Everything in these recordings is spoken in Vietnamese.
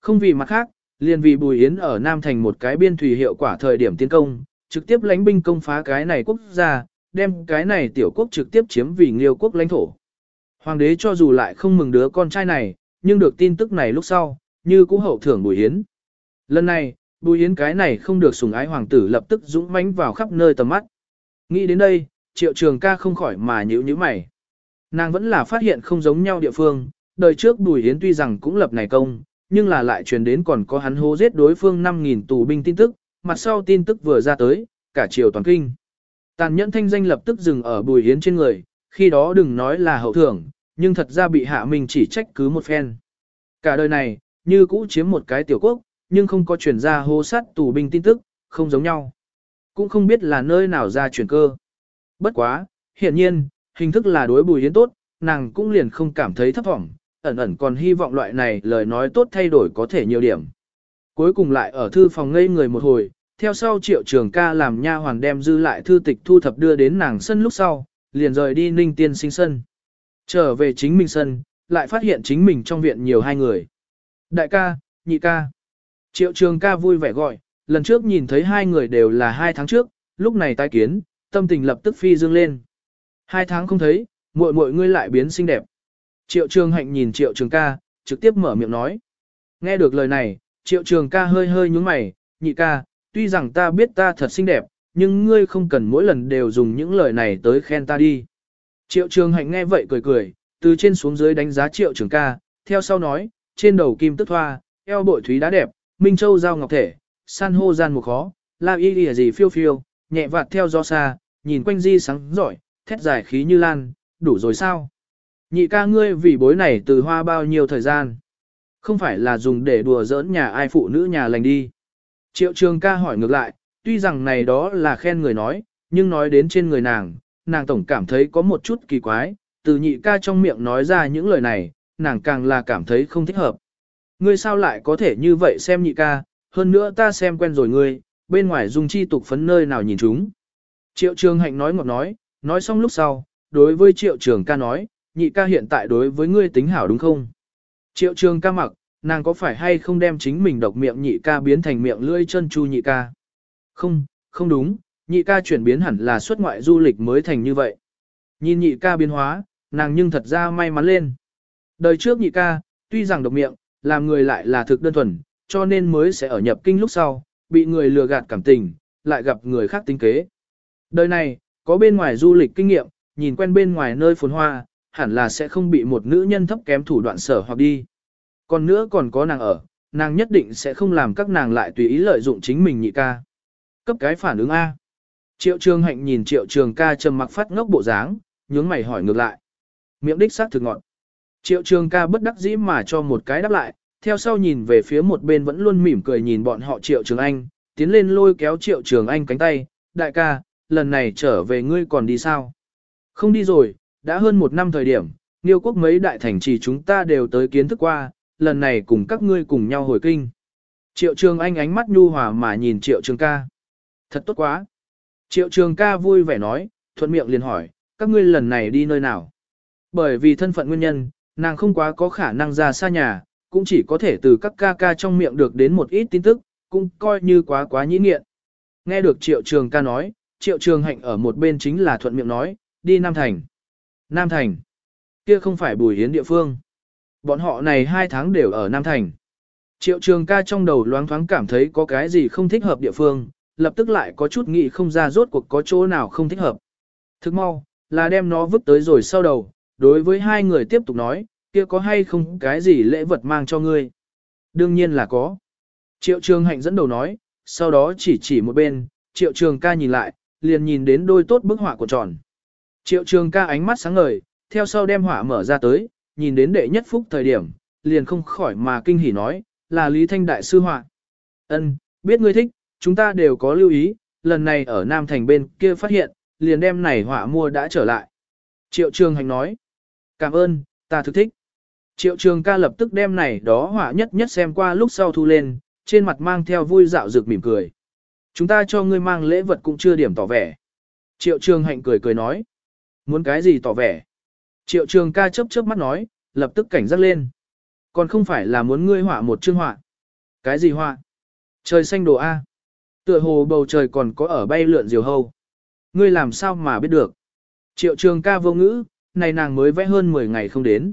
Không vì mặt khác, liền vì Bùi Yến ở Nam Thành một cái biên thủy hiệu quả thời điểm tiến công, trực tiếp lãnh binh công phá cái này quốc gia, đem cái này tiểu quốc trực tiếp chiếm vì Nghiêu quốc lãnh thổ. Hoàng đế cho dù lại không mừng đứa con trai này, nhưng được tin tức này lúc sau, như cũ hậu thưởng Bùi Yến. Lần này, Bùi Yến cái này không được sủng ái hoàng tử lập tức dũng mãnh vào khắp nơi tầm mắt. Nghĩ đến đây, triệu trường ca không khỏi mà nhíu nhíu mày. Nàng vẫn là phát hiện không giống nhau địa phương, đời trước Bùi Yến tuy rằng cũng lập này công, nhưng là lại truyền đến còn có hắn hô giết đối phương 5.000 tù binh tin tức, mặt sau tin tức vừa ra tới, cả triều toàn kinh. Tàn nhẫn thanh danh lập tức dừng ở Bùi Yến trên người, khi đó đừng nói là hậu thưởng, nhưng thật ra bị hạ mình chỉ trách cứ một phen. Cả đời này, như cũ chiếm một cái tiểu quốc, nhưng không có chuyển ra hô sát tù binh tin tức, không giống nhau. Cũng không biết là nơi nào ra chuyển cơ. Bất quá, hiện nhiên, hình thức là đối bùi yến tốt, nàng cũng liền không cảm thấy thấp vọng, ẩn ẩn còn hy vọng loại này lời nói tốt thay đổi có thể nhiều điểm. Cuối cùng lại ở thư phòng ngây người một hồi, theo sau triệu trường ca làm nha hoàn đem dư lại thư tịch thu thập đưa đến nàng sân lúc sau, liền rời đi ninh tiên sinh sân. Trở về chính mình sân, lại phát hiện chính mình trong viện nhiều hai người. Đại ca, nhị ca. Triệu trường ca vui vẻ gọi, lần trước nhìn thấy hai người đều là hai tháng trước, lúc này tái kiến, tâm tình lập tức phi dương lên. Hai tháng không thấy, muội muội ngươi lại biến xinh đẹp. Triệu trường hạnh nhìn triệu trường ca, trực tiếp mở miệng nói. Nghe được lời này, triệu trường ca hơi hơi nhúng mày, nhị ca, tuy rằng ta biết ta thật xinh đẹp, nhưng ngươi không cần mỗi lần đều dùng những lời này tới khen ta đi. Triệu trường hạnh nghe vậy cười cười, từ trên xuống dưới đánh giá triệu trường ca, theo sau nói, trên đầu kim tức hoa, eo bội thúy đá đẹp, minh châu giao ngọc thể, san hô gian một khó, la y lìa gì phiêu phiêu, nhẹ vạt theo gió xa, nhìn quanh di sáng giỏi, thét dài khí như lan, đủ rồi sao? Nhị ca ngươi vì bối này từ hoa bao nhiêu thời gian? Không phải là dùng để đùa giỡn nhà ai phụ nữ nhà lành đi. Triệu trường ca hỏi ngược lại, tuy rằng này đó là khen người nói, nhưng nói đến trên người nàng, nàng tổng cảm thấy có một chút kỳ quái, từ nhị ca trong miệng nói ra những lời này, nàng càng là cảm thấy không thích hợp. Ngươi sao lại có thể như vậy xem nhị ca, hơn nữa ta xem quen rồi ngươi, bên ngoài dùng chi tục phấn nơi nào nhìn chúng. Triệu trường hạnh nói ngọt nói, nói xong lúc sau, đối với triệu trường ca nói, nhị ca hiện tại đối với ngươi tính hảo đúng không? Triệu trường ca mặc, nàng có phải hay không đem chính mình độc miệng nhị ca biến thành miệng lưỡi chân chu nhị ca? Không, không đúng, nhị ca chuyển biến hẳn là xuất ngoại du lịch mới thành như vậy. Nhìn nhị ca biến hóa, nàng nhưng thật ra may mắn lên. Đời trước nhị ca, tuy rằng độc miệng, làm người lại là thực đơn thuần, cho nên mới sẽ ở nhập kinh lúc sau, bị người lừa gạt cảm tình, lại gặp người khác tính kế. Đời này, có bên ngoài du lịch kinh nghiệm, nhìn quen bên ngoài nơi phồn hoa, hẳn là sẽ không bị một nữ nhân thấp kém thủ đoạn sở hoặc đi. Còn nữa còn có nàng ở, nàng nhất định sẽ không làm các nàng lại tùy ý lợi dụng chính mình nhị ca. Cấp cái phản ứng A. Triệu trường hạnh nhìn triệu trường ca trầm mặc phát ngốc bộ dáng, nhướng mày hỏi ngược lại. Miệng đích xác thực ngọn. Triệu trường ca bất đắc dĩ mà cho một cái đáp lại, theo sau nhìn về phía một bên vẫn luôn mỉm cười nhìn bọn họ triệu trường anh, tiến lên lôi kéo triệu trường anh cánh tay, đại ca, lần này trở về ngươi còn đi sao? Không đi rồi, đã hơn một năm thời điểm, Niêu quốc mấy đại thành trì chúng ta đều tới kiến thức qua, lần này cùng các ngươi cùng nhau hồi kinh. Triệu trường anh ánh mắt nhu hòa mà nhìn triệu trường ca. Thật tốt quá. Triệu trường ca vui vẻ nói, thuận miệng liền hỏi, các ngươi lần này đi nơi nào? Bởi vì thân phận nguyên nhân, nàng không quá có khả năng ra xa nhà, cũng chỉ có thể từ các ca ca trong miệng được đến một ít tin tức, cũng coi như quá quá nhĩ nghiện. Nghe được triệu trường ca nói, triệu trường hạnh ở một bên chính là thuận miệng nói, đi Nam Thành. Nam Thành. Kia không phải bùi hiến địa phương. Bọn họ này hai tháng đều ở Nam Thành. Triệu trường ca trong đầu loáng thoáng cảm thấy có cái gì không thích hợp địa phương, lập tức lại có chút nghĩ không ra rốt cuộc có chỗ nào không thích hợp. Thức mau, là đem nó vứt tới rồi sau đầu, đối với hai người tiếp tục nói, kia có hay không cái gì lễ vật mang cho ngươi? Đương nhiên là có. Triệu trường hạnh dẫn đầu nói, sau đó chỉ chỉ một bên, triệu trường ca nhìn lại, liền nhìn đến đôi tốt bức họa của tròn. Triệu trường ca ánh mắt sáng ngời, theo sau đem hỏa mở ra tới, nhìn đến đệ nhất phúc thời điểm, liền không khỏi mà kinh hỉ nói, là Lý Thanh Đại sư họa. Ân, biết ngươi thích, chúng ta đều có lưu ý, lần này ở Nam Thành bên kia phát hiện, liền đem này họa mua đã trở lại. Triệu trường hành nói, cảm ơn, ta thực thích. Triệu trường ca lập tức đem này đó họa nhất nhất xem qua lúc sau thu lên, trên mặt mang theo vui dạo rực mỉm cười. Chúng ta cho ngươi mang lễ vật cũng chưa điểm tỏ vẻ. Triệu trường hạnh cười cười nói. Muốn cái gì tỏ vẻ? Triệu trường ca chớp chớp mắt nói, lập tức cảnh giác lên. Còn không phải là muốn ngươi họa một chương họa. Cái gì họa? Trời xanh đồ A. Tựa hồ bầu trời còn có ở bay lượn diều hâu. Ngươi làm sao mà biết được? Triệu trường ca vô ngữ, này nàng mới vẽ hơn 10 ngày không đến.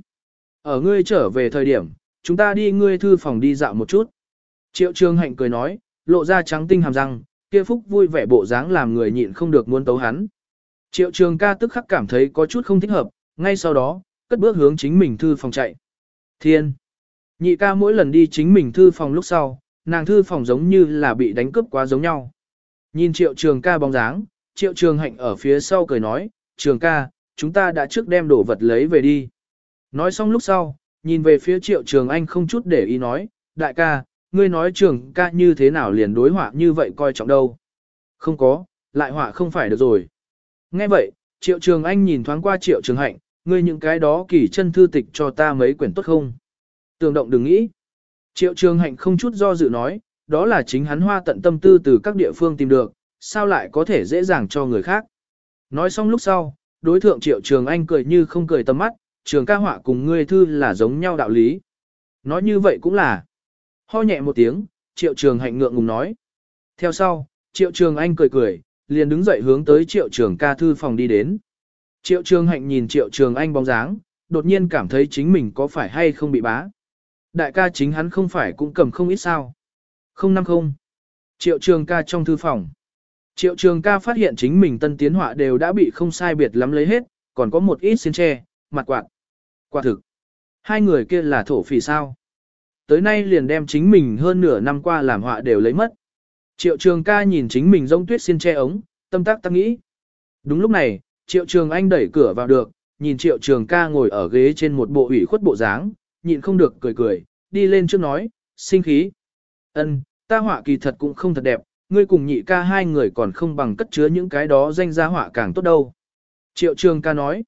Ở ngươi trở về thời điểm, chúng ta đi ngươi thư phòng đi dạo một chút. Triệu trường hạnh cười nói, lộ ra trắng tinh hàm răng, kia phúc vui vẻ bộ dáng làm người nhịn không được muốn tấu hắn. Triệu trường ca tức khắc cảm thấy có chút không thích hợp, ngay sau đó, cất bước hướng chính mình thư phòng chạy. Thiên! Nhị ca mỗi lần đi chính mình thư phòng lúc sau, nàng thư phòng giống như là bị đánh cướp quá giống nhau. Nhìn triệu trường ca bóng dáng, triệu trường hạnh ở phía sau cười nói, trường ca, chúng ta đã trước đem đồ vật lấy về đi. Nói xong lúc sau, nhìn về phía triệu trường anh không chút để ý nói, đại ca, ngươi nói trường ca như thế nào liền đối họa như vậy coi trọng đâu. Không có, lại họa không phải được rồi. Nghe vậy, triệu trường anh nhìn thoáng qua triệu trường hạnh, ngươi những cái đó kỳ chân thư tịch cho ta mấy quyển tốt không? Tường động đừng nghĩ. Triệu trường hạnh không chút do dự nói, đó là chính hắn hoa tận tâm tư từ các địa phương tìm được, sao lại có thể dễ dàng cho người khác. Nói xong lúc sau, đối thượng triệu trường anh cười như không cười tầm mắt, trường ca họa cùng ngươi thư là giống nhau đạo lý. Nói như vậy cũng là. Ho nhẹ một tiếng, triệu trường hạnh ngượng ngùng nói. Theo sau, triệu trường anh cười cười, liền đứng dậy hướng tới triệu trường ca thư phòng đi đến. Triệu trường hạnh nhìn triệu trường anh bóng dáng, đột nhiên cảm thấy chính mình có phải hay không bị bá. Đại ca chính hắn không phải cũng cầm không ít sao. Không năm không. Triệu trường ca trong thư phòng. Triệu trường ca phát hiện chính mình tân tiến họa đều đã bị không sai biệt lắm lấy hết, còn có một ít xin tre, mặt quạt. Quả thực. Hai người kia là thổ phỉ sao. Tới nay liền đem chính mình hơn nửa năm qua làm họa đều lấy mất. Triệu trường ca nhìn chính mình rông tuyết xin che ống, tâm tác tăng nghĩ. Đúng lúc này, triệu trường anh đẩy cửa vào được, nhìn triệu trường ca ngồi ở ghế trên một bộ ủy khuất bộ dáng, nhịn không được cười cười, đi lên trước nói, sinh khí. ân ta họa kỳ thật cũng không thật đẹp, ngươi cùng nhị ca hai người còn không bằng cất chứa những cái đó danh gia họa càng tốt đâu. Triệu trường ca nói,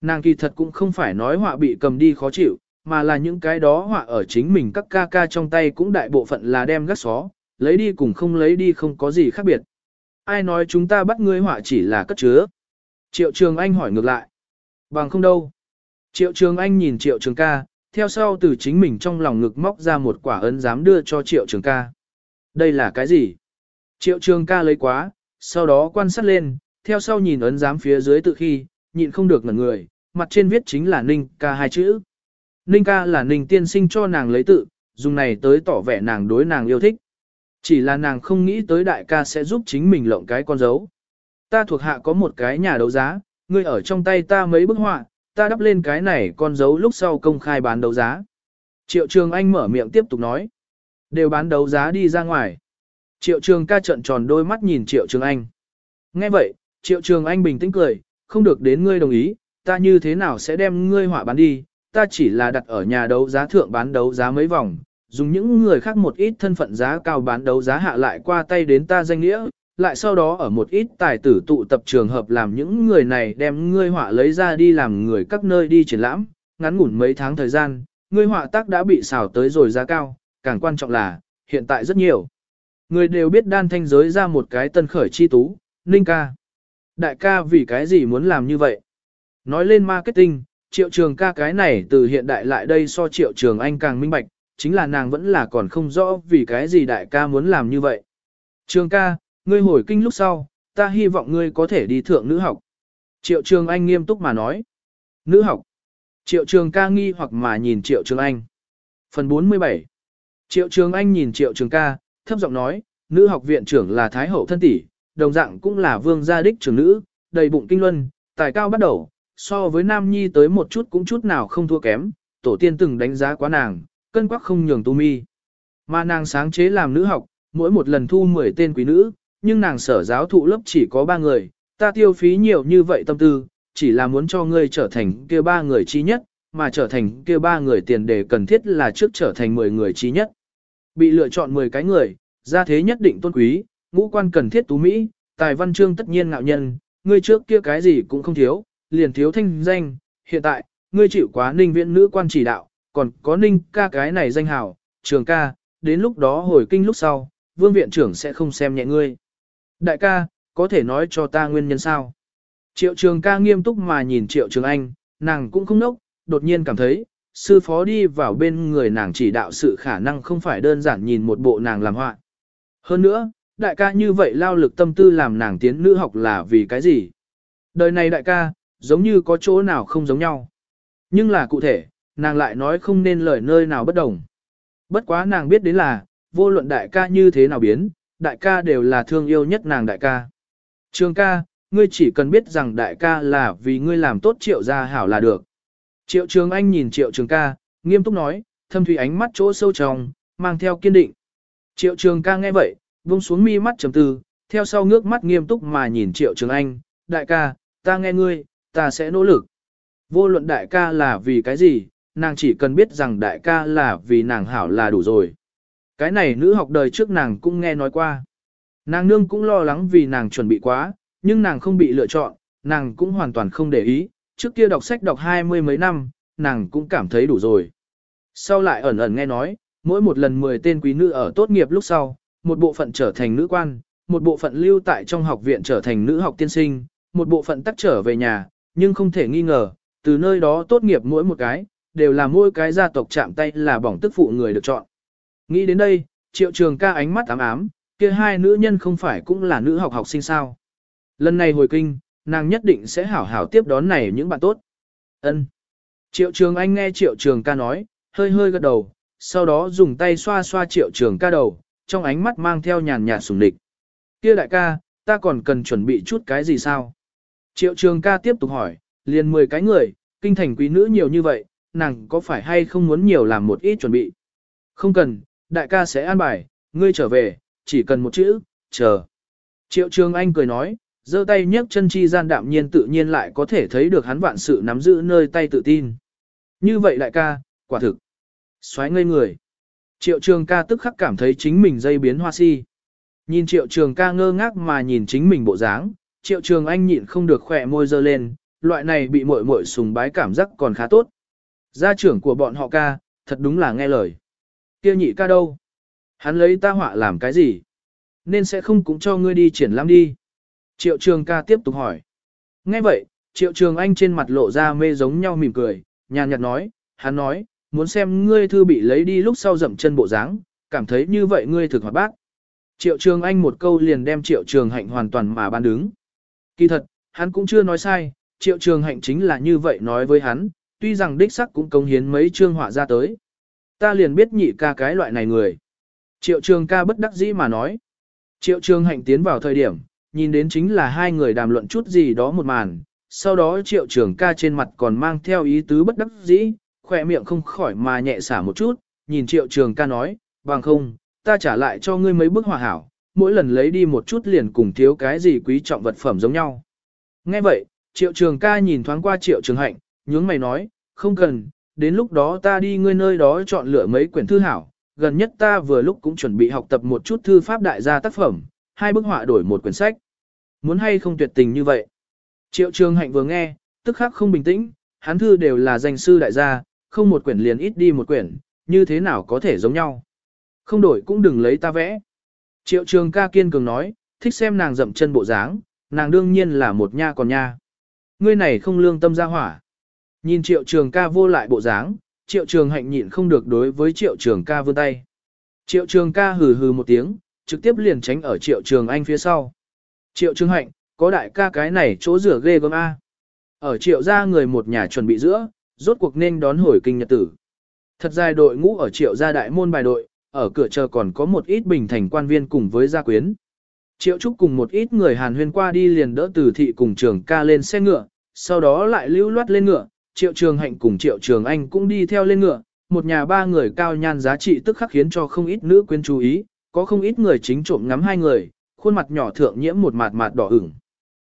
nàng kỳ thật cũng không phải nói họa bị cầm đi khó chịu, mà là những cái đó họa ở chính mình các ca ca trong tay cũng đại bộ phận là đem gắt xó, lấy đi cùng không lấy đi không có gì khác biệt. Ai nói chúng ta bắt ngươi họa chỉ là cất chứa? Triệu Trường Anh hỏi ngược lại. Bằng không đâu. Triệu Trường Anh nhìn Triệu Trường ca, theo sau từ chính mình trong lòng ngực móc ra một quả ấn dám đưa cho Triệu Trường ca. Đây là cái gì? Triệu Trường ca lấy quá, sau đó quan sát lên, theo sau nhìn ấn giám phía dưới tự khi, nhịn không được ngẩn người, mặt trên viết chính là Ninh ca hai chữ. Ninh ca là Ninh tiên sinh cho nàng lấy tự, dùng này tới tỏ vẻ nàng đối nàng yêu thích. Chỉ là nàng không nghĩ tới đại ca sẽ giúp chính mình lộng cái con dấu. Ta thuộc hạ có một cái nhà đấu giá, ngươi ở trong tay ta mấy bức họa, ta đắp lên cái này con dấu lúc sau công khai bán đấu giá. Triệu Trường Anh mở miệng tiếp tục nói. Đều bán đấu giá đi ra ngoài. Triệu Trường ca trận tròn đôi mắt nhìn Triệu Trường Anh. Nghe vậy, Triệu Trường Anh bình tĩnh cười, không được đến ngươi đồng ý, ta như thế nào sẽ đem ngươi họa bán đi, ta chỉ là đặt ở nhà đấu giá thượng bán đấu giá mấy vòng, dùng những người khác một ít thân phận giá cao bán đấu giá hạ lại qua tay đến ta danh nghĩa, lại sau đó ở một ít tài tử tụ tập trường hợp làm những người này đem ngươi họa lấy ra đi làm người các nơi đi triển lãm, ngắn ngủn mấy tháng thời gian, ngươi họa tác đã bị xào tới rồi giá cao, càng quan trọng là, hiện tại rất nhiều. Người đều biết đan thanh giới ra một cái tân khởi chi tú, Ninh ca. Đại ca vì cái gì muốn làm như vậy? Nói lên marketing, triệu trường ca cái này từ hiện đại lại đây so triệu trường anh càng minh bạch, chính là nàng vẫn là còn không rõ vì cái gì đại ca muốn làm như vậy. Trường ca, ngươi hồi kinh lúc sau, ta hy vọng ngươi có thể đi thượng nữ học. Triệu trường anh nghiêm túc mà nói. Nữ học. Triệu trường ca nghi hoặc mà nhìn triệu trường anh. Phần 47. Triệu trường anh nhìn triệu trường ca, thấp giọng nói, nữ học viện trưởng là Thái Hậu thân tỷ, đồng dạng cũng là vương gia đích trưởng nữ, đầy bụng kinh luân, tài cao bắt đầu, so với Nam Nhi tới một chút cũng chút nào không thua kém, tổ tiên từng đánh giá quá nàng, cân quắc không nhường tu mi. Mà nàng sáng chế làm nữ học, mỗi một lần thu 10 tên quý nữ, nhưng nàng sở giáo thụ lớp chỉ có 3 người, ta tiêu phí nhiều như vậy tâm tư, chỉ là muốn cho ngươi trở thành kia ba người chi nhất, mà trở thành kia ba người tiền đề cần thiết là trước trở thành 10 người chi nhất. Bị lựa chọn 10 cái người, ra thế nhất định tôn quý, ngũ quan cần thiết tú Mỹ, tài văn chương tất nhiên ngạo nhân, ngươi trước kia cái gì cũng không thiếu, liền thiếu thanh danh, hiện tại, ngươi chịu quá ninh viện nữ quan chỉ đạo, còn có ninh ca cái này danh hào, trường ca, đến lúc đó hồi kinh lúc sau, vương viện trưởng sẽ không xem nhẹ ngươi. Đại ca, có thể nói cho ta nguyên nhân sao? Triệu trường ca nghiêm túc mà nhìn triệu trường anh, nàng cũng không nốc, đột nhiên cảm thấy, sư phó đi vào bên người nàng chỉ đạo sự khả năng không phải đơn giản nhìn một bộ nàng làm họa. Hơn nữa, đại ca như vậy lao lực tâm tư làm nàng tiến nữ học là vì cái gì? Đời này đại ca, giống như có chỗ nào không giống nhau. Nhưng là cụ thể, nàng lại nói không nên lời nơi nào bất đồng. Bất quá nàng biết đến là, vô luận đại ca như thế nào biến, đại ca đều là thương yêu nhất nàng đại ca. Trường ca, ngươi chỉ cần biết rằng đại ca là vì ngươi làm tốt triệu gia hảo là được. Triệu trường anh nhìn triệu trường ca, nghiêm túc nói, thâm thủy ánh mắt chỗ sâu trong, mang theo kiên định. Triệu trường ca nghe vậy, buông xuống mi mắt trầm tư, theo sau ngước mắt nghiêm túc mà nhìn triệu trường anh, đại ca, ta nghe ngươi, ta sẽ nỗ lực. Vô luận đại ca là vì cái gì, nàng chỉ cần biết rằng đại ca là vì nàng hảo là đủ rồi. Cái này nữ học đời trước nàng cũng nghe nói qua. Nàng nương cũng lo lắng vì nàng chuẩn bị quá, nhưng nàng không bị lựa chọn, nàng cũng hoàn toàn không để ý, trước kia đọc sách đọc hai mươi mấy năm, nàng cũng cảm thấy đủ rồi. Sau lại ẩn ẩn nghe nói, mỗi một lần 10 tên quý nữ ở tốt nghiệp lúc sau, một bộ phận trở thành nữ quan, một bộ phận lưu tại trong học viện trở thành nữ học tiên sinh, một bộ phận tắt trở về nhà, nhưng không thể nghi ngờ, từ nơi đó tốt nghiệp mỗi một cái, đều là mỗi cái gia tộc chạm tay là bỏng tức phụ người được chọn. Nghĩ đến đây, triệu trường ca ánh mắt ám ám, kia hai nữ nhân không phải cũng là nữ học học sinh sao. Lần này hồi kinh, nàng nhất định sẽ hảo hảo tiếp đón này những bạn tốt. Ân. Triệu trường anh nghe triệu trường ca nói, hơi hơi gật đầu, sau đó dùng tay xoa xoa triệu trường ca đầu, trong ánh mắt mang theo nhàn nhạt sùng địch. Kia đại ca, ta còn cần chuẩn bị chút cái gì sao? Triệu trường ca tiếp tục hỏi, liền 10 cái người, kinh thành quý nữ nhiều như vậy, nàng có phải hay không muốn nhiều làm một ít chuẩn bị? Không cần, đại ca sẽ an bài, ngươi trở về, chỉ cần một chữ, chờ. Triệu trường anh cười nói, giơ tay nhấc chân chi gian đạm nhiên tự nhiên lại có thể thấy được hắn vạn sự nắm giữ nơi tay tự tin. Như vậy đại ca, quả thực. xoáy ngây người. Triệu trường ca tức khắc cảm thấy chính mình dây biến hoa si. Nhìn triệu trường ca ngơ ngác mà nhìn chính mình bộ dáng, triệu trường anh nhịn không được khỏe môi dơ lên, loại này bị muội muội sùng bái cảm giác còn khá tốt. Gia trưởng của bọn họ ca, thật đúng là nghe lời. Kia nhị ca đâu? Hắn lấy ta họa làm cái gì? Nên sẽ không cũng cho ngươi đi triển lãm đi. Triệu trường ca tiếp tục hỏi. Nghe vậy, triệu trường anh trên mặt lộ ra mê giống nhau mỉm cười, nhàn nhạt nói, hắn nói, muốn xem ngươi thư bị lấy đi lúc sau dậm chân bộ dáng, cảm thấy như vậy ngươi thực hoạt bác. Triệu trường anh một câu liền đem triệu trường hạnh hoàn toàn mà ban đứng. Kỳ thật, hắn cũng chưa nói sai, triệu trường hạnh chính là như vậy nói với hắn, tuy rằng đích sắc cũng công hiến mấy chương họa ra tới. Ta liền biết nhị ca cái loại này người. Triệu trường ca bất đắc dĩ mà nói. Triệu trường hạnh tiến vào thời điểm, nhìn đến chính là hai người đàm luận chút gì đó một màn, sau đó triệu trường ca trên mặt còn mang theo ý tứ bất đắc dĩ, khỏe miệng không khỏi mà nhẹ xả một chút, nhìn triệu trường ca nói, bằng không, ta trả lại cho ngươi mấy bức hòa hảo, mỗi lần lấy đi một chút liền cùng thiếu cái gì quý trọng vật phẩm giống nhau. Nghe vậy, triệu trường ca nhìn thoáng qua triệu trường hạnh, nhướng mày nói, không cần, đến lúc đó ta đi ngươi nơi đó chọn lựa mấy quyển thư hảo, gần nhất ta vừa lúc cũng chuẩn bị học tập một chút thư pháp đại gia tác phẩm, hai bức họa đổi một quyển sách. Muốn hay không tuyệt tình như vậy? Triệu trường hạnh vừa nghe, tức khắc không bình tĩnh, hắn thư đều là danh sư đại gia, không một quyển liền ít đi một quyển, như thế nào có thể giống nhau. Không đổi cũng đừng lấy ta vẽ. Triệu trường ca kiên cường nói, thích xem nàng dậm chân bộ dáng, nàng đương nhiên là một nha còn nha. Ngươi này không lương tâm ra hỏa. Nhìn triệu trường ca vô lại bộ dáng, triệu trường hạnh nhịn không được đối với triệu trường ca vươn tay. Triệu trường ca hừ hừ một tiếng, trực tiếp liền tránh ở triệu trường anh phía sau. Triệu trường hạnh, có đại ca cái này chỗ rửa ghê gớm A. Ở triệu gia người một nhà chuẩn bị giữa, rốt cuộc nên đón hồi kinh nhật tử. Thật dài đội ngũ ở triệu gia đại môn bài đội, ở cửa chờ còn có một ít bình thành quan viên cùng với gia quyến. Triệu Trúc cùng một ít người Hàn huyên qua đi liền đỡ từ thị cùng trường ca lên xe ngựa, sau đó lại lưu loát lên ngựa, Triệu Trường Hạnh cùng Triệu Trường Anh cũng đi theo lên ngựa, một nhà ba người cao nhan giá trị tức khắc khiến cho không ít nữ quyến chú ý, có không ít người chính trộm ngắm hai người, khuôn mặt nhỏ thượng nhiễm một mạt mạt đỏ ửng.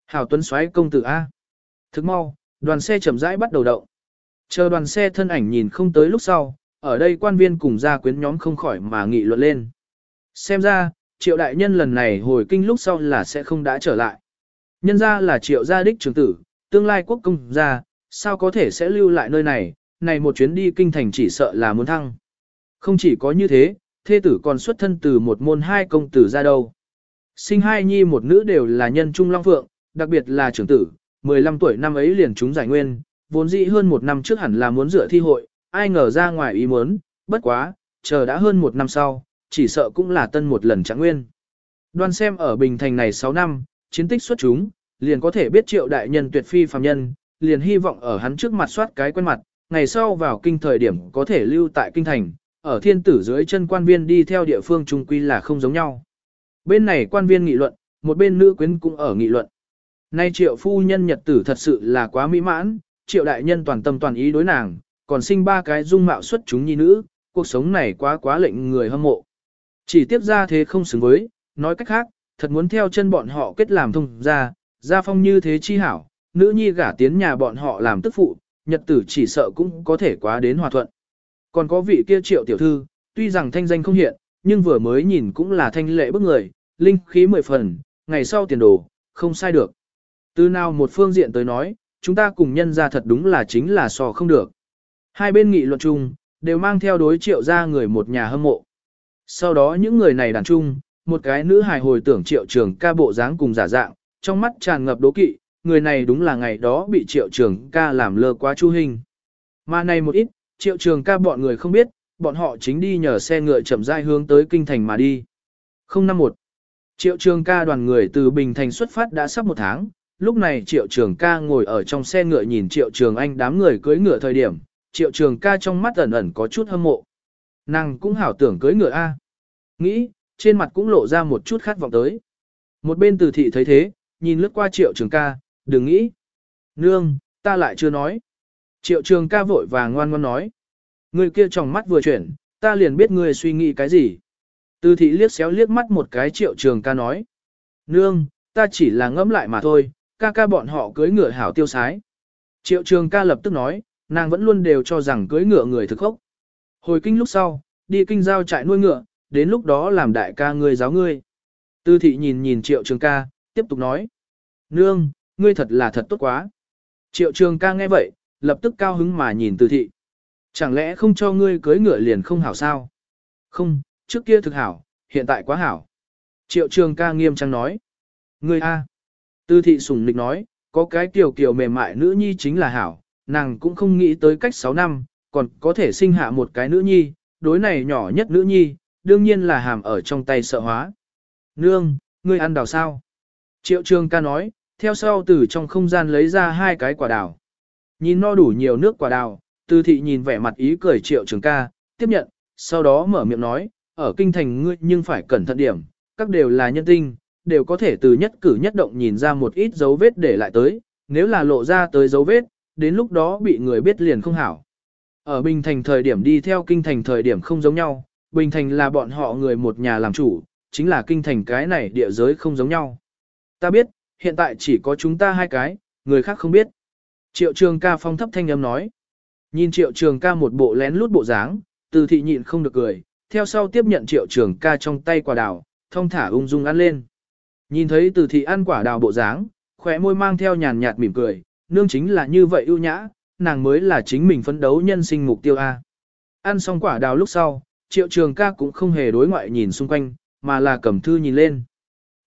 Hảo Tuấn xoáy công tử A. Thức mau, đoàn xe chậm rãi bắt đầu động. Chờ đoàn xe thân ảnh nhìn không tới lúc sau, ở đây quan viên cùng gia quyến nhóm không khỏi mà nghị luận lên. Xem ra, triệu đại nhân lần này hồi kinh lúc sau là sẽ không đã trở lại. Nhân ra là triệu gia đích trưởng tử, tương lai quốc công gia, sao có thể sẽ lưu lại nơi này, này một chuyến đi kinh thành chỉ sợ là muốn thăng. Không chỉ có như thế, thê tử còn xuất thân từ một môn hai công tử ra đâu. Sinh hai nhi một nữ đều là nhân trung long phượng, đặc biệt là trưởng tử, 15 tuổi năm ấy liền chúng giải nguyên, vốn dĩ hơn một năm trước hẳn là muốn rửa thi hội, ai ngờ ra ngoài ý muốn, bất quá, chờ đã hơn một năm sau, chỉ sợ cũng là tân một lần trạng nguyên. Đoan xem ở Bình Thành này 6 năm, chiến tích xuất chúng, liền có thể biết triệu đại nhân tuyệt phi phàm nhân, liền hy vọng ở hắn trước mặt soát cái quen mặt, ngày sau vào kinh thời điểm có thể lưu tại kinh thành, ở thiên tử dưới chân quan viên đi theo địa phương trung quy là không giống nhau. Bên này quan viên nghị luận, một bên nữ quyến cũng ở nghị luận. Nay triệu phu nhân nhật tử thật sự là quá mỹ mãn, triệu đại nhân toàn tâm toàn ý đối nàng, còn sinh ba cái dung mạo xuất chúng nhi nữ, cuộc sống này quá quá lệnh người hâm mộ. Chỉ tiếp ra thế không xứng với, nói cách khác, thật muốn theo chân bọn họ kết làm thông ra, gia phong như thế chi hảo, nữ nhi gả tiến nhà bọn họ làm tức phụ, nhật tử chỉ sợ cũng có thể quá đến hòa thuận. Còn có vị kia triệu tiểu thư, tuy rằng thanh danh không hiện, nhưng vừa mới nhìn cũng là thanh lệ bức người, linh khí mười phần, ngày sau tiền đồ, không sai được. Từ nào một phương diện tới nói, chúng ta cùng nhân ra thật đúng là chính là sò không được. Hai bên nghị luận chung, đều mang theo đối triệu ra người một nhà hâm mộ. Sau đó những người này đàn chung, một cái nữ hài hồi tưởng triệu trường ca bộ dáng cùng giả dạng, trong mắt tràn ngập đố kỵ, người này đúng là ngày đó bị triệu trường ca làm lơ quá chu hình. Mà này một ít, triệu trường ca bọn người không biết, bọn họ chính đi nhờ xe ngựa chậm rãi hướng tới kinh thành mà đi. 051 Triệu trường ca đoàn người từ Bình Thành xuất phát đã sắp một tháng, lúc này triệu trường ca ngồi ở trong xe ngựa nhìn triệu trường anh đám người cưỡi ngựa thời điểm, triệu trường ca trong mắt ẩn ẩn có chút hâm mộ. Nàng cũng hảo tưởng cưỡi ngựa A. Nghĩ, trên mặt cũng lộ ra một chút khát vọng tới. Một bên từ thị thấy thế, nhìn lướt qua triệu trường ca, đừng nghĩ. Nương, ta lại chưa nói. Triệu trường ca vội vàng ngoan ngoan nói. Người kia trong mắt vừa chuyển, ta liền biết người suy nghĩ cái gì. Tư thị liếc xéo liếc mắt một cái triệu trường ca nói. Nương, ta chỉ là ngẫm lại mà thôi, ca ca bọn họ cưới ngựa hảo tiêu sái. Triệu trường ca lập tức nói, nàng vẫn luôn đều cho rằng cưới ngựa người thực khốc. Hồi kinh lúc sau, đi kinh giao trại nuôi ngựa, đến lúc đó làm đại ca ngươi giáo ngươi. Tư thị nhìn nhìn triệu trường ca, tiếp tục nói. Nương, ngươi thật là thật tốt quá. Triệu trường ca nghe vậy, lập tức cao hứng mà nhìn tư thị. Chẳng lẽ không cho ngươi cưới ngựa liền không hảo sao? Không, trước kia thực hảo, hiện tại quá hảo. Triệu trường ca nghiêm trang nói. Ngươi A. Tư thị sùng nịch nói, có cái kiểu kiểu mềm mại nữ nhi chính là hảo, nàng cũng không nghĩ tới cách 6 năm, còn có thể sinh hạ một cái nữ nhi, đối này nhỏ nhất nữ nhi, đương nhiên là hàm ở trong tay sợ hóa. Nương, ngươi ăn đào sao? Triệu trường ca nói, theo sau từ trong không gian lấy ra hai cái quả đào. Nhìn no đủ nhiều nước quả đào, từ thị nhìn vẻ mặt ý cười triệu trường ca, tiếp nhận, sau đó mở miệng nói, ở kinh thành ngươi nhưng phải cẩn thận điểm, các đều là nhân tinh, đều có thể từ nhất cử nhất động nhìn ra một ít dấu vết để lại tới, nếu là lộ ra tới dấu vết, đến lúc đó bị người biết liền không hảo. Ở Bình Thành thời điểm đi theo kinh thành thời điểm không giống nhau, Bình Thành là bọn họ người một nhà làm chủ, chính là kinh thành cái này địa giới không giống nhau. Ta biết, hiện tại chỉ có chúng ta hai cái, người khác không biết. Triệu trường ca phong thấp thanh âm nói. Nhìn triệu trường ca một bộ lén lút bộ dáng, từ thị nhịn không được cười, theo sau tiếp nhận triệu trường ca trong tay quả đào, thông thả ung dung ăn lên. Nhìn thấy từ thị ăn quả đào bộ dáng, khỏe môi mang theo nhàn nhạt mỉm cười, nương chính là như vậy ưu nhã, nàng mới là chính mình phấn đấu nhân sinh mục tiêu A. Ăn xong quả đào lúc sau, triệu trường ca cũng không hề đối ngoại nhìn xung quanh, mà là cầm thư nhìn lên.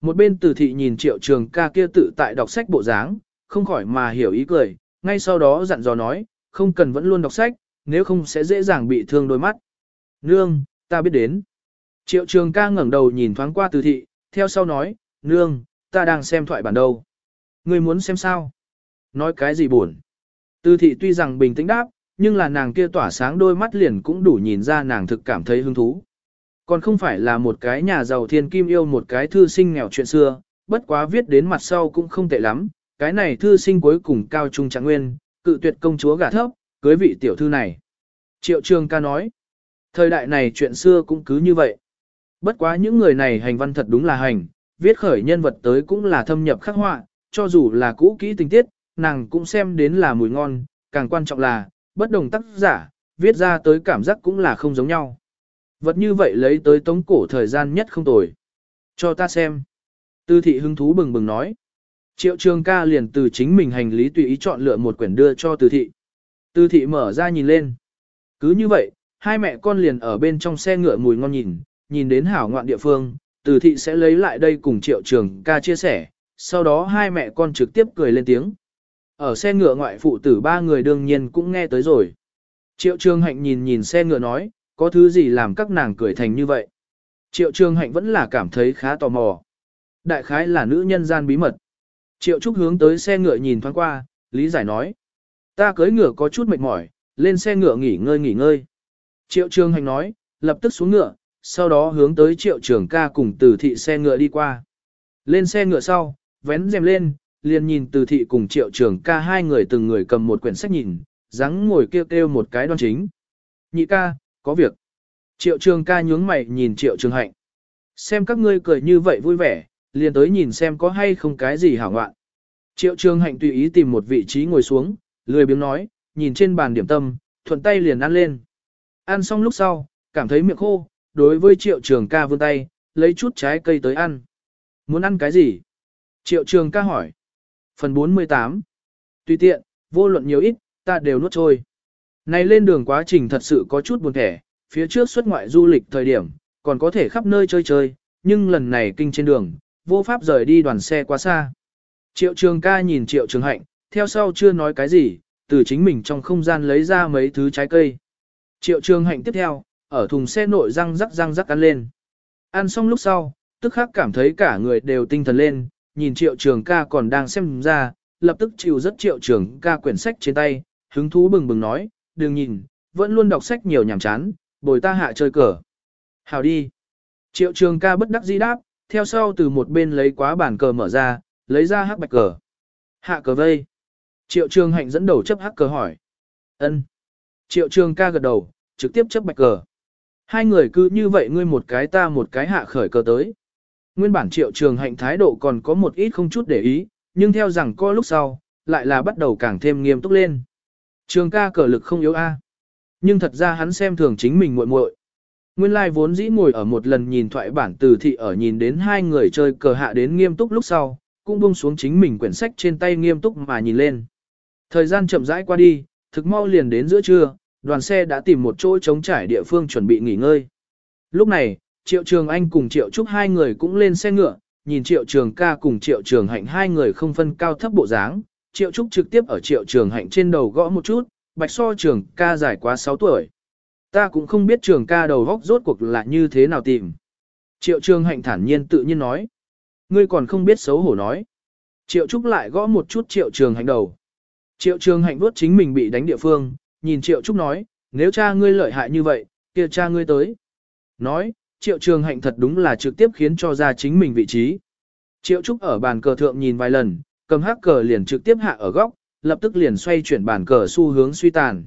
Một bên tử thị nhìn triệu trường ca kia tự tại đọc sách bộ dáng, không khỏi mà hiểu ý cười, ngay sau đó dặn dò nói, không cần vẫn luôn đọc sách, nếu không sẽ dễ dàng bị thương đôi mắt. Nương, ta biết đến. Triệu trường ca ngẩng đầu nhìn thoáng qua từ thị, theo sau nói, nương, ta đang xem thoại bản đâu. Ngươi muốn xem sao? Nói cái gì buồn? Từ thị tuy rằng bình tĩnh đáp, nhưng là nàng kia tỏa sáng đôi mắt liền cũng đủ nhìn ra nàng thực cảm thấy hứng thú. Còn không phải là một cái nhà giàu thiên kim yêu một cái thư sinh nghèo chuyện xưa, bất quá viết đến mặt sau cũng không tệ lắm, cái này thư sinh cuối cùng cao trung trạng nguyên, cự tuyệt công chúa gả thấp, cưới vị tiểu thư này. Triệu trường ca nói, thời đại này chuyện xưa cũng cứ như vậy. Bất quá những người này hành văn thật đúng là hành, viết khởi nhân vật tới cũng là thâm nhập khắc họa, cho dù là cũ kỹ tình tiết, nàng cũng xem đến là mùi ngon, càng quan trọng là, bất đồng tác giả, viết ra tới cảm giác cũng là không giống nhau. Vật như vậy lấy tới tống cổ thời gian nhất không tồi. Cho ta xem. Tư thị hứng thú bừng bừng nói. Triệu trường ca liền từ chính mình hành lý tùy ý chọn lựa một quyển đưa cho tư thị. Tư thị mở ra nhìn lên. Cứ như vậy, hai mẹ con liền ở bên trong xe ngựa mùi ngon nhìn, nhìn đến hảo ngoạn địa phương, từ thị sẽ lấy lại đây cùng triệu trường ca chia sẻ, sau đó hai mẹ con trực tiếp cười lên tiếng. Ở xe ngựa ngoại phụ tử ba người đương nhiên cũng nghe tới rồi. Triệu Trường Hạnh nhìn nhìn xe ngựa nói, có thứ gì làm các nàng cười thành như vậy. Triệu Trường Hạnh vẫn là cảm thấy khá tò mò. Đại khái là nữ nhân gian bí mật. Triệu Trúc hướng tới xe ngựa nhìn thoáng qua, lý giải nói. Ta cưới ngựa có chút mệt mỏi, lên xe ngựa nghỉ ngơi nghỉ ngơi. Triệu Trường Hạnh nói, lập tức xuống ngựa, sau đó hướng tới Triệu Trường ca cùng từ thị xe ngựa đi qua. Lên xe ngựa sau, vén rèm lên, liền nhìn từ thị cùng Triệu Trường ca hai người từng người cầm một quyển sách nhìn, dáng ngồi kêu kêu một cái đoan chính. Nhị ca, có việc. Triệu Trường ca nhướng mày nhìn Triệu Trường Hạnh. Xem các ngươi cười như vậy vui vẻ, liền tới nhìn xem có hay không cái gì hảo ngoạn. Triệu Trường Hạnh tùy ý tìm một vị trí ngồi xuống, lười biếng nói, nhìn trên bàn điểm tâm, thuận tay liền ăn lên. Ăn xong lúc sau, cảm thấy miệng khô, đối với Triệu Trường ca vươn tay, lấy chút trái cây tới ăn. Muốn ăn cái gì? Triệu Trường ca hỏi. Phần 48. Tùy tiện, vô luận nhiều ít, ta đều nuốt trôi. Này lên đường quá trình thật sự có chút buồn thẻ, phía trước xuất ngoại du lịch thời điểm, còn có thể khắp nơi chơi chơi, nhưng lần này kinh trên đường, vô pháp rời đi đoàn xe quá xa. Triệu trường ca nhìn triệu trường hạnh, theo sau chưa nói cái gì, từ chính mình trong không gian lấy ra mấy thứ trái cây. Triệu trường hạnh tiếp theo, ở thùng xe nội răng rắc răng rắc ăn lên. Ăn xong lúc sau, tức khắc cảm thấy cả người đều tinh thần lên, nhìn triệu trường ca còn đang xem ra, lập tức chịu rất triệu trường ca quyển sách trên tay, hứng thú bừng bừng nói, đừng nhìn, vẫn luôn đọc sách nhiều nhảm chán, bồi ta hạ chơi cờ. Hào đi. Triệu trường ca bất đắc dĩ đáp, theo sau từ một bên lấy quá bản cờ mở ra, lấy ra hắc bạch cờ. Hạ cờ vây. Triệu trường hạnh dẫn đầu chấp hắc cờ hỏi. ân. Triệu trường ca gật đầu, trực tiếp chấp bạch cờ. Hai người cứ như vậy ngươi một cái ta một cái hạ khởi cờ tới. Nguyên bản triệu trường hạnh thái độ còn có một ít không chút để ý, nhưng theo rằng co lúc sau, lại là bắt đầu càng thêm nghiêm túc lên. Trường ca cờ lực không yếu a. Nhưng thật ra hắn xem thường chính mình muội muội. Nguyên lai vốn dĩ ngồi ở một lần nhìn thoại bản từ thị ở nhìn đến hai người chơi cờ hạ đến nghiêm túc lúc sau, cũng buông xuống chính mình quyển sách trên tay nghiêm túc mà nhìn lên. Thời gian chậm rãi qua đi, thực mau liền đến giữa trưa, đoàn xe đã tìm một chỗ trống trải địa phương chuẩn bị nghỉ ngơi. Lúc này, Triệu Trường Anh cùng Triệu Trúc hai người cũng lên xe ngựa, nhìn Triệu Trường ca cùng Triệu Trường Hạnh hai người không phân cao thấp bộ dáng, Triệu Trúc trực tiếp ở Triệu Trường Hạnh trên đầu gõ một chút, bạch so Trường ca dài quá 6 tuổi. Ta cũng không biết Trường ca đầu góc rốt cuộc là như thế nào tìm. Triệu Trường Hạnh thản nhiên tự nhiên nói. Ngươi còn không biết xấu hổ nói. Triệu Trúc lại gõ một chút Triệu Trường Hạnh đầu. Triệu Trường Hạnh vuốt chính mình bị đánh địa phương, nhìn Triệu Trúc nói, nếu cha ngươi lợi hại như vậy, kia cha ngươi tới. Nói, Triệu Trường Hạnh thật đúng là trực tiếp khiến cho ra chính mình vị trí. Triệu Trúc ở bàn cờ thượng nhìn vài lần, cầm hắc cờ liền trực tiếp hạ ở góc, lập tức liền xoay chuyển bàn cờ xu hướng suy tàn.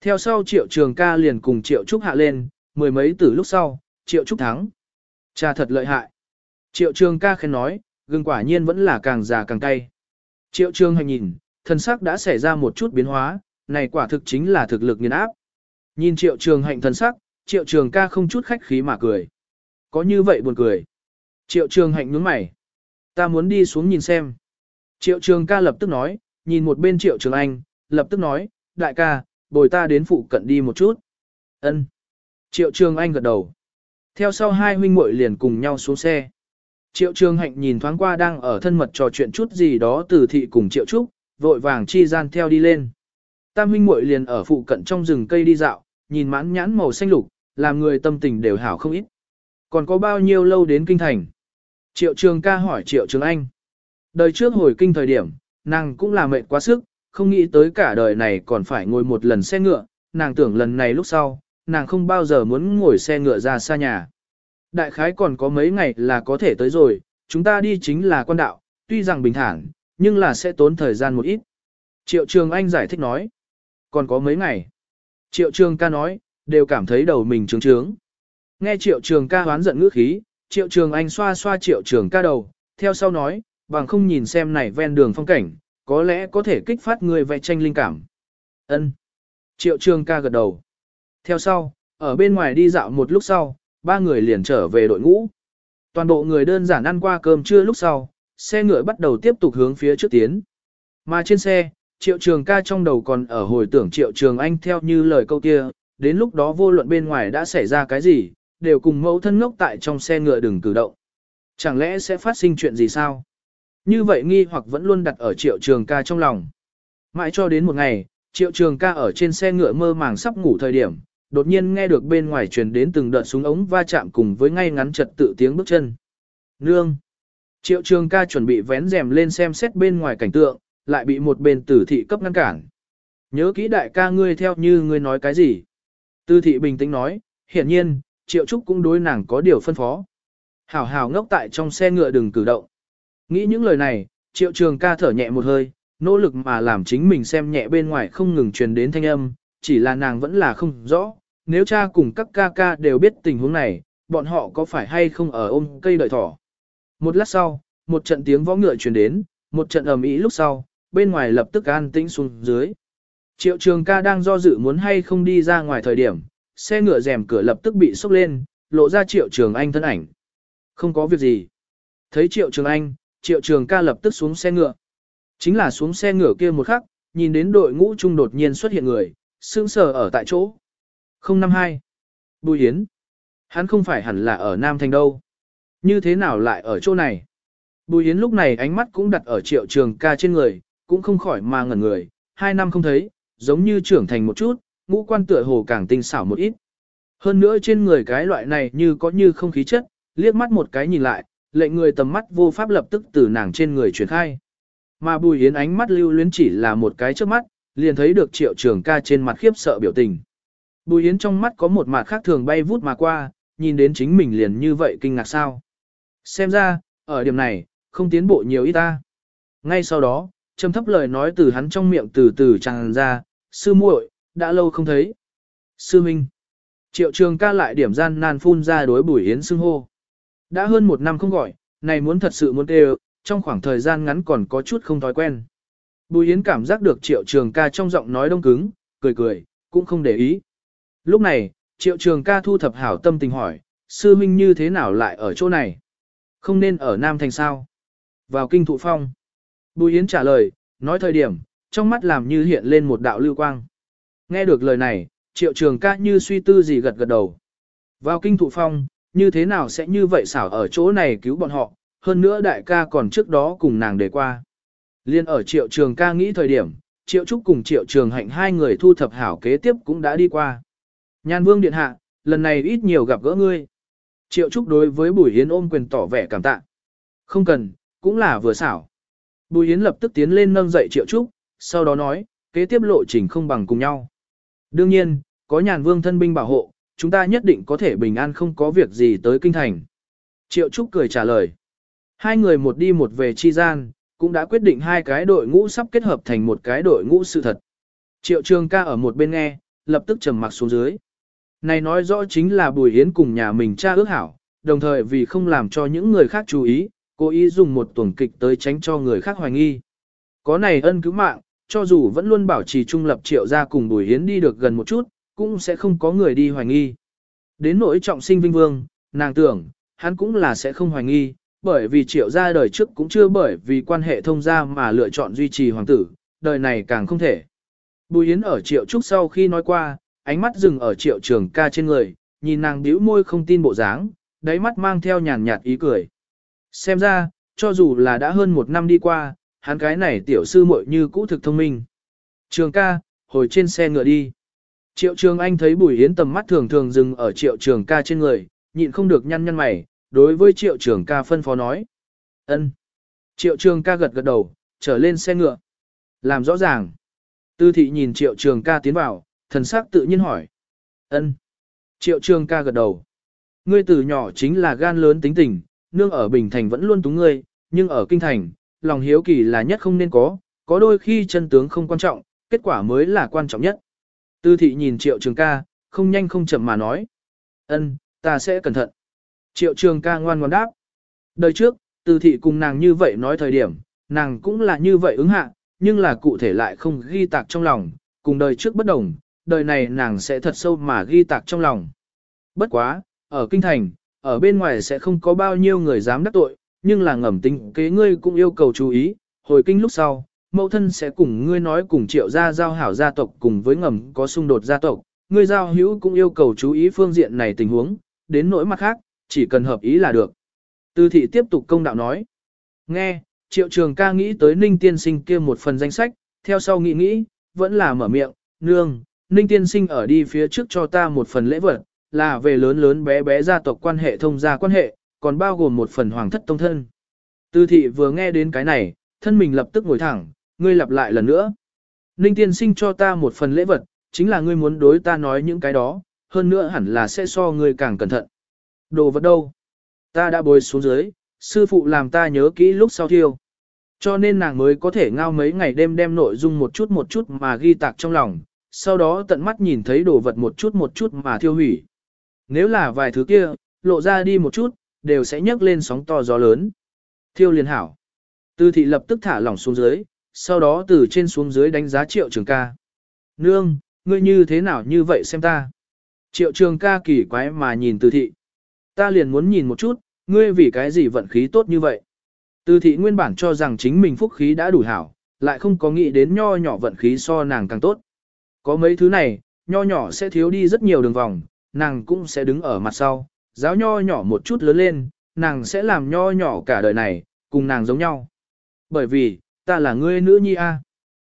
Theo sau Triệu Trường ca liền cùng Triệu Trúc hạ lên, mười mấy tử lúc sau, Triệu Trúc thắng. Cha thật lợi hại. Triệu Trường ca khen nói, gừng quả nhiên vẫn là càng già càng cay. Triệu Trường hành nhìn, thân sắc đã xảy ra một chút biến hóa, này quả thực chính là thực lực nghiền áp. Nhìn Triệu Trường hạnh thân sắc, Triệu Trường ca không chút khách khí mà cười. Có như vậy buồn cười. Triệu Trường hạnh nhướng mày. Ta muốn đi xuống nhìn xem. Triệu Trường ca lập tức nói, nhìn một bên Triệu Trường Anh, lập tức nói, đại ca, bồi ta đến phụ cận đi một chút. Ân. Triệu Trường Anh gật đầu. Theo sau hai huynh muội liền cùng nhau xuống xe. Triệu Trường Hạnh nhìn thoáng qua đang ở thân mật trò chuyện chút gì đó từ thị cùng Triệu Trúc, vội vàng chi gian theo đi lên. Tam huynh muội liền ở phụ cận trong rừng cây đi dạo, nhìn mãn nhãn màu xanh lục, làm người tâm tình đều hảo không ít. Còn có bao nhiêu lâu đến kinh thành? Triệu Trường ca hỏi Triệu Trường Anh. Đời trước hồi kinh thời điểm, nàng cũng là mệt quá sức, không nghĩ tới cả đời này còn phải ngồi một lần xe ngựa, nàng tưởng lần này lúc sau, nàng không bao giờ muốn ngồi xe ngựa ra xa nhà. Đại khái còn có mấy ngày là có thể tới rồi, chúng ta đi chính là quan đạo, tuy rằng bình thản, nhưng là sẽ tốn thời gian một ít. Triệu Trường Anh giải thích nói, còn có mấy ngày. Triệu Trường ca nói, đều cảm thấy đầu mình trướng trướng. Nghe Triệu Trường ca hoán giận ngữ khí, Triệu Trường Anh xoa xoa Triệu Trường ca đầu, theo sau nói, bằng không nhìn xem này ven đường phong cảnh, có lẽ có thể kích phát người vẽ tranh linh cảm. Ân. Triệu Trường ca gật đầu. Theo sau, ở bên ngoài đi dạo một lúc sau, ba người liền trở về đội ngũ. Toàn bộ người đơn giản ăn qua cơm trưa lúc sau, xe ngựa bắt đầu tiếp tục hướng phía trước tiến. Mà trên xe, triệu trường ca trong đầu còn ở hồi tưởng triệu trường anh theo như lời câu kia, đến lúc đó vô luận bên ngoài đã xảy ra cái gì, đều cùng mẫu thân ngốc tại trong xe ngựa đừng cử động. Chẳng lẽ sẽ phát sinh chuyện gì sao? Như vậy nghi hoặc vẫn luôn đặt ở triệu trường ca trong lòng. Mãi cho đến một ngày, triệu trường ca ở trên xe ngựa mơ màng sắp ngủ thời điểm, đột nhiên nghe được bên ngoài truyền đến từng đợt súng ống va chạm cùng với ngay ngắn trật tự tiếng bước chân. Nương! Triệu trường ca chuẩn bị vén rèm lên xem xét bên ngoài cảnh tượng, lại bị một bên tử thị cấp ngăn cản. Nhớ kỹ đại ca ngươi theo như ngươi nói cái gì. Tư thị bình tĩnh nói, hiển nhiên, triệu trúc cũng đối nàng có điều phân phó. Hảo hảo ngốc tại trong xe ngựa đừng cử động. Nghĩ những lời này, triệu trường ca thở nhẹ một hơi, nỗ lực mà làm chính mình xem nhẹ bên ngoài không ngừng truyền đến thanh âm, chỉ là nàng vẫn là không rõ, nếu cha cùng các ca ca đều biết tình huống này, bọn họ có phải hay không ở ôm cây đợi thỏ. Một lát sau, một trận tiếng võ ngựa truyền đến, một trận ầm ĩ lúc sau, bên ngoài lập tức an tĩnh xuống dưới. Triệu trường ca đang do dự muốn hay không đi ra ngoài thời điểm, xe ngựa rèm cửa lập tức bị sốc lên, lộ ra triệu trường anh thân ảnh. Không có việc gì. Thấy triệu trường anh, triệu trường ca lập tức xuống xe ngựa. Chính là xuống xe ngựa kia một khắc, nhìn đến đội ngũ trung đột nhiên xuất hiện người, sững sờ ở tại chỗ. 052. Bùi Yến. Hắn không phải hẳn là ở Nam Thành đâu. Như thế nào lại ở chỗ này? Bùi Yến lúc này ánh mắt cũng đặt ở triệu trường ca trên người, cũng không khỏi mà ngẩn người, hai năm không thấy, giống như trưởng thành một chút, ngũ quan tựa hồ càng tinh xảo một ít. Hơn nữa trên người cái loại này như có như không khí chất, liếc mắt một cái nhìn lại, lệnh người tầm mắt vô pháp lập tức từ nàng trên người chuyển khai. Mà Bùi Yến ánh mắt lưu luyến chỉ là một cái trước mắt, liền thấy được triệu trường ca trên mặt khiếp sợ biểu tình. Bùi Yến trong mắt có một mặt khác thường bay vút mà qua, nhìn đến chính mình liền như vậy kinh ngạc sao. Xem ra, ở điểm này, không tiến bộ nhiều ít ta. Ngay sau đó, trầm thấp lời nói từ hắn trong miệng từ từ tràn ra, sư muội, đã lâu không thấy. Sư Minh. Triệu trường ca lại điểm gian nan phun ra đối Bùi Yến xưng hô. Đã hơn một năm không gọi, này muốn thật sự muốn đều trong khoảng thời gian ngắn còn có chút không thói quen. Bùi Yến cảm giác được triệu trường ca trong giọng nói đông cứng, cười cười, cũng không để ý. Lúc này, triệu trường ca thu thập hảo tâm tình hỏi, sư minh như thế nào lại ở chỗ này? Không nên ở Nam Thành sao? Vào kinh thụ phong. Bùi Yến trả lời, nói thời điểm, trong mắt làm như hiện lên một đạo lưu quang. Nghe được lời này, triệu trường ca như suy tư gì gật gật đầu. Vào kinh thụ phong, như thế nào sẽ như vậy xảo ở chỗ này cứu bọn họ, hơn nữa đại ca còn trước đó cùng nàng để qua. Liên ở triệu trường ca nghĩ thời điểm, triệu trúc cùng triệu trường hạnh hai người thu thập hảo kế tiếp cũng đã đi qua. Nhan vương điện hạ, lần này ít nhiều gặp gỡ ngươi. Triệu trúc đối với Bùi Hiến ôm quyền tỏ vẻ cảm tạ. Không cần, cũng là vừa xảo. Bùi Hiến lập tức tiến lên nâng dậy triệu trúc, sau đó nói, kế tiếp lộ trình không bằng cùng nhau. Đương nhiên, có nhàn vương thân binh bảo hộ, chúng ta nhất định có thể bình an không có việc gì tới kinh thành. Triệu Trúc cười trả lời. Hai người một đi một về chi gian, cũng đã quyết định hai cái đội ngũ sắp kết hợp thành một cái đội ngũ sự thật. Triệu Trường ca ở một bên nghe, lập tức trầm mặc xuống dưới. Này nói rõ chính là Bùi Hiến cùng nhà mình cha ước hảo, đồng thời vì không làm cho những người khác chú ý, cố ý dùng một tuần kịch tới tránh cho người khác hoài nghi. Có này ân cứu mạng, cho dù vẫn luôn bảo trì trung lập triệu ra cùng Bùi Hiến đi được gần một chút, cũng sẽ không có người đi hoài nghi. Đến nỗi trọng sinh vinh vương, nàng tưởng, hắn cũng là sẽ không hoài nghi, bởi vì triệu gia đời trước cũng chưa bởi vì quan hệ thông gia mà lựa chọn duy trì hoàng tử, đời này càng không thể. Bùi Yến ở triệu trúc sau khi nói qua, ánh mắt dừng ở triệu trường ca trên người, nhìn nàng bĩu môi không tin bộ dáng, đáy mắt mang theo nhàn nhạt ý cười. Xem ra, cho dù là đã hơn một năm đi qua, hắn cái này tiểu sư muội như cũ thực thông minh. Trường ca, hồi trên xe ngựa đi. Triệu trường anh thấy bùi hiến tầm mắt thường thường dừng ở triệu trường ca trên người, nhịn không được nhăn nhăn mày, đối với triệu trường ca phân phó nói. ân. Triệu trường ca gật gật đầu, trở lên xe ngựa. Làm rõ ràng. Tư thị nhìn triệu trường ca tiến vào, thần sắc tự nhiên hỏi. ân. Triệu trường ca gật đầu. Ngươi từ nhỏ chính là gan lớn tính tình, nương ở Bình Thành vẫn luôn túng ngươi, nhưng ở Kinh Thành, lòng hiếu kỳ là nhất không nên có, có đôi khi chân tướng không quan trọng, kết quả mới là quan trọng nhất. Tư thị nhìn triệu trường ca, không nhanh không chậm mà nói. ân, ta sẽ cẩn thận. Triệu trường ca ngoan ngoan đáp. Đời trước, tư thị cùng nàng như vậy nói thời điểm, nàng cũng là như vậy ứng hạ, nhưng là cụ thể lại không ghi tạc trong lòng, cùng đời trước bất đồng, đời này nàng sẽ thật sâu mà ghi tạc trong lòng. Bất quá, ở kinh thành, ở bên ngoài sẽ không có bao nhiêu người dám đắc tội, nhưng là ngầm tính kế ngươi cũng yêu cầu chú ý, hồi kinh lúc sau, mẫu thân sẽ cùng ngươi nói cùng triệu gia giao hảo gia tộc cùng với ngầm có xung đột gia tộc, ngươi giao hữu cũng yêu cầu chú ý phương diện này tình huống, đến nỗi mặt khác, chỉ cần hợp ý là được. Tư thị tiếp tục công đạo nói. Nghe, triệu trường ca nghĩ tới ninh tiên sinh kia một phần danh sách, theo sau nghĩ nghĩ, vẫn là mở miệng, nương, Ninh tiên sinh ở đi phía trước cho ta một phần lễ vật, là về lớn lớn bé bé gia tộc quan hệ thông gia quan hệ, còn bao gồm một phần hoàng thất tông thân. Tư thị vừa nghe đến cái này, thân mình lập tức ngồi thẳng, ngươi lặp lại lần nữa. Ninh tiên sinh cho ta một phần lễ vật, chính là ngươi muốn đối ta nói những cái đó, hơn nữa hẳn là sẽ so ngươi càng cẩn thận. Đồ vật đâu? Ta đã bồi xuống dưới, sư phụ làm ta nhớ kỹ lúc sau thiêu. Cho nên nàng mới có thể ngao mấy ngày đêm đem nội dung một chút một chút mà ghi tạc trong lòng, sau đó tận mắt nhìn thấy đồ vật một chút một chút mà thiêu hủy. Nếu là vài thứ kia, lộ ra đi một chút, đều sẽ nhấc lên sóng to gió lớn. Thiêu liền hảo. Tư thị lập tức thả lỏng xuống dưới, sau đó từ trên xuống dưới đánh giá triệu trường ca. Nương, ngươi như thế nào như vậy xem ta. Triệu trường ca kỳ quái mà nhìn từ thị. Ta liền muốn nhìn một chút, ngươi vì cái gì vận khí tốt như vậy. Từ thị nguyên bản cho rằng chính mình phúc khí đã đủ hảo, lại không có nghĩ đến nho nhỏ vận khí so nàng càng tốt. Có mấy thứ này, nho nhỏ sẽ thiếu đi rất nhiều đường vòng, nàng cũng sẽ đứng ở mặt sau, giáo nho nhỏ một chút lớn lên, nàng sẽ làm nho nhỏ cả đời này, cùng nàng giống nhau. Bởi vì, ta là ngươi nữ nhi a.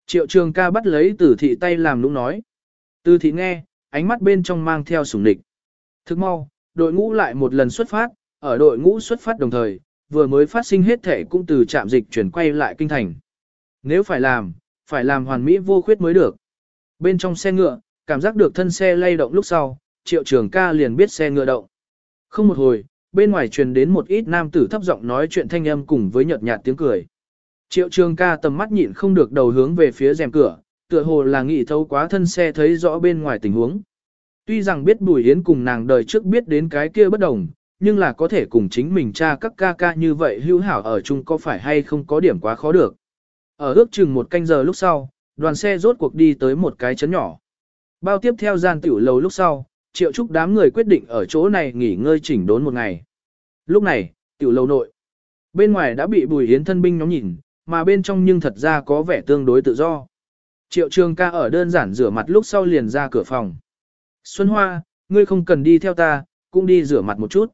Triệu trường ca bắt lấy tử thị tay làm nũng nói. Tử thị nghe, ánh mắt bên trong mang theo sủng địch. Thức mau, đội ngũ lại một lần xuất phát, ở đội ngũ xuất phát đồng thời, vừa mới phát sinh hết thể cũng từ trạm dịch chuyển quay lại kinh thành. Nếu phải làm, phải làm hoàn mỹ vô khuyết mới được. Bên trong xe ngựa, cảm giác được thân xe lay động lúc sau, triệu trường ca liền biết xe ngựa động. Không một hồi, bên ngoài truyền đến một ít nam tử thấp giọng nói chuyện thanh âm cùng với nhợt nhạt tiếng cười. Triệu trường ca tầm mắt nhịn không được đầu hướng về phía rèm cửa, tựa hồ là nghĩ thấu quá thân xe thấy rõ bên ngoài tình huống. Tuy rằng biết Bùi Yến cùng nàng đời trước biết đến cái kia bất đồng, nhưng là có thể cùng chính mình cha các ca ca như vậy hữu hảo ở chung có phải hay không có điểm quá khó được. Ở ước chừng một canh giờ lúc sau, đoàn xe rốt cuộc đi tới một cái chấn nhỏ. Bao tiếp theo gian tiểu lầu lúc sau, triệu trúc đám người quyết định ở chỗ này nghỉ ngơi chỉnh đốn một ngày. Lúc này, tiểu lầu nội, bên ngoài đã bị bùi Yến thân binh nhóm nhìn, mà bên trong nhưng thật ra có vẻ tương đối tự do. Triệu trường ca ở đơn giản rửa mặt lúc sau liền ra cửa phòng. Xuân Hoa, ngươi không cần đi theo ta, cũng đi rửa mặt một chút.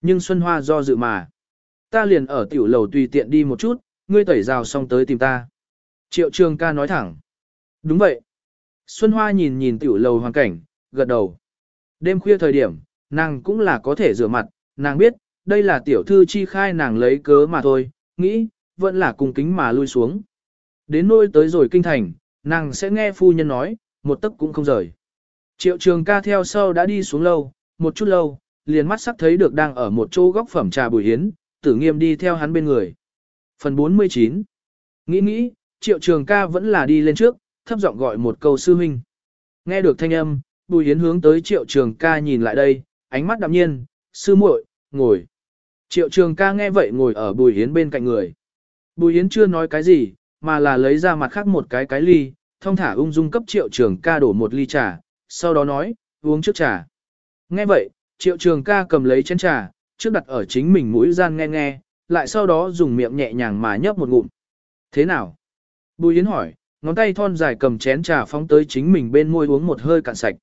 Nhưng Xuân Hoa do dự mà. Ta liền ở tiểu lầu tùy tiện đi một chút, ngươi tẩy rào xong tới tìm ta. Triệu trường ca nói thẳng. Đúng vậy. Xuân Hoa nhìn nhìn tiểu lầu hoàn cảnh, gật đầu. Đêm khuya thời điểm, nàng cũng là có thể rửa mặt, nàng biết, đây là tiểu thư chi khai nàng lấy cớ mà thôi, nghĩ, vẫn là cùng kính mà lui xuống. Đến nôi tới rồi kinh thành, nàng sẽ nghe phu nhân nói, một tấc cũng không rời. Triệu trường ca theo sau đã đi xuống lâu, một chút lâu, liền mắt sắp thấy được đang ở một chỗ góc phẩm trà bùi hiến, tử nghiêm đi theo hắn bên người. Phần 49 Nghĩ nghĩ, triệu trường ca vẫn là đi lên trước, thấp giọng gọi một câu sư huynh. Nghe được thanh âm, bùi hiến hướng tới triệu trường ca nhìn lại đây, ánh mắt đạm nhiên, sư muội, ngồi. Triệu trường ca nghe vậy ngồi ở bùi hiến bên cạnh người. Bùi Yến chưa nói cái gì, mà là lấy ra mặt khác một cái cái ly, thông thả ung dung cấp triệu trường ca đổ một ly trà, sau đó nói, uống trước trà. Nghe vậy, triệu trường ca cầm lấy chén trà, trước đặt ở chính mình mũi gian nghe nghe, lại sau đó dùng miệng nhẹ nhàng mà nhấp một ngụm. Thế nào? Bùi Yến hỏi, ngón tay thon dài cầm chén trà phóng tới chính mình bên môi uống một hơi cạn sạch.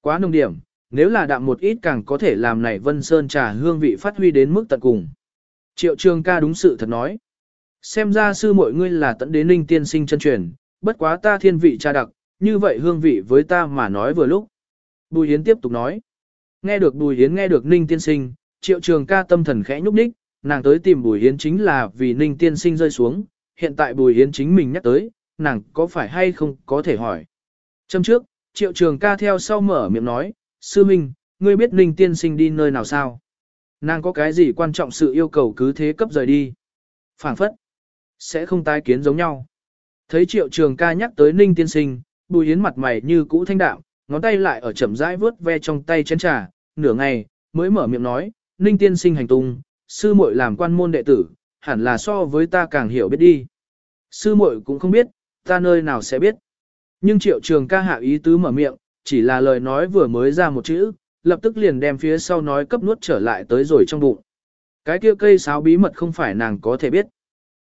Quá nồng điểm, nếu là đạm một ít càng có thể làm này vân sơn trà hương vị phát huy đến mức tận cùng. Triệu trường ca đúng sự thật nói. Xem ra sư mọi ngươi là tận đến ninh tiên sinh chân truyền, bất quá ta thiên vị cha đặc, như vậy hương vị với ta mà nói vừa lúc. Bùi Yến tiếp tục nói. Nghe được Bùi Yến nghe được ninh tiên sinh, triệu trường ca tâm thần khẽ nhúc nhích, nàng tới tìm Bùi Yến chính là vì ninh tiên sinh rơi xuống, hiện tại Bùi Yến chính mình nhắc tới, nàng có phải hay không có thể hỏi. Châm trước, triệu trường ca theo sau mở miệng nói, sư minh, ngươi biết ninh tiên sinh đi nơi nào sao? Nàng có cái gì quan trọng sự yêu cầu cứ thế cấp rời đi? phảng phất, sẽ không tái kiến giống nhau. Thấy triệu trường ca nhắc tới ninh tiên sinh, bùi yến mặt mày như cũ thanh đạm, ngón tay lại ở chậm rãi vớt ve trong tay chén trà, nửa ngày, mới mở miệng nói, ninh tiên sinh hành tung, sư muội làm quan môn đệ tử, hẳn là so với ta càng hiểu biết đi. Sư muội cũng không biết, ta nơi nào sẽ biết. Nhưng triệu trường ca hạ ý tứ mở miệng, chỉ là lời nói vừa mới ra một chữ, lập tức liền đem phía sau nói cấp nuốt trở lại tới rồi trong bụng. Cái kia cây sáo bí mật không phải nàng có thể biết.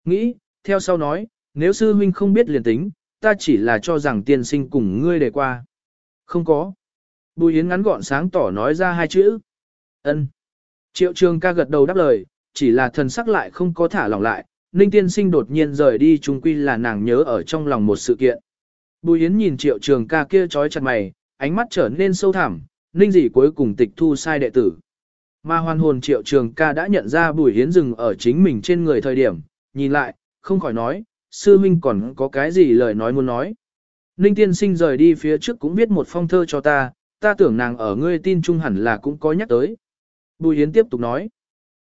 Nghĩ, theo sau nói, nếu sư huynh không biết liền tính, ta chỉ là cho rằng tiên sinh cùng ngươi để qua. Không có. Bùi Yến ngắn gọn sáng tỏ nói ra hai chữ. ân Triệu trường ca gật đầu đáp lời, chỉ là thần sắc lại không có thả lỏng lại, Ninh tiên sinh đột nhiên rời đi chung quy là nàng nhớ ở trong lòng một sự kiện. Bùi Yến nhìn triệu trường ca kia trói chặt mày, ánh mắt trở nên sâu thẳm, ninh dị cuối cùng tịch thu sai đệ tử. Mà hoàn hồn triệu trường ca đã nhận ra Bùi Yến dừng ở chính mình trên người thời điểm, nhìn lại, không khỏi nói, sư minh còn có cái gì lời nói muốn nói. Ninh tiên sinh rời đi phía trước cũng viết một phong thơ cho ta, ta tưởng nàng ở ngươi tin trung hẳn là cũng có nhắc tới. Bùi Yến tiếp tục nói.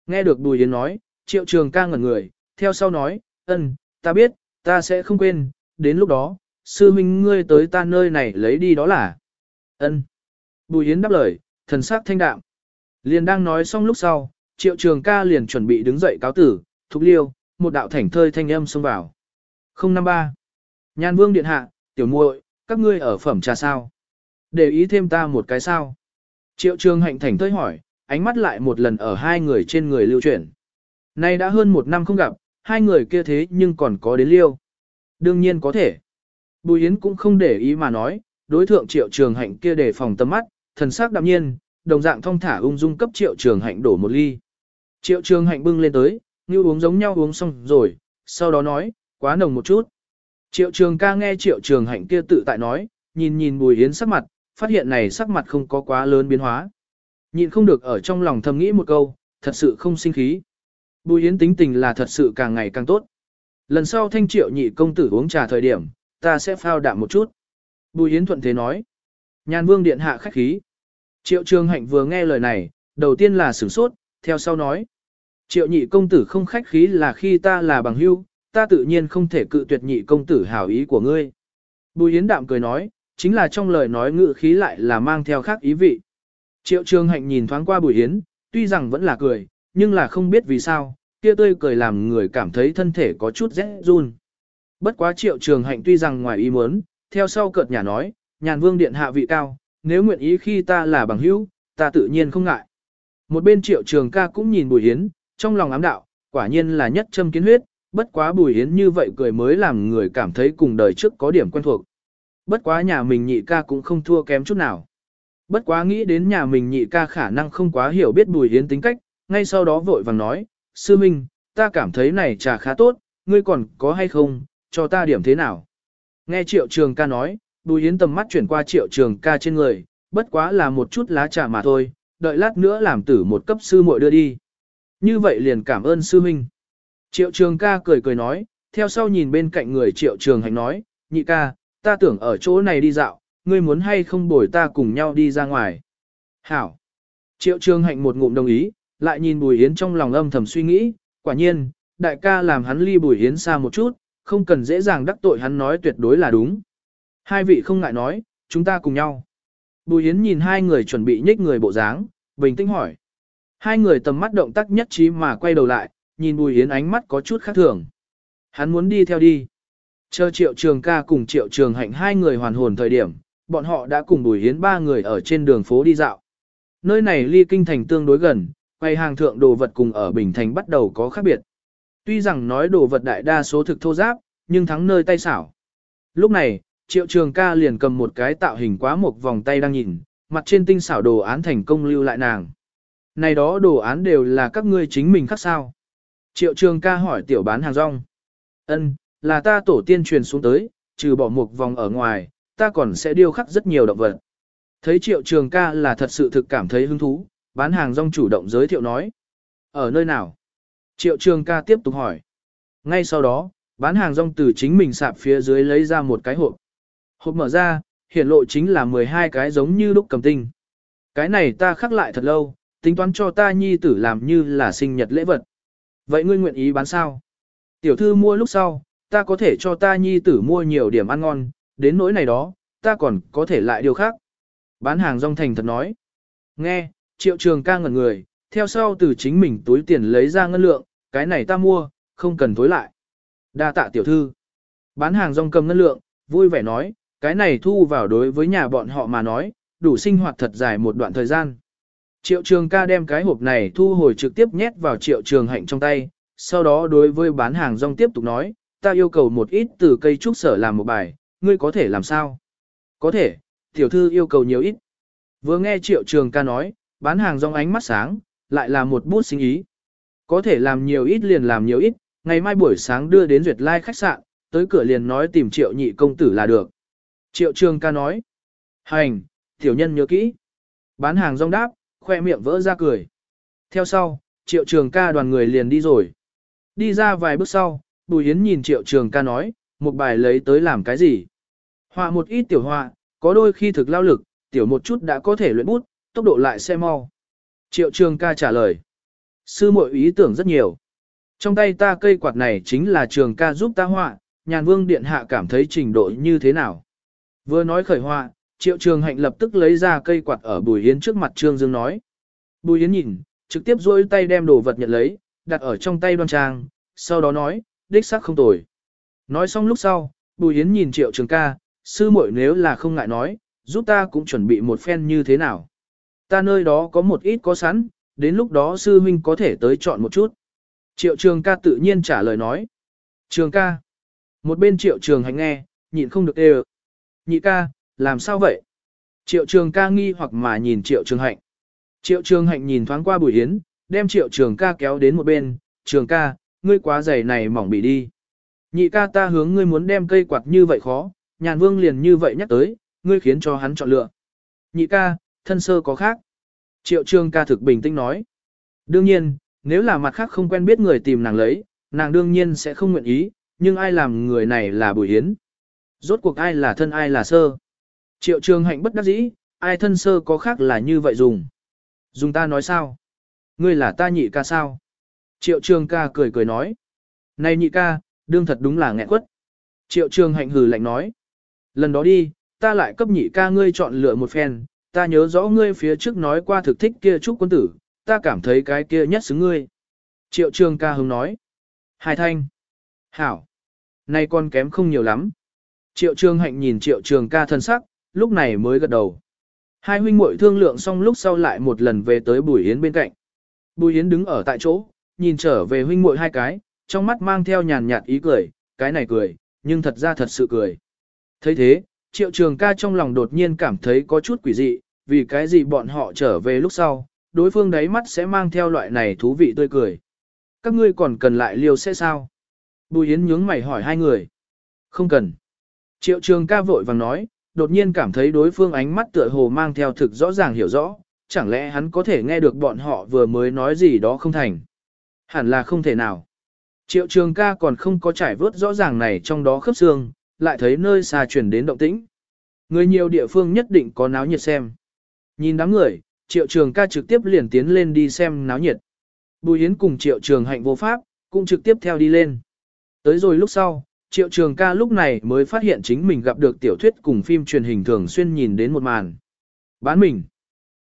Nghe được Bùi Yến nói, triệu trường ca ngẩn người, theo sau nói, ân, ta biết, ta sẽ không quên, đến lúc đó, sư minh ngươi tới ta nơi này lấy đi đó là. ân. Bùi Yến đáp lời, thần sắc thanh đạm. Liền đang nói xong lúc sau, triệu trường ca liền chuẩn bị đứng dậy cáo tử, thúc liêu, một đạo thảnh thơi thanh âm xông vào. 053. Nhan vương điện hạ, tiểu muội, các ngươi ở phẩm trà sao? Để ý thêm ta một cái sao? Triệu trường hạnh thảnh thơi hỏi, ánh mắt lại một lần ở hai người trên người lưu chuyển. Nay đã hơn một năm không gặp, hai người kia thế nhưng còn có đến liêu. Đương nhiên có thể. Bùi Yến cũng không để ý mà nói, đối thượng triệu trường hạnh kia để phòng tâm mắt, thần sắc đạm nhiên, đồng dạng thong thả ung dung cấp triệu trường hạnh đổ một ly. Triệu trường hạnh bưng lên tới, như uống giống nhau uống xong rồi, sau đó nói, quá nồng một chút. Triệu trường ca nghe triệu trường hạnh kia tự tại nói, nhìn nhìn bùi yến sắc mặt, phát hiện này sắc mặt không có quá lớn biến hóa. Nhịn không được ở trong lòng thầm nghĩ một câu, thật sự không sinh khí. Bùi yến tính tình là thật sự càng ngày càng tốt. Lần sau thanh triệu nhị công tử uống trà thời điểm, ta sẽ phao đạm một chút. Bùi yến thuận thế nói. Nhàn vương điện hạ khách khí. Triệu trường hạnh vừa nghe lời này, đầu tiên là sửng sốt, theo sau nói. Triệu nhị công tử không khách khí là khi ta là bằng hữu, ta tự nhiên không thể cự tuyệt nhị công tử hảo ý của ngươi. Bùi Yến đạm cười nói, chính là trong lời nói ngự khí lại là mang theo khác ý vị. Triệu trường hạnh nhìn thoáng qua Bùi Yến, tuy rằng vẫn là cười, nhưng là không biết vì sao, kia tươi cười làm người cảm thấy thân thể có chút rét run. Bất quá triệu trường hạnh tuy rằng ngoài ý muốn, theo sau cợt nhà nói, nhàn vương điện hạ vị cao, nếu nguyện ý khi ta là bằng hữu, ta tự nhiên không ngại. Một bên triệu trường ca cũng nhìn Bùi Yến, trong lòng ám đạo, quả nhiên là nhất châm kiến huyết, bất quá Bùi Yến như vậy cười mới làm người cảm thấy cùng đời trước có điểm quen thuộc. Bất quá nhà mình nhị ca cũng không thua kém chút nào. Bất quá nghĩ đến nhà mình nhị ca khả năng không quá hiểu biết Bùi Yến tính cách, ngay sau đó vội vàng nói, Sư Minh, ta cảm thấy này trà khá tốt, ngươi còn có hay không, cho ta điểm thế nào? Nghe triệu trường ca nói, Bùi Yến tầm mắt chuyển qua triệu trường ca trên người, bất quá là một chút lá trà mà thôi, đợi lát nữa làm tử một cấp sư muội đưa đi. Như vậy liền cảm ơn sư huynh Triệu trường ca cười cười nói, theo sau nhìn bên cạnh người triệu trường hành nói, nhị ca, ta tưởng ở chỗ này đi dạo, ngươi muốn hay không bồi ta cùng nhau đi ra ngoài. Hảo. Triệu trường hạnh một ngụm đồng ý, lại nhìn bùi hiến trong lòng âm thầm suy nghĩ, quả nhiên, đại ca làm hắn ly bùi hiến xa một chút, không cần dễ dàng đắc tội hắn nói tuyệt đối là đúng. Hai vị không ngại nói, chúng ta cùng nhau. Bùi hiến nhìn hai người chuẩn bị nhích người bộ dáng, bình tĩnh hỏi. Hai người tầm mắt động tác nhất trí mà quay đầu lại, nhìn Bùi Yến ánh mắt có chút khác thường. Hắn muốn đi theo đi. Chờ triệu trường ca cùng triệu trường hạnh hai người hoàn hồn thời điểm, bọn họ đã cùng Bùi Yến ba người ở trên đường phố đi dạo. Nơi này ly kinh thành tương đối gần, quay hàng thượng đồ vật cùng ở Bình Thành bắt đầu có khác biệt. Tuy rằng nói đồ vật đại đa số thực thô giáp, nhưng thắng nơi tay xảo. Lúc này, triệu trường ca liền cầm một cái tạo hình quá một vòng tay đang nhìn, mặt trên tinh xảo đồ án thành công lưu lại nàng. Này đó đồ án đều là các ngươi chính mình khắc sao. Triệu trường ca hỏi tiểu bán hàng rong. Ân, là ta tổ tiên truyền xuống tới, trừ bỏ một vòng ở ngoài, ta còn sẽ điêu khắc rất nhiều động vật. Thấy triệu trường ca là thật sự thực cảm thấy hứng thú, bán hàng rong chủ động giới thiệu nói. Ở nơi nào? Triệu trường ca tiếp tục hỏi. Ngay sau đó, bán hàng rong từ chính mình sạp phía dưới lấy ra một cái hộp. Hộp mở ra, hiện lộ chính là 12 cái giống như đúc cầm tinh. Cái này ta khắc lại thật lâu, tính toán cho ta nhi tử làm như là sinh nhật lễ vật. Vậy ngươi nguyện ý bán sao? Tiểu thư mua lúc sau, ta có thể cho ta nhi tử mua nhiều điểm ăn ngon, đến nỗi này đó, ta còn có thể lại điều khác. Bán hàng rong thành thật nói. Nghe, triệu trường ca ngẩn người, theo sau từ chính mình túi tiền lấy ra ngân lượng, cái này ta mua, không cần tối lại. Đa tạ tiểu thư. Bán hàng rong cầm ngân lượng, vui vẻ nói, cái này thu vào đối với nhà bọn họ mà nói, đủ sinh hoạt thật dài một đoạn thời gian. Triệu trường ca đem cái hộp này thu hồi trực tiếp nhét vào triệu trường hạnh trong tay, sau đó đối với bán hàng rong tiếp tục nói, ta yêu cầu một ít từ cây trúc sở làm một bài, ngươi có thể làm sao? Có thể, tiểu thư yêu cầu nhiều ít. Vừa nghe triệu trường ca nói, bán hàng rong ánh mắt sáng, lại là một bút sinh ý. Có thể làm nhiều ít liền làm nhiều ít, ngày mai buổi sáng đưa đến duyệt lai like khách sạn, tới cửa liền nói tìm triệu nhị công tử là được. Triệu trường ca nói. Hành, tiểu nhân nhớ kỹ. Bán hàng rong đáp, khoe miệng vỡ ra cười. Theo sau, triệu trường ca đoàn người liền đi rồi. Đi ra vài bước sau, Bùi Yến nhìn triệu trường ca nói, một bài lấy tới làm cái gì. Họa một ít tiểu họa, có đôi khi thực lao lực, tiểu một chút đã có thể luyện bút, tốc độ lại xe mau. Triệu trường ca trả lời. Sư muội ý tưởng rất nhiều. Trong tay ta cây quạt này chính là trường ca giúp ta họa, nhàn vương điện hạ cảm thấy trình độ như thế nào. Vừa nói khởi họa, triệu trường hạnh lập tức lấy ra cây quạt ở Bùi Yến trước mặt Trương Dương nói. Bùi Yến nhìn, trực tiếp duỗi tay đem đồ vật nhận lấy, đặt ở trong tay đoan trang, sau đó nói, đích xác không tồi. Nói xong lúc sau, Bùi Yến nhìn triệu trường ca, sư muội nếu là không ngại nói, giúp ta cũng chuẩn bị một phen như thế nào. Ta nơi đó có một ít có sẵn, đến lúc đó sư huynh có thể tới chọn một chút. Triệu trường ca tự nhiên trả lời nói. Trường ca. Một bên triệu trường hạnh nghe, nhịn không được đều. Nhị ca, làm sao vậy? Triệu trường ca nghi hoặc mà nhìn triệu trường hạnh. Triệu trường hạnh nhìn thoáng qua bùi hiến, đem triệu trường ca kéo đến một bên. Trường ca, ngươi quá dày này mỏng bị đi. Nhị ca ta hướng ngươi muốn đem cây quạt như vậy khó, nhàn vương liền như vậy nhắc tới, ngươi khiến cho hắn chọn lựa. Nhị ca, thân sơ có khác. Triệu trường ca thực bình tĩnh nói. Đương nhiên, nếu là mặt khác không quen biết người tìm nàng lấy, nàng đương nhiên sẽ không nguyện ý, nhưng ai làm người này là bùi hiến. Rốt cuộc ai là thân ai là sơ. Triệu trường hạnh bất đắc dĩ, ai thân sơ có khác là như vậy dùng. Dùng ta nói sao? Ngươi là ta nhị ca sao? Triệu trường ca cười cười nói. Này nhị ca, đương thật đúng là nghẹn quất. Triệu trường hạnh hừ lạnh nói. Lần đó đi, ta lại cấp nhị ca ngươi chọn lựa một phen, ta nhớ rõ ngươi phía trước nói qua thực thích kia trúc quân tử, ta cảm thấy cái kia nhất xứng ngươi. Triệu trường ca hứng nói. Hai thanh. Hảo. Nay con kém không nhiều lắm. Triệu trường hạnh nhìn triệu trường ca thân sắc, lúc này mới gật đầu. Hai huynh muội thương lượng xong lúc sau lại một lần về tới Bùi Yến bên cạnh. Bùi Yến đứng ở tại chỗ, nhìn trở về huynh muội hai cái, trong mắt mang theo nhàn nhạt ý cười, cái này cười, nhưng thật ra thật sự cười. thấy thế, triệu trường ca trong lòng đột nhiên cảm thấy có chút quỷ dị, vì cái gì bọn họ trở về lúc sau, đối phương đáy mắt sẽ mang theo loại này thú vị tươi cười. Các ngươi còn cần lại liều sẽ sao? Bùi Yến nhướng mày hỏi hai người. Không cần. Triệu trường ca vội vàng nói, đột nhiên cảm thấy đối phương ánh mắt tựa hồ mang theo thực rõ ràng hiểu rõ, chẳng lẽ hắn có thể nghe được bọn họ vừa mới nói gì đó không thành. Hẳn là không thể nào. Triệu trường ca còn không có trải vớt rõ ràng này trong đó khớp xương, lại thấy nơi xa chuyển đến động tĩnh. Người nhiều địa phương nhất định có náo nhiệt xem. Nhìn đám người, triệu trường ca trực tiếp liền tiến lên đi xem náo nhiệt. Bùi Yến cùng triệu trường hạnh vô pháp, cũng trực tiếp theo đi lên. Tới rồi lúc sau, triệu trường ca lúc này mới phát hiện chính mình gặp được tiểu thuyết cùng phim truyền hình thường xuyên nhìn đến một màn. Bán mình.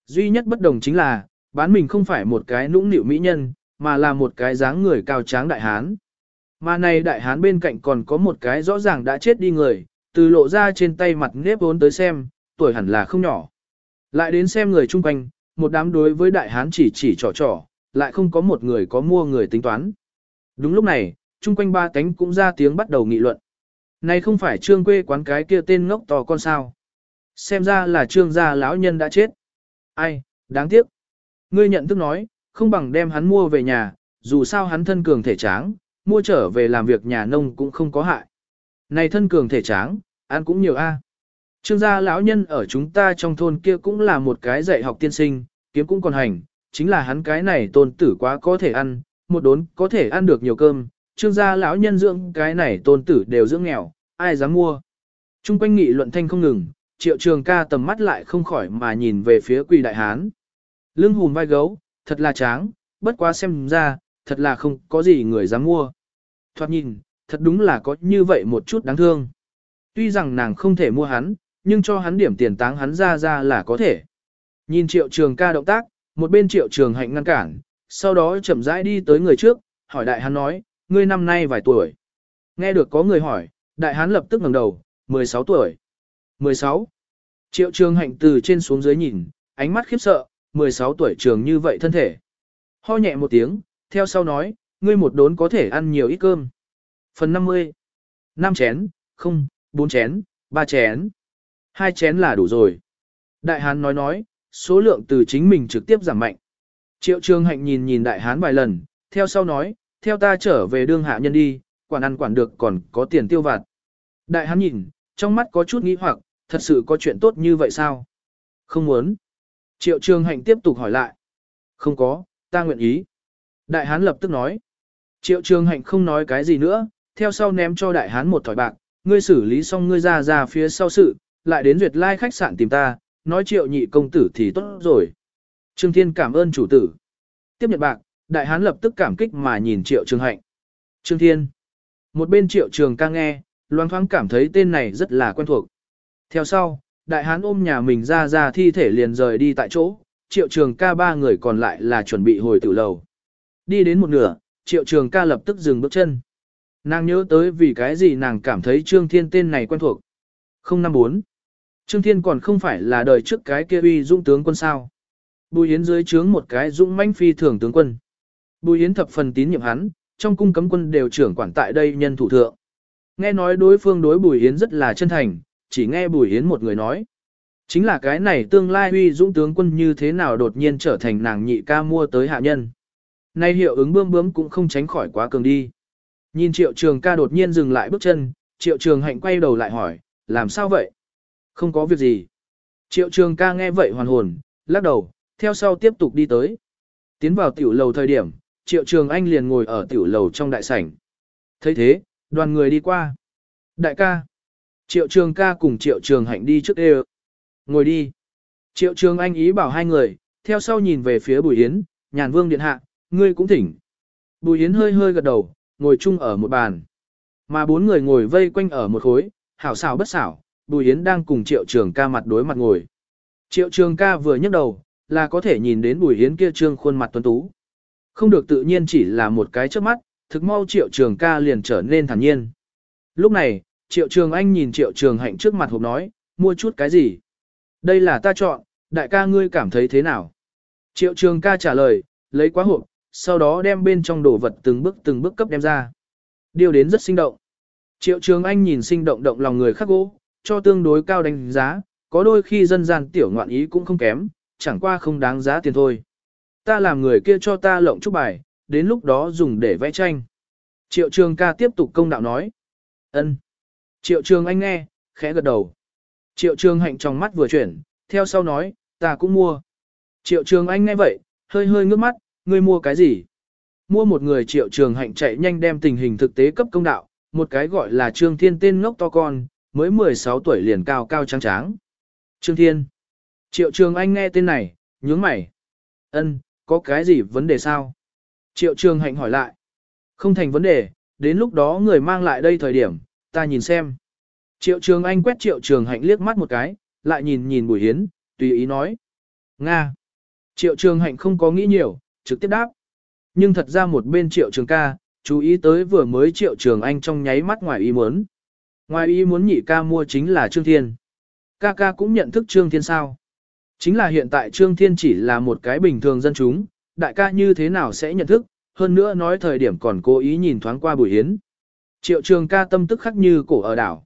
Duy nhất bất đồng chính là, bán mình không phải một cái nũng nịu mỹ nhân, mà là một cái dáng người cao tráng đại hán. Mà này đại hán bên cạnh còn có một cái rõ ràng đã chết đi người, từ lộ ra trên tay mặt nếp vốn tới xem, tuổi hẳn là không nhỏ. Lại đến xem người chung quanh, một đám đối với đại hán chỉ chỉ trò trò, lại không có một người có mua người tính toán. Đúng lúc này, chung quanh ba cánh cũng ra tiếng bắt đầu nghị luận. Này không phải trương quê quán cái kia tên ngốc to con sao. Xem ra là trương gia lão nhân đã chết. Ai, đáng tiếc. Ngươi nhận thức nói, không bằng đem hắn mua về nhà, dù sao hắn thân cường thể tráng, mua trở về làm việc nhà nông cũng không có hại. Này thân cường thể tráng, ăn cũng nhiều a. Trương gia lão nhân ở chúng ta trong thôn kia cũng là một cái dạy học tiên sinh, kiếm cũng còn hành, chính là hắn cái này tôn tử quá có thể ăn, một đốn có thể ăn được nhiều cơm, trương gia lão nhân dưỡng cái này tôn tử đều dưỡng nghèo, ai dám mua. Trung quanh nghị luận thanh không ngừng, triệu trường ca tầm mắt lại không khỏi mà nhìn về phía quỳ đại hán. Lưng hùn vai gấu, thật là tráng, bất quá xem ra, thật là không có gì người dám mua. Thoạt nhìn, thật đúng là có như vậy một chút đáng thương. Tuy rằng nàng không thể mua hắn, nhưng cho hắn điểm tiền táng hắn ra ra là có thể. Nhìn triệu trường ca động tác, một bên triệu trường hạnh ngăn cản, sau đó chậm rãi đi tới người trước, hỏi đại hắn nói, ngươi năm nay vài tuổi. Nghe được có người hỏi, đại hán lập tức ngẩng đầu, 16 tuổi. 16. Triệu trường hạnh từ trên xuống dưới nhìn, ánh mắt khiếp sợ, 16 tuổi trường như vậy thân thể. Ho nhẹ một tiếng, theo sau nói, ngươi một đốn có thể ăn nhiều ít cơm. Phần 50. 5 chén, không, 4 chén, 3 chén. Hai chén là đủ rồi. Đại hán nói nói, số lượng từ chính mình trực tiếp giảm mạnh. Triệu trường hạnh nhìn nhìn đại hán vài lần, theo sau nói, theo ta trở về đương hạ nhân đi, quản ăn quản được còn có tiền tiêu vặt. Đại hán nhìn, trong mắt có chút nghĩ hoặc, Thật sự có chuyện tốt như vậy sao? Không muốn. Triệu trường hạnh tiếp tục hỏi lại. Không có, ta nguyện ý. Đại hán lập tức nói. Triệu trường hạnh không nói cái gì nữa, theo sau ném cho đại hán một thỏi bạc, ngươi xử lý xong ngươi ra ra phía sau sự, lại đến duyệt lai khách sạn tìm ta, nói triệu nhị công tử thì tốt rồi. Trương Thiên cảm ơn chủ tử. Tiếp nhận bạc, đại hán lập tức cảm kích mà nhìn triệu trường hạnh. Trương Thiên. Một bên triệu trường ca nghe, loang thoáng cảm thấy tên này rất là quen thuộc. Theo sau, đại hán ôm nhà mình ra ra thi thể liền rời đi tại chỗ, triệu trường ca ba người còn lại là chuẩn bị hồi tử lầu. Đi đến một nửa, triệu trường ca lập tức dừng bước chân. Nàng nhớ tới vì cái gì nàng cảm thấy Trương Thiên tên này quen thuộc. 054. Trương Thiên còn không phải là đời trước cái kia uy dũng tướng quân sao. Bùi Yến dưới trướng một cái dũng manh phi thường tướng quân. Bùi Yến thập phần tín nhiệm hắn, trong cung cấm quân đều trưởng quản tại đây nhân thủ thượng. Nghe nói đối phương đối Bùi Yến rất là chân thành, chỉ nghe Bùi Yến một người nói. Chính là cái này tương lai huy dũng tướng quân như thế nào đột nhiên trở thành nàng nhị ca mua tới hạ nhân. Nay hiệu ứng bươm bướm cũng không tránh khỏi quá cường đi. Nhìn triệu trường ca đột nhiên dừng lại bước chân, triệu trường hạnh quay đầu lại hỏi, làm sao vậy? Không có việc gì. Triệu trường ca nghe vậy hoàn hồn, lắc đầu, theo sau tiếp tục đi tới. Tiến vào tiểu lầu thời điểm, triệu trường anh liền ngồi ở tiểu lầu trong đại sảnh. thấy thế, đoàn người đi qua. Đại ca. Triệu trường ca cùng triệu trường hạnh đi trước đê Ngồi đi. Triệu trường anh ý bảo hai người, theo sau nhìn về phía bùi yến, nhàn vương điện hạ, ngươi cũng thỉnh. Bùi yến hơi hơi gật đầu, ngồi chung ở một bàn. Mà bốn người ngồi vây quanh ở một khối, hảo xảo bất xảo, bùi yến đang cùng triệu trường ca mặt đối mặt ngồi. Triệu trường ca vừa nhấc đầu, là có thể nhìn đến bùi yến kia trương khuôn mặt tuấn tú. Không được tự nhiên chỉ là một cái trước mắt, thực mau triệu trường ca liền trở nên thản nhiên. Lúc này, triệu trường anh nhìn triệu trường hạnh trước mặt hộp nói, mua chút cái gì? Đây là ta chọn, đại ca ngươi cảm thấy thế nào? Triệu trường ca trả lời, lấy quá hộp, sau đó đem bên trong đồ vật từng bước từng bước cấp đem ra. Điều đến rất sinh động. Triệu trường anh nhìn sinh động động lòng người khắc gỗ, cho tương đối cao đánh giá, có đôi khi dân gian tiểu ngoạn ý cũng không kém, chẳng qua không đáng giá tiền thôi. Ta làm người kia cho ta lộng chút bài, đến lúc đó dùng để vẽ tranh. Triệu trường ca tiếp tục công đạo nói. ân. Triệu trường anh nghe, khẽ gật đầu. Triệu trường hạnh trong mắt vừa chuyển, theo sau nói, ta cũng mua. Triệu trường anh nghe vậy, hơi hơi ngước mắt, ngươi mua cái gì? Mua một người triệu trường hạnh chạy nhanh đem tình hình thực tế cấp công đạo, một cái gọi là trương thiên tên ngốc to con, mới 16 tuổi liền cao cao trắng tráng. Trương thiên. Triệu trường anh nghe tên này, nhướng mày. ân, có cái gì vấn đề sao? Triệu trường hạnh hỏi lại. Không thành vấn đề, đến lúc đó người mang lại đây thời điểm, ta nhìn xem. Triệu trường anh quét triệu trường hạnh liếc mắt một cái, lại nhìn nhìn bùi hiến, tùy ý nói. Nga. Triệu trường hạnh không có nghĩ nhiều, trực tiếp đáp. Nhưng thật ra một bên triệu trường ca, chú ý tới vừa mới triệu trường anh trong nháy mắt ngoài ý muốn. Ngoài ý muốn nhị ca mua chính là Trương Thiên. Ca ca cũng nhận thức Trương Thiên sao. Chính là hiện tại Trương Thiên chỉ là một cái bình thường dân chúng, đại ca như thế nào sẽ nhận thức, hơn nữa nói thời điểm còn cố ý nhìn thoáng qua Bùi Yến. Triệu trường ca tâm tức khắc như cổ ở đảo.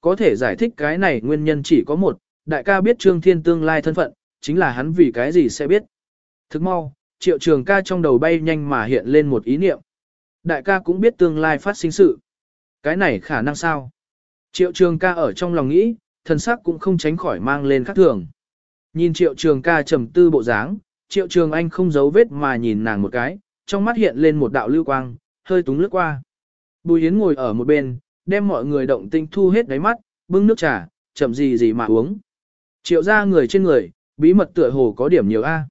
Có thể giải thích cái này nguyên nhân chỉ có một, đại ca biết Trương Thiên tương lai thân phận, chính là hắn vì cái gì sẽ biết. Thức mau, triệu trường ca trong đầu bay nhanh mà hiện lên một ý niệm. Đại ca cũng biết tương lai phát sinh sự. Cái này khả năng sao? Triệu trường ca ở trong lòng nghĩ, thần sắc cũng không tránh khỏi mang lên khắc thường. Nhìn triệu trường ca trầm tư bộ dáng, triệu trường anh không giấu vết mà nhìn nàng một cái, trong mắt hiện lên một đạo lưu quang, hơi túng lướt qua. Bùi Yến ngồi ở một bên, đem mọi người động tinh thu hết đáy mắt, bưng nước trà, chậm gì gì mà uống. Triệu ra người trên người, bí mật tựa hồ có điểm nhiều A.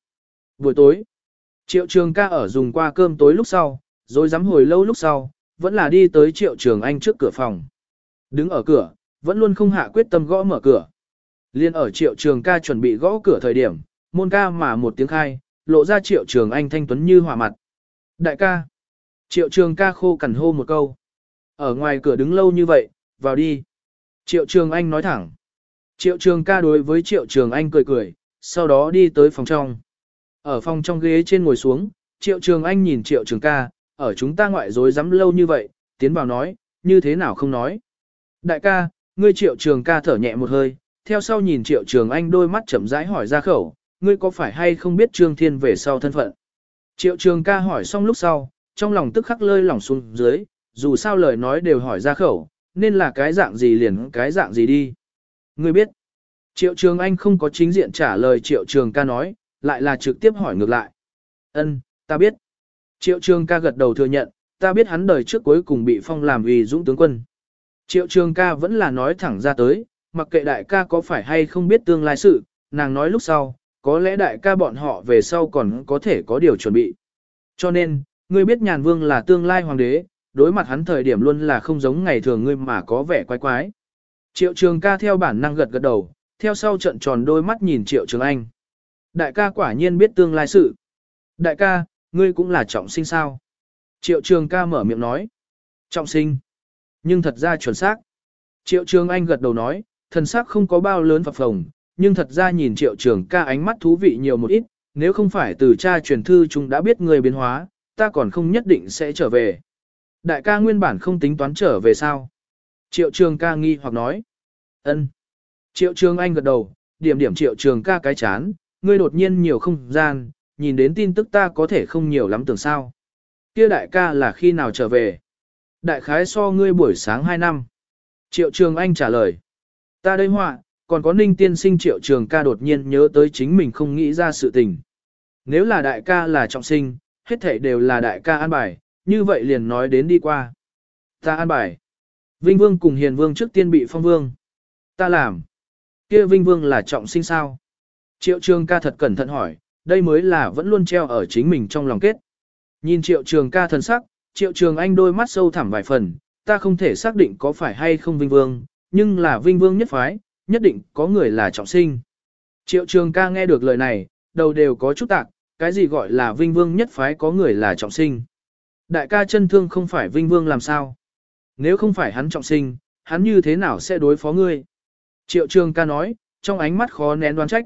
Buổi tối, triệu trường ca ở dùng qua cơm tối lúc sau, rồi dám hồi lâu lúc sau, vẫn là đi tới triệu trường anh trước cửa phòng. Đứng ở cửa, vẫn luôn không hạ quyết tâm gõ mở cửa. Liên ở triệu trường ca chuẩn bị gõ cửa thời điểm, môn ca mà một tiếng khai, lộ ra triệu trường anh thanh tuấn như hòa mặt. Đại ca. Triệu trường ca khô cằn hô một câu. Ở ngoài cửa đứng lâu như vậy, vào đi. Triệu trường anh nói thẳng. Triệu trường ca đối với triệu trường anh cười cười, sau đó đi tới phòng trong. Ở phòng trong ghế trên ngồi xuống, triệu trường anh nhìn triệu trường ca, ở chúng ta ngoại dối dám lâu như vậy, tiến vào nói, như thế nào không nói. Đại ca, ngươi triệu trường ca thở nhẹ một hơi, theo sau nhìn triệu trường anh đôi mắt chậm rãi hỏi ra khẩu, ngươi có phải hay không biết trương thiên về sau thân phận. Triệu trường ca hỏi xong lúc sau, trong lòng tức khắc lơi lỏng xuống dưới, dù sao lời nói đều hỏi ra khẩu, nên là cái dạng gì liền cái dạng gì đi. Ngươi biết, Triệu trường anh không có chính diện trả lời triệu trường ca nói, lại là trực tiếp hỏi ngược lại. Ân, ta biết. Triệu trường ca gật đầu thừa nhận, ta biết hắn đời trước cuối cùng bị phong làm vì dũng tướng quân. Triệu trường ca vẫn là nói thẳng ra tới, mặc kệ đại ca có phải hay không biết tương lai sự, nàng nói lúc sau, có lẽ đại ca bọn họ về sau còn có thể có điều chuẩn bị. Cho nên, ngươi biết nhàn vương là tương lai hoàng đế, đối mặt hắn thời điểm luôn là không giống ngày thường ngươi mà có vẻ quái quái. Triệu trường ca theo bản năng gật gật đầu, theo sau trận tròn đôi mắt nhìn triệu trường anh. Đại ca quả nhiên biết tương lai sự. Đại ca, ngươi cũng là trọng sinh sao? Triệu trường ca mở miệng nói. Trọng sinh. Nhưng thật ra chuẩn xác. Triệu trường anh gật đầu nói, thần sắc không có bao lớn phập phồng, nhưng thật ra nhìn triệu trường ca ánh mắt thú vị nhiều một ít, nếu không phải từ cha truyền thư chúng đã biết người biến hóa, ta còn không nhất định sẽ trở về. Đại ca nguyên bản không tính toán trở về sao? Triệu trường ca nghi hoặc nói. ân. Triệu trường anh gật đầu, điểm điểm triệu trường ca cái chán, ngươi đột nhiên nhiều không gian, nhìn đến tin tức ta có thể không nhiều lắm tưởng sao. Kia đại ca là khi nào trở về? Đại khái so ngươi buổi sáng 2 năm. Triệu trường anh trả lời. Ta đây họa, còn có ninh tiên sinh triệu trường ca đột nhiên nhớ tới chính mình không nghĩ ra sự tình. Nếu là đại ca là trọng sinh, hết thảy đều là đại ca an bài, như vậy liền nói đến đi qua. Ta an bài. Vinh Vương cùng Hiền Vương trước tiên bị phong vương. Ta làm. kia Vinh Vương là trọng sinh sao? Triệu trường ca thật cẩn thận hỏi, đây mới là vẫn luôn treo ở chính mình trong lòng kết. Nhìn triệu trường ca thần sắc, triệu trường anh đôi mắt sâu thẳm vài phần, ta không thể xác định có phải hay không Vinh Vương, nhưng là Vinh Vương nhất phái, nhất định có người là trọng sinh. Triệu trường ca nghe được lời này, đầu đều có chút tạc, cái gì gọi là Vinh Vương nhất phái có người là trọng sinh. Đại ca chân thương không phải Vinh Vương làm sao? Nếu không phải hắn trọng sinh, hắn như thế nào sẽ đối phó ngươi? Triệu trường ca nói, trong ánh mắt khó nén đoán trách.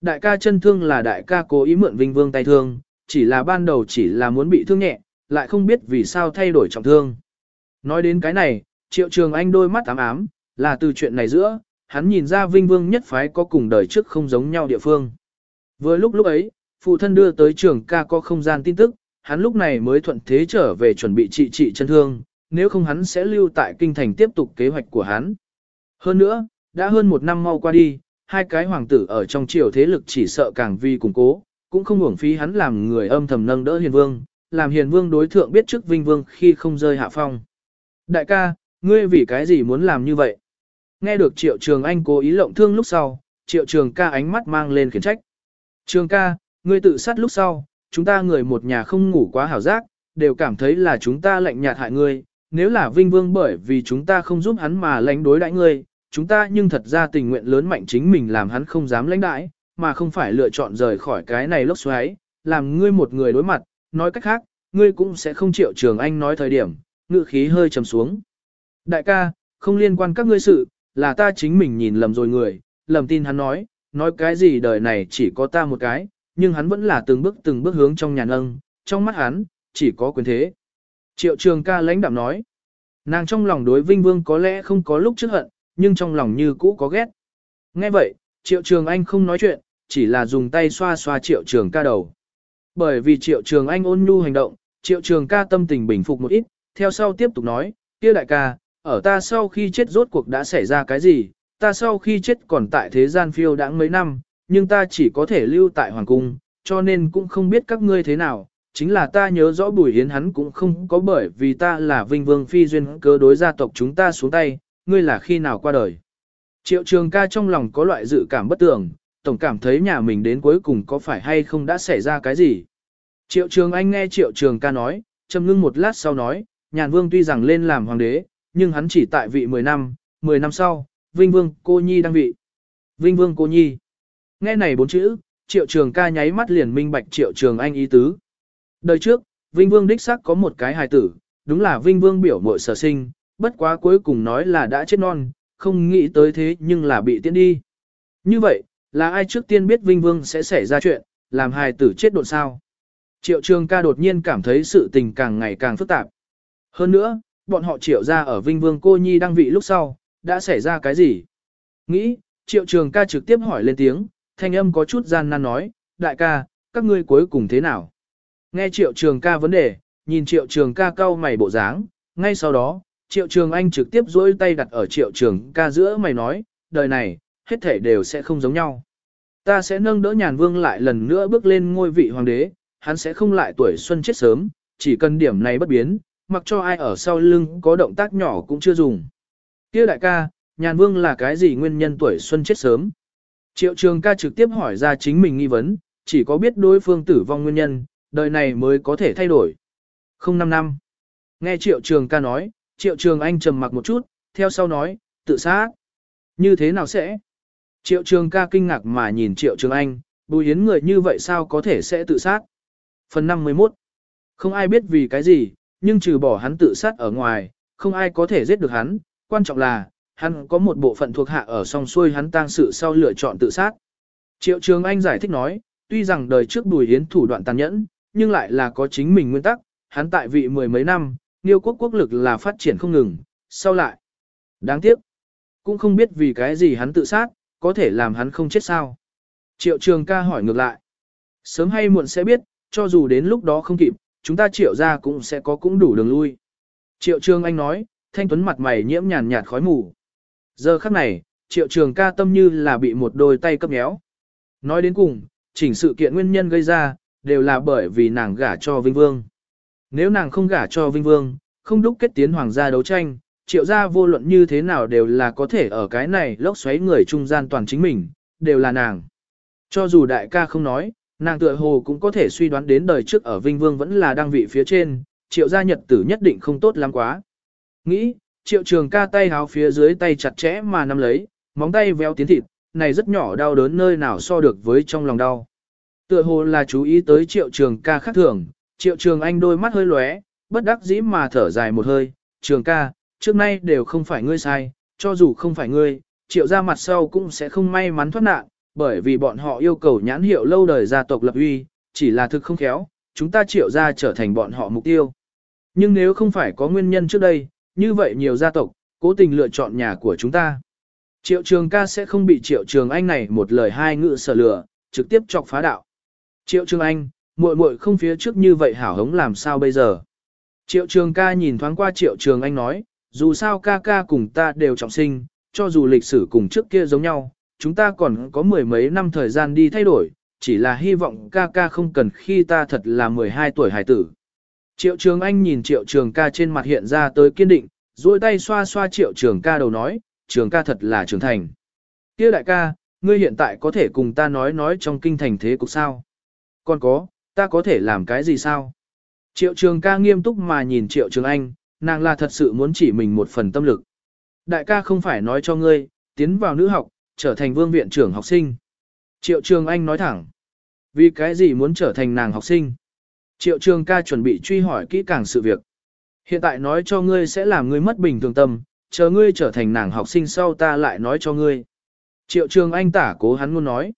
Đại ca chân thương là đại ca cố ý mượn Vinh Vương tay thương, chỉ là ban đầu chỉ là muốn bị thương nhẹ, lại không biết vì sao thay đổi trọng thương. Nói đến cái này, triệu trường anh đôi mắt ám ám, là từ chuyện này giữa, hắn nhìn ra Vinh Vương nhất phái có cùng đời trước không giống nhau địa phương. Vừa lúc lúc ấy, phụ thân đưa tới trường ca có không gian tin tức, hắn lúc này mới thuận thế trở về chuẩn bị trị trị chân thương, nếu không hắn sẽ lưu tại kinh thành tiếp tục kế hoạch của hắn. Hơn nữa, đã hơn một năm mau qua đi, hai cái hoàng tử ở trong triều thế lực chỉ sợ càng vi củng cố, cũng không uổng phí hắn làm người âm thầm nâng đỡ hiền vương, làm hiền vương đối thượng biết trước vinh vương khi không rơi hạ phong. Đại ca, ngươi vì cái gì muốn làm như vậy? Nghe được triệu trường anh cố ý lộng thương lúc sau, triệu trường ca ánh mắt mang lên khiển trách. Trường ca, ngươi tự sát lúc sau, chúng ta người một nhà không ngủ quá hảo giác, đều cảm thấy là chúng ta lạnh nhạt hại ngươi, nếu là vinh vương bởi vì chúng ta không giúp hắn mà lãnh đối đãi ngươi, chúng ta nhưng thật ra tình nguyện lớn mạnh chính mình làm hắn không dám lãnh đãi, mà không phải lựa chọn rời khỏi cái này lốc xoáy, làm ngươi một người đối mặt, nói cách khác, ngươi cũng sẽ không chịu trường anh nói thời điểm, ngự khí hơi trầm xuống. Đại ca, không liên quan các ngươi sự, là ta chính mình nhìn lầm rồi người, lầm tin hắn nói, nói cái gì đời này chỉ có ta một cái, nhưng hắn vẫn là từng bước từng bước hướng trong nhà nâng, trong mắt hắn, chỉ có quyền thế. Triệu trường ca lãnh đạm nói, nàng trong lòng đối Vinh Vương có lẽ không có lúc trước hận, nhưng trong lòng như cũ có ghét. Nghe vậy, Triệu Trường Anh không nói chuyện, chỉ là dùng tay xoa xoa Triệu Trường ca đầu. Bởi vì Triệu Trường Anh ôn nhu hành động, Triệu Trường ca tâm tình bình phục một ít, theo sau tiếp tục nói, kia đại ca, ở ta sau khi chết rốt cuộc đã xảy ra cái gì, ta sau khi chết còn tại thế gian phiêu đãng mấy năm, nhưng ta chỉ có thể lưu tại Hoàng Cung, cho nên cũng không biết các ngươi thế nào, chính là ta nhớ rõ Bùi Hiến hắn cũng không có bởi vì ta là Vinh Vương Phi Duyên cớ đối gia tộc chúng ta xuống tay, ngươi là khi nào qua đời. Triệu trường ca trong lòng có loại dự cảm bất tường, tổng cảm thấy nhà mình đến cuối cùng có phải hay không đã xảy ra cái gì. Triệu trường anh nghe triệu trường ca nói, trầm ngưng một lát sau nói, nhàn vương tuy rằng lên làm hoàng đế, nhưng hắn chỉ tại vị 10 năm, 10 năm sau, Vinh Vương cô nhi đăng vị. Vinh Vương cô nhi. Nghe này bốn chữ, triệu trường ca nháy mắt liền minh bạch triệu trường anh ý tứ. Đời trước, Vinh Vương đích xác có một cái hài tử, đúng là Vinh Vương biểu mội sở sinh, bất quá cuối cùng nói là đã chết non, không nghĩ tới thế nhưng là bị tiễn đi. Như vậy, là ai trước tiên biết Vinh Vương sẽ xảy ra chuyện, làm hài tử chết đột sao? Triệu trường ca đột nhiên cảm thấy sự tình càng ngày càng phức tạp. Hơn nữa, bọn họ triệu ra ở Vinh Vương cô nhi đăng vị lúc sau, đã xảy ra cái gì? Nghĩ, triệu trường ca trực tiếp hỏi lên tiếng, thanh âm có chút gian nan nói, đại ca, các ngươi cuối cùng thế nào? Nghe triệu trường ca vấn đề, nhìn triệu trường ca cau mày bộ dáng, ngay sau đó, triệu trường anh trực tiếp duỗi tay đặt ở triệu trường ca giữa mày nói, đời này, hết thể đều sẽ không giống nhau. Ta sẽ nâng đỡ nhàn vương lại lần nữa bước lên ngôi vị hoàng đế, hắn sẽ không lại tuổi xuân chết sớm, chỉ cần điểm này bất biến, mặc cho ai ở sau lưng có động tác nhỏ cũng chưa dùng. Kia đại ca, nhàn vương là cái gì nguyên nhân tuổi xuân chết sớm? Triệu trường ca trực tiếp hỏi ra chính mình nghi vấn, chỉ có biết đối phương tử vong nguyên nhân, đời này mới có thể thay đổi. Không năm năm. Nghe triệu trường ca nói, triệu trường anh trầm mặc một chút, theo sau nói, tự sát. Như thế nào sẽ? Triệu trường ca kinh ngạc mà nhìn triệu trường anh, bùi yến người như vậy sao có thể sẽ tự sát? Phần 51 Không ai biết vì cái gì, nhưng trừ bỏ hắn tự sát ở ngoài, không ai có thể giết được hắn, quan trọng là, hắn có một bộ phận thuộc hạ ở song xuôi hắn tang sự sau lựa chọn tự sát. Triệu Trường Anh giải thích nói, tuy rằng đời trước Bùi Hiến thủ đoạn tàn nhẫn, nhưng lại là có chính mình nguyên tắc, hắn tại vị mười mấy năm, Niêu quốc quốc lực là phát triển không ngừng, sau lại. Đáng tiếc, cũng không biết vì cái gì hắn tự sát, có thể làm hắn không chết sao. Triệu Trường ca hỏi ngược lại. Sớm hay muộn sẽ biết, cho dù đến lúc đó không kịp, chúng ta triệu ra cũng sẽ có cũng đủ đường lui. Triệu Trường Anh nói, thanh tuấn mặt mày nhiễm nhàn nhạt khói mù. Giờ khắc này, triệu trường ca tâm như là bị một đôi tay cấp méo. Nói đến cùng, chỉnh sự kiện nguyên nhân gây ra, đều là bởi vì nàng gả cho Vinh Vương. Nếu nàng không gả cho Vinh Vương, không đúc kết tiến hoàng gia đấu tranh, triệu gia vô luận như thế nào đều là có thể ở cái này lốc xoáy người trung gian toàn chính mình, đều là nàng. Cho dù đại ca không nói, nàng tựa hồ cũng có thể suy đoán đến đời trước ở Vinh Vương vẫn là đăng vị phía trên, triệu gia nhật tử nhất định không tốt lắm quá. Nghĩ, triệu trường ca tay háo phía dưới tay chặt chẽ mà nắm lấy, móng tay véo tiến thịt, này rất nhỏ đau đớn nơi nào so được với trong lòng đau. Tựa hồ là chú ý tới triệu trường ca khác thường, triệu trường anh đôi mắt hơi lóe, bất đắc dĩ mà thở dài một hơi, trường ca, trước nay đều không phải ngươi sai, cho dù không phải ngươi, triệu ra mặt sau cũng sẽ không may mắn thoát nạn, bởi vì bọn họ yêu cầu nhãn hiệu lâu đời gia tộc lập uy, chỉ là thực không khéo, chúng ta triệu ra trở thành bọn họ mục tiêu. Nhưng nếu không phải có nguyên nhân trước đây, như vậy nhiều gia tộc, cố tình lựa chọn nhà của chúng ta. Triệu trường ca sẽ không bị triệu trường anh này một lời hai ngữ sở lừa, trực tiếp chọc phá đạo. Triệu trường anh, muội muội không phía trước như vậy hảo hống làm sao bây giờ. Triệu trường ca nhìn thoáng qua triệu trường anh nói, dù sao ca ca cùng ta đều trọng sinh, cho dù lịch sử cùng trước kia giống nhau, chúng ta còn có mười mấy năm thời gian đi thay đổi, chỉ là hy vọng ca ca không cần khi ta thật là 12 tuổi hải tử. Triệu trường anh nhìn triệu trường ca trên mặt hiện ra tới kiên định, duỗi tay xoa xoa triệu trường ca đầu nói, trường ca thật là trưởng thành. kia đại ca, ngươi hiện tại có thể cùng ta nói nói trong kinh thành thế cục sao? Còn có, ta có thể làm cái gì sao? Triệu trường ca nghiêm túc mà nhìn triệu trường anh, nàng là thật sự muốn chỉ mình một phần tâm lực. Đại ca không phải nói cho ngươi, tiến vào nữ học, trở thành vương viện trưởng học sinh. Triệu trường anh nói thẳng. Vì cái gì muốn trở thành nàng học sinh? Triệu trường ca chuẩn bị truy hỏi kỹ càng sự việc. Hiện tại nói cho ngươi sẽ làm ngươi mất bình thường tâm, chờ ngươi trở thành nàng học sinh sau ta lại nói cho ngươi. Triệu trường anh tả cố hắn muốn nói.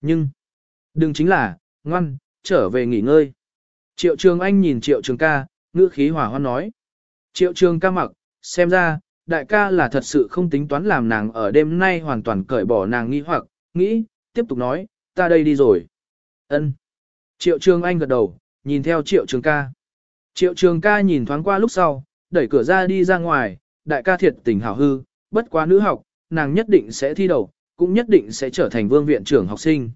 Nhưng, đừng chính là, ngoan, trở về nghỉ ngơi. Triệu trường anh nhìn triệu trường ca, ngữ khí hỏa hoan nói. Triệu trường ca mặc, xem ra, đại ca là thật sự không tính toán làm nàng ở đêm nay hoàn toàn cởi bỏ nàng nghi hoặc, nghĩ, tiếp tục nói, ta đây đi rồi. ân Triệu trường anh gật đầu, nhìn theo triệu trường ca. Triệu trường ca nhìn thoáng qua lúc sau, đẩy cửa ra đi ra ngoài, đại ca thiệt tình hảo hư, bất quá nữ học, nàng nhất định sẽ thi đầu, cũng nhất định sẽ trở thành vương viện trưởng học sinh.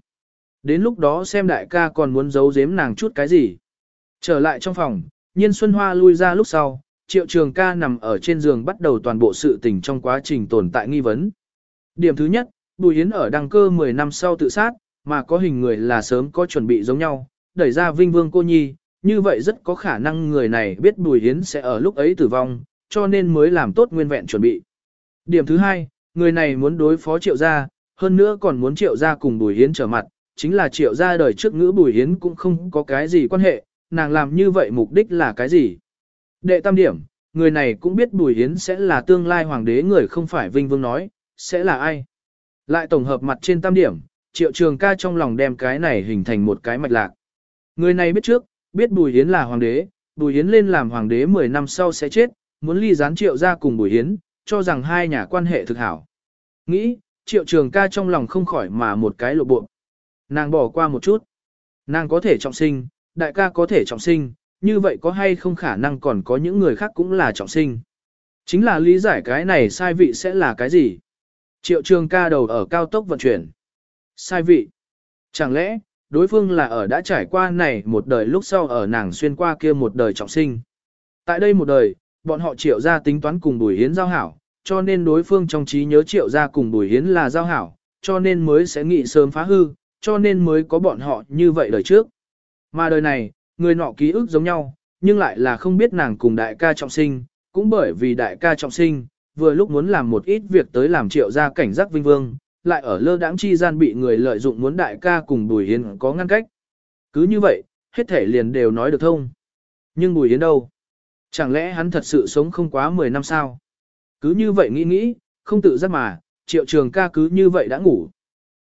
Đến lúc đó xem đại ca còn muốn giấu giếm nàng chút cái gì. Trở lại trong phòng, nhiên Xuân Hoa lui ra lúc sau, triệu trường ca nằm ở trên giường bắt đầu toàn bộ sự tình trong quá trình tồn tại nghi vấn. Điểm thứ nhất, Bùi Yến ở đăng cơ 10 năm sau tự sát, mà có hình người là sớm có chuẩn bị giống nhau, đẩy ra vinh vương cô nhi, như vậy rất có khả năng người này biết Bùi Yến sẽ ở lúc ấy tử vong, cho nên mới làm tốt nguyên vẹn chuẩn bị. Điểm thứ hai, người này muốn đối phó triệu gia, hơn nữa còn muốn triệu gia cùng Bùi Yến trở mặt, chính là triệu gia đời trước ngữ Bùi Yến cũng không có cái gì quan hệ, nàng làm như vậy mục đích là cái gì. Đệ tam điểm, người này cũng biết Bùi Yến sẽ là tương lai hoàng đế người không phải Vinh Vương nói, sẽ là ai. Lại tổng hợp mặt trên tam điểm, triệu trường ca trong lòng đem cái này hình thành một cái mạch lạc. Người này biết trước, biết Bùi yến là hoàng đế, Bùi yến lên làm hoàng đế 10 năm sau sẽ chết, muốn ly gián triệu ra cùng Bùi yến cho rằng hai nhà quan hệ thực hảo. Nghĩ, triệu trường ca trong lòng không khỏi mà một cái lộ bộ. Nàng bỏ qua một chút. Nàng có thể trọng sinh, đại ca có thể trọng sinh, như vậy có hay không khả năng còn có những người khác cũng là trọng sinh. Chính là lý giải cái này sai vị sẽ là cái gì. Triệu trường ca đầu ở cao tốc vận chuyển. Sai vị. Chẳng lẽ, đối phương là ở đã trải qua này một đời lúc sau ở nàng xuyên qua kia một đời trọng sinh. Tại đây một đời, bọn họ triệu ra tính toán cùng Bùi Hiến giao hảo, cho nên đối phương trong trí nhớ triệu ra cùng Bùi Hiến là giao hảo, cho nên mới sẽ nghĩ sớm phá hư, cho nên mới có bọn họ như vậy đời trước. Mà đời này, người nọ ký ức giống nhau, nhưng lại là không biết nàng cùng đại ca trọng sinh, cũng bởi vì đại ca trọng sinh, vừa lúc muốn làm một ít việc tới làm triệu ra cảnh giác vinh vương, lại ở lơ đãng chi gian bị người lợi dụng muốn đại ca cùng Bùi Hiến có ngăn cách. Cứ như vậy, hết thể liền đều nói được thông. Nhưng Bùi Hiến đâu? Chẳng lẽ hắn thật sự sống không quá 10 năm sao? Cứ như vậy nghĩ nghĩ, không tự giác mà, triệu trường ca cứ như vậy đã ngủ.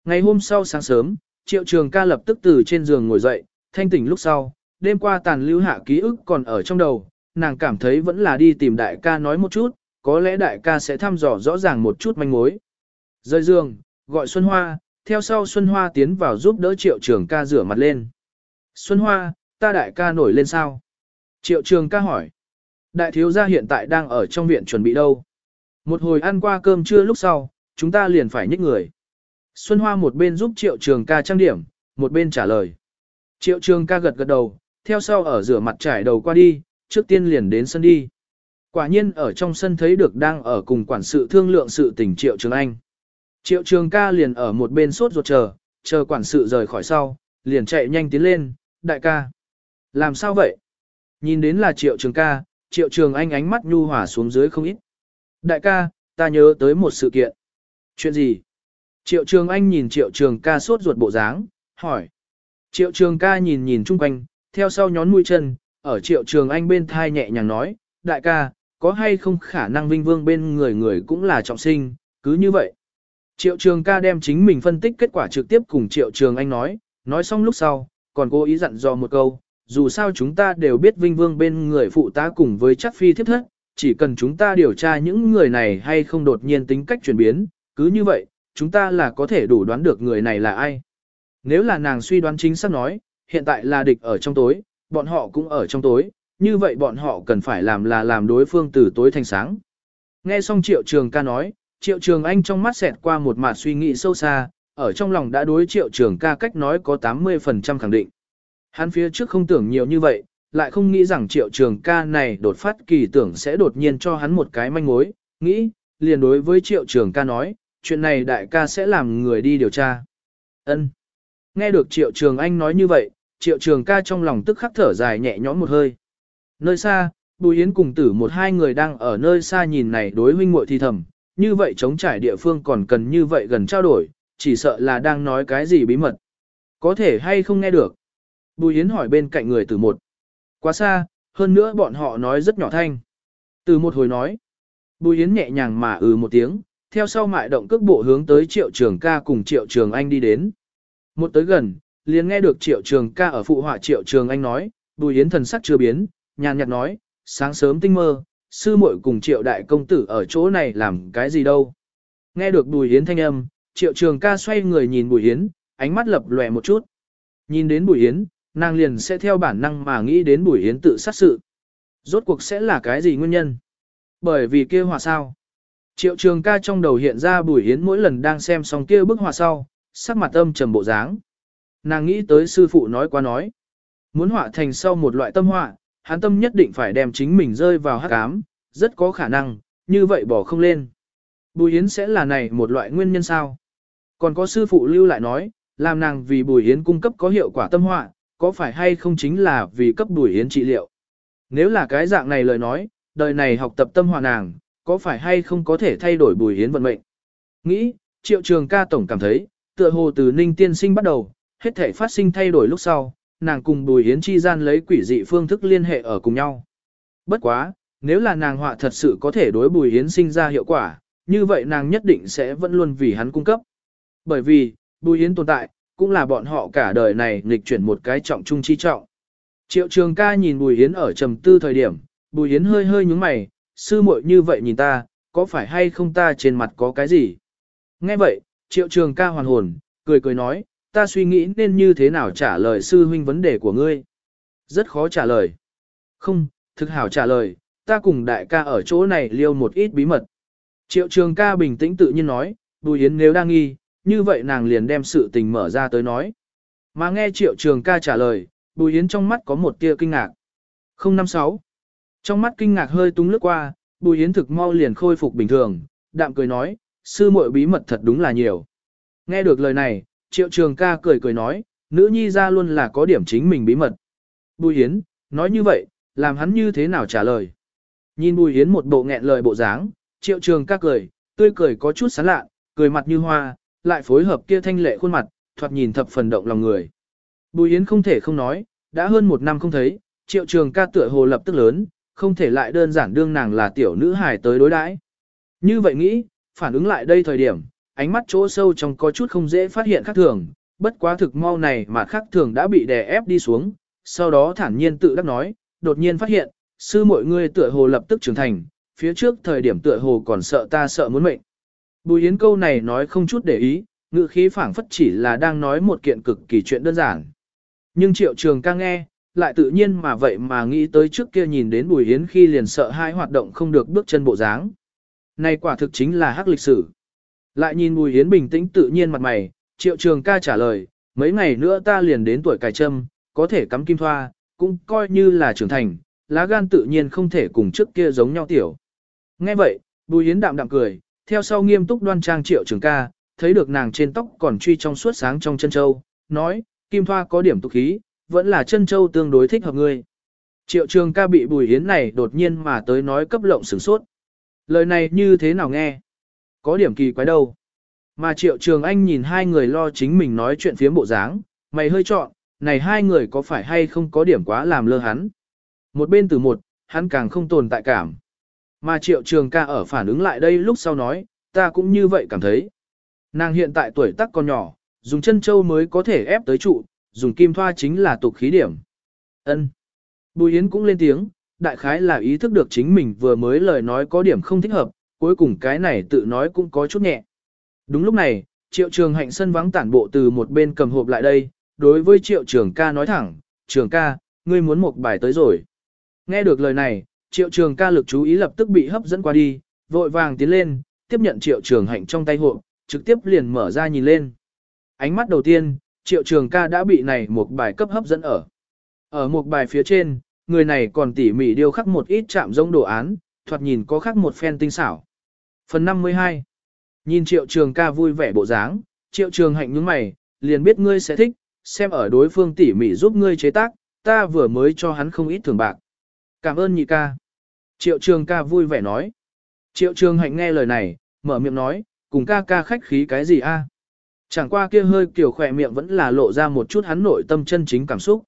Ngày hôm sau sáng sớm, triệu trường ca lập tức từ trên giường ngồi dậy, thanh tỉnh lúc sau, đêm qua tàn lưu hạ ký ức còn ở trong đầu, nàng cảm thấy vẫn là đi tìm đại ca nói một chút, có lẽ đại ca sẽ thăm dò rõ ràng một chút manh mối. Rơi giường, gọi Xuân Hoa, theo sau Xuân Hoa tiến vào giúp đỡ triệu trường ca rửa mặt lên. Xuân Hoa, ta đại ca nổi lên sao? Triệu trường ca hỏi. Đại thiếu gia hiện tại đang ở trong viện chuẩn bị đâu? Một hồi ăn qua cơm trưa lúc sau, chúng ta liền phải nhích người. Xuân Hoa một bên giúp triệu trường ca trang điểm, một bên trả lời. Triệu trường ca gật gật đầu, theo sau ở rửa mặt trải đầu qua đi, trước tiên liền đến sân đi. Quả nhiên ở trong sân thấy được đang ở cùng quản sự thương lượng sự tình triệu trường anh. Triệu trường ca liền ở một bên sốt ruột chờ, chờ quản sự rời khỏi sau, liền chạy nhanh tiến lên, đại ca. Làm sao vậy? Nhìn đến là triệu trường ca, triệu trường anh ánh mắt nhu hòa xuống dưới không ít. Đại ca, ta nhớ tới một sự kiện. Chuyện gì? Triệu trường anh nhìn triệu trường ca sốt ruột bộ dáng, hỏi. Triệu trường ca nhìn nhìn chung quanh, theo sau nhón mũi chân, ở triệu trường anh bên thai nhẹ nhàng nói, đại ca, có hay không khả năng vinh vương bên người người cũng là trọng sinh, cứ như vậy. Triệu trường ca đem chính mình phân tích kết quả trực tiếp cùng triệu trường anh nói, nói xong lúc sau, còn cố ý dặn dò một câu, dù sao chúng ta đều biết vinh vương bên người phụ tá cùng với chắc phi thiếp thất, chỉ cần chúng ta điều tra những người này hay không đột nhiên tính cách chuyển biến, cứ như vậy, chúng ta là có thể đủ đoán được người này là ai. Nếu là nàng suy đoán chính xác nói, hiện tại là địch ở trong tối, bọn họ cũng ở trong tối, như vậy bọn họ cần phải làm là làm đối phương từ tối thành sáng. Nghe xong triệu trường ca nói, triệu trường anh trong mắt xẹt qua một mạt suy nghĩ sâu xa, ở trong lòng đã đối triệu trường ca cách nói có 80% khẳng định. Hắn phía trước không tưởng nhiều như vậy, lại không nghĩ rằng triệu trường ca này đột phát kỳ tưởng sẽ đột nhiên cho hắn một cái manh mối, nghĩ, liền đối với triệu trường ca nói, chuyện này đại ca sẽ làm người đi điều tra. ân Nghe được triệu trường anh nói như vậy, triệu trường ca trong lòng tức khắc thở dài nhẹ nhõm một hơi. Nơi xa, Bùi Yến cùng tử một hai người đang ở nơi xa nhìn này đối huynh muội thì thầm, như vậy chống trải địa phương còn cần như vậy gần trao đổi, chỉ sợ là đang nói cái gì bí mật. Có thể hay không nghe được. Bùi Yến hỏi bên cạnh người Tử một. Quá xa, hơn nữa bọn họ nói rất nhỏ thanh. Từ một hồi nói. Bùi Yến nhẹ nhàng mà ừ một tiếng, theo sau mại động cước bộ hướng tới triệu trường ca cùng triệu trường anh đi đến. Một tới gần, liền nghe được triệu trường ca ở phụ họa triệu trường anh nói, bùi Yến thần sắc chưa biến, nhàn nhạt nói, sáng sớm tinh mơ, sư muội cùng triệu đại công tử ở chỗ này làm cái gì đâu. Nghe được bùi Yến thanh âm, triệu trường ca xoay người nhìn bùi Yến, ánh mắt lập lòe một chút. Nhìn đến bùi Yến, nàng liền sẽ theo bản năng mà nghĩ đến Bùi Yến tự sát sự. Rốt cuộc sẽ là cái gì nguyên nhân? Bởi vì kia họa sao? Triệu trường ca trong đầu hiện ra Bùi Yến mỗi lần đang xem xong kia bức họa sau, sắc mặt âm trầm bộ dáng. Nàng nghĩ tới sư phụ nói qua nói. Muốn họa thành sau một loại tâm họa, hắn tâm nhất định phải đem chính mình rơi vào hắc ám, rất có khả năng, như vậy bỏ không lên. Bùi Yến sẽ là này một loại nguyên nhân sao? Còn có sư phụ lưu lại nói, làm nàng vì Bùi Yến cung cấp có hiệu quả tâm họa, có phải hay không chính là vì cấp bùi yến trị liệu. Nếu là cái dạng này lời nói, đời này học tập tâm họa nàng, có phải hay không có thể thay đổi bùi yến vận mệnh. Nghĩ, triệu trường ca tổng cảm thấy, tựa hồ từ ninh tiên sinh bắt đầu, hết thể phát sinh thay đổi lúc sau, nàng cùng bùi yến chi gian lấy quỷ dị phương thức liên hệ ở cùng nhau. Bất quá, nếu là nàng họa thật sự có thể đối bùi yến sinh ra hiệu quả, như vậy nàng nhất định sẽ vẫn luôn vì hắn cung cấp. Bởi vì, bùi yến tồn tại, cũng là bọn họ cả đời này nghịch chuyển một cái trọng trung chi trọng. Triệu trường ca nhìn Bùi Hiến ở trầm tư thời điểm, Bùi Hiến hơi hơi nhúng mày, sư muội như vậy nhìn ta, có phải hay không ta trên mặt có cái gì? Nghe vậy, triệu trường ca hoàn hồn, cười cười nói, ta suy nghĩ nên như thế nào trả lời sư huynh vấn đề của ngươi. Rất khó trả lời. Không, thực hảo trả lời, ta cùng đại ca ở chỗ này liêu một ít bí mật. Triệu trường ca bình tĩnh tự nhiên nói, Bùi Yến nếu đang nghi, như vậy nàng liền đem sự tình mở ra tới nói. Mà nghe Triệu Trường ca trả lời, Bùi Yến trong mắt có một tia kinh ngạc. 056. Trong mắt kinh ngạc hơi tung lướt qua, Bùi Yến thực mau liền khôi phục bình thường, đạm cười nói, sư muội bí mật thật đúng là nhiều. Nghe được lời này, Triệu Trường ca cười cười nói, nữ nhi ra luôn là có điểm chính mình bí mật. Bùi Yến, nói như vậy, làm hắn như thế nào trả lời. Nhìn Bùi Yến một bộ nghẹn lời bộ dáng, Triệu Trường ca cười, tươi cười có chút sán lạ, cười mặt như hoa, lại phối hợp kia thanh lệ khuôn mặt, thoạt nhìn thập phần động lòng người. Bùi Yến không thể không nói, đã hơn một năm không thấy, Triệu Trường ca tựa hồ lập tức lớn, không thể lại đơn giản đương nàng là tiểu nữ hài tới đối đãi. Như vậy nghĩ, phản ứng lại đây thời điểm, ánh mắt chỗ sâu trong có chút không dễ phát hiện khác thường, bất quá thực mau này mà khác thường đã bị đè ép đi xuống, sau đó thản nhiên tự đắc nói, đột nhiên phát hiện, sư mọi người tựa hồ lập tức trưởng thành, phía trước thời điểm tựa hồ còn sợ ta sợ muốn mệnh. Bùi Yến câu này nói không chút để ý, ngữ khí phảng phất chỉ là đang nói một kiện cực kỳ chuyện đơn giản. Nhưng triệu trường ca nghe, lại tự nhiên mà vậy mà nghĩ tới trước kia nhìn đến Bùi Yến khi liền sợ hai hoạt động không được bước chân bộ dáng. Này quả thực chính là hắc lịch sử. Lại nhìn Bùi Yến bình tĩnh tự nhiên mặt mày, triệu trường ca trả lời, mấy ngày nữa ta liền đến tuổi cài trâm, có thể cắm kim thoa, cũng coi như là trưởng thành, lá gan tự nhiên không thể cùng trước kia giống nhau tiểu. Nghe vậy, Bùi Yến đạm đạm cười, theo sau nghiêm túc đoan trang triệu trường ca, thấy được nàng trên tóc còn truy trong suốt sáng trong chân châu, nói, kim thoa có điểm tục khí, vẫn là chân châu tương đối thích hợp ngươi. Triệu trường ca bị Bùi Yến này đột nhiên mà tới nói cấp lộng sửng sốt. Lời này như thế nào nghe? Có điểm kỳ quái đâu. Mà Triệu Trường Anh nhìn hai người lo chính mình nói chuyện phía bộ dáng, mày hơi chọn, này hai người có phải hay không có điểm quá làm lơ hắn. Một bên từ một, hắn càng không tồn tại cảm. Mà Triệu Trường ca ở phản ứng lại đây lúc sau nói, ta cũng như vậy cảm thấy. Nàng hiện tại tuổi tác còn nhỏ, dùng chân châu mới có thể ép tới trụ, dùng kim thoa chính là tục khí điểm. Ân. Bùi Yến cũng lên tiếng, đại khái là ý thức được chính mình vừa mới lời nói có điểm không thích hợp, cuối cùng cái này tự nói cũng có chút nhẹ. Đúng lúc này, triệu trường hạnh sân vắng tản bộ từ một bên cầm hộp lại đây, đối với triệu trường ca nói thẳng, trường ca, ngươi muốn một bài tới rồi. Nghe được lời này, triệu trường ca lực chú ý lập tức bị hấp dẫn qua đi, vội vàng tiến lên, tiếp nhận triệu trường hạnh trong tay hộp, trực tiếp liền mở ra nhìn lên. Ánh mắt đầu tiên, triệu trường ca đã bị này một bài cấp hấp dẫn ở. Ở một bài phía trên, người này còn tỉ mỉ điêu khắc một ít chạm giống đồ án, thoạt nhìn có khắc một phen tinh xảo. Phần 52 Nhìn triệu trường ca vui vẻ bộ dáng, triệu trường hạnh nhướng mày, liền biết ngươi sẽ thích, xem ở đối phương tỉ mỉ giúp ngươi chế tác, ta vừa mới cho hắn không ít thưởng bạc. Cảm ơn nhị ca. Triệu trường ca vui vẻ nói. Triệu trường hạnh nghe lời này, mở miệng nói, cùng ca ca khách khí cái gì a? Chẳng qua kia hơi kiểu khỏe miệng vẫn là lộ ra một chút hắn nội tâm chân chính cảm xúc.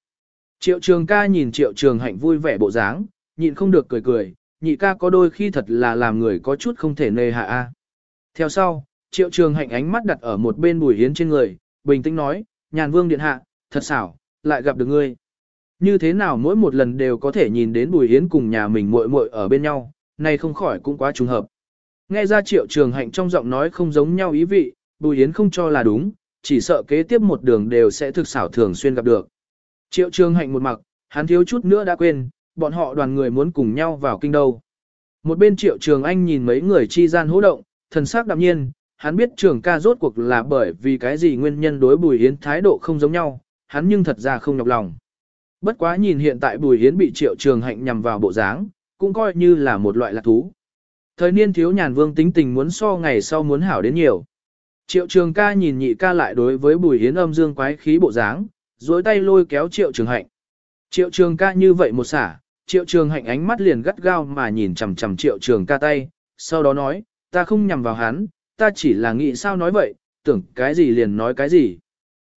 Triệu trường ca nhìn triệu trường hạnh vui vẻ bộ dáng, nhịn không được cười cười, nhị ca có đôi khi thật là làm người có chút không thể nề hạ a. Theo sau, triệu trường hạnh ánh mắt đặt ở một bên bùi hiến trên người, bình tĩnh nói, nhàn vương điện hạ, thật xảo, lại gặp được ngươi. Như thế nào mỗi một lần đều có thể nhìn đến bùi hiến cùng nhà mình muội muội ở bên nhau, này không khỏi cũng quá trùng hợp. Nghe ra triệu trường hạnh trong giọng nói không giống nhau ý vị, bùi hiến không cho là đúng, chỉ sợ kế tiếp một đường đều sẽ thực xảo thường xuyên gặp được. Triệu trường hạnh một mặc, hắn thiếu chút nữa đã quên, bọn họ đoàn người muốn cùng nhau vào kinh đâu. Một bên triệu trường anh nhìn mấy người chi gian hỗ động, thần sắc đạm nhiên, hắn biết trường ca rốt cuộc là bởi vì cái gì nguyên nhân đối Bùi Hiến thái độ không giống nhau, hắn nhưng thật ra không nhọc lòng. Bất quá nhìn hiện tại Bùi Hiến bị triệu trường hạnh nhằm vào bộ dáng, cũng coi như là một loại lạc thú. Thời niên thiếu nhàn vương tính tình muốn so ngày sau muốn hảo đến nhiều. Triệu trường ca nhìn nhị ca lại đối với Bùi Hiến âm dương quái khí bộ dáng, dối tay lôi kéo triệu trường hạnh. Triệu trường ca như vậy một xả, triệu trường hạnh ánh mắt liền gắt gao mà nhìn chằm chằm triệu trường ca tay, sau đó nói, ta không nhằm vào hắn, ta chỉ là nghĩ sao nói vậy, tưởng cái gì liền nói cái gì.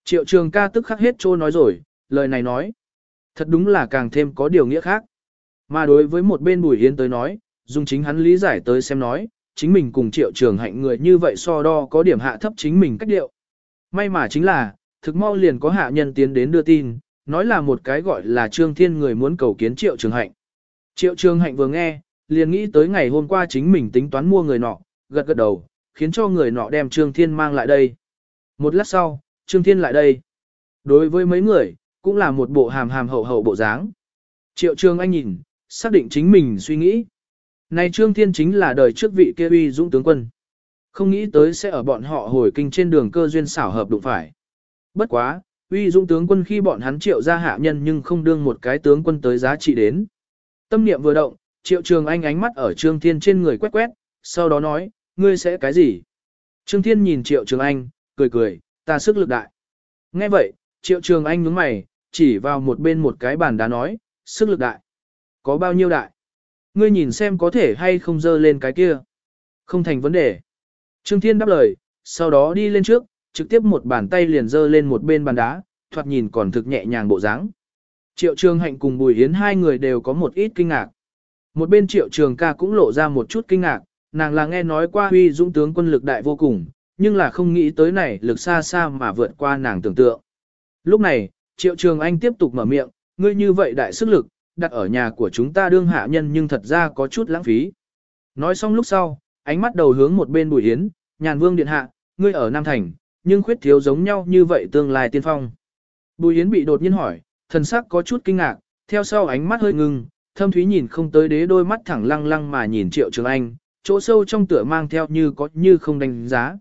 Triệu trường ca tức khắc hết trô nói rồi, lời này nói. Thật đúng là càng thêm có điều nghĩa khác. Mà đối với một bên bùi hiến tới nói, dùng chính hắn lý giải tới xem nói, chính mình cùng triệu trường hạnh người như vậy so đo có điểm hạ thấp chính mình cách điệu. May mà chính là, thực mau liền có hạ nhân tiến đến đưa tin, nói là một cái gọi là trương thiên người muốn cầu kiến triệu trường hạnh. Triệu trường hạnh vừa nghe, liền nghĩ tới ngày hôm qua chính mình tính toán mua người nọ, gật gật đầu, khiến cho người nọ đem Trương Thiên mang lại đây. Một lát sau, Trương Thiên lại đây. Đối với mấy người, cũng là một bộ hàm hàm hậu hậu bộ dáng. Triệu trường Anh nhìn, xác định chính mình suy nghĩ. Này Trương Thiên chính là đời trước vị kia uy dũng tướng quân. Không nghĩ tới sẽ ở bọn họ hồi kinh trên đường cơ duyên xảo hợp đụng phải. Bất quá, uy dung tướng quân khi bọn hắn triệu ra hạ nhân nhưng không đương một cái tướng quân tới giá trị đến. Tâm niệm vừa động, triệu trường anh ánh mắt ở trương thiên trên người quét quét, sau đó nói, ngươi sẽ cái gì? Trương thiên nhìn triệu trường anh, cười cười, ta sức lực đại. Nghe vậy, triệu trường anh nhướng mày, chỉ vào một bên một cái bàn đá nói, sức lực đại. Có bao nhiêu đại? Ngươi nhìn xem có thể hay không dơ lên cái kia. Không thành vấn đề. Trương Thiên đáp lời, sau đó đi lên trước, trực tiếp một bàn tay liền dơ lên một bên bàn đá, thoạt nhìn còn thực nhẹ nhàng bộ dáng. Triệu Trường Hạnh cùng Bùi Yến hai người đều có một ít kinh ngạc. Một bên Triệu Trường ca cũng lộ ra một chút kinh ngạc, nàng là nghe nói qua huy dũng tướng quân lực đại vô cùng, nhưng là không nghĩ tới này lực xa xa mà vượt qua nàng tưởng tượng. Lúc này, Triệu Trường Anh tiếp tục mở miệng, ngươi như vậy đại sức lực, đặt ở nhà của chúng ta đương hạ nhân nhưng thật ra có chút lãng phí. Nói xong lúc sau, ánh mắt đầu hướng một bên Bùi Yến, nhàn vương điện hạ, ngươi ở Nam Thành, nhưng khuyết thiếu giống nhau như vậy tương lai tiên phong. Bùi Yến bị đột nhiên hỏi, thần sắc có chút kinh ngạc, theo sau ánh mắt hơi ngưng, thâm thúy nhìn không tới đế đôi mắt thẳng lăng lăng mà nhìn Triệu Trường Anh, chỗ sâu trong tựa mang theo như có như không đánh giá.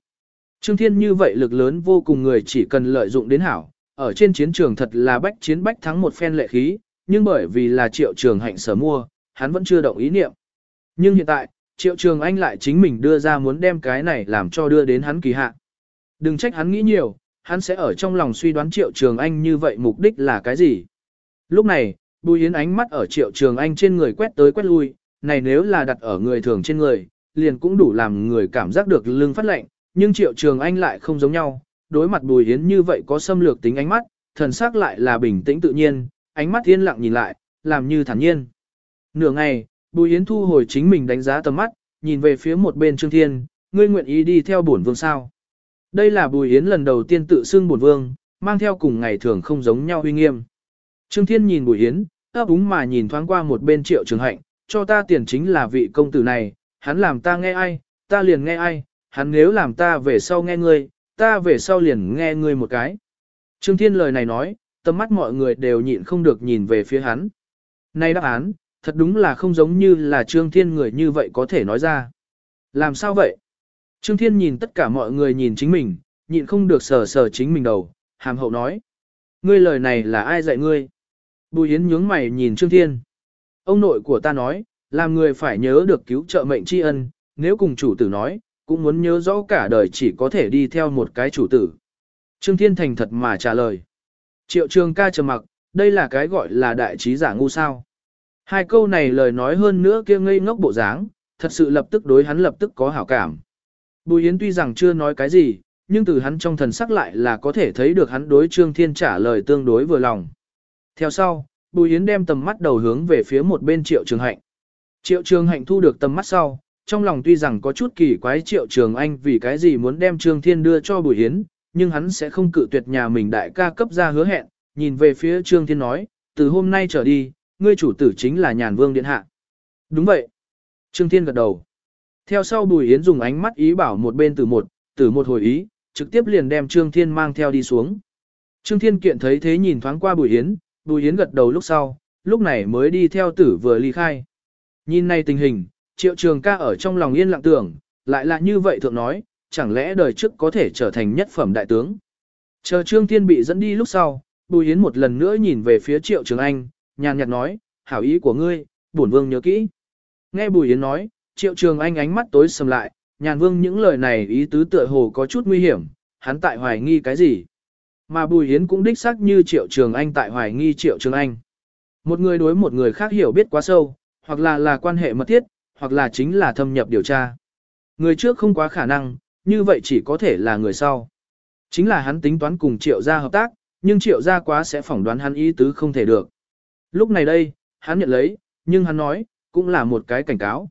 Trương Thiên như vậy lực lớn vô cùng người chỉ cần lợi dụng đến hảo, ở trên chiến trường thật là bách chiến bách thắng một phen lệ khí, nhưng bởi vì là Triệu Trường Hạnh sở mua, hắn vẫn chưa động ý niệm. Nhưng hiện tại, Triệu Trường Anh lại chính mình đưa ra muốn đem cái này làm cho đưa đến hắn kỳ hạn Đừng trách hắn nghĩ nhiều, hắn sẽ ở trong lòng suy đoán Triệu Trường Anh như vậy mục đích là cái gì. Lúc này, Bùi Yến ánh mắt ở Triệu Trường Anh trên người quét tới quét lui, này nếu là đặt ở người thường trên người, liền cũng đủ làm người cảm giác được lưng phát lạnh, nhưng Triệu Trường Anh lại không giống nhau, đối mặt Bùi Yến như vậy có xâm lược tính ánh mắt, thần sắc lại là bình tĩnh tự nhiên, ánh mắt yên lặng nhìn lại, làm như thản nhiên. Nửa ngày, Bùi Yến thu hồi chính mình đánh giá tầm mắt, nhìn về phía một bên Trương Thiên, ngươi nguyện ý đi theo bổn vương sao. Đây là Bùi Yến lần đầu tiên tự xưng bổn vương, mang theo cùng ngày thường không giống nhau uy nghiêm. Trương Thiên nhìn Bùi Yến, ấp úng mà nhìn thoáng qua một bên triệu trường hạnh, cho ta tiền chính là vị công tử này, hắn làm ta nghe ai, ta liền nghe ai, hắn nếu làm ta về sau nghe ngươi, ta về sau liền nghe ngươi một cái. Trương Thiên lời này nói, tầm mắt mọi người đều nhịn không được nhìn về phía hắn. Này đáp án, thật đúng là không giống như là Trương Thiên người như vậy có thể nói ra. Làm sao vậy? Trương Thiên nhìn tất cả mọi người nhìn chính mình, nhịn không được sờ sờ chính mình đầu, hàm hậu nói. Ngươi lời này là ai dạy ngươi? Bùi Yến nhướng mày nhìn Trương Thiên. Ông nội của ta nói, làm người phải nhớ được cứu trợ mệnh tri ân, nếu cùng chủ tử nói, cũng muốn nhớ rõ cả đời chỉ có thể đi theo một cái chủ tử. Trương Thiên thành thật mà trả lời. Triệu trường ca trầm mặc, đây là cái gọi là đại trí giả ngu sao. Hai câu này lời nói hơn nữa kia ngây ngốc bộ dáng, thật sự lập tức đối hắn lập tức có hảo cảm. Bùi Yến tuy rằng chưa nói cái gì, nhưng từ hắn trong thần sắc lại là có thể thấy được hắn đối Trương Thiên trả lời tương đối vừa lòng. Theo sau, Bùi Yến đem tầm mắt đầu hướng về phía một bên Triệu Trường Hạnh. Triệu Trường Hạnh thu được tầm mắt sau, trong lòng tuy rằng có chút kỳ quái Triệu Trường Anh vì cái gì muốn đem Trương Thiên đưa cho Bùi Yến, nhưng hắn sẽ không cự tuyệt nhà mình đại ca cấp ra hứa hẹn, nhìn về phía Trương Thiên nói, từ hôm nay trở đi, ngươi chủ tử chính là nhàn vương điện hạ. Đúng vậy. Trương Thiên gật đầu. Theo sau Bùi Yến dùng ánh mắt ý bảo một bên từ một, từ một hồi ý, trực tiếp liền đem Trương Thiên mang theo đi xuống. Trương Thiên kiện thấy thế nhìn thoáng qua Bùi Yến, Bùi Yến gật đầu lúc sau, lúc này mới đi theo tử vừa ly khai. Nhìn này tình hình, triệu trường ca ở trong lòng yên lặng tưởng, lại là như vậy thượng nói, chẳng lẽ đời trước có thể trở thành nhất phẩm đại tướng. Chờ Trương Thiên bị dẫn đi lúc sau, Bùi Yến một lần nữa nhìn về phía triệu trường anh, nhàn nhạt nói, hảo ý của ngươi, bổn vương nhớ kỹ. Nghe Bùi Yến nói, triệu trường anh ánh mắt tối sầm lại, nhàn vương những lời này ý tứ tựa hồ có chút nguy hiểm, hắn tại hoài nghi cái gì. Mà Bùi Yến cũng đích xác như triệu trường anh tại hoài nghi triệu trường anh. Một người đối một người khác hiểu biết quá sâu, hoặc là là quan hệ mật thiết, hoặc là chính là thâm nhập điều tra. Người trước không quá khả năng, như vậy chỉ có thể là người sau. Chính là hắn tính toán cùng triệu gia hợp tác, nhưng triệu gia quá sẽ phỏng đoán hắn ý tứ không thể được. Lúc này đây, hắn nhận lấy, nhưng hắn nói, cũng là một cái cảnh cáo.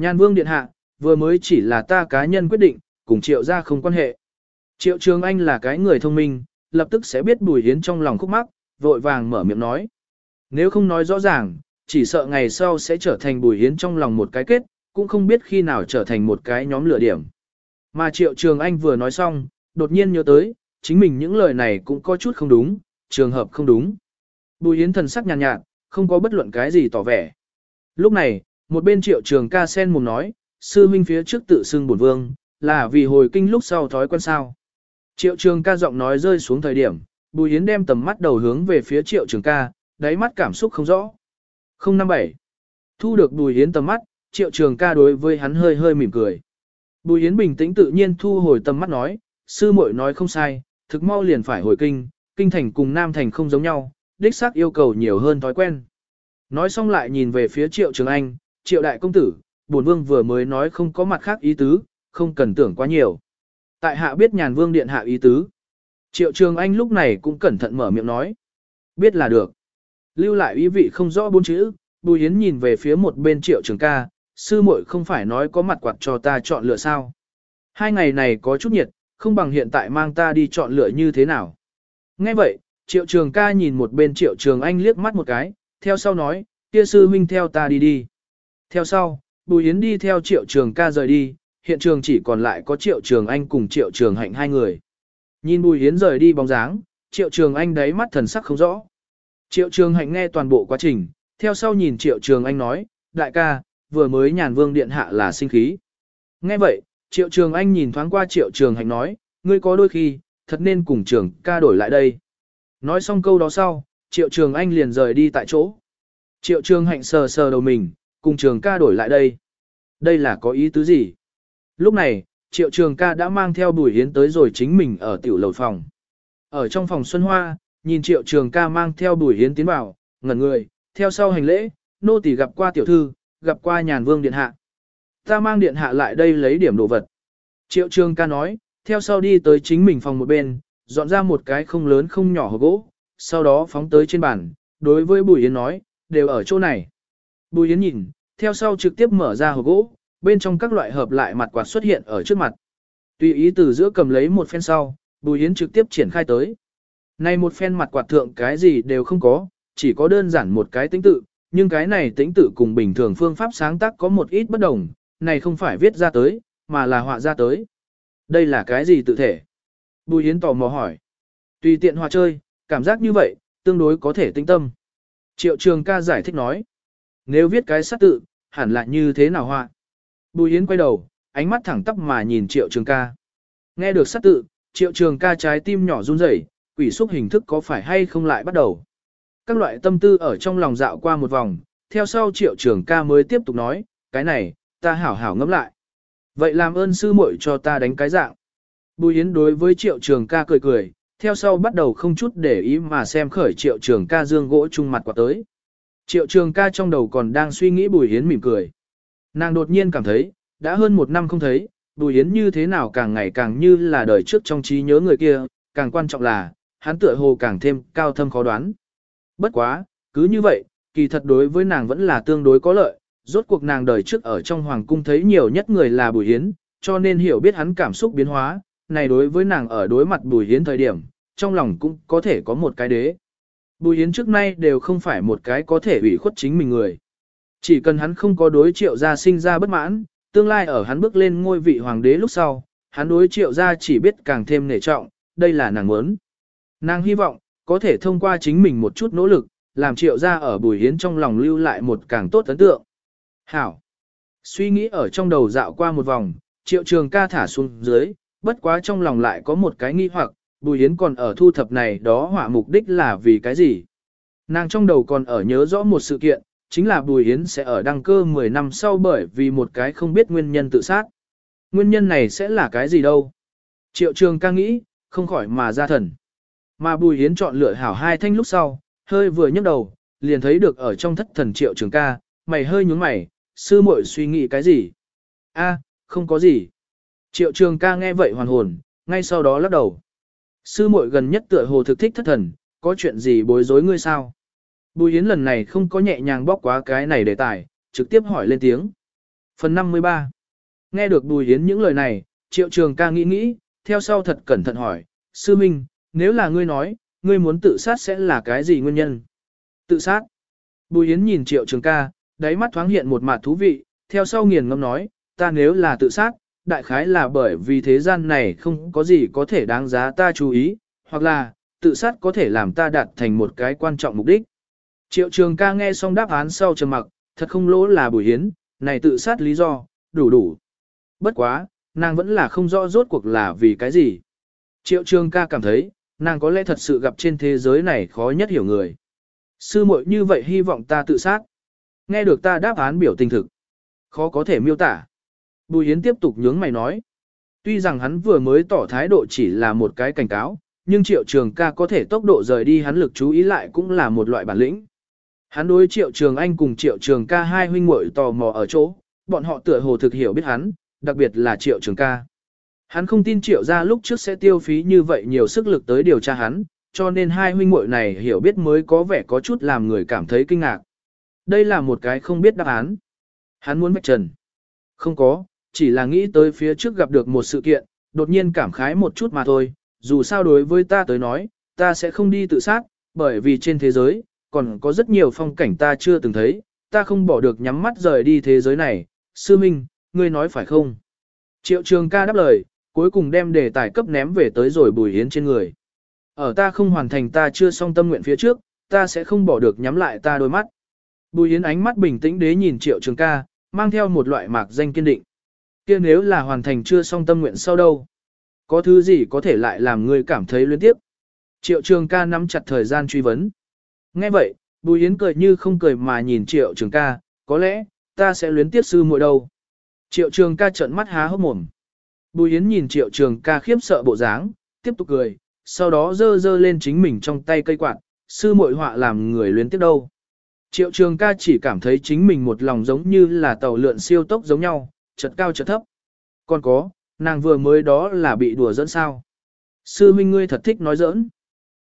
Nhan vương điện hạ, vừa mới chỉ là ta cá nhân quyết định, cùng triệu gia không quan hệ. Triệu trường anh là cái người thông minh, lập tức sẽ biết bùi hiến trong lòng khúc mắc, vội vàng mở miệng nói. Nếu không nói rõ ràng, chỉ sợ ngày sau sẽ trở thành bùi hiến trong lòng một cái kết, cũng không biết khi nào trở thành một cái nhóm lửa điểm. Mà triệu trường anh vừa nói xong, đột nhiên nhớ tới, chính mình những lời này cũng có chút không đúng, trường hợp không đúng. Bùi hiến thần sắc nhàn nhạt, nhạt, không có bất luận cái gì tỏ vẻ. Lúc này, một bên triệu trường ca sen mồm nói, sư huynh phía trước tự xưng bổn vương, là vì hồi kinh lúc sau thói quen sao. Triệu trường ca giọng nói rơi xuống thời điểm, Bùi Yến đem tầm mắt đầu hướng về phía triệu trường ca, đáy mắt cảm xúc không rõ. 057. Thu được Bùi Yến tầm mắt, triệu trường ca đối với hắn hơi hơi mỉm cười. Bùi Yến bình tĩnh tự nhiên thu hồi tầm mắt nói, sư muội nói không sai, thực mau liền phải hồi kinh, kinh thành cùng nam thành không giống nhau, đích xác yêu cầu nhiều hơn thói quen. Nói xong lại nhìn về phía triệu trường anh, triệu đại công tử, bổn vương vừa mới nói không có mặt khác ý tứ, không cần tưởng quá nhiều. Tại hạ biết nhàn vương điện hạ ý tứ. Triệu trường anh lúc này cũng cẩn thận mở miệng nói. Biết là được. Lưu lại ý vị không rõ bốn chữ, Bùi Yến nhìn về phía một bên triệu trường ca, sư muội không phải nói có mặt quạt cho ta chọn lựa sao. Hai ngày này có chút nhiệt, không bằng hiện tại mang ta đi chọn lựa như thế nào. Nghe vậy, triệu trường ca nhìn một bên triệu trường anh liếc mắt một cái, theo sau nói, kia sư huynh theo ta đi đi. Theo sau, Bùi Yến đi theo triệu trường ca rời đi, hiện trường chỉ còn lại có triệu trường anh cùng triệu trường hạnh hai người. Nhìn Bùi Yến rời đi bóng dáng, triệu trường anh đáy mắt thần sắc không rõ. Triệu trường hạnh nghe toàn bộ quá trình, theo sau nhìn triệu trường anh nói, đại ca, vừa mới nhàn vương điện hạ là sinh khí. Nghe vậy, triệu trường anh nhìn thoáng qua triệu trường hạnh nói, ngươi có đôi khi, thật nên cùng trường ca đổi lại đây. Nói xong câu đó sau, triệu trường anh liền rời đi tại chỗ. Triệu trường hạnh sờ sờ đầu mình, cùng trường ca đổi lại đây. Đây là có ý tứ gì? Lúc này, triệu trường ca đã mang theo bùi hiến tới rồi chính mình ở tiểu lầu phòng. Ở trong phòng Xuân Hoa, nhìn triệu trường ca mang theo bùi hiến tiến vào, ngẩn người, theo sau hành lễ, nô tỳ gặp qua tiểu thư, gặp qua nhàn vương điện hạ. Ta mang điện hạ lại đây lấy điểm đồ vật. Triệu trường ca nói, theo sau đi tới chính mình phòng một bên, dọn ra một cái không lớn không nhỏ hộp gỗ, sau đó phóng tới trên bàn, đối với Bùi Yến nói, đều ở chỗ này. Bùi Yến nhìn, theo sau trực tiếp mở ra hộp gỗ, bên trong các loại hợp lại mặt quạt xuất hiện ở trước mặt. Tùy ý từ giữa cầm lấy một phen sau, Bùi Yến trực tiếp triển khai tới. Này một phen mặt quạt thượng cái gì đều không có, chỉ có đơn giản một cái tính tự, nhưng cái này tính tự cùng bình thường phương pháp sáng tác có một ít bất đồng, này không phải viết ra tới, mà là họa ra tới. Đây là cái gì tự thể? Bùi Yến tò mò hỏi. Tùy tiện họa chơi, cảm giác như vậy, tương đối có thể tinh tâm. Triệu trường ca giải thích nói. Nếu viết cái sát tự, hẳn là như thế nào họa? Bùi Yến quay đầu, ánh mắt thẳng tắp mà nhìn triệu trường ca. Nghe được sát tự, triệu trường ca trái tim nhỏ run rẩy, quỷ xúc hình thức có phải hay không lại bắt đầu. Các loại tâm tư ở trong lòng dạo qua một vòng, theo sau triệu trường ca mới tiếp tục nói, cái này, ta hảo hảo ngẫm lại. Vậy làm ơn sư muội cho ta đánh cái dạng. Bùi Yến đối với triệu trường ca cười cười, theo sau bắt đầu không chút để ý mà xem khởi triệu trường ca dương gỗ chung mặt quả tới. Triệu trường ca trong đầu còn đang suy nghĩ Bùi Yến mỉm cười. Nàng đột nhiên cảm thấy, đã hơn một năm không thấy, Bùi Yến như thế nào càng ngày càng như là đời trước trong trí nhớ người kia, càng quan trọng là, hắn tựa hồ càng thêm cao thâm khó đoán. Bất quá, cứ như vậy, kỳ thật đối với nàng vẫn là tương đối có lợi, rốt cuộc nàng đời trước ở trong hoàng cung thấy nhiều nhất người là Bùi Yến, cho nên hiểu biết hắn cảm xúc biến hóa, này đối với nàng ở đối mặt Bùi Yến thời điểm, trong lòng cũng có thể có một cái đế. Bùi Yến trước nay đều không phải một cái có thể ủy khuất chính mình người. Chỉ cần hắn không có đối triệu gia sinh ra bất mãn, tương lai ở hắn bước lên ngôi vị hoàng đế lúc sau, hắn đối triệu gia chỉ biết càng thêm nể trọng, đây là nàng muốn. Nàng hy vọng, có thể thông qua chính mình một chút nỗ lực, làm triệu gia ở bùi hiến trong lòng lưu lại một càng tốt ấn tượng. Hảo! Suy nghĩ ở trong đầu dạo qua một vòng, triệu trường ca thả xuống dưới, bất quá trong lòng lại có một cái nghi hoặc, bùi Yến còn ở thu thập này đó hỏa mục đích là vì cái gì. Nàng trong đầu còn ở nhớ rõ một sự kiện, chính là Bùi Yến sẽ ở đăng cơ 10 năm sau bởi vì một cái không biết nguyên nhân tự sát. Nguyên nhân này sẽ là cái gì đâu? Triệu trường ca nghĩ, không khỏi mà ra thần. Mà Bùi Yến chọn lựa hảo hai thanh lúc sau, hơi vừa nhấc đầu, liền thấy được ở trong thất thần triệu trường ca, mày hơi nhúng mày, sư muội suy nghĩ cái gì? a không có gì. Triệu trường ca nghe vậy hoàn hồn, ngay sau đó lắc đầu. Sư muội gần nhất tựa hồ thực thích thất thần, có chuyện gì bối rối ngươi sao? Bùi Yến lần này không có nhẹ nhàng bóc quá cái này đề tài, trực tiếp hỏi lên tiếng. Phần 53 Nghe được Bùi Yến những lời này, triệu trường ca nghĩ nghĩ, theo sau thật cẩn thận hỏi, Sư Minh, nếu là ngươi nói, ngươi muốn tự sát sẽ là cái gì nguyên nhân? Tự sát. Bùi Yến nhìn triệu trường ca, đáy mắt thoáng hiện một mặt thú vị, theo sau nghiền ngâm nói, ta nếu là tự sát, đại khái là bởi vì thế gian này không có gì có thể đáng giá ta chú ý, hoặc là, tự sát có thể làm ta đạt thành một cái quan trọng mục đích. Triệu trường ca nghe xong đáp án sau trầm mặc, thật không lỗ là bùi hiến, này tự sát lý do, đủ đủ. Bất quá, nàng vẫn là không rõ rốt cuộc là vì cái gì. Triệu trường ca cảm thấy, nàng có lẽ thật sự gặp trên thế giới này khó nhất hiểu người. Sư muội như vậy hy vọng ta tự sát. Nghe được ta đáp án biểu tình thực. Khó có thể miêu tả. Bùi Yến tiếp tục nhướng mày nói. Tuy rằng hắn vừa mới tỏ thái độ chỉ là một cái cảnh cáo, nhưng triệu trường ca có thể tốc độ rời đi hắn lực chú ý lại cũng là một loại bản lĩnh. Hắn đối triệu trường anh cùng triệu trường ca hai huynh muội tò mò ở chỗ, bọn họ tựa hồ thực hiểu biết hắn, đặc biệt là triệu trường ca. Hắn không tin triệu ra lúc trước sẽ tiêu phí như vậy nhiều sức lực tới điều tra hắn, cho nên hai huynh muội này hiểu biết mới có vẻ có chút làm người cảm thấy kinh ngạc. Đây là một cái không biết đáp án. Hắn muốn mạch trần. Không có, chỉ là nghĩ tới phía trước gặp được một sự kiện, đột nhiên cảm khái một chút mà thôi. Dù sao đối với ta tới nói, ta sẽ không đi tự sát, bởi vì trên thế giới, còn có rất nhiều phong cảnh ta chưa từng thấy, ta không bỏ được nhắm mắt rời đi thế giới này. Sư Minh, ngươi nói phải không? Triệu trường ca đáp lời, cuối cùng đem đề tài cấp ném về tới rồi bùi hiến trên người. Ở ta không hoàn thành ta chưa xong tâm nguyện phía trước, ta sẽ không bỏ được nhắm lại ta đôi mắt. Bùi hiến ánh mắt bình tĩnh đế nhìn triệu trường ca, mang theo một loại mạc danh kiên định kia nếu là hoàn thành chưa xong tâm nguyện sau đâu? Có thứ gì có thể lại làm ngươi cảm thấy luyến tiếp? Triệu trường ca nắm chặt thời gian truy vấn. Nghe vậy, bùi yến cười như không cười mà nhìn triệu trường ca, có lẽ, ta sẽ luyến tiếp sư muội đâu. Triệu trường ca trợn mắt há hốc mồm. Bùi Yến nhìn triệu trường ca khiếp sợ bộ dáng, tiếp tục cười, sau đó dơ dơ lên chính mình trong tay cây quạt, sư muội họa làm người luyến tiếp đâu. Triệu trường ca chỉ cảm thấy chính mình một lòng giống như là tàu lượn siêu tốc giống nhau, chật cao chật thấp. Còn có, nàng vừa mới đó là bị đùa dẫn sao. Sư minh ngươi thật thích nói giỡn.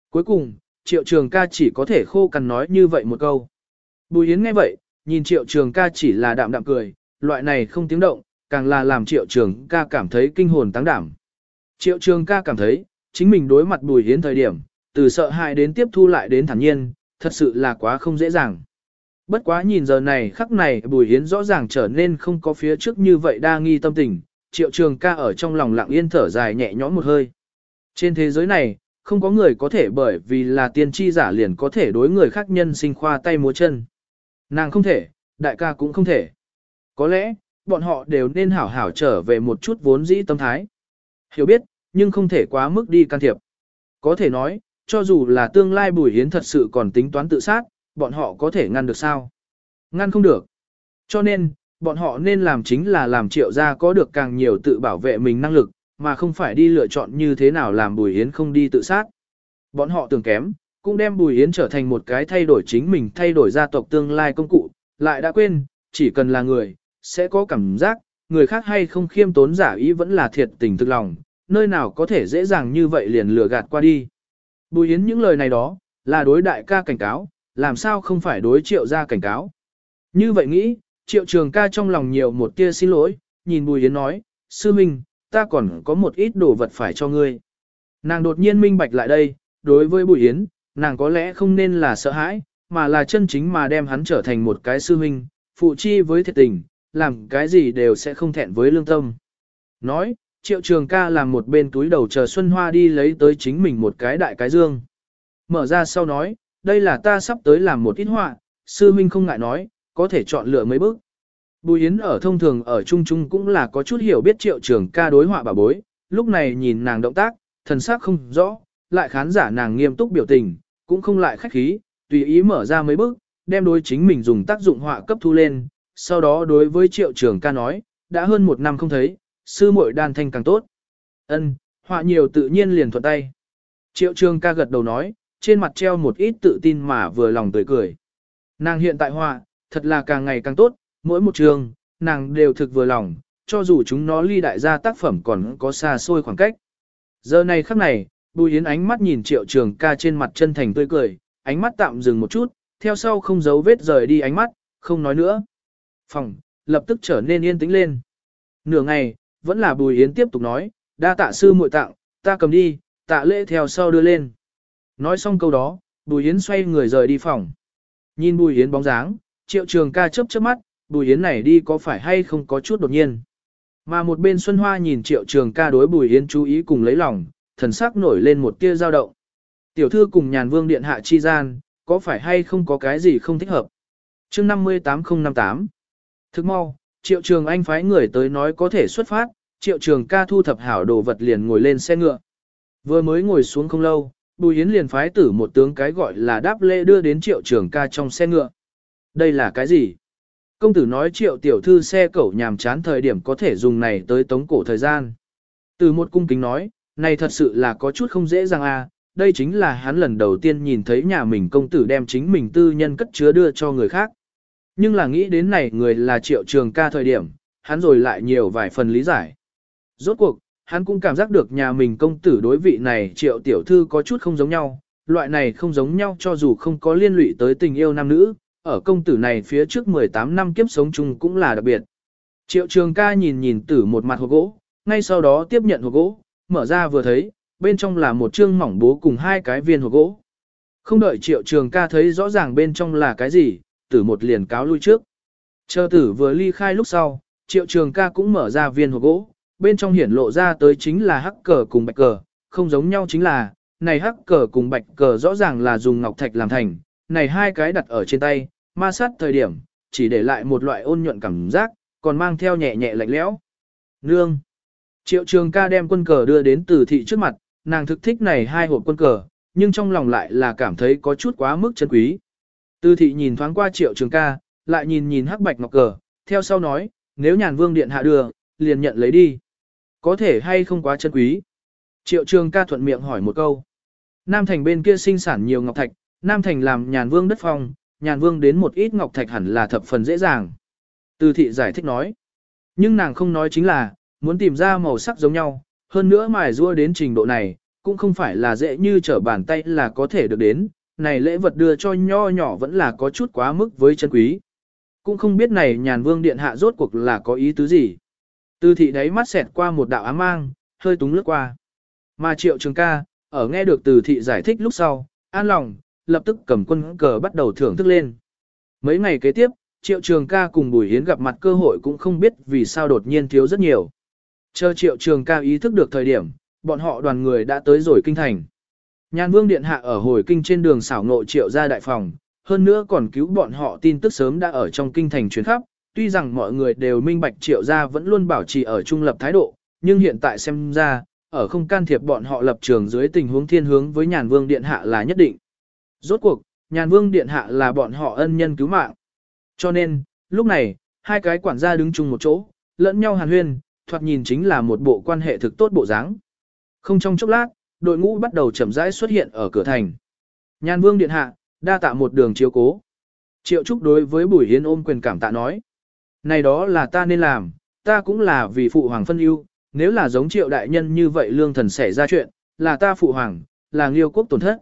Cuối cùng, triệu trường ca chỉ có thể khô cằn nói như vậy một câu. Bùi Yến nghe vậy, nhìn triệu trường ca chỉ là đạm đạm cười, loại này không tiếng động, càng là làm triệu trường ca cảm thấy kinh hồn tăng đảm. Triệu trường ca cảm thấy, chính mình đối mặt bùi Yến thời điểm, từ sợ hãi đến tiếp thu lại đến thản nhiên, thật sự là quá không dễ dàng. Bất quá nhìn giờ này khắc này bùi hiến rõ ràng trở nên không có phía trước như vậy đa nghi tâm tình, triệu trường ca ở trong lòng lặng yên thở dài nhẹ nhõm một hơi. Trên thế giới này, không có người có thể bởi vì là tiên tri giả liền có thể đối người khác nhân sinh khoa tay múa chân. Nàng không thể, đại ca cũng không thể. Có lẽ, bọn họ đều nên hảo hảo trở về một chút vốn dĩ tâm thái. Hiểu biết, nhưng không thể quá mức đi can thiệp. Có thể nói, cho dù là tương lai Bùi Hiến thật sự còn tính toán tự sát, bọn họ có thể ngăn được sao? Ngăn không được. Cho nên, bọn họ nên làm chính là làm triệu gia có được càng nhiều tự bảo vệ mình năng lực, mà không phải đi lựa chọn như thế nào làm Bùi Hiến không đi tự sát. Bọn họ tưởng kém, cũng đem Bùi Hiến trở thành một cái thay đổi chính mình thay đổi gia tộc tương lai công cụ, lại đã quên, chỉ cần là người, sẽ có cảm giác, người khác hay không khiêm tốn giả ý vẫn là thiệt tình thực lòng, nơi nào có thể dễ dàng như vậy liền lừa gạt qua đi. Bùi Yến những lời này đó, là đối đại ca cảnh cáo, làm sao không phải đối triệu ra cảnh cáo. Như vậy nghĩ, triệu trường ca trong lòng nhiều một tia xin lỗi, nhìn Bùi Yến nói, sư minh, ta còn có một ít đồ vật phải cho ngươi. Nàng đột nhiên minh bạch lại đây, đối với Bùi Yến, nàng có lẽ không nên là sợ hãi, mà là chân chính mà đem hắn trở thành một cái sư minh, phụ chi với thiệt tình, làm cái gì đều sẽ không thẹn với lương tâm. Nói, triệu trường ca làm một bên túi đầu chờ Xuân Hoa đi lấy tới chính mình một cái đại cái dương. Mở ra sau nói, đây là ta sắp tới làm một ít họa, sư huynh không ngại nói, có thể chọn lựa mấy bức. Bùi Yến ở thông thường ở Trung Trung cũng là có chút hiểu biết triệu trường ca đối họa bà bối, lúc này nhìn nàng động tác, thần sắc không rõ, lại khán giả nàng nghiêm túc biểu tình, cũng không lại khách khí, tùy ý mở ra mấy bức, đem đối chính mình dùng tác dụng họa cấp thu lên, sau đó đối với triệu trường ca nói, đã hơn một năm không thấy, sư muội đan thanh càng tốt. Ân, họa nhiều tự nhiên liền thuận tay. Triệu trường ca gật đầu nói, trên mặt treo một ít tự tin mà vừa lòng tươi cười. Nàng hiện tại họa, thật là càng ngày càng tốt, mỗi một trường, nàng đều thực vừa lòng, cho dù chúng nó ly đại gia tác phẩm còn có xa xôi khoảng cách. Giờ này khắc này, Bùi Yến ánh mắt nhìn triệu trường ca trên mặt chân thành tươi cười, ánh mắt tạm dừng một chút, theo sau không giấu vết rời đi ánh mắt, không nói nữa phòng, lập tức trở nên yên tĩnh lên. Nửa ngày, vẫn là Bùi Yến tiếp tục nói, đa tạ sư muội tặng, ta cầm đi, tạ lễ theo sau đưa lên. Nói xong câu đó, Bùi Yến xoay người rời đi phòng. Nhìn Bùi Yến bóng dáng, triệu trường ca chớp chớp mắt, Bùi Yến này đi có phải hay không có chút đột nhiên. Mà một bên Xuân Hoa nhìn triệu trường ca đối Bùi Yến chú ý cùng lấy lòng, thần sắc nổi lên một tia dao động. Tiểu thư cùng nhàn vương điện hạ chi gian, có phải hay không có cái gì không thích hợp? chương 58058 Thức mau, triệu trường anh phái người tới nói có thể xuất phát, triệu trường ca thu thập hảo đồ vật liền ngồi lên xe ngựa. Vừa mới ngồi xuống không lâu, Bùi Yến liền phái tử một tướng cái gọi là đáp lễ đưa đến triệu trường ca trong xe ngựa. Đây là cái gì? Công tử nói triệu tiểu thư xe cẩu nhàm chán thời điểm có thể dùng này tới tống cổ thời gian. Từ một cung kính nói, này thật sự là có chút không dễ dàng à, đây chính là hắn lần đầu tiên nhìn thấy nhà mình công tử đem chính mình tư nhân cất chứa đưa cho người khác. Nhưng là nghĩ đến này người là triệu trường ca thời điểm, hắn rồi lại nhiều vài phần lý giải. Rốt cuộc, hắn cũng cảm giác được nhà mình công tử đối vị này triệu tiểu thư có chút không giống nhau, loại này không giống nhau cho dù không có liên lụy tới tình yêu nam nữ, ở công tử này phía trước 18 năm kiếp sống chung cũng là đặc biệt. Triệu trường ca nhìn nhìn tử một mặt hộp gỗ, ngay sau đó tiếp nhận hộp gỗ, mở ra vừa thấy, bên trong là một chương mỏng bố cùng hai cái viên hộp gỗ. Không đợi triệu trường ca thấy rõ ràng bên trong là cái gì, tử một liền cáo lui trước. Chờ tử vừa ly khai lúc sau, triệu trường ca cũng mở ra viên hộp gỗ, bên trong hiển lộ ra tới chính là hắc cờ cùng bạch cờ, không giống nhau chính là, này hắc cờ cùng bạch cờ rõ ràng là dùng ngọc thạch làm thành, này hai cái đặt ở trên tay, ma sát thời điểm, chỉ để lại một loại ôn nhuận cảm giác, còn mang theo nhẹ nhẹ lạnh lẽo. Nương. Triệu trường ca đem quân cờ đưa đến từ thị trước mặt, nàng thực thích này hai hộp quân cờ, nhưng trong lòng lại là cảm thấy có chút quá mức chân quý. Từ thị nhìn thoáng qua triệu trường ca, lại nhìn nhìn hắc bạch ngọc cờ, theo sau nói, nếu nhàn vương điện hạ đưa, liền nhận lấy đi. Có thể hay không quá chân quý? Triệu trường ca thuận miệng hỏi một câu. Nam thành bên kia sinh sản nhiều ngọc thạch, Nam thành làm nhàn vương đất phong, nhàn vương đến một ít ngọc thạch hẳn là thập phần dễ dàng. Từ thị giải thích nói. Nhưng nàng không nói chính là, muốn tìm ra màu sắc giống nhau, hơn nữa mài rua đến trình độ này, cũng không phải là dễ như trở bàn tay là có thể được đến, này lễ vật đưa cho nho nhỏ vẫn là có chút quá mức với chân quý. Cũng không biết này nhàn vương điện hạ rốt cuộc là có ý tứ gì. Từ thị đấy mắt xẹt qua một đạo ám mang, hơi túng lướt qua. Mà triệu trường ca, ở nghe được từ thị giải thích lúc sau, an lòng, lập tức cầm quân cờ bắt đầu thưởng thức lên. Mấy ngày kế tiếp, triệu trường ca cùng Bùi Hiến gặp mặt cơ hội cũng không biết vì sao đột nhiên thiếu rất nhiều. Chờ triệu trường ca ý thức được thời điểm, bọn họ đoàn người đã tới rồi kinh thành. Nhàn vương điện hạ ở hồi kinh trên đường xảo ngộ triệu ra đại phòng, hơn nữa còn cứu bọn họ tin tức sớm đã ở trong kinh thành chuyến khắp, tuy rằng mọi người đều minh bạch triệu gia vẫn luôn bảo trì ở trung lập thái độ, nhưng hiện tại xem ra, ở không can thiệp bọn họ lập trường dưới tình huống thiên hướng với nhàn vương điện hạ là nhất định. Rốt cuộc, nhàn vương điện hạ là bọn họ ân nhân cứu mạng. Cho nên, lúc này, hai cái quản gia đứng chung một chỗ, lẫn nhau hàn huyên, thoạt nhìn chính là một bộ quan hệ thực tốt bộ dáng. Không trong chốc lát, đội ngũ bắt đầu chậm rãi xuất hiện ở cửa thành. Nhàn vương điện hạ, đa tạ một đường chiếu cố. Triệu Trúc đối với Bùi Hiến ôm quyền cảm tạ nói. Này đó là ta nên làm, ta cũng là vì phụ hoàng phân ưu, nếu là giống triệu đại nhân như vậy lương thần xảy ra chuyện, là ta phụ hoàng, là nghiêu quốc tổn thất.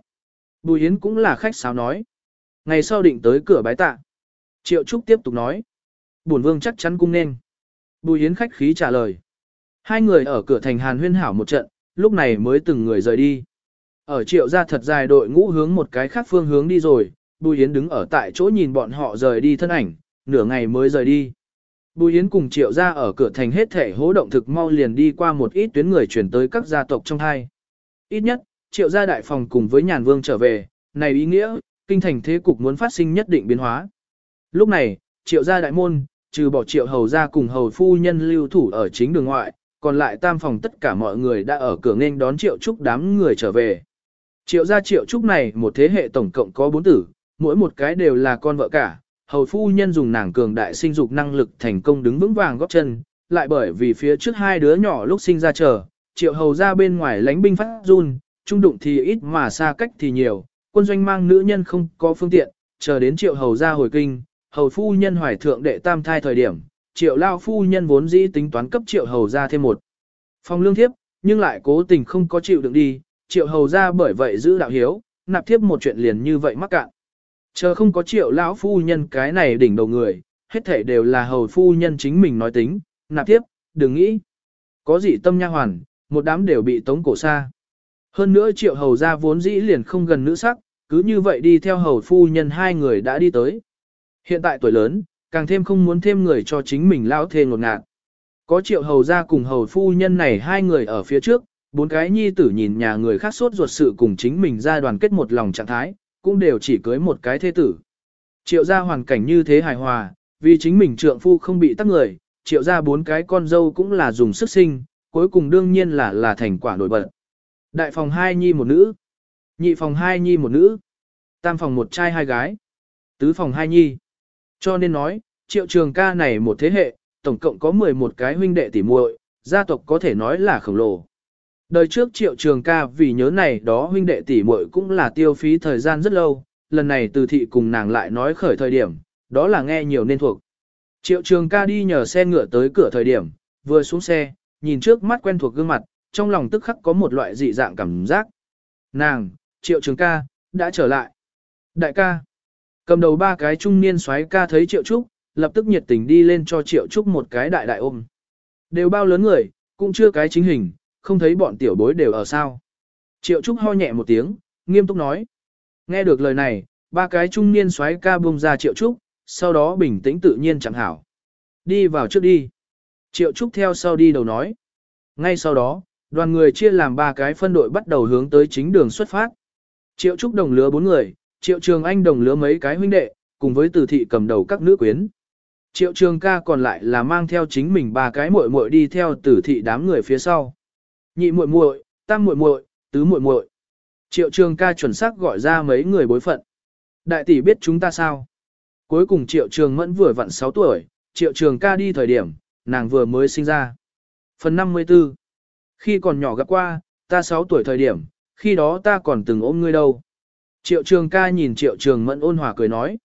Bùi Hiến cũng là khách sáo nói. Ngày sau định tới cửa bái tạ. Triệu Trúc tiếp tục nói. Bổn vương chắc chắn cung nên. Bùi Hiến khách khí trả lời. Hai người ở cửa thành hàn huyên hảo một trận, lúc này mới từng người rời đi. Ở triệu ra thật dài đội ngũ hướng một cái khác phương hướng đi rồi, Bùi Hiến đứng ở tại chỗ nhìn bọn họ rời đi thân ảnh, nửa ngày mới rời đi. Bùi Yến cùng triệu ra ở cửa thành hết thể hố động thực mau liền đi qua một ít tuyến người chuyển tới các gia tộc trong hai. Ít nhất, triệu gia đại phòng cùng với nhàn vương trở về, này ý nghĩa, kinh thành thế cục muốn phát sinh nhất định biến hóa. Lúc này, triệu gia đại môn, trừ bỏ triệu hầu gia cùng hầu phu nhân lưu thủ ở chính đường ngoại, còn lại tam phòng tất cả mọi người đã ở cửa nghênh đón triệu trúc đám người trở về. Triệu gia triệu trúc này một thế hệ tổng cộng có bốn tử, mỗi một cái đều là con vợ cả, hầu phu nhân dùng nàng cường đại sinh dục năng lực thành công đứng vững vàng góp chân, lại bởi vì phía trước hai đứa nhỏ lúc sinh ra chờ, triệu hầu ra bên ngoài lánh binh phát run, trung đụng thì ít mà xa cách thì nhiều, quân doanh mang nữ nhân không có phương tiện, chờ đến triệu hầu ra hồi kinh, hầu phu nhân hoài thượng đệ tam thai thời điểm, triệu lao phu nhân vốn dĩ tính toán cấp triệu hầu ra thêm một phòng lương thiếp, nhưng lại cố tình không có chịu đựng đi, triệu hầu ra bởi vậy giữ đạo hiếu, nạp thiếp một chuyện liền như vậy mắc cạn. Chờ không có triệu lão phu nhân cái này đỉnh đầu người, hết thể đều là hầu phu nhân chính mình nói tính, nạp tiếp, đừng nghĩ. Có gì tâm nha hoàn, một đám đều bị tống cổ xa. Hơn nữa triệu hầu ra vốn dĩ liền không gần nữ sắc, cứ như vậy đi theo hầu phu nhân hai người đã đi tới. Hiện tại tuổi lớn, càng thêm không muốn thêm người cho chính mình lão thê ngột ngạt. Có triệu hầu ra cùng hầu phu nhân này hai người ở phía trước, bốn cái nhi tử nhìn nhà người khác sốt ruột sự cùng chính mình ra đoàn kết một lòng trạng thái, cũng đều chỉ cưới một cái thế tử. Triệu gia hoàn cảnh như thế hài hòa, vì chính mình trượng phu không bị tắc người, triệu gia bốn cái con dâu cũng là dùng sức sinh, cuối cùng đương nhiên là là thành quả nổi bật. Đại phòng hai nhi một nữ, nhị phòng hai nhi một nữ, tam phòng một trai hai gái, tứ phòng hai nhi. Cho nên nói, triệu trường ca này một thế hệ, tổng cộng có 11 cái huynh đệ tỷ muội, gia tộc có thể nói là khổng lồ. Đời trước triệu trường ca vì nhớ này đó huynh đệ tỷ muội cũng là tiêu phí thời gian rất lâu, lần này từ thị cùng nàng lại nói khởi thời điểm, đó là nghe nhiều nên thuộc. Triệu trường ca đi nhờ xe ngựa tới cửa thời điểm, vừa xuống xe, nhìn trước mắt quen thuộc gương mặt, trong lòng tức khắc có một loại dị dạng cảm giác. Nàng, triệu trường ca, đã trở lại. Đại ca, cầm đầu ba cái trung niên xoáy ca thấy triệu trúc, lập tức nhiệt tình đi lên cho triệu trúc một cái đại đại ôm. Đều bao lớn người, cũng chưa cái chính hình, không thấy bọn tiểu bối đều ở sao. Triệu trúc ho nhẹ một tiếng, nghiêm túc nói. Nghe được lời này, ba cái trung niên xoáy ca buông ra triệu trúc, sau đó bình tĩnh tự nhiên chẳng hảo. Đi vào trước đi. Triệu trúc theo sau đi đầu nói. Ngay sau đó, đoàn người chia làm ba cái phân đội bắt đầu hướng tới chính đường xuất phát. Triệu trúc đồng lứa bốn người, triệu trường anh đồng lứa mấy cái huynh đệ, cùng với từ thị cầm đầu các nữ quyến. Triệu trường ca còn lại là mang theo chính mình ba cái muội muội đi theo tử thị đám người phía sau. Nhị muội muội, tam muội muội, tứ muội muội. Triệu trường ca chuẩn xác gọi ra mấy người bối phận. Đại tỷ biết chúng ta sao? Cuối cùng triệu trường mẫn vừa vặn 6 tuổi, triệu trường ca đi thời điểm, nàng vừa mới sinh ra. Phần 54 Khi còn nhỏ gặp qua, ta 6 tuổi thời điểm, khi đó ta còn từng ôm ngươi đâu. Triệu trường ca nhìn triệu trường mẫn ôn hòa cười nói.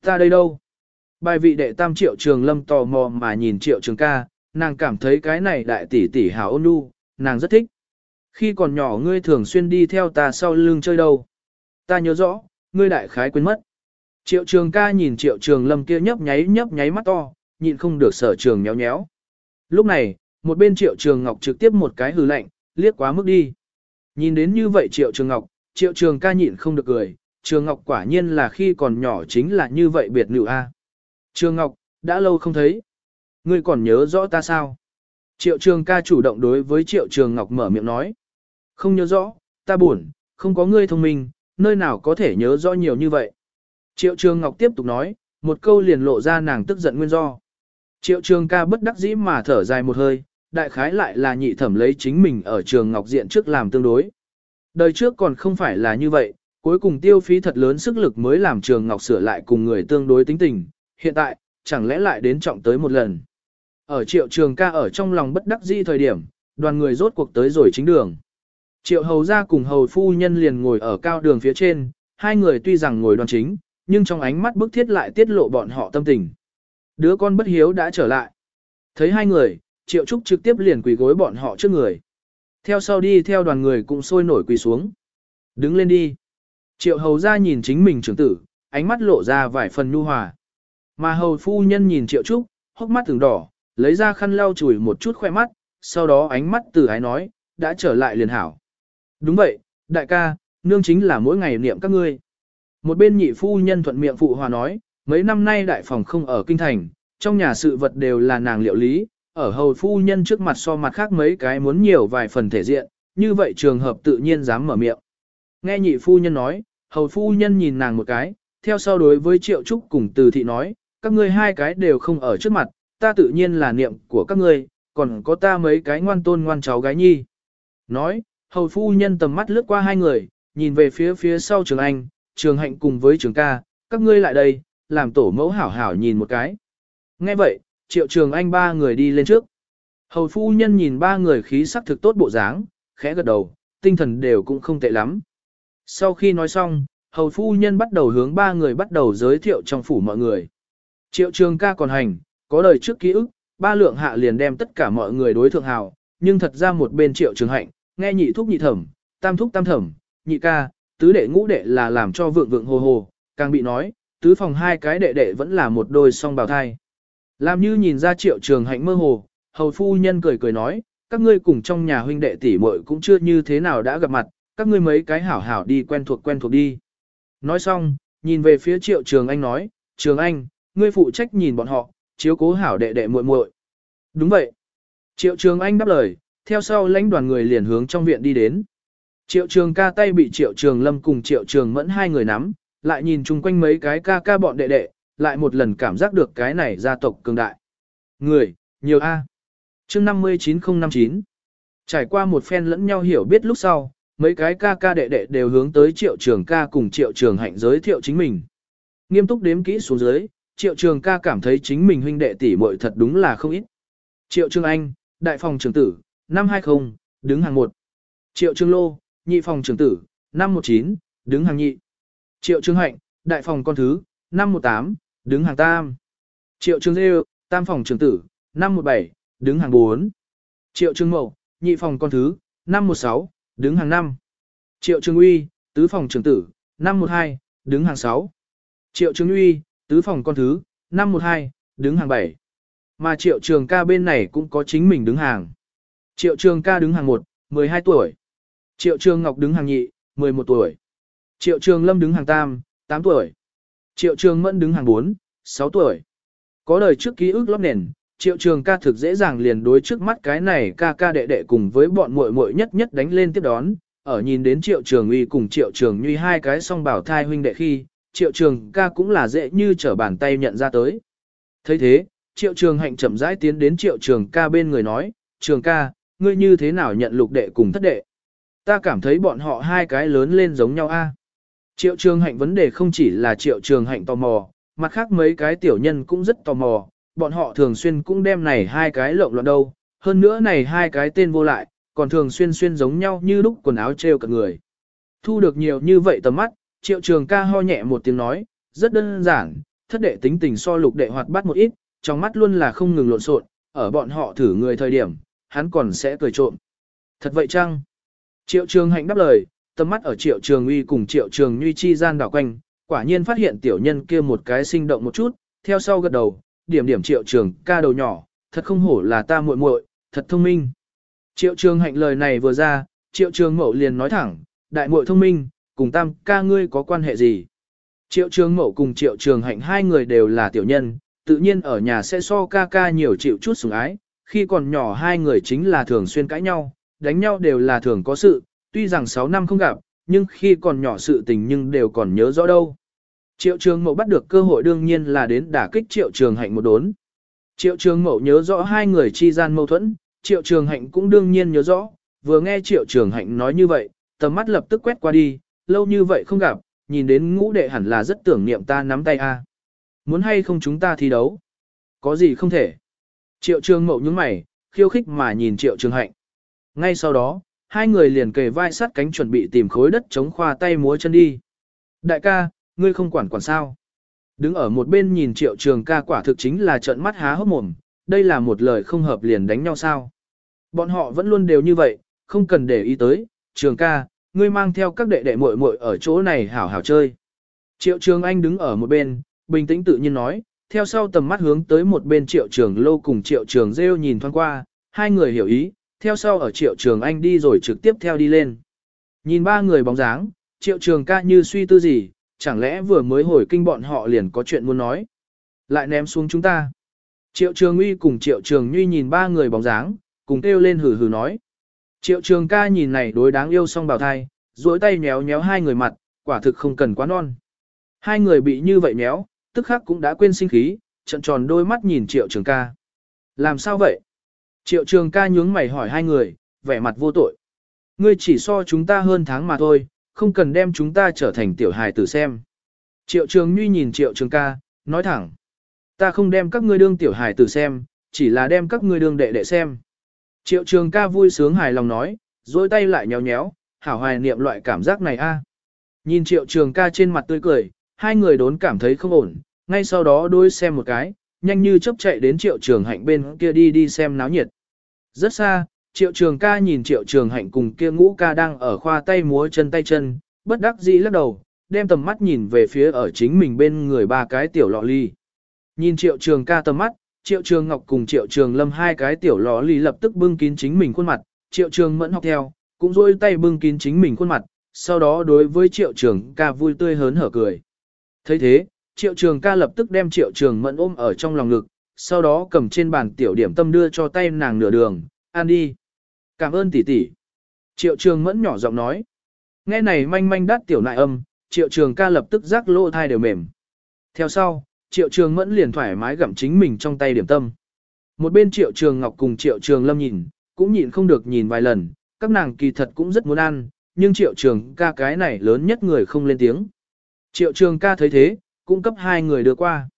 Ta đây đâu? Bài vị đệ tam triệu trường lâm tò mò mà nhìn triệu trường ca, nàng cảm thấy cái này đại tỷ tỷ hảo ôn nhu, nàng rất thích. Khi còn nhỏ ngươi thường xuyên đi theo ta sau lưng chơi đâu. Ta nhớ rõ, ngươi đại khái quên mất. Triệu trường ca nhìn triệu trường lâm kia nhấp nháy nhấp nháy mắt to, nhịn không được sở trường nhéo nhéo. Lúc này, một bên triệu trường ngọc trực tiếp một cái hừ lạnh, liếc quá mức đi. Nhìn đến như vậy triệu trường ngọc, triệu trường ca nhịn không được cười, trường ngọc quả nhiên là khi còn nhỏ chính là như vậy biệt nữ a. Trường ngọc, đã lâu không thấy. Ngươi còn nhớ rõ ta sao? Triệu trường ca chủ động đối với triệu trường ngọc mở miệng nói. Không nhớ rõ, ta buồn, không có ngươi thông minh, nơi nào có thể nhớ rõ nhiều như vậy. Triệu trường ngọc tiếp tục nói, một câu liền lộ ra nàng tức giận nguyên do. Triệu trường ca bất đắc dĩ mà thở dài một hơi, đại khái lại là nhị thẩm lấy chính mình ở trường ngọc diện trước làm tương đối. Đời trước còn không phải là như vậy, cuối cùng tiêu phí thật lớn sức lực mới làm trường ngọc sửa lại cùng người tương đối tính tình, hiện tại, chẳng lẽ lại đến trọng tới một lần. Ở triệu trường ca ở trong lòng bất đắc dĩ thời điểm, đoàn người rốt cuộc tới rồi chính đường. Triệu hầu ra cùng hầu phu nhân liền ngồi ở cao đường phía trên, hai người tuy rằng ngồi đoàn chính, nhưng trong ánh mắt bức thiết lại tiết lộ bọn họ tâm tình. Đứa con bất hiếu đã trở lại. Thấy hai người, triệu trúc trực tiếp liền quỳ gối bọn họ trước người. Theo sau đi theo đoàn người cũng sôi nổi quỳ xuống. Đứng lên đi. Triệu hầu ra nhìn chính mình trưởng tử, ánh mắt lộ ra vài phần nhu hòa. Mà hầu phu nhân nhìn triệu trúc, hốc mắt từng đỏ, lấy ra khăn lau chùi một chút khoe mắt, sau đó ánh mắt từ ái nói, đã trở lại liền hảo. Đúng vậy, đại ca, nương chính là mỗi ngày niệm các ngươi. Một bên nhị phu nhân thuận miệng phụ hòa nói, mấy năm nay đại phòng không ở kinh thành, trong nhà sự vật đều là nàng liệu lý, ở hầu phu nhân trước mặt so mặt khác mấy cái muốn nhiều vài phần thể diện, như vậy trường hợp tự nhiên dám mở miệng. Nghe nhị phu nhân nói, hầu phu nhân nhìn nàng một cái, theo sau đối với triệu trúc cùng từ thị nói, các ngươi hai cái đều không ở trước mặt, ta tự nhiên là niệm của các ngươi, còn có ta mấy cái ngoan tôn ngoan cháu gái nhi. Nói, hầu phu nhân tầm mắt lướt qua hai người, nhìn về phía phía sau trường anh, trường hạnh cùng với trường ca, các ngươi lại đây, làm tổ mẫu hảo hảo nhìn một cái. Nghe vậy, triệu trường anh ba người đi lên trước. Hầu phu nhân nhìn ba người khí sắc thực tốt bộ dáng, khẽ gật đầu, tinh thần đều cũng không tệ lắm. Sau khi nói xong, hầu phu nhân bắt đầu hướng ba người bắt đầu giới thiệu trong phủ mọi người. Triệu trường ca còn hành, có đời trước ký ức, ba lượng hạ liền đem tất cả mọi người đối thượng hào, nhưng thật ra một bên triệu trường hạnh, nghe nhị thúc nhị thẩm, tam thúc tam thẩm, nhị ca, tứ đệ ngũ đệ là làm cho vượng vượng hồ hồ, càng bị nói, tứ phòng hai cái đệ đệ vẫn là một đôi song bào thai. Làm như nhìn ra triệu trường hạnh mơ hồ, hầu phu nhân cười cười nói, các ngươi cùng trong nhà huynh đệ tỷ muội cũng chưa như thế nào đã gặp mặt, các ngươi mấy cái hảo hảo đi quen thuộc quen thuộc đi. Nói xong, nhìn về phía triệu trường anh nói, trường anh, ngươi phụ trách nhìn bọn họ, chiếu cố hảo đệ đệ muội muội. Đúng vậy. Triệu trường anh đáp lời, theo sau lãnh đoàn người liền hướng trong viện đi đến. Triệu trường ca tay bị triệu trường lâm cùng triệu trường mẫn hai người nắm, lại nhìn chung quanh mấy cái ca ca bọn đệ đệ, lại một lần cảm giác được cái này gia tộc cường đại. Người, Nhiều A. chương 59059. Trải qua một phen lẫn nhau hiểu biết lúc sau, mấy cái ca ca đệ đệ đều hướng tới triệu trường ca cùng triệu trường hạnh giới thiệu chính mình. Nghiêm túc đếm kỹ xuống dưới, triệu trường ca cảm thấy chính mình huynh đệ tỷ muội thật đúng là không ít. Triệu trường anh, đại phòng trưởng tử, năm 20, đứng hàng 1. Triệu trường lô, nhị phòng trưởng tử, năm 19, đứng hàng nhị. Triệu trường hạnh, đại phòng con thứ, năm 18, đứng hàng tam. Triệu trường dê, tam phòng trưởng tử, năm 17, đứng hàng 4. Triệu trường mậu, nhị phòng con thứ, năm 16, đứng hàng 5. Triệu trường uy, tứ phòng trưởng tử, năm 12, đứng hàng 6. Triệu trường uy, tứ phòng con thứ, năm 12, đứng hàng 7. Mà triệu trường ca bên này cũng có chính mình đứng hàng. Triệu trường ca đứng hàng 1, 12 tuổi. Triệu trường ngọc đứng hàng nhị, 11 tuổi. Triệu trường lâm đứng hàng tam, 8 tuổi. Triệu trường mẫn đứng hàng 4, 6 tuổi. Có đời trước ký ức lót nền, triệu trường ca thực dễ dàng liền đối trước mắt cái này ca ca đệ đệ cùng với bọn muội muội nhất nhất đánh lên tiếp đón. Ở nhìn đến triệu trường uy cùng triệu trường nhuy hai cái song bảo thai huynh đệ khi, triệu trường ca cũng là dễ như trở bàn tay nhận ra tới. thấy thế, triệu trường hạnh chậm rãi tiến đến triệu trường ca bên người nói, trường ca, ngươi như thế nào nhận lục đệ cùng thất đệ? Ta cảm thấy bọn họ hai cái lớn lên giống nhau a. Triệu trường hạnh vấn đề không chỉ là triệu trường hạnh tò mò, mặt khác mấy cái tiểu nhân cũng rất tò mò, bọn họ thường xuyên cũng đem này hai cái lộn loạn đâu, hơn nữa này hai cái tên vô lại, còn thường xuyên xuyên giống nhau như lúc quần áo treo cả người. Thu được nhiều như vậy tầm mắt, triệu trường ca ho nhẹ một tiếng nói, rất đơn giản, thất đệ tính tình so lục đệ hoạt bát một ít, trong mắt luôn là không ngừng lộn xộn, ở bọn họ thử người thời điểm, hắn còn sẽ cười trộm. Thật vậy chăng? Triệu trường hạnh đáp lời, tầm mắt ở triệu trường uy cùng triệu trường nhuy chi gian đảo quanh, quả nhiên phát hiện tiểu nhân kia một cái sinh động một chút, theo sau gật đầu, điểm điểm triệu trường ca đầu nhỏ, thật không hổ là ta muội muội, thật thông minh. Triệu trường hạnh lời này vừa ra, triệu trường mậu liền nói thẳng, đại muội thông minh, cùng tam ca ngươi có quan hệ gì? Triệu trường mậu cùng triệu trường hạnh hai người đều là tiểu nhân, tự nhiên ở nhà sẽ so ca ca nhiều chịu chút sủng ái, khi còn nhỏ hai người chính là thường xuyên cãi nhau, đánh nhau đều là thường có sự, tuy rằng 6 năm không gặp, nhưng khi còn nhỏ sự tình nhưng đều còn nhớ rõ đâu. Triệu trường mậu bắt được cơ hội đương nhiên là đến đả kích triệu trường hạnh một đốn. Triệu trường mậu nhớ rõ hai người chi gian mâu thuẫn, triệu trường hạnh cũng đương nhiên nhớ rõ, vừa nghe triệu trường hạnh nói như vậy, tầm mắt lập tức quét qua đi, lâu như vậy không gặp, nhìn đến ngũ đệ hẳn là rất tưởng niệm ta nắm tay a. Muốn hay không chúng ta thi đấu? Có gì không thể? Triệu trường mậu nhướng mày, khiêu khích mà nhìn triệu trường hạnh. Ngay sau đó, hai người liền kề vai sát cánh chuẩn bị tìm khối đất chống khoa tay múa chân đi. Đại ca, ngươi không quản quản sao. Đứng ở một bên nhìn triệu trường ca quả thực chính là trợn mắt há hốc mồm, đây là một lời không hợp liền đánh nhau sao. Bọn họ vẫn luôn đều như vậy, không cần để ý tới, trường ca, ngươi mang theo các đệ đệ muội muội ở chỗ này hảo hảo chơi. Triệu trường anh đứng ở một bên, bình tĩnh tự nhiên nói, theo sau tầm mắt hướng tới một bên triệu trường lô cùng triệu trường rêu nhìn thoáng qua, hai người hiểu ý, theo sau ở triệu trường anh đi rồi trực tiếp theo đi lên. Nhìn ba người bóng dáng, triệu trường ca như suy tư gì, chẳng lẽ vừa mới hồi kinh bọn họ liền có chuyện muốn nói. Lại ném xuống chúng ta. Triệu trường uy cùng triệu trường nhuy nhìn ba người bóng dáng, cùng kêu lên hừ hừ nói. Triệu trường ca nhìn này đối đáng yêu song bào thai, duỗi tay nhéo nhéo hai người mặt, quả thực không cần quá non. Hai người bị như vậy nhéo, tức khắc cũng đã quên sinh khí, trận tròn đôi mắt nhìn triệu trường ca. Làm sao vậy? Triệu trường ca nhướng mày hỏi hai người, vẻ mặt vô tội. Ngươi chỉ so chúng ta hơn tháng mà thôi, không cần đem chúng ta trở thành tiểu hài tử xem. Triệu trường nhuy nhìn triệu trường ca, nói thẳng. Ta không đem các ngươi đương tiểu hài tử xem, chỉ là đem các ngươi đương đệ đệ xem. Triệu trường ca vui sướng hài lòng nói, dôi tay lại nhéo nhéo, hảo hoài niệm loại cảm giác này a. Nhìn triệu trường ca trên mặt tươi cười, hai người đốn cảm thấy không ổn, ngay sau đó đôi xem một cái, nhanh như chấp chạy đến triệu trường hạnh bên kia đi đi xem náo nhiệt. Rất xa, triệu trường ca nhìn triệu trường hạnh cùng kia ngũ ca đang ở khoa tay múa chân tay chân, bất đắc dĩ lắc đầu, đem tầm mắt nhìn về phía ở chính mình bên người ba cái tiểu lọ ly. Nhìn triệu trường ca tầm mắt, triệu trường ngọc cùng triệu trường lâm hai cái tiểu lọ lì lập tức bưng kín chính mình khuôn mặt, triệu trường mẫn học theo, cũng rôi tay bưng kín chính mình khuôn mặt, sau đó đối với triệu trường ca vui tươi hớn hở cười. thấy thế, triệu trường ca lập tức đem triệu trường mẫn ôm ở trong lòng ngực, sau đó cầm trên bàn tiểu điểm tâm đưa cho tay nàng nửa đường, ăn đi. Cảm ơn tỷ tỷ. Triệu trường mẫn nhỏ giọng nói. Nghe này manh manh đắt tiểu nại âm, triệu trường ca lập tức rắc lỗ thai đều mềm. Theo sau, triệu trường mẫn liền thoải mái gặm chính mình trong tay điểm tâm. Một bên triệu trường ngọc cùng triệu trường lâm nhìn, cũng nhìn không được nhìn vài lần, các nàng kỳ thật cũng rất muốn ăn, nhưng triệu trường ca cái này lớn nhất người không lên tiếng. Triệu trường ca thấy thế, cũng cấp hai người đưa qua.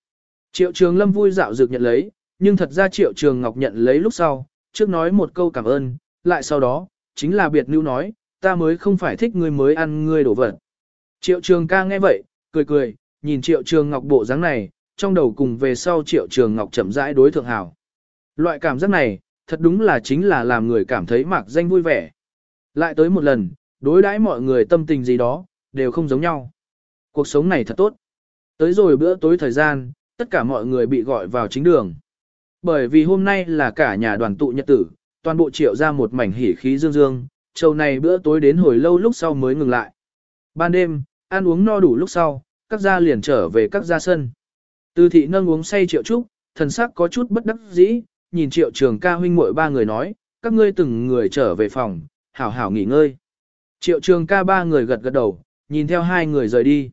Triệu trường lâm vui dạo dược nhận lấy, nhưng thật ra triệu trường ngọc nhận lấy lúc sau, trước nói một câu cảm ơn, lại sau đó, chính là biệt lưu nói, ta mới không phải thích ngươi mới ăn ngươi đổ vật. Triệu trường ca nghe vậy, cười cười, nhìn triệu trường ngọc bộ dáng này, trong đầu cùng về sau triệu trường ngọc chậm rãi đối thượng hảo. Loại cảm giác này, thật đúng là chính là làm người cảm thấy mạc danh vui vẻ. Lại tới một lần, đối đãi mọi người tâm tình gì đó, đều không giống nhau. Cuộc sống này thật tốt. Tới rồi bữa tối thời gian, tất cả mọi người bị gọi vào chính đường. Bởi vì hôm nay là cả nhà đoàn tụ nhật tử, toàn bộ triệu ra một mảnh hỉ khí dương dương, châu này bữa tối đến hồi lâu lúc sau mới ngừng lại. Ban đêm, ăn uống no đủ lúc sau, các gia liền trở về các gia sân. Từ thị nâng uống say triệu trúc, thần sắc có chút bất đắc dĩ, nhìn triệu trường ca huynh muội ba người nói, các ngươi từng người trở về phòng, hảo hảo nghỉ ngơi. Triệu trường ca ba người gật gật đầu, nhìn theo hai người rời đi.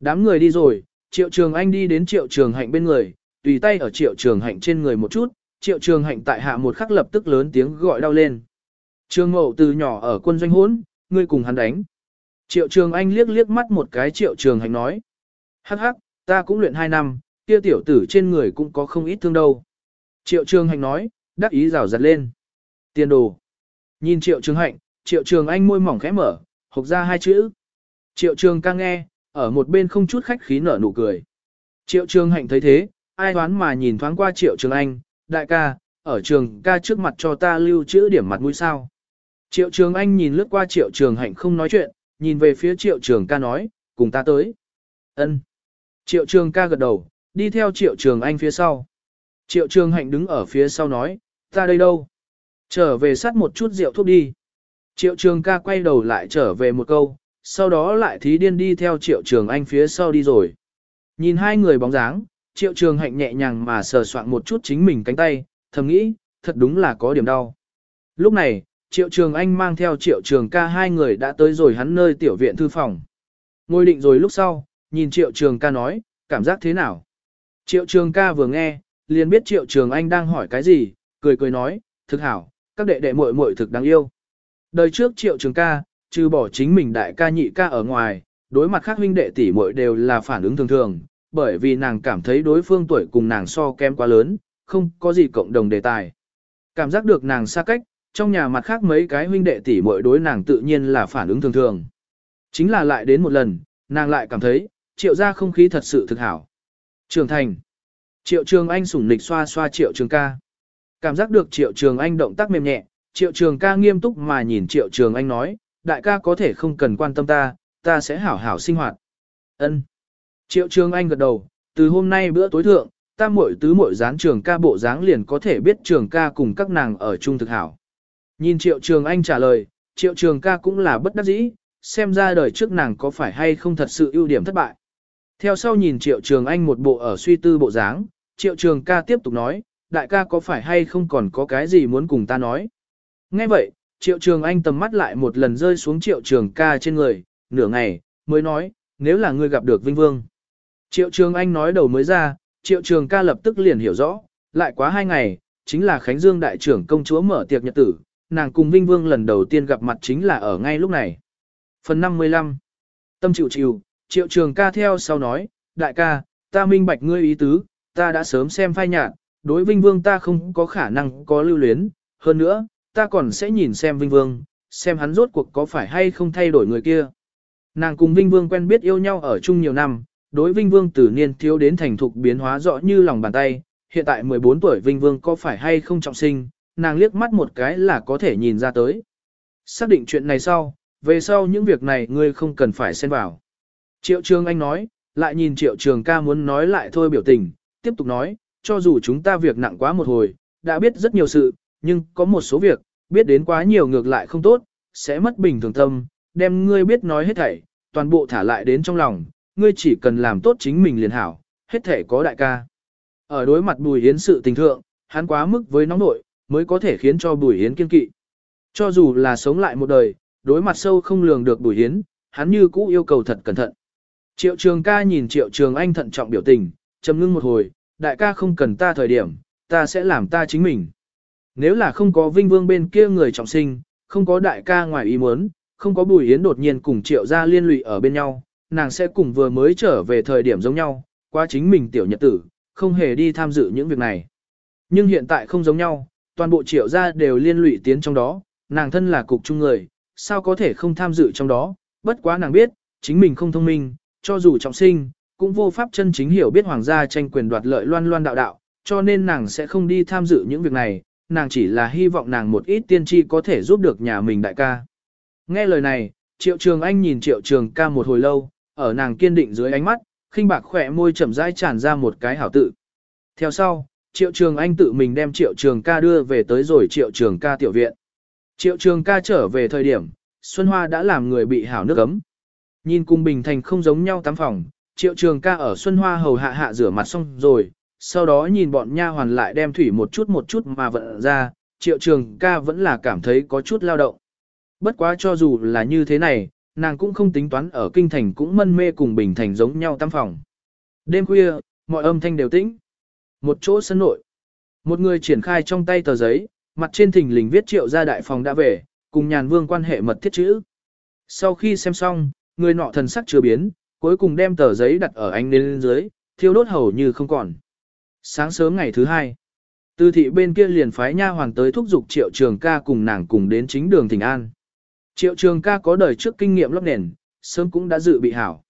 Đám người đi rồi, triệu trường anh đi đến triệu trường hạnh bên người, tùy tay ở triệu trường hạnh trên người một chút, triệu trường hạnh tại hạ một khắc lập tức lớn tiếng gọi đau lên. Trường mậu từ nhỏ ở quân doanh hốn, ngươi cùng hắn đánh. Triệu trường anh liếc liếc mắt một cái triệu trường hạnh nói. Hắc hắc, ta cũng luyện hai năm, kia tiểu tử trên người cũng có không ít thương đâu. Triệu trường hạnh nói, đắc ý rào giật lên. Tiền đồ. Nhìn triệu trường hạnh, triệu trường anh môi mỏng khẽ mở, hộc ra hai chữ. Triệu trường ca nghe, ở một bên không chút khách khí nở nụ cười. Triệu trường hạnh thấy thế, ai đoán mà nhìn thoáng qua triệu trường anh, đại ca, ở trường ca trước mặt cho ta lưu trữ điểm mặt mũi sao. Triệu trường anh nhìn lướt qua triệu trường hạnh không nói chuyện, nhìn về phía triệu trường ca nói, cùng ta tới. ân Triệu trường ca gật đầu, đi theo triệu trường anh phía sau. Triệu trường hạnh đứng ở phía sau nói, ta đây đâu? Trở về sát một chút rượu thuốc đi. Triệu trường ca quay đầu lại trở về một câu, sau đó lại thí điên đi theo triệu trường anh phía sau đi rồi. Nhìn hai người bóng dáng, triệu trường hạnh nhẹ nhàng mà sờ soạn một chút chính mình cánh tay, thầm nghĩ, thật đúng là có điểm đau. Lúc này, triệu trường anh mang theo triệu trường ca hai người đã tới rồi hắn nơi tiểu viện thư phòng. Ngồi định rồi lúc sau, nhìn triệu trường ca nói, cảm giác thế nào? Triệu trường ca vừa nghe, liền biết triệu trường anh đang hỏi cái gì, cười cười nói, thực hảo, các đệ đệ muội muội thực đáng yêu. Đời trước triệu trường ca, trừ bỏ chính mình đại ca nhị ca ở ngoài, đối mặt khác huynh đệ tỷ muội đều là phản ứng thường thường, bởi vì nàng cảm thấy đối phương tuổi cùng nàng so kém quá lớn, không có gì cộng đồng đề tài. Cảm giác được nàng xa cách, trong nhà mặt khác mấy cái huynh đệ tỷ muội đối nàng tự nhiên là phản ứng thường thường. Chính là lại đến một lần, nàng lại cảm thấy, triệu gia không khí thật sự thực hảo. Trường thành. Triệu trường anh sủng nịch xoa xoa triệu trường ca. Cảm giác được triệu trường anh động tác mềm nhẹ, triệu trường ca nghiêm túc mà nhìn triệu trường anh nói, đại ca có thể không cần quan tâm ta, ta sẽ hảo hảo sinh hoạt. Ân. Triệu trường anh gật đầu, từ hôm nay bữa tối thượng, ta muội tứ muội dán trường ca bộ dáng liền có thể biết trường ca cùng các nàng ở chung thực hảo. Nhìn triệu trường anh trả lời, triệu trường ca cũng là bất đắc dĩ, xem ra đời trước nàng có phải hay không thật sự ưu điểm thất bại. Theo sau nhìn triệu trường anh một bộ ở suy tư bộ dáng, triệu trường ca tiếp tục nói, đại ca có phải hay không còn có cái gì muốn cùng ta nói. Nghe vậy, triệu trường anh tầm mắt lại một lần rơi xuống triệu trường ca trên người, nửa ngày, mới nói, nếu là ngươi gặp được Vinh Vương. Triệu trường anh nói đầu mới ra, triệu trường ca lập tức liền hiểu rõ, lại quá hai ngày, chính là Khánh Dương đại trưởng công chúa mở tiệc nhật tử, nàng cùng Vinh Vương lần đầu tiên gặp mặt chính là ở ngay lúc này. Phần 55 Tâm chịu chịu, triệu trường ca theo sau nói, đại ca, ta minh bạch ngươi ý tứ, ta đã sớm xem phai nhạt, đối Vinh Vương ta không có khả năng có lưu luyến, hơn nữa, ta còn sẽ nhìn xem Vinh Vương, xem hắn rốt cuộc có phải hay không thay đổi người kia. Nàng cùng Vinh Vương quen biết yêu nhau ở chung nhiều năm, đối Vinh Vương từ niên thiếu đến thành thục biến hóa rõ như lòng bàn tay, hiện tại 14 tuổi Vinh Vương có phải hay không trọng sinh, nàng liếc mắt một cái là có thể nhìn ra tới. Xác định chuyện này sau, về sau những việc này ngươi không cần phải xen vào. Triệu Trường Anh nói, lại nhìn Triệu Trường ca muốn nói lại thôi biểu tình, tiếp tục nói, cho dù chúng ta việc nặng quá một hồi, đã biết rất nhiều sự, nhưng có một số việc, biết đến quá nhiều ngược lại không tốt, sẽ mất bình thường tâm, đem ngươi biết nói hết thảy, toàn bộ thả lại đến trong lòng, ngươi chỉ cần làm tốt chính mình liền hảo, hết thảy có đại ca. Ở đối mặt Bùi Hiến sự tình thượng, hắn quá mức với nóng nội, mới có thể khiến cho Bùi Hiến kiên kỵ. Cho dù là sống lại một đời, đối mặt sâu không lường được Bùi Hiến, hắn như cũ yêu cầu thật cẩn thận. Triệu Trường ca nhìn Triệu Trường Anh thận trọng biểu tình, trầm ngưng một hồi, đại ca không cần ta thời điểm, ta sẽ làm ta chính mình. Nếu là không có vinh vương bên kia người trọng sinh, không có đại ca ngoài ý muốn, không có bùi yến đột nhiên cùng triệu gia liên lụy ở bên nhau, nàng sẽ cùng vừa mới trở về thời điểm giống nhau, qua chính mình tiểu nhật tử, không hề đi tham dự những việc này. Nhưng hiện tại không giống nhau, toàn bộ triệu gia đều liên lụy tiến trong đó, nàng thân là cục trung người, sao có thể không tham dự trong đó, bất quá nàng biết, chính mình không thông minh, cho dù trọng sinh, cũng vô pháp chân chính hiểu biết hoàng gia tranh quyền đoạt lợi loan loan đạo đạo, cho nên nàng sẽ không đi tham dự những việc này, nàng chỉ là hy vọng nàng một ít tiên tri có thể giúp được nhà mình đại ca. Nghe lời này, Triệu Trường Anh nhìn Triệu Trường ca một hồi lâu, ở nàng kiên định dưới ánh mắt, khinh bạc khỏe môi chậm rãi tràn ra một cái hảo tự. Theo sau, Triệu Trường Anh tự mình đem Triệu Trường ca đưa về tới rồi Triệu Trường ca tiểu viện. Triệu Trường ca trở về thời điểm, Xuân Hoa đã làm người bị hảo nước ấm. Nhìn cung bình thành không giống nhau tắm phòng, Triệu Trường ca ở Xuân Hoa hầu hạ hạ rửa mặt xong rồi, sau đó nhìn bọn nha hoàn lại đem thủy một chút một chút mà vận ra, Triệu Trường ca vẫn là cảm thấy có chút lao động. Bất quá cho dù là như thế này, nàng cũng không tính toán ở kinh thành cũng mân mê cùng bình thành giống nhau tắm phòng. Đêm khuya, mọi âm thanh đều tĩnh. Một chỗ sân nội. Một người triển khai trong tay tờ giấy, mặt trên thình lình viết triệu gia đại phòng đã về, cùng nhàn vương quan hệ mật thiết chữ. Sau khi xem xong, người nọ thần sắc chưa biến, cuối cùng đem tờ giấy đặt ở ánh nến dưới, thiêu đốt hầu như không còn. Sáng sớm ngày thứ hai, tư thị bên kia liền phái nha hoàng tới thúc giục triệu trường ca cùng nàng cùng đến chính đường Thịnh An. Triệu trường ca có đời trước kinh nghiệm lấp nền, sớm cũng đã dự bị hảo.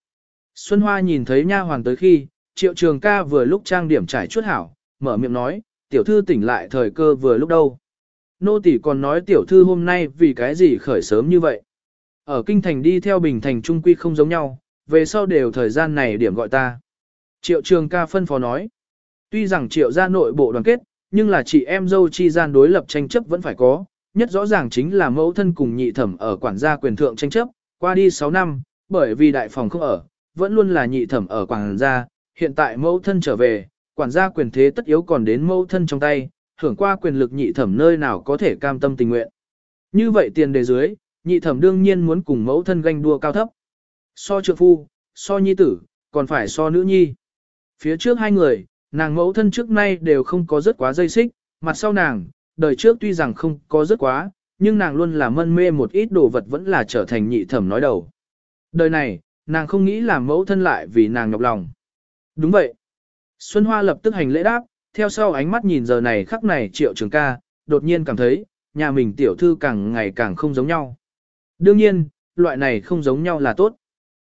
Xuân Hoa nhìn thấy nha hoàng tới khi, triệu trường ca vừa lúc trang điểm trải chuốt hảo, mở miệng nói, tiểu thư tỉnh lại thời cơ vừa lúc đâu. Nô tỷ còn nói tiểu thư hôm nay vì cái gì khởi sớm như vậy. Ở kinh thành đi theo bình thành trung quy không giống nhau, về sau đều thời gian này điểm gọi ta. Triệu trường ca phân phó nói. Tuy rằng triệu gia nội bộ đoàn kết, nhưng là chị em dâu chi gian đối lập tranh chấp vẫn phải có, nhất rõ ràng chính là mẫu thân cùng nhị thẩm ở quản gia quyền thượng tranh chấp, qua đi 6 năm, bởi vì đại phòng không ở, vẫn luôn là nhị thẩm ở quản gia, hiện tại mẫu thân trở về, quản gia quyền thế tất yếu còn đến mẫu thân trong tay, hưởng qua quyền lực nhị thẩm nơi nào có thể cam tâm tình nguyện. Như vậy tiền đề dưới, nhị thẩm đương nhiên muốn cùng mẫu thân ganh đua cao thấp. So trượng phu, so nhi tử, còn phải so nữ nhi. Phía trước hai người, nàng mẫu thân trước nay đều không có rất quá dây xích, mặt sau nàng, đời trước tuy rằng không có rất quá, nhưng nàng luôn là mân mê một ít đồ vật vẫn là trở thành nhị thẩm nói đầu. Đời này, nàng không nghĩ làm mẫu thân lại vì nàng nhọc lòng. Đúng vậy. Xuân Hoa lập tức hành lễ đáp, theo sau ánh mắt nhìn giờ này khắc này triệu trường ca, đột nhiên cảm thấy, nhà mình tiểu thư càng ngày càng không giống nhau. Đương nhiên, loại này không giống nhau là tốt.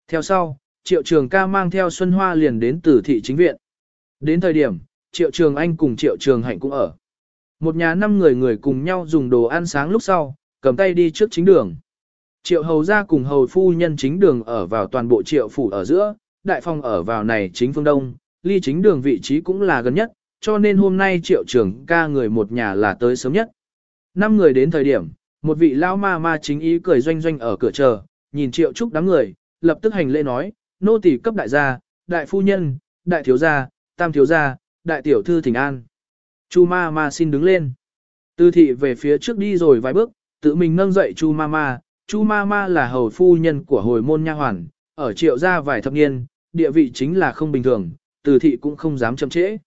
Theo sau, triệu trường ca mang theo Xuân Hoa liền đến từ thị chính viện. Đến thời điểm, triệu trường anh cùng triệu trường hạnh cũng ở. Một nhà năm người người cùng nhau dùng đồ ăn sáng lúc sau, cầm tay đi trước chính đường. Triệu hầu ra cùng hầu phu nhân chính đường ở vào toàn bộ triệu phủ ở giữa, đại phong ở vào này chính phương đông, ly chính đường vị trí cũng là gần nhất, cho nên hôm nay triệu trường ca người một nhà là tới sớm nhất. Năm người đến thời điểm, một vị lao ma ma chính ý cười doanh doanh ở cửa chờ, nhìn triệu trúc đám người, lập tức hành lễ nói, nô tỳ cấp đại gia, đại phu nhân, đại thiếu gia, tam thiếu gia, đại tiểu thư thỉnh an. Chu ma ma xin đứng lên. Tư thị về phía trước đi rồi vài bước, tự mình nâng dậy chu ma ma. Chu ma ma là hầu phu nhân của hồi môn nha hoàn, ở triệu gia vài thập niên, địa vị chính là không bình thường, từ thị cũng không dám chậm trễ.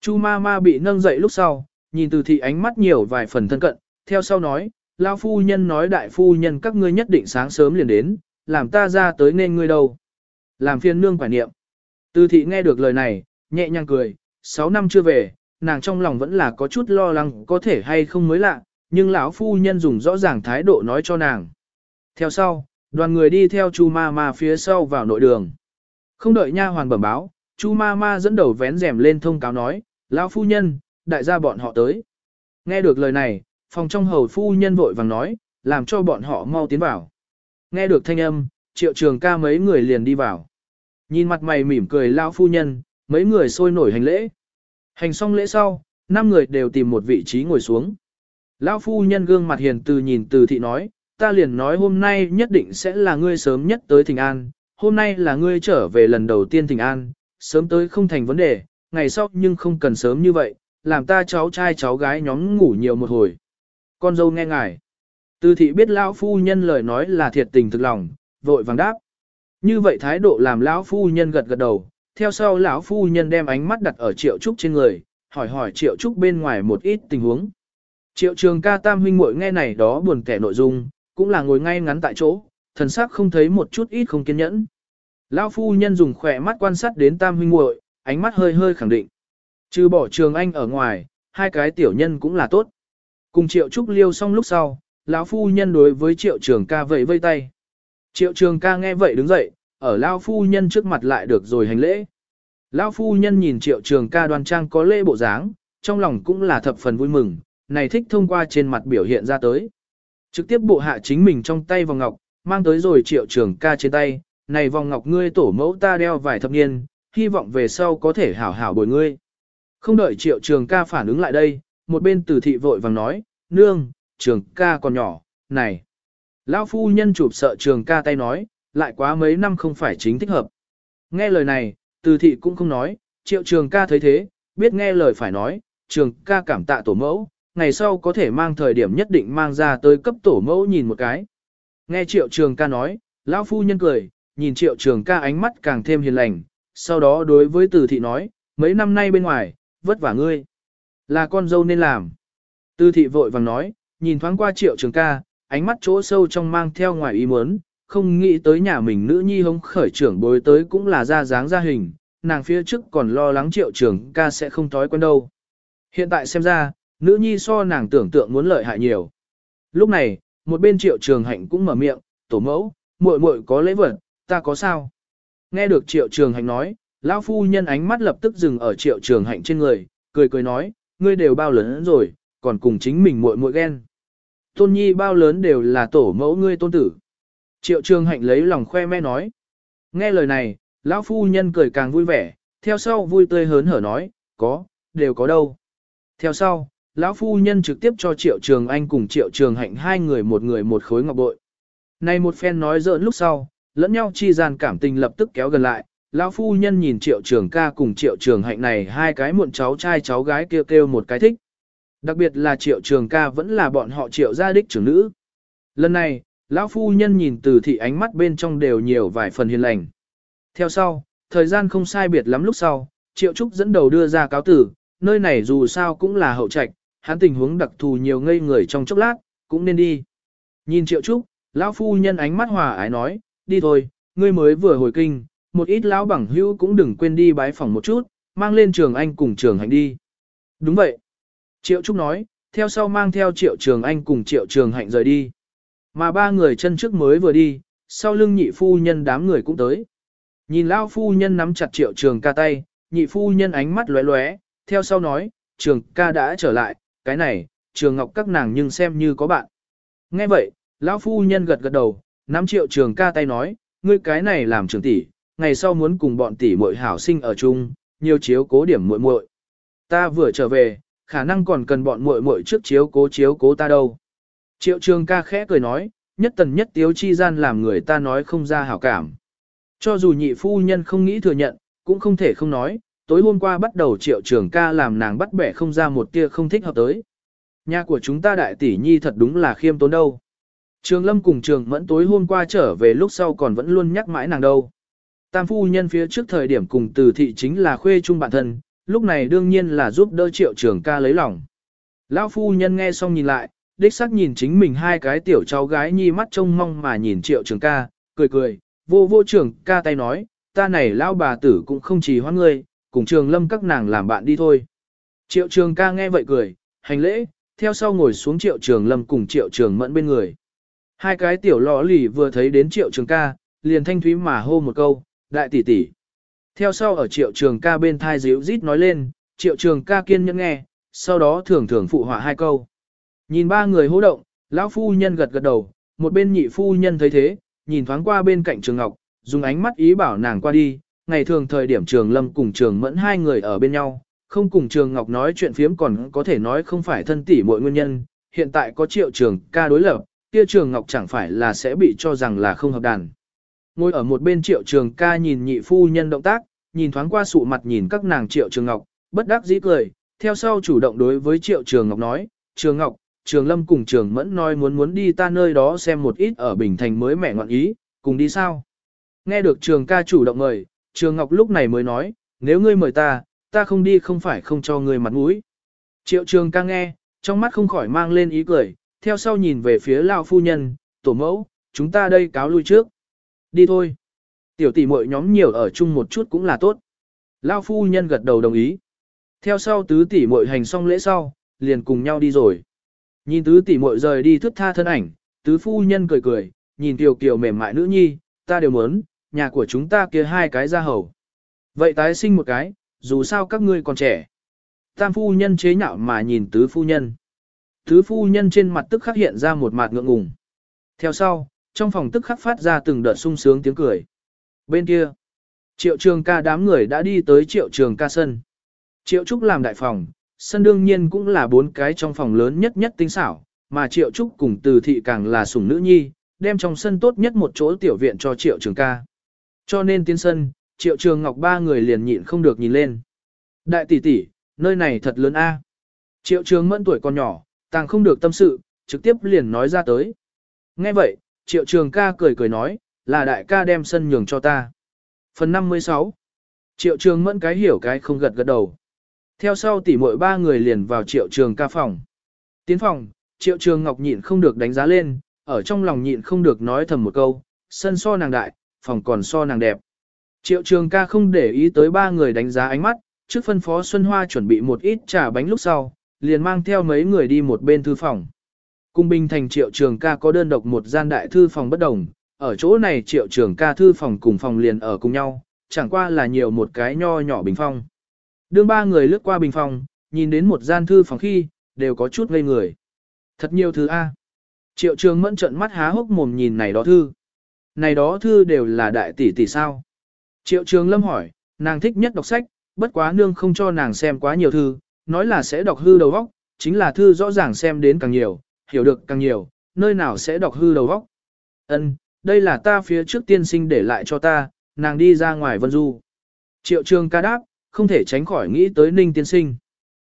Chu ma ma bị nâng dậy lúc sau, nhìn từ thị ánh mắt nhiều vài phần thân cận, theo sau nói, lao phu nhân nói đại phu nhân các ngươi nhất định sáng sớm liền đến, làm ta ra tới nên ngươi đâu. Làm phiên nương quả niệm. Từ thị nghe được lời này, nhẹ nhàng cười, sáu năm chưa về, nàng trong lòng vẫn là có chút lo lắng có thể hay không mới lạ, nhưng lão phu nhân dùng rõ ràng thái độ nói cho nàng. Theo sau, đoàn người đi theo chu ma ma phía sau vào nội đường. Không đợi nha hoàn bẩm báo, chu ma ma dẫn đầu vén rèm lên thông cáo nói, lão phu nhân, đại gia bọn họ tới. Nghe được lời này, phòng trong hầu phu nhân vội vàng nói, làm cho bọn họ mau tiến vào. Nghe được thanh âm, triệu trường ca mấy người liền đi vào. Nhìn mặt mày mỉm cười lão phu nhân, mấy người sôi nổi hành lễ. Hành xong lễ sau, năm người đều tìm một vị trí ngồi xuống. Lão phu nhân gương mặt hiền từ nhìn từ thị nói, ta liền nói hôm nay nhất định sẽ là ngươi sớm nhất tới Thịnh An, hôm nay là ngươi trở về lần đầu tiên Thịnh An, sớm tới không thành vấn đề, ngày sau nhưng không cần sớm như vậy, làm ta cháu trai cháu gái nhóm ngủ nhiều một hồi. Con dâu nghe ngài. Từ thị biết lão phu nhân lời nói là thiệt tình thực lòng, vội vàng đáp. Như vậy thái độ làm lão phu nhân gật gật đầu, theo sau lão phu nhân đem ánh mắt đặt ở triệu trúc trên người, hỏi hỏi triệu trúc bên ngoài một ít tình huống. Triệu trường ca tam huynh muội nghe này đó buồn kẻ nội dung, cũng là ngồi ngay ngắn tại chỗ, thần sắc không thấy một chút ít không kiên nhẫn. Lão phu nhân dùng khỏe mắt quan sát đến tam huynh muội, ánh mắt hơi hơi khẳng định. Trừ bỏ trường anh ở ngoài, hai cái tiểu nhân cũng là tốt. Cùng triệu trúc liêu xong lúc sau, lão phu nhân đối với triệu trường ca vẫy vây tay. Triệu trường ca nghe vậy đứng dậy, ở lão phu nhân trước mặt lại được rồi hành lễ. Lão phu nhân nhìn triệu trường ca đoan trang có lễ bộ dáng, trong lòng cũng là thập phần vui mừng, này thích thông qua trên mặt biểu hiện ra tới. Trực tiếp bộ hạ chính mình trong tay vòng ngọc, mang tới rồi triệu trường ca trên tay, này vòng ngọc ngươi tổ mẫu ta đeo vài thập niên, hy vọng về sau có thể hảo hảo bồi ngươi. Không đợi triệu trường ca phản ứng lại đây, một bên tử thị vội vàng nói, nương, trường ca còn nhỏ, này. Lão phu nhân chụp sợ trường ca tay nói, lại quá mấy năm không phải chính thích hợp. Nghe lời này, từ thị cũng không nói, triệu trường ca thấy thế, biết nghe lời phải nói, trường ca cảm tạ tổ mẫu, ngày sau có thể mang thời điểm nhất định mang ra tới cấp tổ mẫu nhìn một cái. Nghe triệu trường ca nói, lão phu nhân cười, nhìn triệu trường ca ánh mắt càng thêm hiền lành, sau đó đối với từ thị nói, mấy năm nay bên ngoài, vất vả ngươi. Là con dâu nên làm. Tư thị vội vàng nói, nhìn thoáng qua triệu trường ca, ánh mắt chỗ sâu trong mang theo ngoài ý muốn, không nghĩ tới nhà mình nữ nhi hống khởi trưởng bối tới cũng là ra dáng ra hình, nàng phía trước còn lo lắng triệu trường ca sẽ không thói quen đâu. Hiện tại xem ra, nữ nhi so nàng tưởng tượng muốn lợi hại nhiều. Lúc này, một bên triệu trường hạnh cũng mở miệng, tổ mẫu, muội muội có lễ vật, ta có sao? Nghe được triệu trường hạnh nói, lão phu nhân ánh mắt lập tức dừng ở triệu trường hạnh trên người, cười cười nói, ngươi đều bao lớn rồi, còn cùng chính mình muội muội ghen. Tôn nhi bao lớn đều là tổ mẫu ngươi tôn tử. Triệu trường hạnh lấy lòng khoe mẽ nói. Nghe lời này, lão phu nhân cười càng vui vẻ, theo sau vui tươi hớn hở nói, có, đều có đâu. Theo sau, lão phu nhân trực tiếp cho triệu trường anh cùng triệu trường hạnh hai người một người một khối ngọc bội. Này một phen nói giỡn lúc sau, lẫn nhau chi gian cảm tình lập tức kéo gần lại, lão phu nhân nhìn triệu trường ca cùng triệu trường hạnh này hai cái muộn cháu trai cháu gái kêu kêu một cái thích. Đặc biệt là triệu trường ca vẫn là bọn họ triệu gia đích trưởng nữ. Lần này, lão phu nhân nhìn từ thị ánh mắt bên trong đều nhiều vài phần hiền lành. Theo sau, thời gian không sai biệt lắm lúc sau, triệu trúc dẫn đầu đưa ra cáo tử, nơi này dù sao cũng là hậu trạch, hắn tình huống đặc thù nhiều ngây người trong chốc lát, cũng nên đi. Nhìn triệu trúc, lão phu nhân ánh mắt hòa ái nói, đi thôi, ngươi mới vừa hồi kinh, một ít lão bằng hữu cũng đừng quên đi bái phòng một chút, mang lên trường anh cùng trường hạnh đi. Đúng vậy. Triệu Trúc nói, theo sau mang theo Triệu Trường Anh cùng Triệu Trường Hạnh rời đi. Mà ba người chân trước mới vừa đi, sau lưng nhị phu nhân đám người cũng tới. Nhìn lão phu nhân nắm chặt Triệu Trường ca tay, nhị phu nhân ánh mắt lóe lóe, theo sau nói, Trường ca đã trở lại, cái này, Trường Ngọc các nàng nhưng xem như có bạn. Nghe vậy, lão phu nhân gật gật đầu, nắm Triệu Trường ca tay nói, ngươi cái này làm trường tỷ, ngày sau muốn cùng bọn tỷ muội hảo sinh ở chung, nhiều chiếu cố điểm muội muội. Ta vừa trở về, khả năng còn cần bọn muội muội trước chiếu cố chiếu cố ta đâu. Triệu trường ca khẽ cười nói, nhất tần nhất tiếu chi gian làm người ta nói không ra hảo cảm. Cho dù nhị phu nhân không nghĩ thừa nhận, cũng không thể không nói, tối hôm qua bắt đầu triệu trường ca làm nàng bắt bẻ không ra một tia không thích hợp tới. Nhà của chúng ta đại tỷ nhi thật đúng là khiêm tốn đâu. Trường lâm cùng trường mẫn tối hôm qua trở về lúc sau còn vẫn luôn nhắc mãi nàng đâu. Tam phu nhân phía trước thời điểm cùng từ thị chính là khuê chung bản thân, lúc này đương nhiên là giúp đỡ triệu trường ca lấy lòng. Lão phu nhân nghe xong nhìn lại, đích xác nhìn chính mình hai cái tiểu cháu gái nhi mắt trông mong mà nhìn triệu trường ca, cười cười, vô vô trường ca tay nói, ta này lão bà tử cũng không chỉ hoan ngươi, cùng trường lâm các nàng làm bạn đi thôi. Triệu trường ca nghe vậy cười, hành lễ, theo sau ngồi xuống triệu trường lâm cùng triệu trường mẫn bên người. Hai cái tiểu lò lì vừa thấy đến triệu trường ca, liền thanh thúy mà hô một câu, đại tỷ tỷ. Theo sau ở triệu trường ca bên thai díu rít nói lên, triệu trường ca kiên nhẫn nghe, sau đó thường thường phụ họa hai câu. Nhìn ba người hô động, lão phu nhân gật gật đầu, một bên nhị phu nhân thấy thế, nhìn thoáng qua bên cạnh trường ngọc, dùng ánh mắt ý bảo nàng qua đi, ngày thường thời điểm trường lâm cùng trường mẫn hai người ở bên nhau, không cùng trường ngọc nói chuyện phiếm còn có thể nói không phải thân tỷ mọi nguyên nhân, hiện tại có triệu trường ca đối lập, kia trường ngọc chẳng phải là sẽ bị cho rằng là không hợp đàn. Ngồi ở một bên triệu trường ca nhìn nhị phu nhân động tác, nhìn thoáng qua sụ mặt nhìn các nàng triệu trường ngọc, bất đắc dĩ cười, theo sau chủ động đối với triệu trường ngọc nói, trường ngọc, trường lâm cùng trường mẫn nói muốn muốn đi ta nơi đó xem một ít ở Bình Thành mới mẹ ngoạn ý, cùng đi sao. Nghe được trường ca chủ động mời, trường ngọc lúc này mới nói, nếu ngươi mời ta, ta không đi không phải không cho ngươi mặt mũi. Triệu trường ca nghe, trong mắt không khỏi mang lên ý cười, theo sau nhìn về phía lao phu nhân, tổ mẫu, chúng ta đây cáo lui trước. Đi thôi. Tiểu tỷ muội nhóm nhiều ở chung một chút cũng là tốt. Lão phu nhân gật đầu đồng ý. Theo sau tứ tỷ muội hành xong lễ sau, liền cùng nhau đi rồi. Nhìn tứ tỷ muội rời đi thướt tha thân ảnh, tứ phu nhân cười cười, nhìn tiểu kiều mềm mại nữ nhi, ta đều muốn, nhà của chúng ta kia hai cái ra hầu. Vậy tái sinh một cái, dù sao các ngươi còn trẻ. Tam phu nhân chế nhạo mà nhìn tứ phu nhân. Tứ phu nhân trên mặt tức khắc hiện ra một mặt ngượng ngùng. Theo sau, trong phòng tức khắc phát ra từng đợt sung sướng tiếng cười. Bên kia, triệu trường ca đám người đã đi tới triệu trường ca sân. Triệu Trúc làm đại phòng, sân đương nhiên cũng là bốn cái trong phòng lớn nhất nhất tinh xảo, mà Triệu Trúc cùng từ thị càng là sủng nữ nhi, đem trong sân tốt nhất một chỗ tiểu viện cho Triệu Trường ca. Cho nên tiến sân, Triệu Trường Ngọc ba người liền nhịn không được nhìn lên. Đại tỷ tỷ, nơi này thật lớn a. Triệu Trường mẫn tuổi còn nhỏ, tàng không được tâm sự, trực tiếp liền nói ra tới. Nghe vậy, Triệu Trường ca cười cười nói, là đại ca đem sân nhường cho ta. Phần 56 Triệu Trường mẫn cái hiểu cái không gật gật đầu. Theo sau tỉ muội ba người liền vào triệu trường ca phòng. Tiến phòng, triệu trường ngọc nhịn không được đánh giá lên, ở trong lòng nhịn không được nói thầm một câu, sân so nàng đại, phòng còn so nàng đẹp. Triệu trường ca không để ý tới ba người đánh giá ánh mắt, trước phân phó Xuân Hoa chuẩn bị một ít trà bánh lúc sau, liền mang theo mấy người đi một bên thư phòng. Cung binh thành triệu trường ca có đơn độc một gian đại thư phòng bất đồng, ở chỗ này triệu trường ca thư phòng cùng phòng liền ở cùng nhau, chẳng qua là nhiều một cái nho nhỏ bình phong. Đương ba người lướt qua bình phòng, nhìn đến một gian thư phòng khi, đều có chút ngây người. Thật nhiều thứ A. Triệu trường mẫn trận mắt há hốc mồm nhìn này đó thư. Này đó thư đều là đại tỷ tỷ sao. Triệu trường lâm hỏi, nàng thích nhất đọc sách, bất quá nương không cho nàng xem quá nhiều thư, nói là sẽ đọc hư đầu óc, chính là thư rõ ràng xem đến càng nhiều, hiểu được càng nhiều, nơi nào sẽ đọc hư đầu góc. Ân, đây là ta phía trước tiên sinh để lại cho ta, nàng đi ra ngoài vân du. Triệu trường ca đáp, không thể tránh khỏi nghĩ tới Ninh tiên sinh.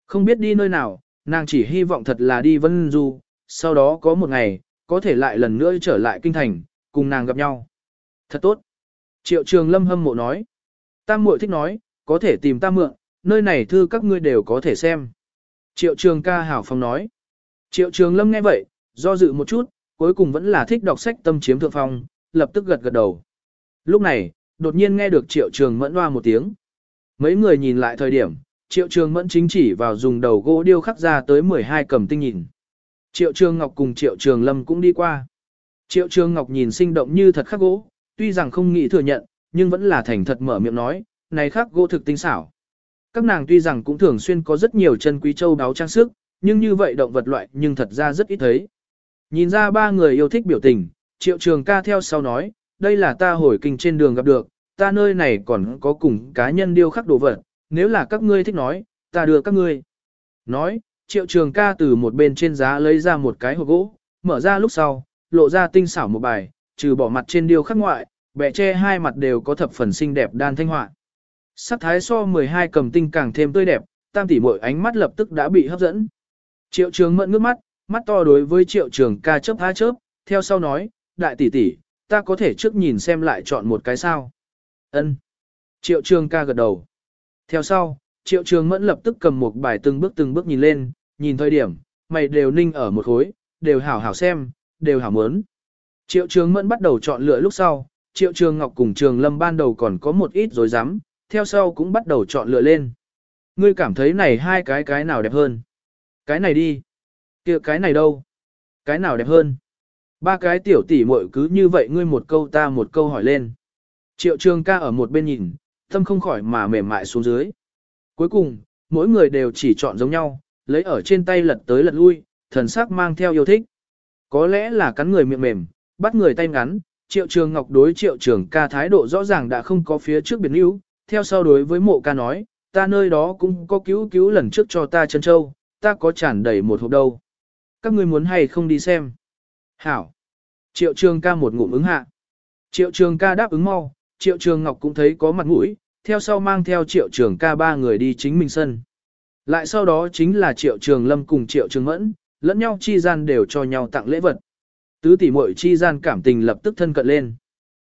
Không biết đi nơi nào, nàng chỉ hy vọng thật là đi Vân Du, sau đó có một ngày, có thể lại lần nữa trở lại kinh thành, cùng nàng gặp nhau. Thật tốt. Triệu trường lâm hâm mộ nói. Tam muội thích nói, có thể tìm ta mượn, nơi này thư các ngươi đều có thể xem. Triệu trường ca hảo phong nói. Triệu trường lâm nghe vậy, do dự một chút, cuối cùng vẫn là thích đọc sách tâm chiếm thượng phong, lập tức gật gật đầu. Lúc này, đột nhiên nghe được triệu trường mẫn hoa một tiếng. Mấy người nhìn lại thời điểm, triệu trường mẫn chính chỉ vào dùng đầu gỗ điêu khắc ra tới 12 cầm tinh nhìn. Triệu trường ngọc cùng triệu trường lâm cũng đi qua. Triệu trường ngọc nhìn sinh động như thật khắc gỗ, tuy rằng không nghĩ thừa nhận, nhưng vẫn là thành thật mở miệng nói, này khắc gỗ thực tinh xảo. Các nàng tuy rằng cũng thường xuyên có rất nhiều chân quý châu đáo trang sức, nhưng như vậy động vật loại nhưng thật ra rất ít thấy. Nhìn ra ba người yêu thích biểu tình, triệu trường ca theo sau nói, đây là ta hồi kinh trên đường gặp được, ta nơi này còn có cùng cá nhân điêu khắc đồ vật, nếu là các ngươi thích nói, ta đưa các ngươi. Nói, triệu trường ca từ một bên trên giá lấy ra một cái hộp gỗ, mở ra lúc sau, lộ ra tinh xảo một bài, trừ bỏ mặt trên điêu khắc ngoại, bẻ che hai mặt đều có thập phần xinh đẹp đan thanh họa. Sắc thái so 12 cầm tinh càng thêm tươi đẹp, tam tỷ mỗi ánh mắt lập tức đã bị hấp dẫn. Triệu trường mẫn ngước mắt, mắt to đối với triệu trường ca chớp há chớp, theo sau nói, đại tỷ tỷ, ta có thể trước nhìn xem lại chọn một cái sao. Ân. Triệu trường ca gật đầu. Theo sau, triệu trường mẫn lập tức cầm một bài từng bước từng bước nhìn lên, nhìn thời điểm, mày đều ninh ở một khối, đều hảo hảo xem, đều hảo mớn. Triệu trường mẫn bắt đầu chọn lựa lúc sau, triệu trường ngọc cùng trường lâm ban đầu còn có một ít rồi dám, theo sau cũng bắt đầu chọn lựa lên. Ngươi cảm thấy này hai cái cái nào đẹp hơn? Cái này đi. kia cái này đâu? Cái nào đẹp hơn? Ba cái tiểu tỷ muội cứ như vậy ngươi một câu ta một câu hỏi lên. Triệu trường ca ở một bên nhìn, tâm không khỏi mà mềm mại xuống dưới. Cuối cùng, mỗi người đều chỉ chọn giống nhau, lấy ở trên tay lật tới lật lui, thần sắc mang theo yêu thích. Có lẽ là cắn người miệng mềm, bắt người tay ngắn, triệu trường ngọc đối triệu trường ca thái độ rõ ràng đã không có phía trước biển yếu, theo sau đối với mộ ca nói, ta nơi đó cũng có cứu cứu lần trước cho ta chân châu, ta có tràn đầy một hộp đâu. Các ngươi muốn hay không đi xem? Hảo! Triệu trường ca một ngụm ứng hạ. Triệu trường ca đáp ứng mau, Triệu Trường Ngọc cũng thấy có mặt mũi, theo sau mang theo Triệu Trường ca ba người đi chính mình sân. Lại sau đó chính là Triệu Trường Lâm cùng Triệu Trường Mẫn, lẫn nhau chi gian đều cho nhau tặng lễ vật. Tứ tỷ muội chi gian cảm tình lập tức thân cận lên.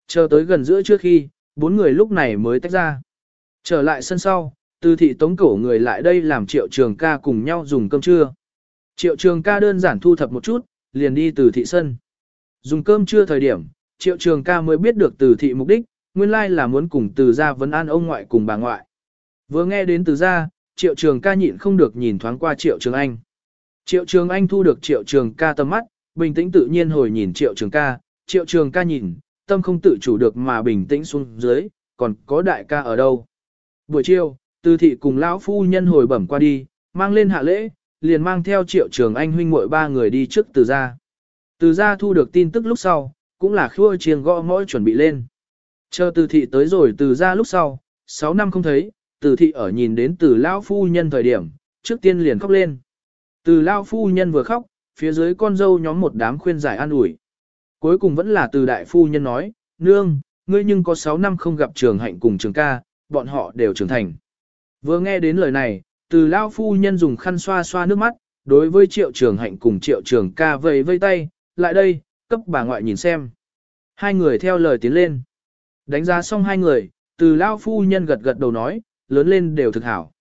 Chờ tới gần giữa trước khi, bốn người lúc này mới tách ra. Trở lại sân sau, từ thị tống cổ người lại đây làm triệu trường ca cùng nhau dùng cơm trưa. Triệu trường ca đơn giản thu thập một chút, liền đi từ thị sân. Dùng cơm trưa thời điểm, triệu trường ca mới biết được từ thị mục đích, nguyên lai là muốn cùng từ gia vấn an ông ngoại cùng bà ngoại. Vừa nghe đến từ gia, triệu trường ca nhịn không được nhìn thoáng qua triệu trường anh. Triệu trường anh thu được triệu trường ca tầm mắt, bình tĩnh tự nhiên hồi nhìn triệu trường ca, triệu trường ca nhìn, tâm không tự chủ được mà bình tĩnh xuống dưới, còn có đại ca ở đâu. Buổi chiều, từ thị cùng lão phu nhân hồi bẩm qua đi, mang lên hạ lễ, liền mang theo triệu trường anh huynh muội ba người đi trước từ gia. Từ gia thu được tin tức lúc sau, cũng là khua chiêng gõ mỗi chuẩn bị lên. Chờ từ thị tới rồi từ gia lúc sau, 6 năm không thấy, từ thị ở nhìn đến từ lão phu nhân thời điểm, trước tiên liền khóc lên. Từ lão phu nhân vừa khóc, phía dưới con dâu nhóm một đám khuyên giải an ủi. Cuối cùng vẫn là từ đại phu nhân nói, nương, ngươi nhưng có 6 năm không gặp trường hạnh cùng trường ca, bọn họ đều trưởng thành. Vừa nghe đến lời này, từ lão phu nhân dùng khăn xoa xoa nước mắt, đối với triệu trường hạnh cùng triệu trường ca vây vây tay, lại đây, cấp bà ngoại nhìn xem. Hai người theo lời tiến lên. Đánh giá xong hai người, từ lão phu nhân gật gật đầu nói, lớn lên đều thực hảo.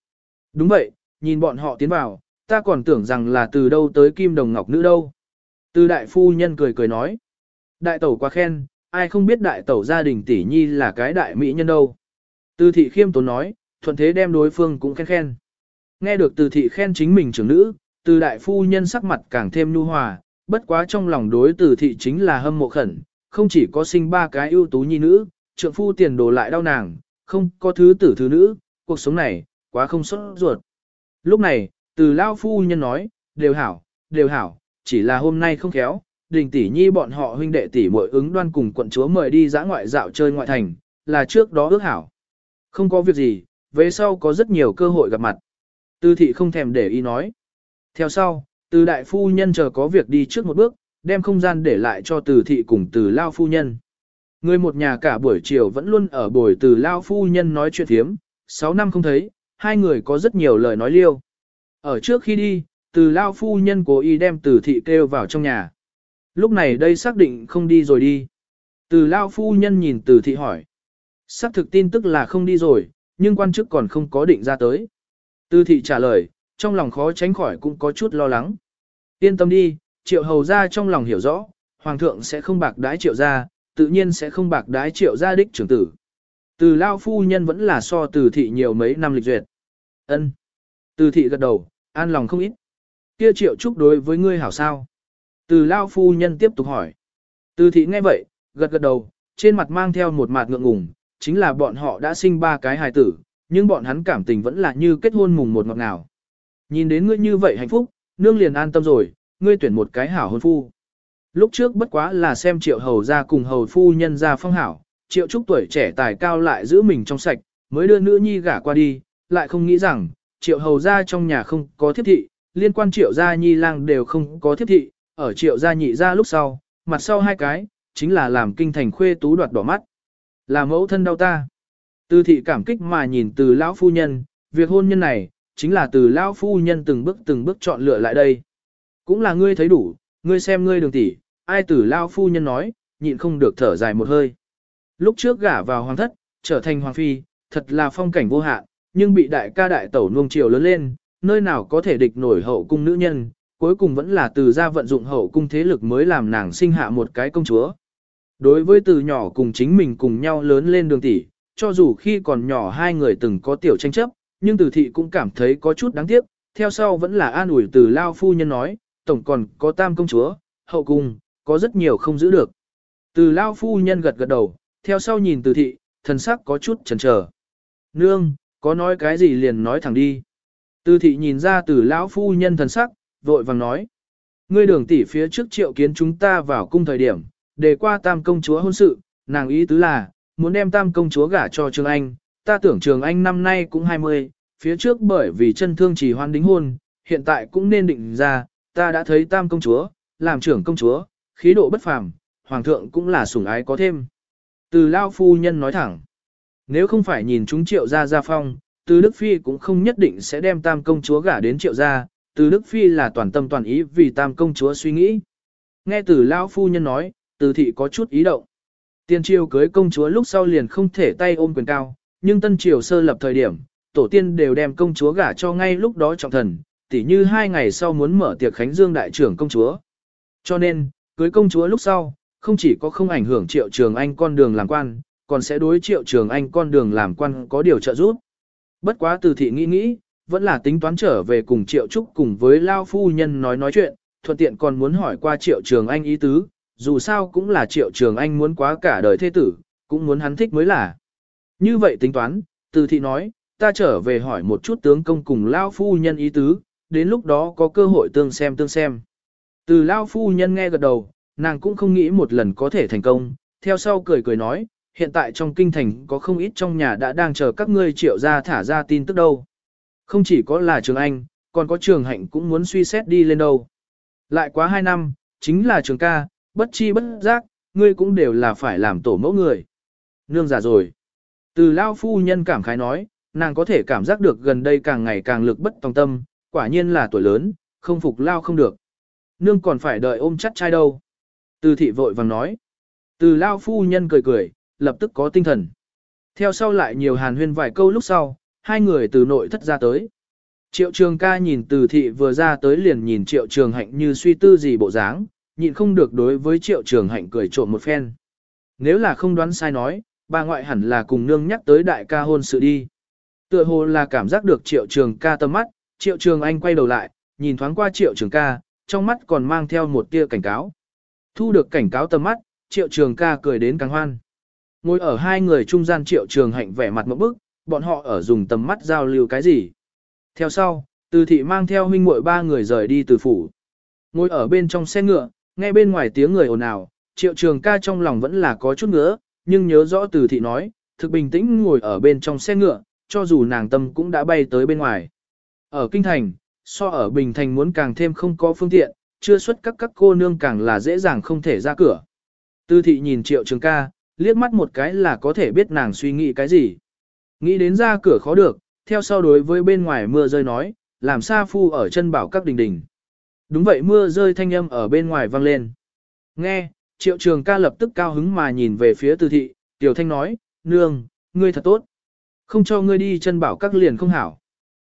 Đúng vậy, nhìn bọn họ tiến vào, ta còn tưởng rằng là từ đâu tới kim đồng ngọc nữ đâu. Từ đại phu nhân cười cười nói. Đại tẩu quá khen, ai không biết đại tẩu gia đình tỷ nhi là cái đại mỹ nhân đâu. Từ thị khiêm tốn nói, thuận thế đem đối phương cũng khen khen. Nghe được từ thị khen chính mình trưởng nữ, từ đại phu nhân sắc mặt càng thêm nhu hòa, bất quá trong lòng đối từ thị chính là hâm mộ khẩn, không chỉ có sinh ba cái ưu tú nhi nữ, trượng phu tiền đồ lại đau nàng, không có thứ tử thứ nữ, cuộc sống này, quá không xuất ruột. Lúc này, từ lao phu nhân nói, đều hảo, đều hảo, chỉ là hôm nay không khéo, đình tỷ nhi bọn họ huynh đệ tỷ muội ứng đoan cùng quận chúa mời đi dã ngoại dạo chơi ngoại thành, là trước đó ước hảo. Không có việc gì, về sau có rất nhiều cơ hội gặp mặt. Tư thị không thèm để ý nói. Theo sau, từ đại phu nhân chờ có việc đi trước một bước, đem không gian để lại cho từ thị cùng từ lao phu nhân. Người một nhà cả buổi chiều vẫn luôn ở buổi từ lao phu nhân nói chuyện thiếm, 6 năm không thấy, hai người có rất nhiều lời nói liêu. Ở trước khi đi, từ lao phu nhân cố ý đem từ thị kêu vào trong nhà. Lúc này đây xác định không đi rồi đi. Từ lao phu nhân nhìn từ thị hỏi. Xác thực tin tức là không đi rồi, nhưng quan chức còn không có định ra tới. Từ thị trả lời, trong lòng khó tránh khỏi cũng có chút lo lắng. Yên tâm đi, triệu hầu ra trong lòng hiểu rõ, hoàng thượng sẽ không bạc đái triệu ra, tự nhiên sẽ không bạc đái triệu gia đích trưởng tử. Từ lao phu nhân vẫn là so từ thị nhiều mấy năm lịch duyệt. ân Từ thị gật đầu, an lòng không ít. Kia triệu chúc đối với ngươi hảo sao? Từ lao phu nhân tiếp tục hỏi. Từ thị nghe vậy, gật gật đầu, trên mặt mang theo một mạt ngượng ngùng, chính là bọn họ đã sinh ba cái hài tử, nhưng bọn hắn cảm tình vẫn là như kết hôn mùng một ngọt ngào. Nhìn đến ngươi như vậy hạnh phúc, nương liền an tâm rồi, ngươi tuyển một cái hảo hôn phu. Lúc trước bất quá là xem triệu hầu ra cùng hầu phu nhân ra phong hảo, triệu trúc tuổi trẻ tài cao lại giữ mình trong sạch, mới đưa nữ nhi gả qua đi, lại không nghĩ rằng, triệu hầu ra trong nhà không có thiết thị, liên quan triệu gia nhi lang đều không có thiết thị, ở triệu gia nhị ra lúc sau, mặt sau hai cái, chính là làm kinh thành khuê tú đoạt đỏ mắt. Là mẫu thân đau ta. Từ thị cảm kích mà nhìn từ lão phu nhân, việc hôn nhân này, chính là từ lão phu nhân từng bước từng bước chọn lựa lại đây. Cũng là ngươi thấy đủ, ngươi xem ngươi đường tỷ, ai từ lão phu nhân nói, nhịn không được thở dài một hơi. Lúc trước gả vào hoàng thất, trở thành hoàng phi, thật là phong cảnh vô hạn, nhưng bị đại ca đại tẩu nuông chiều lớn lên, nơi nào có thể địch nổi hậu cung nữ nhân, cuối cùng vẫn là từ gia vận dụng hậu cung thế lực mới làm nàng sinh hạ một cái công chúa. Đối với từ nhỏ cùng chính mình cùng nhau lớn lên đường tỷ, cho dù khi còn nhỏ hai người từng có tiểu tranh chấp, nhưng từ thị cũng cảm thấy có chút đáng tiếc, theo sau vẫn là an ủi từ lao phu nhân nói, tổng còn có tam công chúa, hậu cung, có rất nhiều không giữ được. Từ lao phu nhân gật gật đầu, theo sau nhìn từ thị, thần sắc có chút chần chờ. Nương, có nói cái gì liền nói thẳng đi. Từ thị nhìn ra từ lão phu nhân thần sắc, vội vàng nói. Ngươi đường tỷ phía trước triệu kiến chúng ta vào cung thời điểm, để qua tam công chúa hôn sự, nàng ý tứ là, muốn đem tam công chúa gả cho Trường Anh, ta tưởng Trường Anh năm nay cũng 20, phía trước bởi vì chân thương chỉ hoan đính hôn, hiện tại cũng nên định ra, ta đã thấy tam công chúa, làm trưởng công chúa, khí độ bất phàm, hoàng thượng cũng là sủng ái có thêm. Từ Lao Phu Nhân nói thẳng, nếu không phải nhìn chúng triệu gia gia phong, từ Đức Phi cũng không nhất định sẽ đem tam công chúa gả đến triệu gia, từ Đức Phi là toàn tâm toàn ý vì tam công chúa suy nghĩ. Nghe từ Lao Phu Nhân nói, từ thị có chút ý động. Tiên triều cưới công chúa lúc sau liền không thể tay ôm quyền cao, nhưng tân triều sơ lập thời điểm, tổ tiên đều đem công chúa gả cho ngay lúc đó trọng thần, tỉ như hai ngày sau muốn mở tiệc khánh dương đại trưởng công chúa. Cho nên, cưới công chúa lúc sau, không chỉ có không ảnh hưởng triệu trường anh con đường làm quan, còn sẽ đối triệu trường anh con đường làm quan có điều trợ giúp. Bất quá từ thị nghĩ nghĩ, vẫn là tính toán trở về cùng triệu trúc cùng với Lao Phu Nhân nói nói chuyện, thuận tiện còn muốn hỏi qua triệu trường anh ý tứ, dù sao cũng là triệu trường anh muốn quá cả đời thế tử, cũng muốn hắn thích mới là. Như vậy tính toán, từ thị nói, ta trở về hỏi một chút tướng công cùng Lao Phu Nhân ý tứ, đến lúc đó có cơ hội tương xem tương xem. Từ Lao Phu Nhân nghe gật đầu, nàng cũng không nghĩ một lần có thể thành công, theo sau cười cười nói, hiện tại trong kinh thành có không ít trong nhà đã đang chờ các ngươi triệu ra thả ra tin tức đâu. Không chỉ có là trường Anh, còn có trường hạnh cũng muốn suy xét đi lên đâu. Lại quá hai năm, chính là trường ca, bất chi bất giác, ngươi cũng đều là phải làm tổ mẫu người. Nương già rồi. Từ Lao Phu Nhân cảm khái nói, nàng có thể cảm giác được gần đây càng ngày càng lực bất tòng tâm, quả nhiên là tuổi lớn, không phục Lao không được. Nương còn phải đợi ôm chắt trai đâu. Từ thị vội vàng nói. Từ Lao Phu Nhân cười cười, lập tức có tinh thần. Theo sau lại nhiều hàn huyên vài câu lúc sau, hai người từ nội thất ra tới. Triệu trường ca nhìn từ thị vừa ra tới liền nhìn triệu trường hạnh như suy tư gì bộ dáng, nhịn không được đối với triệu trường hạnh cười trộm một phen. Nếu là không đoán sai nói, bà ngoại hẳn là cùng nương nhắc tới đại ca hôn sự đi. Tựa hồ là cảm giác được triệu trường ca tâm mắt, triệu trường anh quay đầu lại, nhìn thoáng qua triệu trường ca, trong mắt còn mang theo một tia cảnh cáo. Thu được cảnh cáo tâm mắt, triệu trường ca cười đến càng hoan. Ngồi ở hai người trung gian triệu trường hạnh vẻ mặt một bức, bọn họ ở dùng tầm mắt giao lưu cái gì. Theo sau, từ thị mang theo huynh muội ba người rời đi từ phủ. Ngồi ở bên trong xe ngựa, nghe bên ngoài tiếng người ồn ào, triệu trường ca trong lòng vẫn là có chút ngứa, nhưng nhớ rõ từ thị nói, thực bình tĩnh ngồi ở bên trong xe ngựa, cho dù nàng tâm cũng đã bay tới bên ngoài. Ở Kinh Thành, so ở Bình Thành muốn càng thêm không có phương tiện, chưa xuất các các cô nương càng là dễ dàng không thể ra cửa. Từ thị nhìn triệu trường ca, liếc mắt một cái là có thể biết nàng suy nghĩ cái gì. Nghĩ đến ra cửa khó được, theo sau đối với bên ngoài mưa rơi nói, làm sa phu ở chân bảo các đình đình. Đúng vậy mưa rơi thanh âm ở bên ngoài vang lên. Nghe, triệu trường ca lập tức cao hứng mà nhìn về phía từ thị, tiểu thanh nói, nương, ngươi thật tốt. Không cho ngươi đi chân bảo các liền không hảo.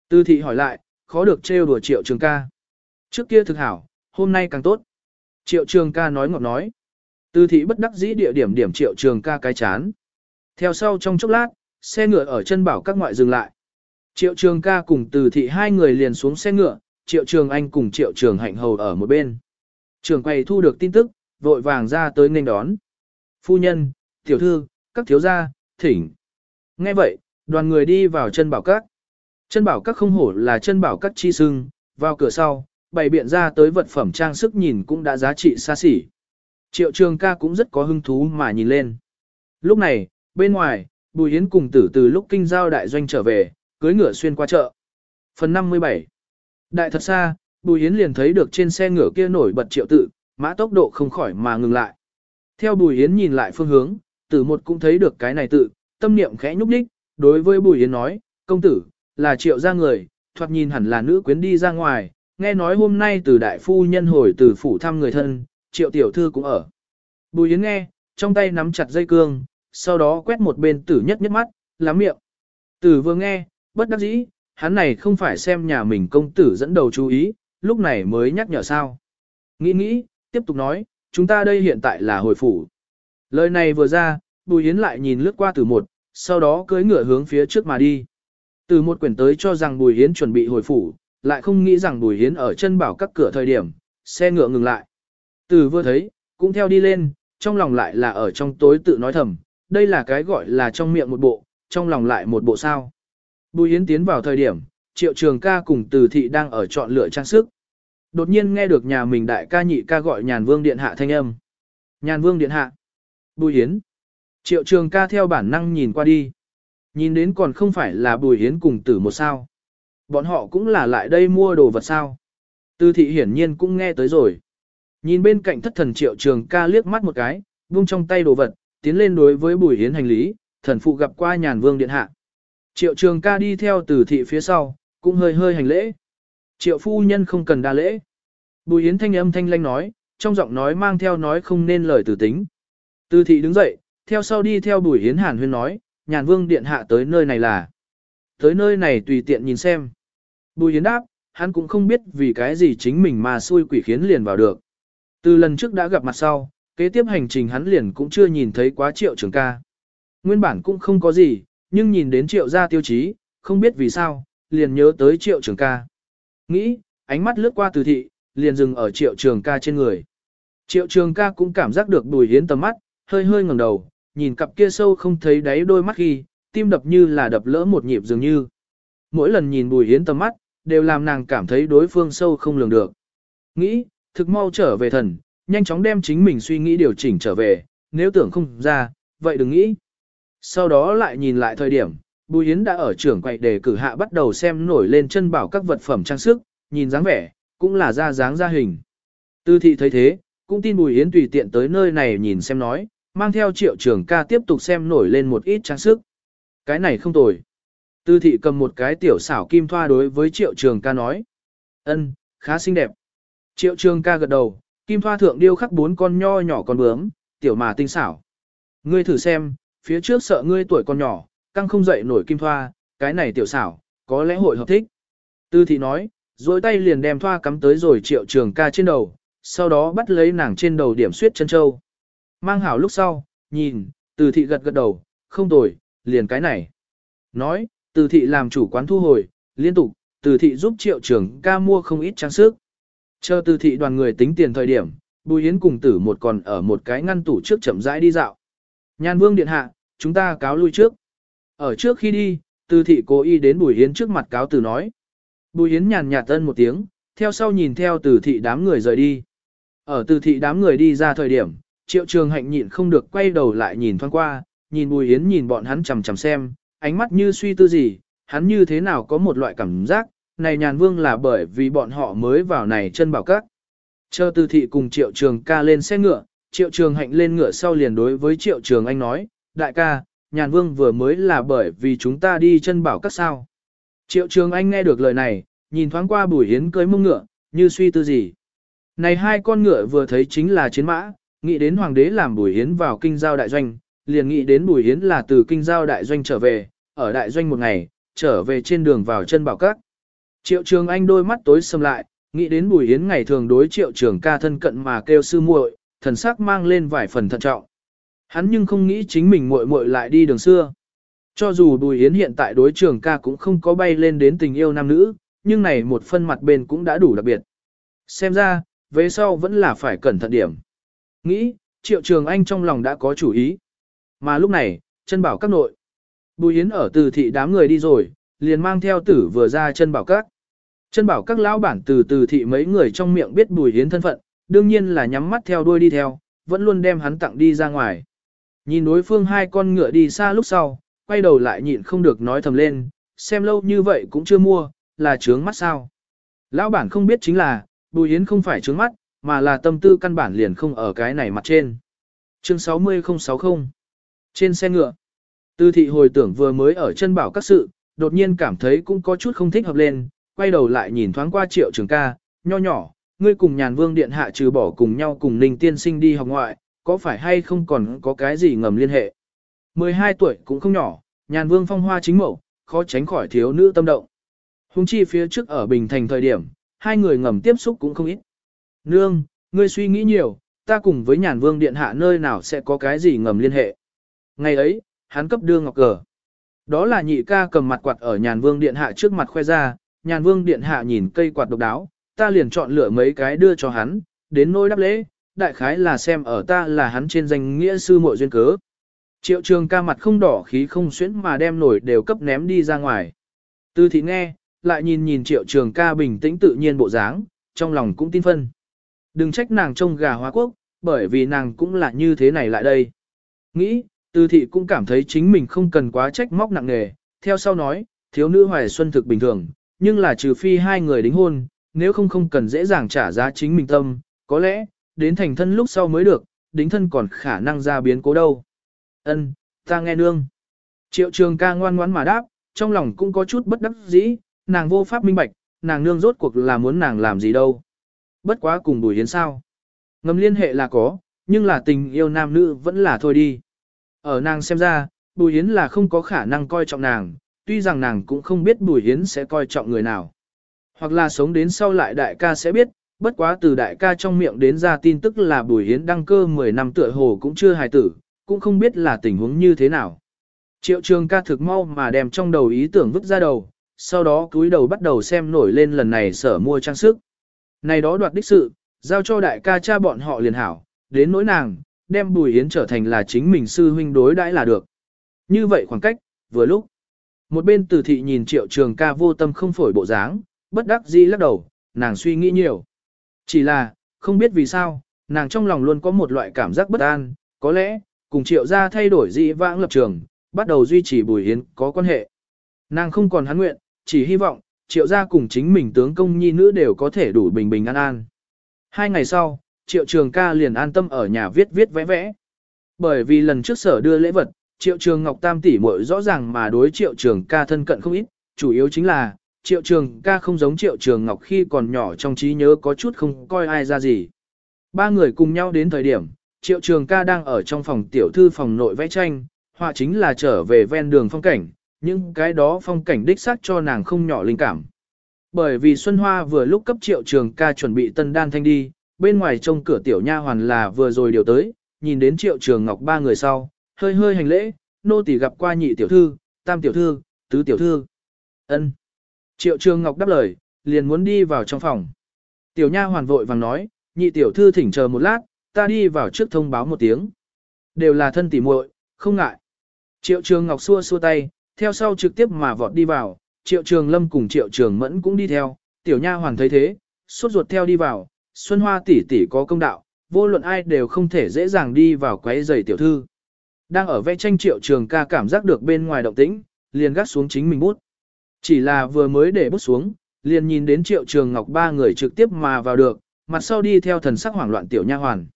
Từ thị hỏi lại, khó được trêu đùa triệu trường ca. Trước kia thực hảo, hôm nay càng tốt. Triệu trường ca nói ngọt nói. Từ thị bất đắc dĩ địa điểm điểm triệu trường ca cái chán. Theo sau trong chốc lát, xe ngựa ở chân bảo các ngoại dừng lại. Triệu trường ca cùng từ thị hai người liền xuống xe ngựa, triệu trường anh cùng triệu trường hạnh hầu ở một bên. Trường quay thu được tin tức, vội vàng ra tới nghênh đón. Phu nhân, tiểu thư, các thiếu gia, thỉnh. Nghe vậy, đoàn người đi vào chân bảo các. Chân bảo các không hổ là chân bảo các chi sưng, vào cửa sau, bày biện ra tới vật phẩm trang sức nhìn cũng đã giá trị xa xỉ. Triệu trường ca cũng rất có hứng thú mà nhìn lên. Lúc này, bên ngoài, Bùi Yến cùng tử từ lúc kinh giao đại doanh trở về, cưới ngựa xuyên qua chợ. Phần 57 Đại thật xa, Bùi Hiến liền thấy được trên xe ngựa kia nổi bật triệu tự, mã tốc độ không khỏi mà ngừng lại. Theo Bùi Hiến nhìn lại phương hướng, tử một cũng thấy được cái này tự, tâm niệm khẽ nhúc nhích, đối với Bùi Hiến nói, công tử, là triệu ra người, thoạt nhìn hẳn là nữ quyến đi ra ngoài, nghe nói hôm nay từ đại phu nhân hồi từ phủ thăm người thân, triệu tiểu thư cũng ở. Bùi Yến nghe, trong tay nắm chặt dây cương, sau đó quét một bên tử nhất nhất mắt, lắm miệng. Tử vừa nghe, bất đắc dĩ, hắn này không phải xem nhà mình công tử dẫn đầu chú ý, lúc này mới nhắc nhở sao. Nghĩ nghĩ, tiếp tục nói, chúng ta đây hiện tại là hồi phủ. Lời này vừa ra, Bùi Yến lại nhìn lướt qua từ một, sau đó cưỡi ngựa hướng phía trước mà đi. Từ một quyển tới cho rằng Bùi Yến chuẩn bị hồi phủ, lại không nghĩ rằng Bùi Yến ở chân bảo các cửa thời điểm, xe ngựa ngừng lại. Từ vừa thấy, cũng theo đi lên, trong lòng lại là ở trong tối tự nói thầm, đây là cái gọi là trong miệng một bộ, trong lòng lại một bộ sao. Bùi Yến tiến vào thời điểm, triệu trường ca cùng từ thị đang ở chọn lựa trang sức. Đột nhiên nghe được nhà mình đại ca nhị ca gọi nhàn vương điện hạ thanh âm. Nhàn vương điện hạ. Bùi Yến. Triệu trường ca theo bản năng nhìn qua đi. Nhìn đến còn không phải là bùi Yến cùng tử một sao. Bọn họ cũng là lại đây mua đồ vật sao. Từ thị hiển nhiên cũng nghe tới rồi. Nhìn bên cạnh thất thần triệu trường ca liếc mắt một cái, buông trong tay đồ vật, tiến lên đối với bùi hiến hành lý, thần phụ gặp qua nhàn vương điện hạ. Triệu trường ca đi theo từ thị phía sau, cũng hơi hơi hành lễ. Triệu phu nhân không cần đa lễ. Bùi hiến thanh âm thanh lanh nói, trong giọng nói mang theo nói không nên lời từ tính. Từ thị đứng dậy, theo sau đi theo bùi hiến hàn huyên nói, nhàn vương điện hạ tới nơi này là. Tới nơi này tùy tiện nhìn xem. Bùi Yến đáp, hắn cũng không biết vì cái gì chính mình mà xui quỷ khiến liền vào được. Từ lần trước đã gặp mặt sau, kế tiếp hành trình hắn liền cũng chưa nhìn thấy quá triệu trường ca. Nguyên bản cũng không có gì, nhưng nhìn đến triệu gia tiêu chí, không biết vì sao, liền nhớ tới triệu trường ca. Nghĩ, ánh mắt lướt qua từ thị, liền dừng ở triệu trường ca trên người. Triệu trường ca cũng cảm giác được bùi hiến tầm mắt, hơi hơi ngẩng đầu, nhìn cặp kia sâu không thấy đáy đôi mắt khi, tim đập như là đập lỡ một nhịp dường như. Mỗi lần nhìn bùi hiến tầm mắt, đều làm nàng cảm thấy đối phương sâu không lường được. Nghĩ, thực mau trở về thần, nhanh chóng đem chính mình suy nghĩ điều chỉnh trở về, nếu tưởng không ra, vậy đừng nghĩ. Sau đó lại nhìn lại thời điểm, Bùi Yến đã ở trưởng quầy đề cử hạ bắt đầu xem nổi lên chân bảo các vật phẩm trang sức, nhìn dáng vẻ, cũng là ra dáng ra hình. Tư thị thấy thế, cũng tin Bùi Yến tùy tiện tới nơi này nhìn xem nói, mang theo triệu trưởng ca tiếp tục xem nổi lên một ít trang sức. Cái này không tồi. Tư thị cầm một cái tiểu xảo kim thoa đối với triệu trường ca nói. ân khá xinh đẹp. Triệu trường ca gật đầu, kim thoa thượng điêu khắc bốn con nho nhỏ con bướm, tiểu mà tinh xảo. Ngươi thử xem, phía trước sợ ngươi tuổi còn nhỏ, căng không dậy nổi kim thoa, cái này tiểu xảo, có lẽ hội hợp thích. Tư thị nói, dối tay liền đem thoa cắm tới rồi triệu trường ca trên đầu, sau đó bắt lấy nàng trên đầu điểm suyết chân châu. Mang hảo lúc sau, nhìn, từ thị gật gật đầu, không tồi, liền cái này. Nói, từ thị làm chủ quán thu hồi, liên tục, từ thị giúp triệu trường ca mua không ít trang sức. Chờ từ thị đoàn người tính tiền thời điểm, Bùi Yến cùng tử một còn ở một cái ngăn tủ trước chậm rãi đi dạo. Nhan vương điện hạ, chúng ta cáo lui trước. Ở trước khi đi, từ thị cố ý đến Bùi Yến trước mặt cáo từ nói. Bùi Yến nhàn nhạt ân một tiếng, theo sau nhìn theo từ thị đám người rời đi. Ở từ thị đám người đi ra thời điểm, triệu trường hạnh nhịn không được quay đầu lại nhìn thoáng qua, nhìn Bùi Yến nhìn bọn hắn chằm chằm xem, ánh mắt như suy tư gì, hắn như thế nào có một loại cảm giác, này nhàn vương là bởi vì bọn họ mới vào này chân bảo các. Chờ từ thị cùng triệu trường ca lên xe ngựa, triệu trường hạnh lên ngựa sau liền đối với triệu trường anh nói, đại ca, nhàn vương vừa mới là bởi vì chúng ta đi chân bảo các sao. Triệu trường anh nghe được lời này, nhìn thoáng qua bùi hiến cưới mông ngựa, như suy tư gì. Này hai con ngựa vừa thấy chính là chiến mã, nghĩ đến hoàng đế làm bùi hiến vào kinh giao đại doanh, liền nghĩ đến bùi hiến là từ kinh giao đại doanh trở về, ở đại doanh một ngày, trở về trên đường vào chân bảo các. Triệu trường anh đôi mắt tối sầm lại, nghĩ đến bùi hiến ngày thường đối triệu trường ca thân cận mà kêu sư muội, thần sắc mang lên vài phần thận trọng. Hắn nhưng không nghĩ chính mình muội muội lại đi đường xưa. Cho dù Bùi Yến hiện tại đối trường ca cũng không có bay lên đến tình yêu nam nữ, nhưng này một phân mặt bên cũng đã đủ đặc biệt. Xem ra, về sau vẫn là phải cẩn thận điểm. Nghĩ, triệu trường anh trong lòng đã có chủ ý. Mà lúc này, chân bảo các nội. Bùi Yến ở từ thị đám người đi rồi, liền mang theo tử vừa ra chân bảo các. Chân bảo các lão bản từ từ thị mấy người trong miệng biết Bùi Yến thân phận, đương nhiên là nhắm mắt theo đuôi đi theo, vẫn luôn đem hắn tặng đi ra ngoài. Nhìn đối phương hai con ngựa đi xa lúc sau, quay đầu lại nhịn không được nói thầm lên, xem lâu như vậy cũng chưa mua, là trướng mắt sao. Lão bản không biết chính là, Bùi Yến không phải trướng mắt, mà là tâm tư căn bản liền không ở cái này mặt trên. Chương 60060 Trên xe ngựa, tư thị hồi tưởng vừa mới ở chân bảo các sự, đột nhiên cảm thấy cũng có chút không thích hợp lên, quay đầu lại nhìn thoáng qua triệu trường ca, nho nhỏ, ngươi cùng nhàn vương điện hạ trừ bỏ cùng nhau cùng ninh tiên sinh đi học ngoại, có phải hay không còn có cái gì ngầm liên hệ. 12 tuổi cũng không nhỏ, nhàn vương phong hoa chính mẫu, khó tránh khỏi thiếu nữ tâm động. Hùng chi phía trước ở Bình Thành thời điểm, hai người ngầm tiếp xúc cũng không ít. Nương, ngươi suy nghĩ nhiều, ta cùng với nhàn vương điện hạ nơi nào sẽ có cái gì ngầm liên hệ. Ngày ấy, hắn cấp đưa ngọc cờ. Đó là nhị ca cầm mặt quạt ở nhàn vương điện hạ trước mặt khoe ra, nhàn vương điện hạ nhìn cây quạt độc đáo, ta liền chọn lựa mấy cái đưa cho hắn, đến nỗi đáp lễ, đại khái là xem ở ta là hắn trên danh nghĩa sư muội duyên cớ. Triệu trường ca mặt không đỏ khí không xuyến mà đem nổi đều cấp ném đi ra ngoài. Tư thị nghe, lại nhìn nhìn triệu trường ca bình tĩnh tự nhiên bộ dáng, trong lòng cũng tin phân. Đừng trách nàng trông gà hóa quốc, bởi vì nàng cũng là như thế này lại đây. Nghĩ, tư thị cũng cảm thấy chính mình không cần quá trách móc nặng nề, theo sau nói, thiếu nữ hoài xuân thực bình thường, nhưng là trừ phi hai người đính hôn, nếu không không cần dễ dàng trả giá chính mình tâm, có lẽ, đến thành thân lúc sau mới được, đính thân còn khả năng ra biến cố đâu. Ân, ta nghe nương. Triệu trường ca ngoan ngoãn mà đáp, trong lòng cũng có chút bất đắc dĩ, nàng vô pháp minh bạch, nàng nương rốt cuộc là muốn nàng làm gì đâu. Bất quá cùng bùi hiến sao. Ngầm liên hệ là có, nhưng là tình yêu nam nữ vẫn là thôi đi. Ở nàng xem ra, bùi hiến là không có khả năng coi trọng nàng, tuy rằng nàng cũng không biết Bùi Hiến sẽ coi trọng người nào. Hoặc là sống đến sau lại đại ca sẽ biết, bất quá từ đại ca trong miệng đến ra tin tức là Bùi Hiến đăng cơ 10 năm tựa hồ cũng chưa hài tử, cũng không biết là tình huống như thế nào. Triệu trường ca thực mau mà đem trong đầu ý tưởng vứt ra đầu, sau đó cúi đầu bắt đầu xem nổi lên lần này sở mua trang sức. Này đó đoạt đích sự, giao cho đại ca cha bọn họ liền hảo, đến nỗi nàng, đem Bùi Yến trở thành là chính mình sư huynh đối đãi là được. Như vậy khoảng cách, vừa lúc. Một bên tử thị nhìn triệu trường ca vô tâm không phổi bộ dáng, bất đắc dĩ lắc đầu, nàng suy nghĩ nhiều. Chỉ là, không biết vì sao, nàng trong lòng luôn có một loại cảm giác bất an, có lẽ, cùng triệu gia thay đổi dị vãng lập trường, bắt đầu duy trì Bùi hiến có quan hệ. Nàng không còn hắn nguyện, chỉ hy vọng, triệu gia cùng chính mình tướng công nhi nữ đều có thể đủ bình bình an an. Hai ngày sau, triệu trường ca liền an tâm ở nhà viết viết vẽ vẽ. Bởi vì lần trước sở đưa lễ vật, triệu trường ngọc tam tỷ muội rõ ràng mà đối triệu trường ca thân cận không ít, chủ yếu chính là, triệu trường ca không giống triệu trường ngọc khi còn nhỏ trong trí nhớ có chút không coi ai ra gì. Ba người cùng nhau đến thời điểm, triệu trường ca đang ở trong phòng tiểu thư phòng nội vẽ tranh, họa chính là trở về ven đường phong cảnh, nhưng cái đó phong cảnh đích xác cho nàng không nhỏ linh cảm. Bởi vì Xuân Hoa vừa lúc cấp triệu trường ca chuẩn bị tân đan thanh đi, bên ngoài trông cửa tiểu nha hoàn là vừa rồi điều tới, nhìn đến triệu trường ngọc ba người sau, hơi hơi hành lễ, nô tỳ gặp qua nhị tiểu thư, tam tiểu thư, tứ tiểu thư. ân Triệu trường ngọc đáp lời, liền muốn đi vào trong phòng. Tiểu nha hoàn vội vàng nói, nhị tiểu thư thỉnh chờ một lát, ta đi vào trước thông báo một tiếng. Đều là thân tỉ muội, không ngại. Triệu trường ngọc xua xua tay, theo sau trực tiếp mà vọt đi vào, triệu trường lâm cùng triệu trường mẫn cũng đi theo, tiểu nha hoàn thấy thế, suốt ruột theo đi vào, Xuân Hoa tỷ tỷ có công đạo, vô luận ai đều không thể dễ dàng đi vào quấy giày tiểu thư. Đang ở vẽ tranh triệu trường ca cảm giác được bên ngoài động tĩnh, liền gắt xuống chính mình bút. Chỉ là vừa mới để bút xuống, liền nhìn đến triệu trường ngọc ba người trực tiếp mà vào được, mặt sau đi theo thần sắc hoảng loạn tiểu nha hoàn.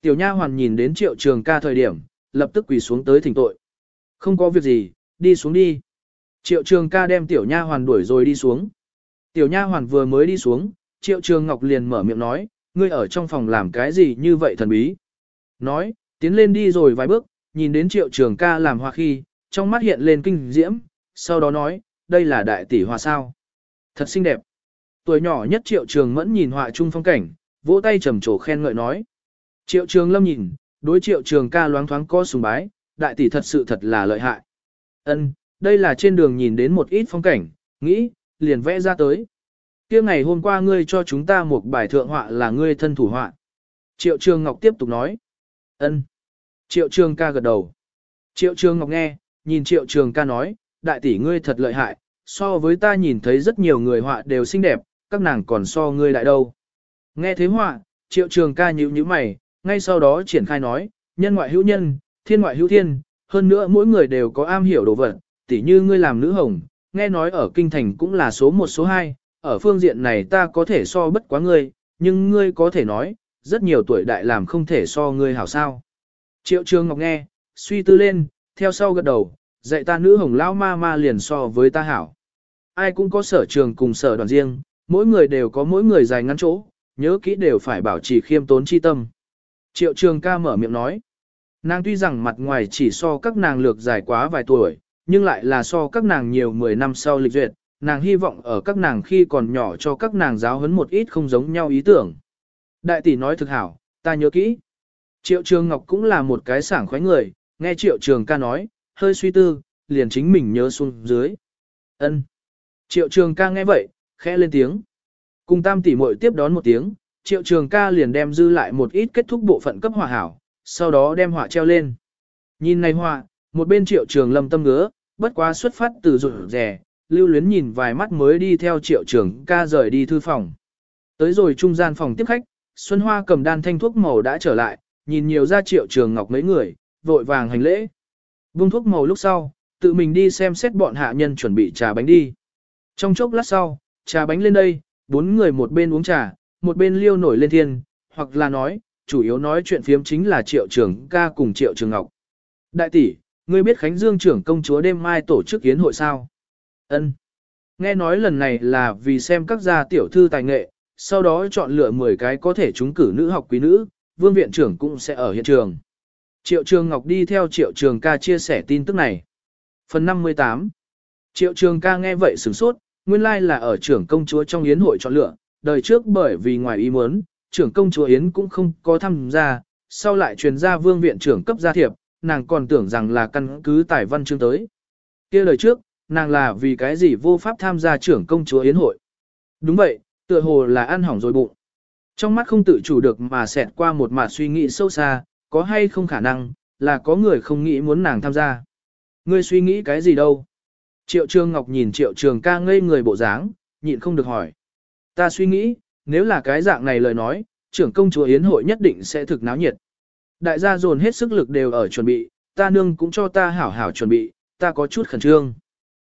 Tiểu nha hoàn nhìn đến triệu trường ca thời điểm, lập tức quỳ xuống tới thỉnh tội. Không có việc gì, đi xuống đi. Triệu trường ca đem tiểu nha hoàn đuổi rồi đi xuống. Tiểu nha hoàn vừa mới đi xuống, triệu trường ngọc liền mở miệng nói, ngươi ở trong phòng làm cái gì như vậy thần bí. Nói, tiến lên đi rồi vài bước, nhìn đến triệu trường ca làm hoa khi, trong mắt hiện lên kinh diễm, sau đó nói, đây là đại tỷ hòa sao. Thật xinh đẹp. Tuổi nhỏ nhất triệu trường mẫn nhìn họa chung phong cảnh, vỗ tay trầm trồ khen ngợi nói. Triệu trường lâm nhìn, đối triệu trường ca loáng thoáng có sùng bái, đại tỷ thật sự thật là lợi hại. Ân, đây là trên đường nhìn đến một ít phong cảnh, nghĩ, liền vẽ ra tới. kia ngày hôm qua ngươi cho chúng ta một bài thượng họa là ngươi thân thủ họa. Triệu Trường Ngọc tiếp tục nói. Ân. Triệu Trường ca gật đầu. Triệu Trường Ngọc nghe, nhìn Triệu Trường ca nói, đại tỷ ngươi thật lợi hại, so với ta nhìn thấy rất nhiều người họa đều xinh đẹp, các nàng còn so ngươi đại đâu. Nghe thế họa, Triệu Trường ca nhíu nhíu mày, ngay sau đó triển khai nói, nhân ngoại hữu nhân, thiên ngoại hữu thiên, hơn nữa mỗi người đều có am hiểu đồ vật, tỉ như ngươi làm nữ hồng, nghe nói ở kinh thành cũng là số một số hai, ở phương diện này ta có thể so bất quá ngươi, nhưng ngươi có thể nói, rất nhiều tuổi đại làm không thể so ngươi hảo sao. Triệu Trường Ngọc nghe, suy tư lên, theo sau gật đầu, dạy ta nữ hồng lão ma ma liền so với ta hảo. Ai cũng có sở trường cùng sở đoàn riêng, mỗi người đều có mỗi người dài ngắn chỗ, nhớ kỹ đều phải bảo trì khiêm tốn chi tâm. Triệu Trường ca mở miệng nói. Nàng tuy rằng mặt ngoài chỉ so các nàng lược dài quá vài tuổi, nhưng lại là so các nàng nhiều 10 năm sau lịch duyệt, nàng hy vọng ở các nàng khi còn nhỏ cho các nàng giáo huấn một ít không giống nhau ý tưởng. Đại tỷ nói thực hảo, ta nhớ kỹ. Triệu Trường Ngọc cũng là một cái sảng khoái người, nghe Triệu Trường ca nói, hơi suy tư, liền chính mình nhớ xuống dưới. Ân. Triệu Trường ca nghe vậy, khẽ lên tiếng. Cùng tam tỷ muội tiếp đón một tiếng, Triệu Trường ca liền đem dư lại một ít kết thúc bộ phận cấp hòa hảo, sau đó đem họa treo lên. Nhìn này họa, một bên triệu trường lâm tâm ngứa, bất quá xuất phát từ rụt rè, lưu luyến nhìn vài mắt mới đi theo triệu trường ca rời đi thư phòng. Tới rồi trung gian phòng tiếp khách, Xuân Hoa cầm đan thanh thuốc màu đã trở lại, nhìn nhiều ra triệu trường ngọc mấy người, vội vàng hành lễ. Bung thuốc màu lúc sau, tự mình đi xem xét bọn hạ nhân chuẩn bị trà bánh đi. Trong chốc lát sau, trà bánh lên đây, bốn người một bên uống trà, một bên liêu nổi lên thiên, hoặc là nói, chủ yếu nói chuyện phiếm chính là Triệu Trường ca cùng Triệu Trường Ngọc. Đại tỷ, ngươi biết Khánh Dương trưởng công chúa đêm mai tổ chức yến hội sao? Ân. Nghe nói lần này là vì xem các gia tiểu thư tài nghệ, sau đó chọn lựa 10 cái có thể trúng cử nữ học quý nữ, vương viện trưởng cũng sẽ ở hiện trường. Triệu Trường Ngọc đi theo Triệu Trường ca chia sẻ tin tức này. Phần 58 Triệu trường ca nghe vậy sửng sốt, nguyên lai là ở trưởng công chúa trong yến hội chọn lựa, đời trước bởi vì ngoài ý muốn, trưởng công chúa yến cũng không có tham gia, sau lại truyền ra vương viện trưởng cấp gia thiệp, nàng còn tưởng rằng là căn cứ tài văn chương tới. kia lời trước, nàng là vì cái gì vô pháp tham gia trưởng công chúa yến hội. Đúng vậy, tựa hồ là ăn hỏng rồi bụng. Trong mắt không tự chủ được mà xẹt qua một mặt suy nghĩ sâu xa, có hay không khả năng, là có người không nghĩ muốn nàng tham gia. Ngươi suy nghĩ cái gì đâu? Triệu Trường Ngọc nhìn Triệu Trường ca ngây người bộ dáng, nhịn không được hỏi. Ta suy nghĩ, nếu là cái dạng này lời nói, trưởng công chúa Yến hội nhất định sẽ thực náo nhiệt. Đại gia dồn hết sức lực đều ở chuẩn bị, ta nương cũng cho ta hảo hảo chuẩn bị, ta có chút khẩn trương.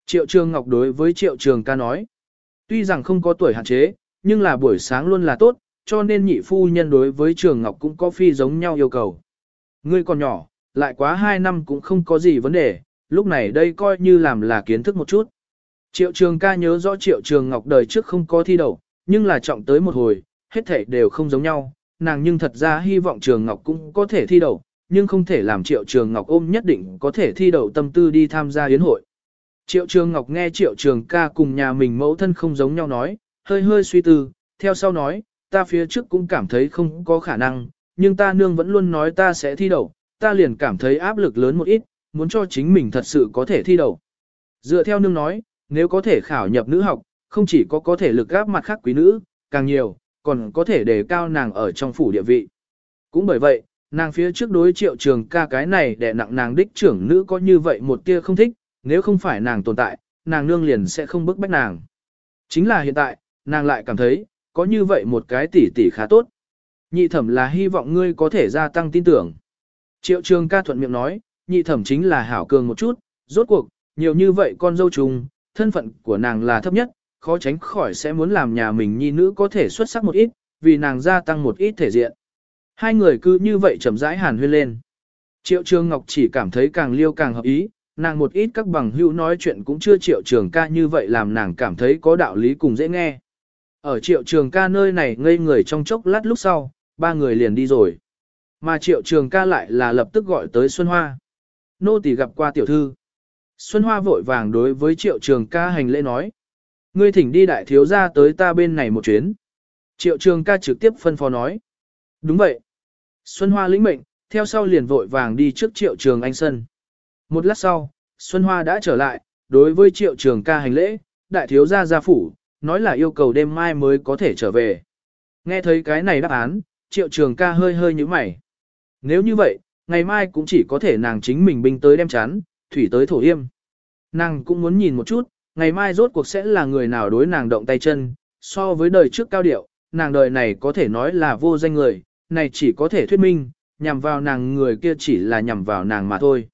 Triệu Trường Ngọc đối với Triệu Trường ca nói. Tuy rằng không có tuổi hạn chế, nhưng là buổi sáng luôn là tốt, cho nên nhị phu nhân đối với Trường Ngọc cũng có phi giống nhau yêu cầu. Ngươi còn nhỏ, lại quá 2 năm cũng không có gì vấn đề, lúc này đây coi như làm là kiến thức một chút. Triệu Trường ca nhớ rõ Triệu Trường Ngọc đời trước không có thi đậu, nhưng là trọng tới một hồi, hết thể đều không giống nhau, nàng nhưng thật ra hy vọng Trường Ngọc cũng có thể thi đậu, nhưng không thể làm Triệu Trường Ngọc ôm nhất định có thể thi đậu tâm tư đi tham gia yến hội. Triệu Trường Ngọc nghe Triệu Trường ca cùng nhà mình mẫu thân không giống nhau nói, hơi hơi suy tư, theo sau nói, ta phía trước cũng cảm thấy không có khả năng, nhưng ta nương vẫn luôn nói ta sẽ thi đậu, ta liền cảm thấy áp lực lớn một ít, muốn cho chính mình thật sự có thể thi đậu. Dựa theo nương nói, nếu có thể khảo nhập nữ học, không chỉ có có thể lực gáp mặt khác quý nữ, càng nhiều, còn có thể đề cao nàng ở trong phủ địa vị. Cũng bởi vậy, nàng phía trước đối triệu trường ca cái này để nặng nàng đích trưởng nữ có như vậy một tia không thích, nếu không phải nàng tồn tại, nàng nương liền sẽ không bức bách nàng. Chính là hiện tại, nàng lại cảm thấy, có như vậy một cái tỷ tỷ khá tốt. Nhị thẩm là hy vọng ngươi có thể gia tăng tin tưởng. Triệu trường ca thuận miệng nói, nhị thẩm chính là hảo cường một chút, rốt cuộc, nhiều như vậy con dâu trùng, thân phận của nàng là thấp nhất, khó tránh khỏi sẽ muốn làm nhà mình nhi nữ có thể xuất sắc một ít, vì nàng gia tăng một ít thể diện. Hai người cứ như vậy chậm rãi hàn huyên lên. Triệu Trường Ngọc chỉ cảm thấy càng liêu càng hợp ý, nàng một ít các bằng hữu nói chuyện cũng chưa Triệu Trường ca như vậy làm nàng cảm thấy có đạo lý cùng dễ nghe. Ở Triệu Trường ca nơi này ngây người trong chốc lát lúc sau, ba người liền đi rồi. Mà Triệu Trường ca lại là lập tức gọi tới Xuân Hoa. Nô tỳ gặp qua tiểu thư. Xuân Hoa vội vàng đối với Triệu Trường ca hành lễ nói. Ngươi thỉnh đi đại thiếu gia tới ta bên này một chuyến. Triệu Trường ca trực tiếp phân phó nói. Đúng vậy. Xuân Hoa lĩnh mệnh, theo sau liền vội vàng đi trước Triệu Trường Anh Sân. Một lát sau, Xuân Hoa đã trở lại, đối với Triệu Trường ca hành lễ, đại thiếu gia gia phủ, nói là yêu cầu đêm mai mới có thể trở về. Nghe thấy cái này đáp án, Triệu Trường ca hơi hơi như mày. Nếu như vậy, ngày mai cũng chỉ có thể nàng chính mình binh tới đem chán, thủy tới thổ yêm. Nàng cũng muốn nhìn một chút, ngày mai rốt cuộc sẽ là người nào đối nàng động tay chân, so với đời trước cao điệu, nàng đời này có thể nói là vô danh người, này chỉ có thể thuyết minh, nhằm vào nàng người kia chỉ là nhằm vào nàng mà thôi.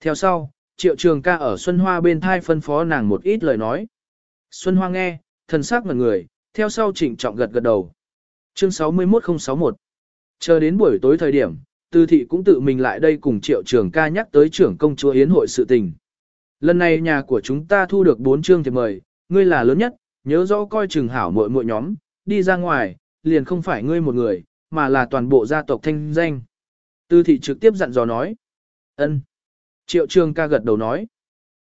Theo sau, triệu trường ca ở Xuân Hoa bên thai phân phó nàng một ít lời nói. Xuân Hoa nghe, thần sắc ngẩn người, theo sau chỉnh trọng gật gật đầu. Chương 61061 Chờ đến buổi tối thời điểm, Tư thị cũng tự mình lại đây cùng triệu trường ca nhắc tới trưởng công chúa Yến hội sự tình. Lần này nhà của chúng ta thu được 4 chương thiệp mời, ngươi là lớn nhất, nhớ rõ coi chừng hảo muội muội nhóm, đi ra ngoài, liền không phải ngươi một người, mà là toàn bộ gia tộc thanh danh. Tư thị trực tiếp dặn dò nói. ân. Triệu trường ca gật đầu nói.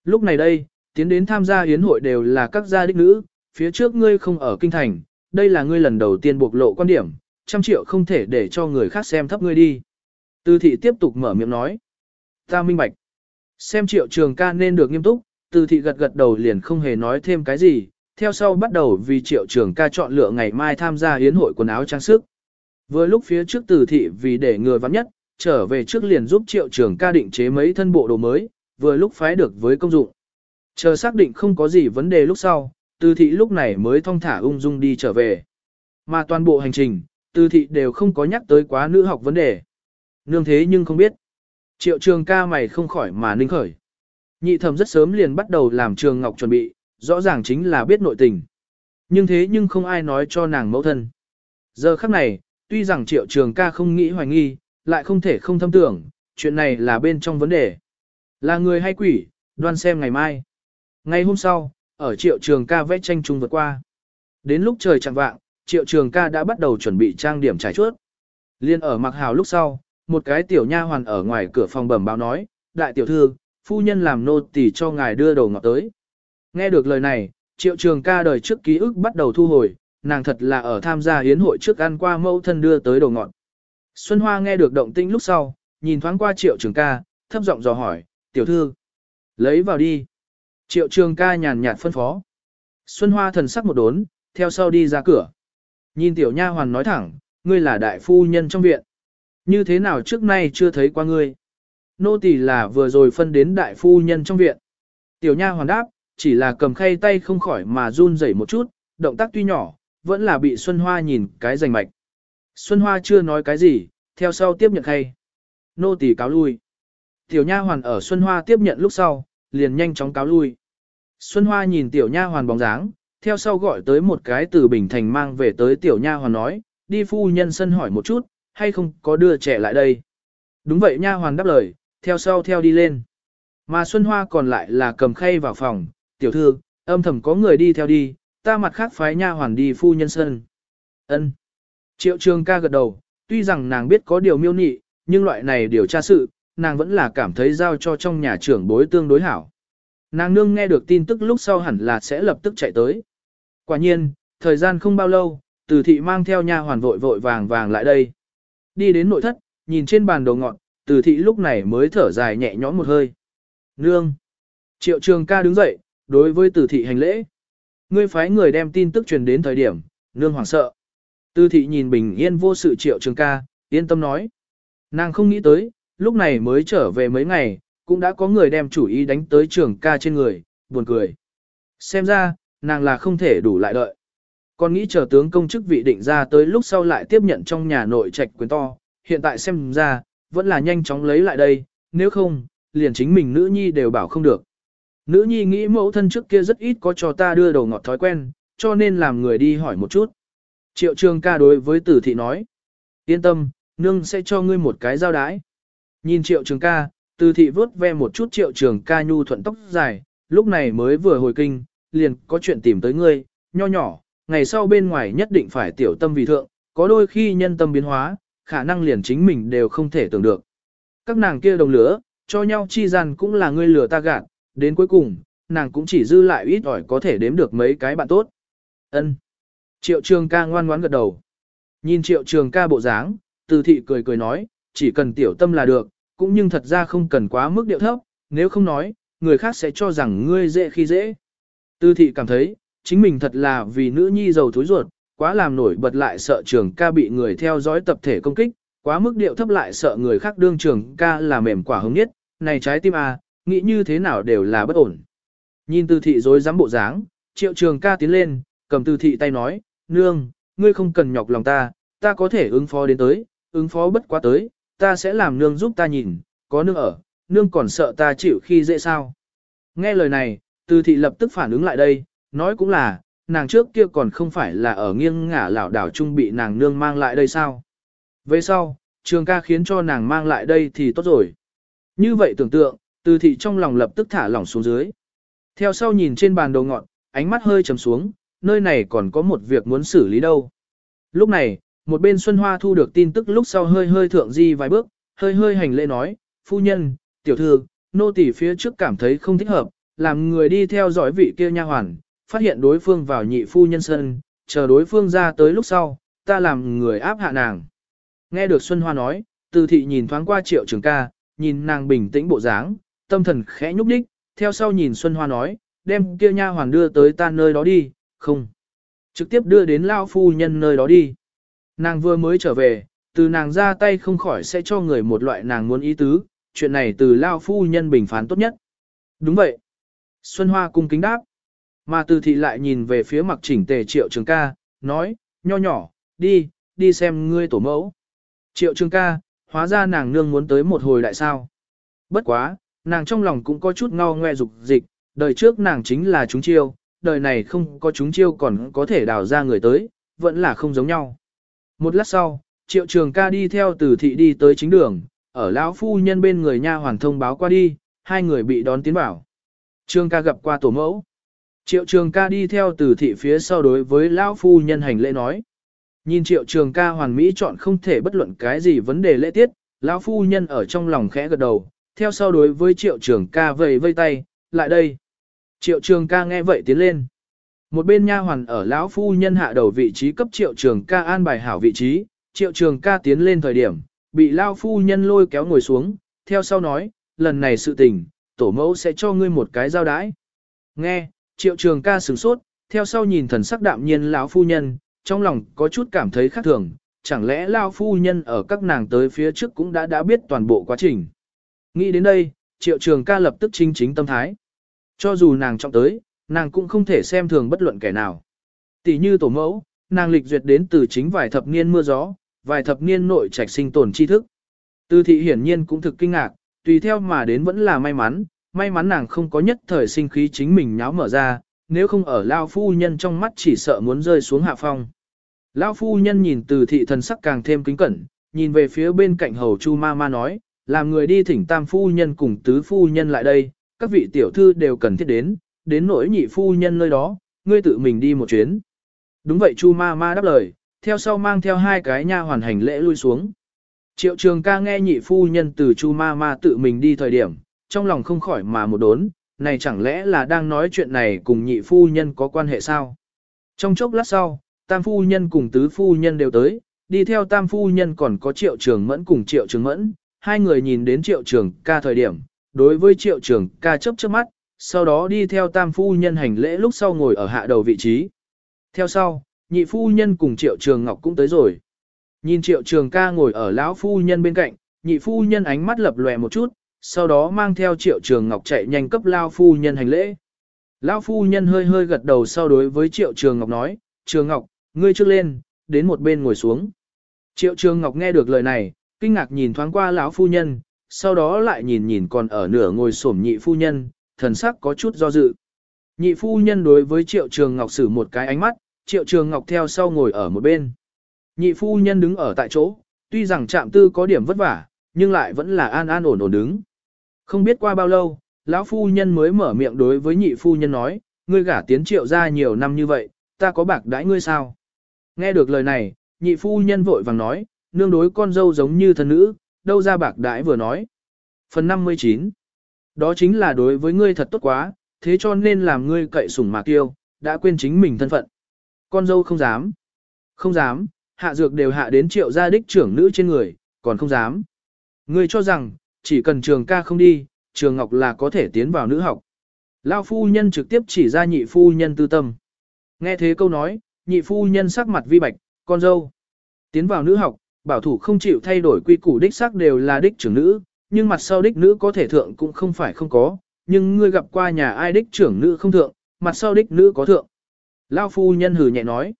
Lúc này đây, tiến đến tham gia yến hội đều là các gia đích nữ, phía trước ngươi không ở kinh thành, đây là ngươi lần đầu tiên bộc lộ quan điểm, trăm triệu không thể để cho người khác xem thấp ngươi đi. Tư thị tiếp tục mở miệng nói. Ta minh bạch. Xem triệu trường ca nên được nghiêm túc, tư thị gật gật đầu liền không hề nói thêm cái gì, theo sau bắt đầu vì triệu trường ca chọn lựa ngày mai tham gia hiến hội quần áo trang sức. Vừa lúc phía trước từ thị vì để người vắng nhất, trở về trước liền giúp triệu trường ca định chế mấy thân bộ đồ mới, vừa lúc phái được với công dụng. Chờ xác định không có gì vấn đề lúc sau, từ thị lúc này mới thong thả ung dung đi trở về. Mà toàn bộ hành trình, từ thị đều không có nhắc tới quá nữ học vấn đề. Nương thế nhưng không biết. Triệu trường ca mày không khỏi mà ninh khởi. Nhị thẩm rất sớm liền bắt đầu làm trường ngọc chuẩn bị, rõ ràng chính là biết nội tình. Nhưng thế nhưng không ai nói cho nàng mẫu thân. Giờ khắc này, tuy rằng triệu trường ca không nghĩ hoài nghi, lại không thể không thâm tưởng, chuyện này là bên trong vấn đề. Là người hay quỷ, đoan xem ngày mai. Ngày hôm sau, ở triệu trường ca vẽ tranh chung vượt qua. Đến lúc trời chẳng vạng, triệu trường ca đã bắt đầu chuẩn bị trang điểm trải chuốt. Liên ở mặc hào lúc sau, một cái tiểu nha hoàn ở ngoài cửa phòng bẩm báo nói, đại tiểu thư, phu nhân làm nô tỳ cho ngài đưa đồ ngọt tới. Nghe được lời này, triệu trường ca đời trước ký ức bắt đầu thu hồi, nàng thật là ở tham gia hiến hội trước ăn qua mẫu thân đưa tới đồ ngọt. Xuân Hoa nghe được động tĩnh lúc sau, nhìn thoáng qua triệu trường ca, thấp giọng dò hỏi, tiểu thư, lấy vào đi. Triệu trường ca nhàn nhạt phân phó. Xuân Hoa thần sắc một đốn, theo sau đi ra cửa. Nhìn tiểu nha hoàn nói thẳng, ngươi là đại phu nhân trong viện. Như thế nào trước nay chưa thấy qua ngươi? Nô tỳ là vừa rồi phân đến đại phu nhân trong viện. Tiểu nha hoàn đáp, chỉ là cầm khay tay không khỏi mà run rẩy một chút, động tác tuy nhỏ, vẫn là bị Xuân Hoa nhìn cái rành mạch. Xuân Hoa chưa nói cái gì, theo sau tiếp nhận khay. Nô tỳ cáo lui. Tiểu nha hoàn ở Xuân Hoa tiếp nhận lúc sau, liền nhanh chóng cáo lui. Xuân Hoa nhìn tiểu nha hoàn bóng dáng, theo sau gọi tới một cái từ Bình Thành mang về tới tiểu nha hoàn nói, đi phu nhân sân hỏi một chút, hay không có đưa trẻ lại đây. Đúng vậy nha hoàn đáp lời, theo sau theo đi lên. Mà Xuân Hoa còn lại là cầm khay vào phòng, tiểu thư, âm thầm có người đi theo đi, ta mặt khác phái nha hoàn đi phu nhân sân. Ân. Triệu trường ca gật đầu, tuy rằng nàng biết có điều miêu nị, nhưng loại này điều tra sự, nàng vẫn là cảm thấy giao cho trong nhà trưởng bối tương đối hảo. Nàng nương nghe được tin tức lúc sau hẳn là sẽ lập tức chạy tới. Quả nhiên, thời gian không bao lâu, từ thị mang theo nha hoàn vội vội vàng vàng lại đây. Đi đến nội thất, nhìn trên bàn đồ ngọn, từ thị lúc này mới thở dài nhẹ nhõm một hơi. Nương! Triệu trường ca đứng dậy, đối với từ thị hành lễ. Ngươi phái người đem tin tức truyền đến thời điểm, nương hoảng sợ. Từ thị nhìn bình yên vô sự triệu trường ca, yên tâm nói. Nàng không nghĩ tới, lúc này mới trở về mấy ngày, cũng đã có người đem chủ ý đánh tới trường ca trên người, buồn cười. Xem ra, nàng là không thể đủ lại đợi. Còn nghĩ chờ tướng công chức vị định ra tới lúc sau lại tiếp nhận trong nhà nội trạch quyền to, hiện tại xem ra, vẫn là nhanh chóng lấy lại đây, nếu không, liền chính mình nữ nhi đều bảo không được. Nữ nhi nghĩ mẫu thân trước kia rất ít có cho ta đưa đầu ngọt thói quen, cho nên làm người đi hỏi một chút. Triệu trường ca đối với tử thị nói. Yên tâm, nương sẽ cho ngươi một cái giao đái. Nhìn triệu trường ca, từ thị vớt ve một chút triệu trường ca nhu thuận tóc dài, lúc này mới vừa hồi kinh, liền có chuyện tìm tới ngươi, nho nhỏ, ngày sau bên ngoài nhất định phải tiểu tâm vì thượng, có đôi khi nhân tâm biến hóa, khả năng liền chính mình đều không thể tưởng được. Các nàng kia đồng lửa, cho nhau chi rằng cũng là ngươi lừa ta gạt, đến cuối cùng, nàng cũng chỉ dư lại ít ỏi có thể đếm được mấy cái bạn tốt. Ân. Triệu trường ca ngoan ngoãn gật đầu. Nhìn triệu trường ca bộ dáng, từ thị cười cười nói, chỉ cần tiểu tâm là được, cũng nhưng thật ra không cần quá mức điệu thấp, nếu không nói, người khác sẽ cho rằng ngươi dễ khi dễ. tư thị cảm thấy, chính mình thật là vì nữ nhi giàu thối ruột, quá làm nổi bật lại sợ trường ca bị người theo dõi tập thể công kích, quá mức điệu thấp lại sợ người khác đương trường ca là mềm quả hứng nhất, này trái tim à, nghĩ như thế nào đều là bất ổn. Nhìn tư thị dối dám bộ dáng, triệu trường ca tiến lên, cầm tư thị tay nói, nương, ngươi không cần nhọc lòng ta, ta có thể ứng phó đến tới, ứng phó bất quá tới, ta sẽ làm nương giúp ta nhìn, có nương ở, nương còn sợ ta chịu khi dễ sao. Nghe lời này, từ thị lập tức phản ứng lại đây, nói cũng là, nàng trước kia còn không phải là ở nghiêng ngả lảo đảo trung bị nàng nương mang lại đây sao. Về sau, trường ca khiến cho nàng mang lại đây thì tốt rồi. Như vậy tưởng tượng, từ thị trong lòng lập tức thả lỏng xuống dưới. Theo sau nhìn trên bàn đồ ngọn, ánh mắt hơi trầm xuống, nơi này còn có một việc muốn xử lý đâu. Lúc này, một bên Xuân Hoa thu được tin tức lúc sau hơi hơi thượng di vài bước, hơi hơi hành lễ nói, phu nhân, tiểu thư, nô tỳ phía trước cảm thấy không thích hợp, làm người đi theo dõi vị kia nha hoàn, phát hiện đối phương vào nhị phu nhân sân, chờ đối phương ra tới lúc sau, ta làm người áp hạ nàng. Nghe được Xuân Hoa nói, từ thị nhìn thoáng qua triệu trường ca, nhìn nàng bình tĩnh bộ dáng, tâm thần khẽ nhúc đích, theo sau nhìn Xuân Hoa nói, đem kia nha hoàn đưa tới ta nơi đó đi, không. Trực tiếp đưa đến lao phu nhân nơi đó đi. Nàng vừa mới trở về, từ nàng ra tay không khỏi sẽ cho người một loại nàng muốn ý tứ, chuyện này từ lao phu nhân bình phán tốt nhất. Đúng vậy. Xuân Hoa cung kính đáp. Mà từ thị lại nhìn về phía mặc chỉnh tề triệu trường ca, nói, nho nhỏ, đi, đi xem ngươi tổ mẫu. Triệu trường ca, hóa ra nàng nương muốn tới một hồi đại sao. Bất quá, nàng trong lòng cũng có chút ngao ngoe dục dịch, đời trước nàng chính là chúng chiêu, đời này không có chúng chiêu còn có thể đào ra người tới, vẫn là không giống nhau. Một lát sau, triệu trường ca đi theo từ thị đi tới chính đường, ở lão phu nhân bên người nha hoàn thông báo qua đi, hai người bị đón tiến vào. Trường ca gặp qua tổ mẫu. Triệu trường ca đi theo từ thị phía sau đối với lão phu nhân hành lễ nói. Nhìn triệu trường ca hoàn mỹ chọn không thể bất luận cái gì vấn đề lễ tiết, lão phu nhân ở trong lòng khẽ gật đầu, theo sau đối với triệu trường ca vầy vây tay, lại đây. Triệu trường ca nghe vậy tiến lên. Một bên nha hoàn ở lão phu nhân hạ đầu vị trí cấp triệu trường ca an bài hảo vị trí, triệu trường ca tiến lên thời điểm, bị lao phu nhân lôi kéo ngồi xuống, theo sau nói, lần này sự tình, tổ mẫu sẽ cho ngươi một cái giao đái. Nghe, triệu trường ca sửng sốt, theo sau nhìn thần sắc đạm nhiên lão phu nhân, trong lòng có chút cảm thấy khác thường, chẳng lẽ lao phu nhân ở các nàng tới phía trước cũng đã đã biết toàn bộ quá trình. Nghĩ đến đây, triệu trường ca lập tức chính chính tâm thái. Cho dù nàng trọng tới, nàng cũng không thể xem thường bất luận kẻ nào. Tỷ như tổ mẫu, nàng lịch duyệt đến từ chính vài thập niên mưa gió, vài thập niên nội trạch sinh tồn tri thức. Tư thị hiển nhiên cũng thực kinh ngạc, tùy theo mà đến vẫn là may mắn, may mắn nàng không có nhất thời sinh khí chính mình nháo mở ra, nếu không ở Lao Phu Nhân trong mắt chỉ sợ muốn rơi xuống hạ phong. Lao Phu Nhân nhìn từ thị thần sắc càng thêm kính cẩn, nhìn về phía bên cạnh hầu Chu Ma Ma nói, làm người đi thỉnh Tam Phu Nhân cùng Tứ Phu Nhân lại đây, các vị tiểu thư đều cần thiết đến, đến nỗi nhị Phu Nhân nơi đó, ngươi tự mình đi một chuyến. Đúng vậy Chu Ma Ma đáp lời, theo sau mang theo hai cái nha hoàn hành lễ lui xuống. Triệu trường ca nghe nhị phu nhân từ Chu Ma Ma tự mình đi thời điểm, trong lòng không khỏi mà một đốn, này chẳng lẽ là đang nói chuyện này cùng nhị phu nhân có quan hệ sao? Trong chốc lát sau, tam phu nhân cùng tứ phu nhân đều tới, đi theo tam phu nhân còn có triệu trường mẫn cùng triệu trường mẫn, hai người nhìn đến triệu trường ca thời điểm, đối với triệu trường ca chấp chớp mắt, sau đó đi theo tam phu nhân hành lễ lúc sau ngồi ở hạ đầu vị trí. Theo sau, nhị phu nhân cùng triệu trường ngọc cũng tới rồi. Nhìn triệu trường ca ngồi ở lão phu nhân bên cạnh, nhị phu nhân ánh mắt lập lòe một chút, sau đó mang theo triệu trường ngọc chạy nhanh cấp lao phu nhân hành lễ. Lão phu nhân hơi hơi gật đầu sau đối với triệu trường ngọc nói, trường ngọc, ngươi trước lên, đến một bên ngồi xuống. Triệu trường ngọc nghe được lời này, kinh ngạc nhìn thoáng qua lão phu nhân, sau đó lại nhìn nhìn còn ở nửa ngồi xổm nhị phu nhân, thần sắc có chút do dự. Nhị phu nhân đối với triệu trường ngọc xử một cái ánh mắt, triệu trường ngọc theo sau ngồi ở một bên. Nhị phu nhân đứng ở tại chỗ, tuy rằng trạm tư có điểm vất vả, nhưng lại vẫn là an an ổn ổn đứng. Không biết qua bao lâu, lão phu nhân mới mở miệng đối với nhị phu nhân nói, ngươi gả tiến triệu ra nhiều năm như vậy, ta có bạc đãi ngươi sao? Nghe được lời này, nhị phu nhân vội vàng nói, nương đối con dâu giống như thân nữ, đâu ra bạc đãi vừa nói. Phần 59 đó chính là đối với ngươi thật tốt quá, thế cho nên làm ngươi cậy sủng mà tiêu, đã quên chính mình thân phận. Con dâu không dám. Không dám, hạ dược đều hạ đến triệu gia đích trưởng nữ trên người, còn không dám. Ngươi cho rằng, chỉ cần trường ca không đi, trường ngọc là có thể tiến vào nữ học. Lao phu nhân trực tiếp chỉ ra nhị phu nhân tư tâm. Nghe thế câu nói, nhị phu nhân sắc mặt vi bạch, con dâu. Tiến vào nữ học, bảo thủ không chịu thay đổi quy củ đích sắc đều là đích trưởng nữ, nhưng mặt sau đích nữ có thể thượng cũng không phải không có, nhưng ngươi gặp qua nhà ai đích trưởng nữ không thượng, mặt sau đích nữ có thượng. Lao phu nhân hừ nhẹ nói.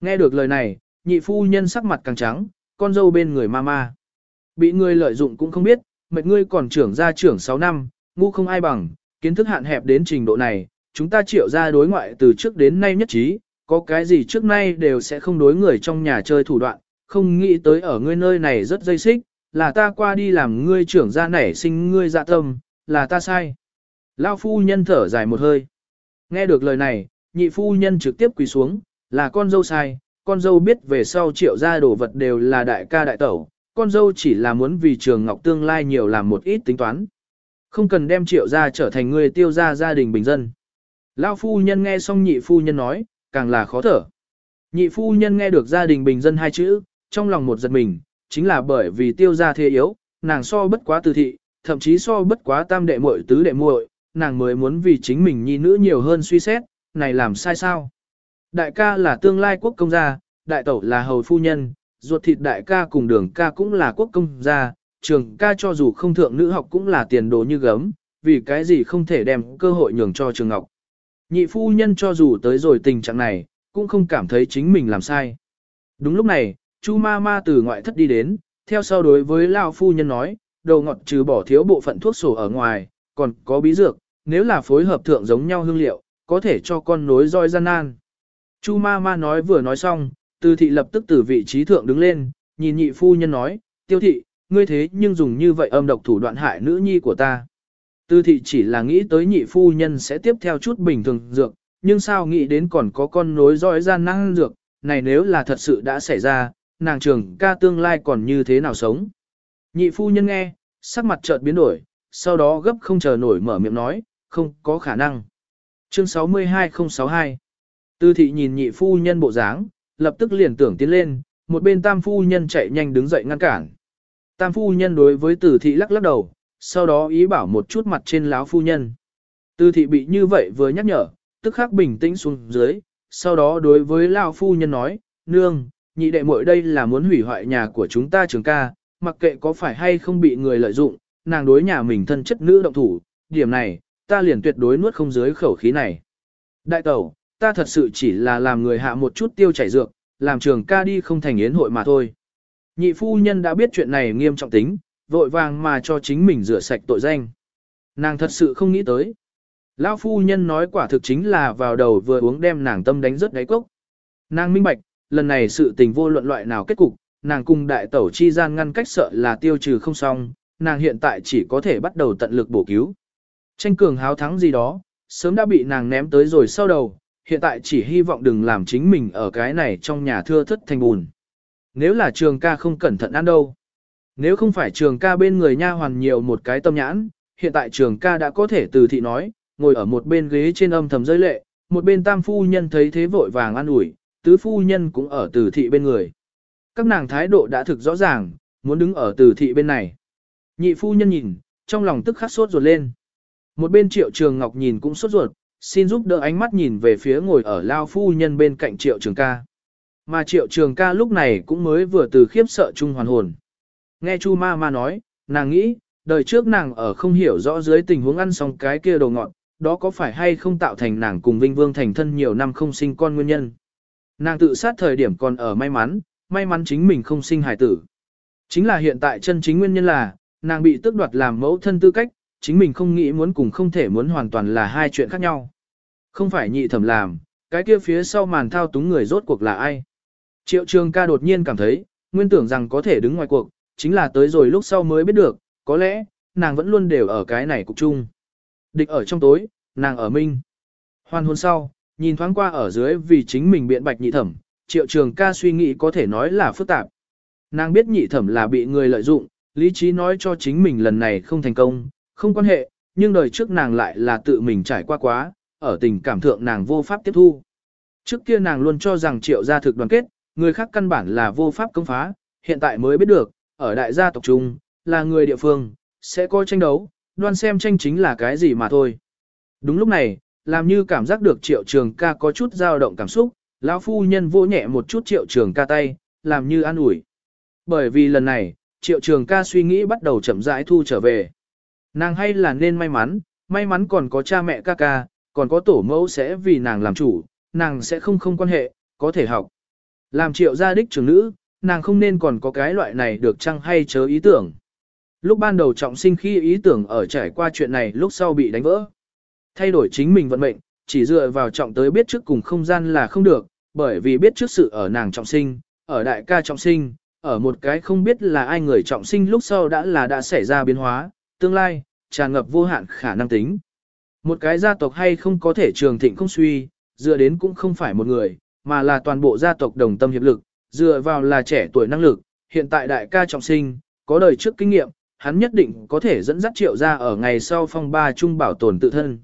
Nghe được lời này, nhị phu nhân sắc mặt càng trắng, con dâu bên người mama. Bị ngươi lợi dụng cũng không biết, mệt ngươi còn trưởng ra trưởng 6 năm, ngu không ai bằng, kiến thức hạn hẹp đến trình độ này, chúng ta triệu ra đối ngoại từ trước đến nay nhất trí, có cái gì trước nay đều sẽ không đối người trong nhà chơi thủ đoạn, không nghĩ tới ở ngươi nơi này rất dây xích, là ta qua đi làm ngươi trưởng gia nảy sinh ngươi dạ tâm, là ta sai. Lao phu nhân thở dài một hơi. Nghe được lời này, nhị phu nhân trực tiếp quỳ xuống, là con dâu sai, con dâu biết về sau triệu gia đồ vật đều là đại ca đại tẩu, con dâu chỉ là muốn vì trường ngọc tương lai nhiều làm một ít tính toán. Không cần đem triệu gia trở thành người tiêu gia gia đình bình dân. Lao phu nhân nghe xong nhị phu nhân nói, càng là khó thở. Nhị phu nhân nghe được gia đình bình dân hai chữ, trong lòng một giật mình, chính là bởi vì tiêu gia thế yếu, nàng so bất quá từ thị, thậm chí so bất quá tam đệ muội tứ đệ muội, nàng mới muốn vì chính mình nhi nữ nhiều hơn suy xét, này làm sai sao? Đại ca là tương lai quốc công gia, đại tẩu là hầu phu nhân, ruột thịt đại ca cùng đường ca cũng là quốc công gia, trường ca cho dù không thượng nữ học cũng là tiền đồ như gấm, vì cái gì không thể đem cơ hội nhường cho trường ngọc. Nhị phu nhân cho dù tới rồi tình trạng này, cũng không cảm thấy chính mình làm sai. Đúng lúc này, chu ma ma từ ngoại thất đi đến, theo sau đối với lao phu nhân nói, đầu ngọt trừ bỏ thiếu bộ phận thuốc sổ ở ngoài, còn có bí dược, nếu là phối hợp thượng giống nhau hương liệu, có thể cho con nối roi gian nan. Chu ma ma nói vừa nói xong, từ thị lập tức từ vị trí thượng đứng lên, nhìn nhị phu nhân nói, tiêu thị, ngươi thế nhưng dùng như vậy âm độc thủ đoạn hại nữ nhi của ta. Tư thị chỉ là nghĩ tới nhị phu nhân sẽ tiếp theo chút bình thường dược, nhưng sao nghĩ đến còn có con nối dõi gian năng dược, này nếu là thật sự đã xảy ra, nàng trường ca tương lai còn như thế nào sống. Nhị phu nhân nghe, sắc mặt chợt biến đổi, sau đó gấp không chờ nổi mở miệng nói, không có khả năng. Chương 62062 Tư thị nhìn nhị phu nhân bộ dáng, lập tức liền tưởng tiến lên, một bên tam phu nhân chạy nhanh đứng dậy ngăn cản. Tam phu nhân đối với tử thị lắc lắc đầu, sau đó ý bảo một chút mặt trên láo phu nhân. Tư thị bị như vậy vừa nhắc nhở, tức khắc bình tĩnh xuống dưới, sau đó đối với lao phu nhân nói, nương, nhị đệ muội đây là muốn hủy hoại nhà của chúng ta trường ca, mặc kệ có phải hay không bị người lợi dụng, nàng đối nhà mình thân chất nữ động thủ, điểm này, ta liền tuyệt đối nuốt không dưới khẩu khí này. Đại tẩu, ta thật sự chỉ là làm người hạ một chút tiêu chảy dược, làm trường ca đi không thành yến hội mà thôi. Nhị phu nhân đã biết chuyện này nghiêm trọng tính, vội vàng mà cho chính mình rửa sạch tội danh. Nàng thật sự không nghĩ tới. Lão phu nhân nói quả thực chính là vào đầu vừa uống đem nàng tâm đánh rất đáy cốc. Nàng minh bạch, lần này sự tình vô luận loại nào kết cục, nàng cùng đại tẩu chi gian ngăn cách sợ là tiêu trừ không xong, nàng hiện tại chỉ có thể bắt đầu tận lực bổ cứu. Tranh cường háo thắng gì đó, sớm đã bị nàng ném tới rồi sau đầu, hiện tại chỉ hy vọng đừng làm chính mình ở cái này trong nhà thưa thất thành bùn. Nếu là trường ca không cẩn thận ăn đâu. Nếu không phải trường ca bên người nha hoàn nhiều một cái tâm nhãn, hiện tại trường ca đã có thể từ thị nói, ngồi ở một bên ghế trên âm thầm rơi lệ, một bên tam phu nhân thấy thế vội vàng ăn ủi, tứ phu nhân cũng ở từ thị bên người. Các nàng thái độ đã thực rõ ràng, muốn đứng ở từ thị bên này. Nhị phu nhân nhìn, trong lòng tức khắc sốt ruột lên. Một bên triệu trường ngọc nhìn cũng sốt ruột, xin giúp đỡ ánh mắt nhìn về phía ngồi ở lao phu nhân bên cạnh triệu trường ca. Mà triệu trường ca lúc này cũng mới vừa từ khiếp sợ chung hoàn hồn. Nghe chu ma ma nói, nàng nghĩ, đời trước nàng ở không hiểu rõ dưới tình huống ăn xong cái kia đồ ngọn, đó có phải hay không tạo thành nàng cùng Vinh Vương thành thân nhiều năm không sinh con nguyên nhân. Nàng tự sát thời điểm còn ở may mắn, may mắn chính mình không sinh hài tử. Chính là hiện tại chân chính nguyên nhân là, nàng bị tước đoạt làm mẫu thân tư cách, chính mình không nghĩ muốn cùng không thể muốn hoàn toàn là hai chuyện khác nhau. Không phải nhị thẩm làm, cái kia phía sau màn thao túng người rốt cuộc là ai. Triệu trường ca đột nhiên cảm thấy, nguyên tưởng rằng có thể đứng ngoài cuộc, chính là tới rồi lúc sau mới biết được, có lẽ, nàng vẫn luôn đều ở cái này cục chung. Địch ở trong tối, nàng ở minh. Hoàn hôn sau, nhìn thoáng qua ở dưới vì chính mình biện bạch nhị thẩm, triệu trường ca suy nghĩ có thể nói là phức tạp. Nàng biết nhị thẩm là bị người lợi dụng, lý trí nói cho chính mình lần này không thành công, không quan hệ, nhưng đời trước nàng lại là tự mình trải qua quá, ở tình cảm thượng nàng vô pháp tiếp thu. Trước kia nàng luôn cho rằng triệu gia thực đoàn kết, người khác căn bản là vô pháp công phá, hiện tại mới biết được, ở đại gia tộc trung, là người địa phương, sẽ có tranh đấu, đoan xem tranh chính là cái gì mà thôi. Đúng lúc này, làm như cảm giác được triệu trường ca có chút dao động cảm xúc, lão phu nhân vỗ nhẹ một chút triệu trường ca tay, làm như an ủi. Bởi vì lần này, triệu trường ca suy nghĩ bắt đầu chậm rãi thu trở về. Nàng hay là nên may mắn, may mắn còn có cha mẹ ca ca, còn có tổ mẫu sẽ vì nàng làm chủ, nàng sẽ không không quan hệ, có thể học. Làm triệu gia đích trưởng nữ, nàng không nên còn có cái loại này được chăng hay chớ ý tưởng. Lúc ban đầu trọng sinh khi ý tưởng ở trải qua chuyện này lúc sau bị đánh vỡ. Thay đổi chính mình vận mệnh, chỉ dựa vào trọng tới biết trước cùng không gian là không được, bởi vì biết trước sự ở nàng trọng sinh, ở đại ca trọng sinh, ở một cái không biết là ai người trọng sinh lúc sau đã là đã xảy ra biến hóa, tương lai, tràn ngập vô hạn khả năng tính. Một cái gia tộc hay không có thể trường thịnh không suy, dựa đến cũng không phải một người, mà là toàn bộ gia tộc đồng tâm hiệp lực, dựa vào là trẻ tuổi năng lực, hiện tại đại ca trọng sinh, có đời trước kinh nghiệm, hắn nhất định có thể dẫn dắt triệu ra ở ngày sau phong ba trung bảo tồn tự thân.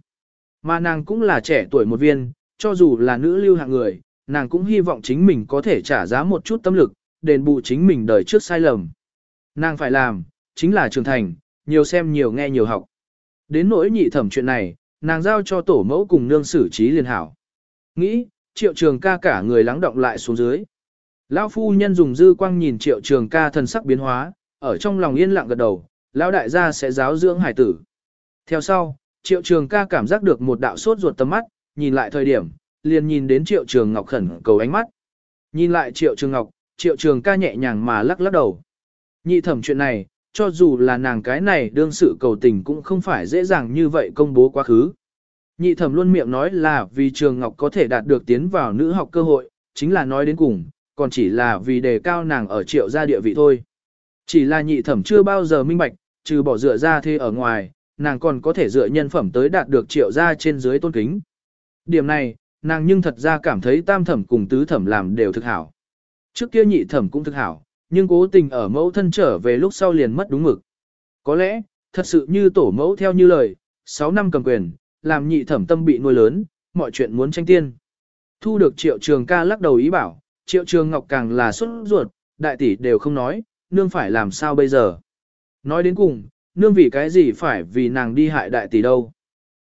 Mà nàng cũng là trẻ tuổi một viên, cho dù là nữ lưu hạng người, nàng cũng hy vọng chính mình có thể trả giá một chút tâm lực, đền bù chính mình đời trước sai lầm. Nàng phải làm, chính là trưởng thành, nhiều xem nhiều nghe nhiều học. Đến nỗi nhị thẩm chuyện này, nàng giao cho tổ mẫu cùng nương xử trí liền hảo. Nghĩ, triệu trường ca cả người lắng động lại xuống dưới. Lão phu nhân dùng dư quang nhìn triệu trường ca thần sắc biến hóa, ở trong lòng yên lặng gật đầu, lão đại gia sẽ giáo dưỡng hải tử. Theo sau, triệu trường ca cảm giác được một đạo sốt ruột tầm mắt, nhìn lại thời điểm, liền nhìn đến triệu trường ngọc khẩn cầu ánh mắt. Nhìn lại triệu trường ngọc, triệu trường ca nhẹ nhàng mà lắc lắc đầu. Nhị thẩm chuyện này, cho dù là nàng cái này đương sự cầu tình cũng không phải dễ dàng như vậy công bố quá khứ. Nhị thẩm luôn miệng nói là vì trường ngọc có thể đạt được tiến vào nữ học cơ hội, chính là nói đến cùng, còn chỉ là vì đề cao nàng ở triệu gia địa vị thôi. Chỉ là nhị thẩm chưa bao giờ minh bạch, trừ bỏ dựa ra thế ở ngoài, nàng còn có thể dựa nhân phẩm tới đạt được triệu gia trên dưới tôn kính. Điểm này, nàng nhưng thật ra cảm thấy tam thẩm cùng tứ thẩm làm đều thực hảo. Trước kia nhị thẩm cũng thực hảo, nhưng cố tình ở mẫu thân trở về lúc sau liền mất đúng mực. Có lẽ, thật sự như tổ mẫu theo như lời, 6 năm cầm quyền, làm nhị thẩm tâm bị nuôi lớn, mọi chuyện muốn tranh tiên. Thu được triệu trường ca lắc đầu ý bảo, triệu trường ngọc càng là xuất ruột, đại tỷ đều không nói, nương phải làm sao bây giờ. Nói đến cùng, nương vì cái gì phải vì nàng đi hại đại tỷ đâu.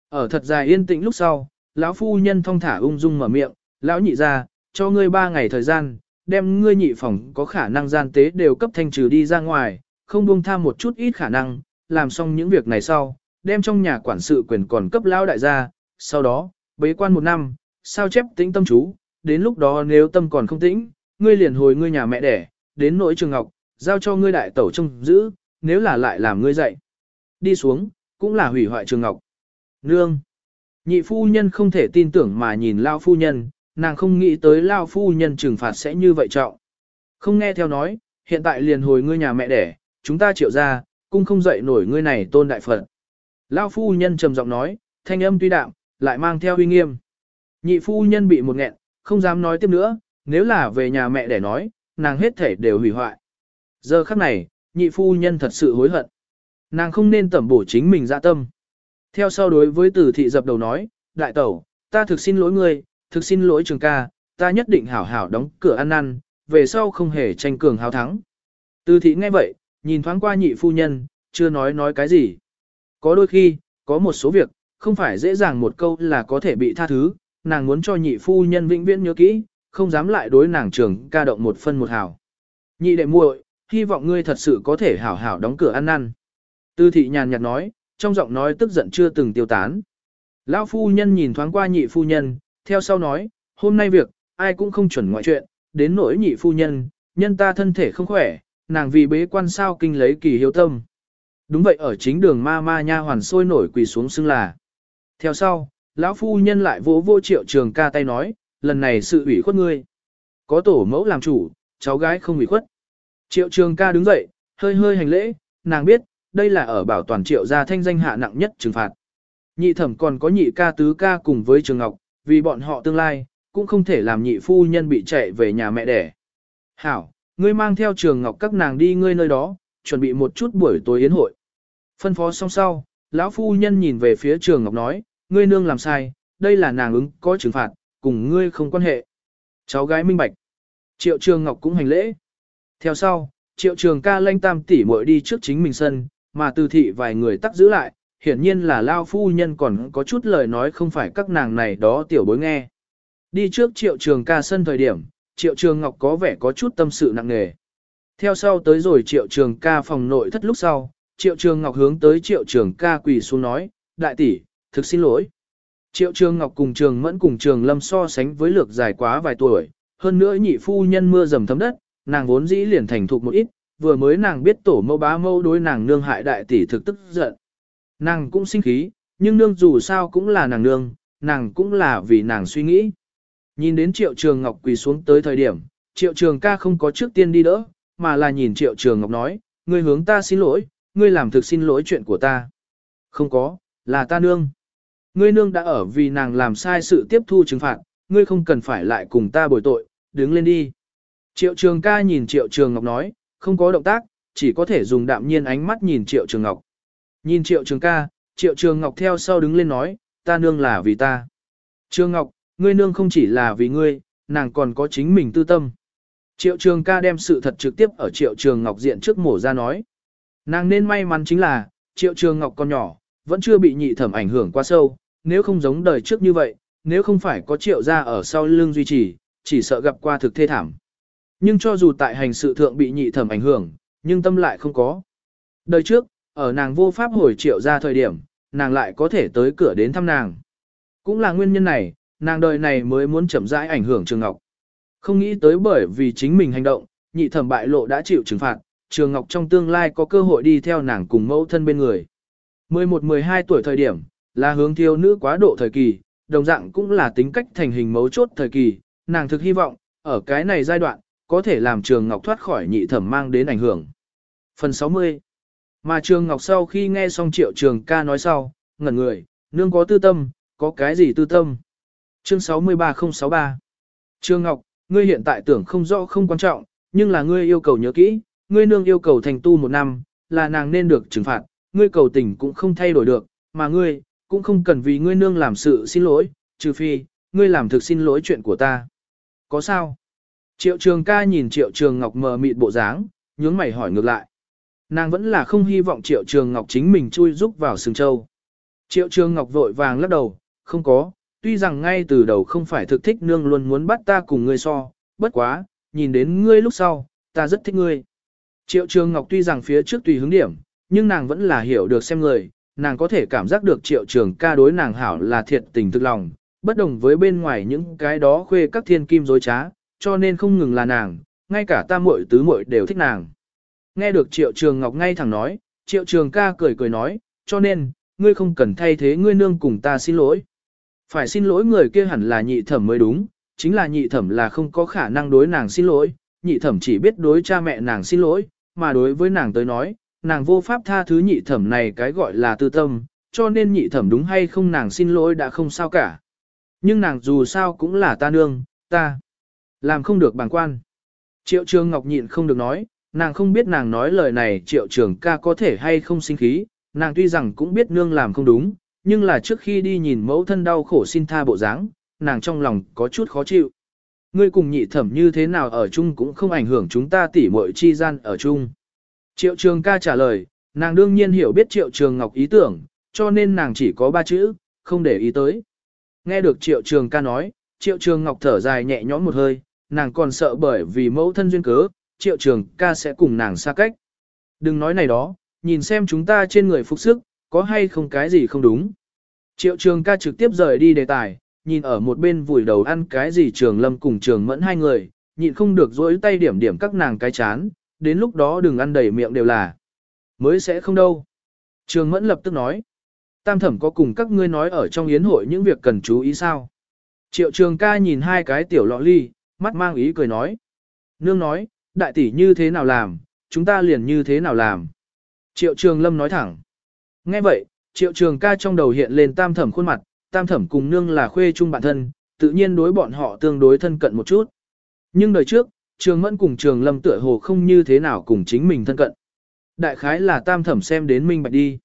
Ở thật dài yên tĩnh lúc sau, lão phu nhân thong thả ung dung mở miệng, lão nhị ra, cho ngươi ba ngày thời gian, đem ngươi nhị phòng có khả năng gian tế đều cấp thanh trừ đi ra ngoài, không buông tham một chút ít khả năng, làm xong những việc này sau, đem trong nhà quản sự quyền còn cấp lão đại gia, sau đó, bế quan một năm, sao chép tĩnh tâm chú, đến lúc đó nếu tâm còn không tĩnh, ngươi liền hồi ngươi nhà mẹ đẻ, đến nỗi trường ngọc, giao cho ngươi đại tẩu trông giữ, nếu là lại làm ngươi dạy. Đi xuống, cũng là hủy hoại trường ngọc. Nương. Nhị phu nhân không thể tin tưởng mà nhìn lao phu nhân, nàng không nghĩ tới lao phu nhân trừng phạt sẽ như vậy trọng. Không nghe theo nói, hiện tại liền hồi ngươi nhà mẹ đẻ, chúng ta chịu ra, cũng không dậy nổi ngươi này tôn đại phật. Lao phu nhân trầm giọng nói, thanh âm tuy đạm, lại mang theo uy nghiêm. Nhị phu nhân bị một nghẹn, không dám nói tiếp nữa, nếu là về nhà mẹ để nói, nàng hết thể đều hủy hoại. Giờ khắc này, nhị phu nhân thật sự hối hận. Nàng không nên tẩm bổ chính mình dạ tâm. Theo sau đối với tử thị dập đầu nói, đại tẩu, ta thực xin lỗi ngươi, thực xin lỗi trường ca, ta nhất định hảo hảo đóng cửa ăn năn, về sau không hề tranh cường hào thắng. Từ thị nghe vậy, nhìn thoáng qua nhị phu nhân, chưa nói nói cái gì. Có đôi khi, có một số việc, không phải dễ dàng một câu là có thể bị tha thứ, nàng muốn cho nhị phu nhân vĩnh viễn nhớ kỹ, không dám lại đối nàng trường ca động một phân một hào. Nhị đệ muội, hy vọng ngươi thật sự có thể hảo hảo đóng cửa ăn năn. Tư thị nhàn nhạt nói, trong giọng nói tức giận chưa từng tiêu tán. Lão phu nhân nhìn thoáng qua nhị phu nhân, theo sau nói, hôm nay việc, ai cũng không chuẩn ngoại chuyện, đến nỗi nhị phu nhân, nhân ta thân thể không khỏe, nàng vì bế quan sao kinh lấy kỳ hiếu tâm. Đúng vậy ở chính đường ma ma nha hoàn sôi nổi quỳ xuống xưng là. Theo sau, lão phu nhân lại vỗ vô triệu trường ca tay nói, lần này sự ủy khuất ngươi. Có tổ mẫu làm chủ, cháu gái không ủy khuất. Triệu trường ca đứng dậy, hơi hơi hành lễ, nàng biết, đây là ở bảo toàn triệu gia thanh danh hạ nặng nhất trừng phạt. Nhị thẩm còn có nhị ca tứ ca cùng với trường ngọc, vì bọn họ tương lai, cũng không thể làm nhị phu nhân bị chạy về nhà mẹ đẻ. Hảo, ngươi mang theo trường ngọc các nàng đi ngươi nơi đó, chuẩn bị một chút buổi tối yến hội. Phân phó xong sau, lão phu nhân nhìn về phía trường ngọc nói, ngươi nương làm sai, đây là nàng ứng có trừng phạt, cùng ngươi không quan hệ. Cháu gái minh bạch. Triệu trường ngọc cũng hành lễ. Theo sau, triệu trường ca lanh tam tỷ muội đi trước chính mình sân, mà từ thị vài người tắc giữ lại, hiển nhiên là lao phu nhân còn có chút lời nói không phải các nàng này đó tiểu bối nghe. Đi trước triệu trường ca sân thời điểm, triệu trường ngọc có vẻ có chút tâm sự nặng nề. Theo sau tới rồi triệu trường ca phòng nội thất lúc sau, triệu trường ngọc hướng tới triệu trường ca quỳ xuống nói, đại tỷ, thực xin lỗi. Triệu trường ngọc cùng trường mẫn cùng trường lâm so sánh với lược dài quá vài tuổi, hơn nữa nhị phu nhân mưa dầm thấm đất, nàng vốn dĩ liền thành thục một ít, vừa mới nàng biết tổ mẫu bá mẫu đối nàng nương hại đại tỷ thực tức giận. Nàng cũng sinh khí, nhưng nương dù sao cũng là nàng nương, nàng cũng là vì nàng suy nghĩ. Nhìn đến triệu trường ngọc quỳ xuống tới thời điểm, triệu trường ca không có trước tiên đi đỡ, mà là nhìn triệu trường ngọc nói, ngươi hướng ta xin lỗi, ngươi làm thực xin lỗi chuyện của ta. Không có, là ta nương. Ngươi nương đã ở vì nàng làm sai sự tiếp thu trừng phạt, ngươi không cần phải lại cùng ta bồi tội, đứng lên đi. Triệu trường ca nhìn triệu trường ngọc nói, không có động tác, chỉ có thể dùng đạm nhiên ánh mắt nhìn triệu trường ngọc. Nhìn triệu trường ca, triệu trường ngọc theo sau đứng lên nói, ta nương là vì ta. Trường ngọc, ngươi nương không chỉ là vì ngươi, nàng còn có chính mình tư tâm. Triệu trường ca đem sự thật trực tiếp ở triệu trường ngọc diện trước mổ ra nói. Nàng nên may mắn chính là, triệu trường ngọc còn nhỏ, vẫn chưa bị nhị thẩm ảnh hưởng quá sâu, nếu không giống đời trước như vậy, nếu không phải có triệu gia ở sau lưng duy trì, chỉ sợ gặp qua thực thê thảm. Nhưng cho dù tại hành sự thượng bị nhị thẩm ảnh hưởng, nhưng tâm lại không có. Đời trước, ở nàng vô pháp hồi triệu ra thời điểm, nàng lại có thể tới cửa đến thăm nàng. Cũng là nguyên nhân này, nàng đời này mới muốn chậm rãi ảnh hưởng Trường Ngọc. Không nghĩ tới bởi vì chính mình hành động, nhị thẩm bại lộ đã chịu trừng phạt, Trường Ngọc trong tương lai có cơ hội đi theo nàng cùng mẫu thân bên người. 11-12 tuổi thời điểm, là hướng thiếu nữ quá độ thời kỳ, đồng dạng cũng là tính cách thành hình mấu chốt thời kỳ, nàng thực hy vọng, ở cái này giai đoạn, có thể làm Trường Ngọc thoát khỏi nhị thẩm mang đến ảnh hưởng. Phần 60 Mà Trường Ngọc sau khi nghe xong triệu trường ca nói sau, ngẩn người, nương có tư tâm, có cái gì tư tâm? Chương 63063 Trường Ngọc, ngươi hiện tại tưởng không rõ không quan trọng, nhưng là ngươi yêu cầu nhớ kỹ, ngươi nương yêu cầu thành tu một năm, là nàng nên được trừng phạt, ngươi cầu tình cũng không thay đổi được, mà ngươi, cũng không cần vì ngươi nương làm sự xin lỗi, Trừ phi, ngươi làm thực xin lỗi chuyện của ta. Có sao? Triệu trường ca nhìn triệu trường ngọc mờ mịt bộ dáng, nhướng mày hỏi ngược lại. Nàng vẫn là không hy vọng triệu trường ngọc chính mình chui rúc vào sừng châu. Triệu trường ngọc vội vàng lắc đầu, không có, tuy rằng ngay từ đầu không phải thực thích nương luôn muốn bắt ta cùng ngươi so, bất quá, nhìn đến ngươi lúc sau, ta rất thích ngươi. Triệu trường ngọc tuy rằng phía trước tùy hướng điểm, nhưng nàng vẫn là hiểu được xem người, nàng có thể cảm giác được triệu trường ca đối nàng hảo là thiệt tình thực lòng, bất đồng với bên ngoài những cái đó khuê các thiên kim dối trá, cho nên không ngừng là nàng, ngay cả ta muội tứ muội đều thích nàng. Nghe được triệu trường ngọc ngay thẳng nói, triệu trường ca cười cười nói, cho nên, ngươi không cần thay thế ngươi nương cùng ta xin lỗi. Phải xin lỗi người kia hẳn là nhị thẩm mới đúng, chính là nhị thẩm là không có khả năng đối nàng xin lỗi, nhị thẩm chỉ biết đối cha mẹ nàng xin lỗi, mà đối với nàng tới nói, nàng vô pháp tha thứ nhị thẩm này cái gọi là tư tâm, cho nên nhị thẩm đúng hay không nàng xin lỗi đã không sao cả. Nhưng nàng dù sao cũng là ta nương, ta làm không được bàng quan. Triệu trường ngọc nhịn không được nói, nàng không biết nàng nói lời này triệu trường ca có thể hay không sinh khí, nàng tuy rằng cũng biết nương làm không đúng, nhưng là trước khi đi nhìn mẫu thân đau khổ xin tha bộ dáng, nàng trong lòng có chút khó chịu. Ngươi cùng nhị thẩm như thế nào ở chung cũng không ảnh hưởng chúng ta tỉ muội chi gian ở chung. Triệu trường ca trả lời, nàng đương nhiên hiểu biết triệu trường ngọc ý tưởng, cho nên nàng chỉ có ba chữ, không để ý tới. Nghe được triệu trường ca nói, triệu trường ngọc thở dài nhẹ nhõm một hơi, nàng còn sợ bởi vì mẫu thân duyên cớ, triệu trường ca sẽ cùng nàng xa cách. Đừng nói này đó, nhìn xem chúng ta trên người phục sức, có hay không cái gì không đúng. Triệu trường ca trực tiếp rời đi đề tài, nhìn ở một bên vùi đầu ăn cái gì trường lâm cùng trường mẫn hai người, nhịn không được dối tay điểm điểm các nàng cái chán, đến lúc đó đừng ăn đầy miệng đều là. Mới sẽ không đâu. Trường mẫn lập tức nói. Tam thẩm có cùng các ngươi nói ở trong yến hội những việc cần chú ý sao. Triệu trường ca nhìn hai cái tiểu lọ ly, mắt mang ý cười nói. Nương nói, đại tỷ như thế nào làm, chúng ta liền như thế nào làm. Triệu trường lâm nói thẳng. Nghe vậy, triệu trường ca trong đầu hiện lên tam thẩm khuôn mặt, tam thẩm cùng nương là khuê chung bản thân, tự nhiên đối bọn họ tương đối thân cận một chút. Nhưng đời trước, trường mẫn cùng trường lâm tựa hồ không như thế nào cùng chính mình thân cận. Đại khái là tam thẩm xem đến minh bạch đi.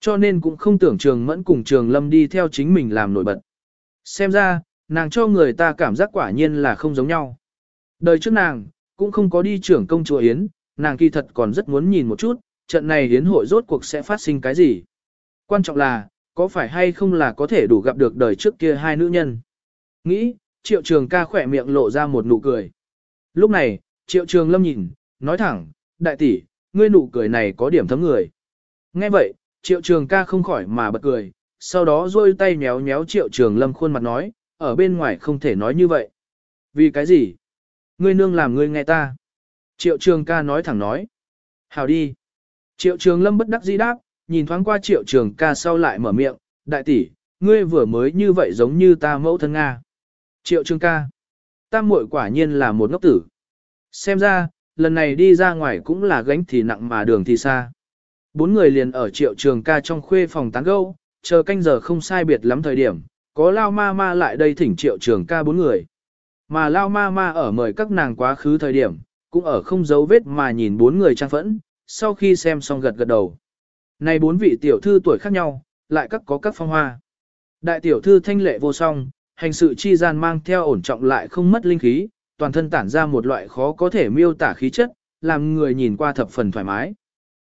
Cho nên cũng không tưởng trường mẫn cùng trường lâm đi theo chính mình làm nổi bật. Xem ra, nàng cho người ta cảm giác quả nhiên là không giống nhau. Đời trước nàng, cũng không có đi trưởng công chùa Yến, nàng kỳ thật còn rất muốn nhìn một chút, trận này Yến hội rốt cuộc sẽ phát sinh cái gì. Quan trọng là, có phải hay không là có thể đủ gặp được đời trước kia hai nữ nhân. Nghĩ, triệu trường ca khỏe miệng lộ ra một nụ cười. Lúc này, triệu trường lâm nhìn, nói thẳng, đại tỷ, ngươi nụ cười này có điểm thấm người. Nghe vậy, triệu trường ca không khỏi mà bật cười, sau đó rôi tay méo méo triệu trường lâm khuôn mặt nói, ở bên ngoài không thể nói như vậy. Vì cái gì? Ngươi nương làm ngươi nghe ta. Triệu trường ca nói thẳng nói. Hào đi. Triệu trường lâm bất đắc dĩ đáp, nhìn thoáng qua triệu trường ca sau lại mở miệng, đại tỷ, ngươi vừa mới như vậy giống như ta mẫu thân Nga. Triệu trường ca. Tam muội quả nhiên là một ngốc tử. Xem ra, lần này đi ra ngoài cũng là gánh thì nặng mà đường thì xa. Bốn người liền ở triệu trường ca trong khuê phòng tán gâu, chờ canh giờ không sai biệt lắm thời điểm, có lao ma ma lại đây thỉnh triệu trường ca bốn người. Mà lao ma ma ở mời các nàng quá khứ thời điểm, cũng ở không giấu vết mà nhìn bốn người trang phẫn, sau khi xem xong gật gật đầu. Này bốn vị tiểu thư tuổi khác nhau, lại các có các phong hoa. Đại tiểu thư thanh lệ vô song, hành sự chi gian mang theo ổn trọng lại không mất linh khí, toàn thân tản ra một loại khó có thể miêu tả khí chất, làm người nhìn qua thập phần thoải mái.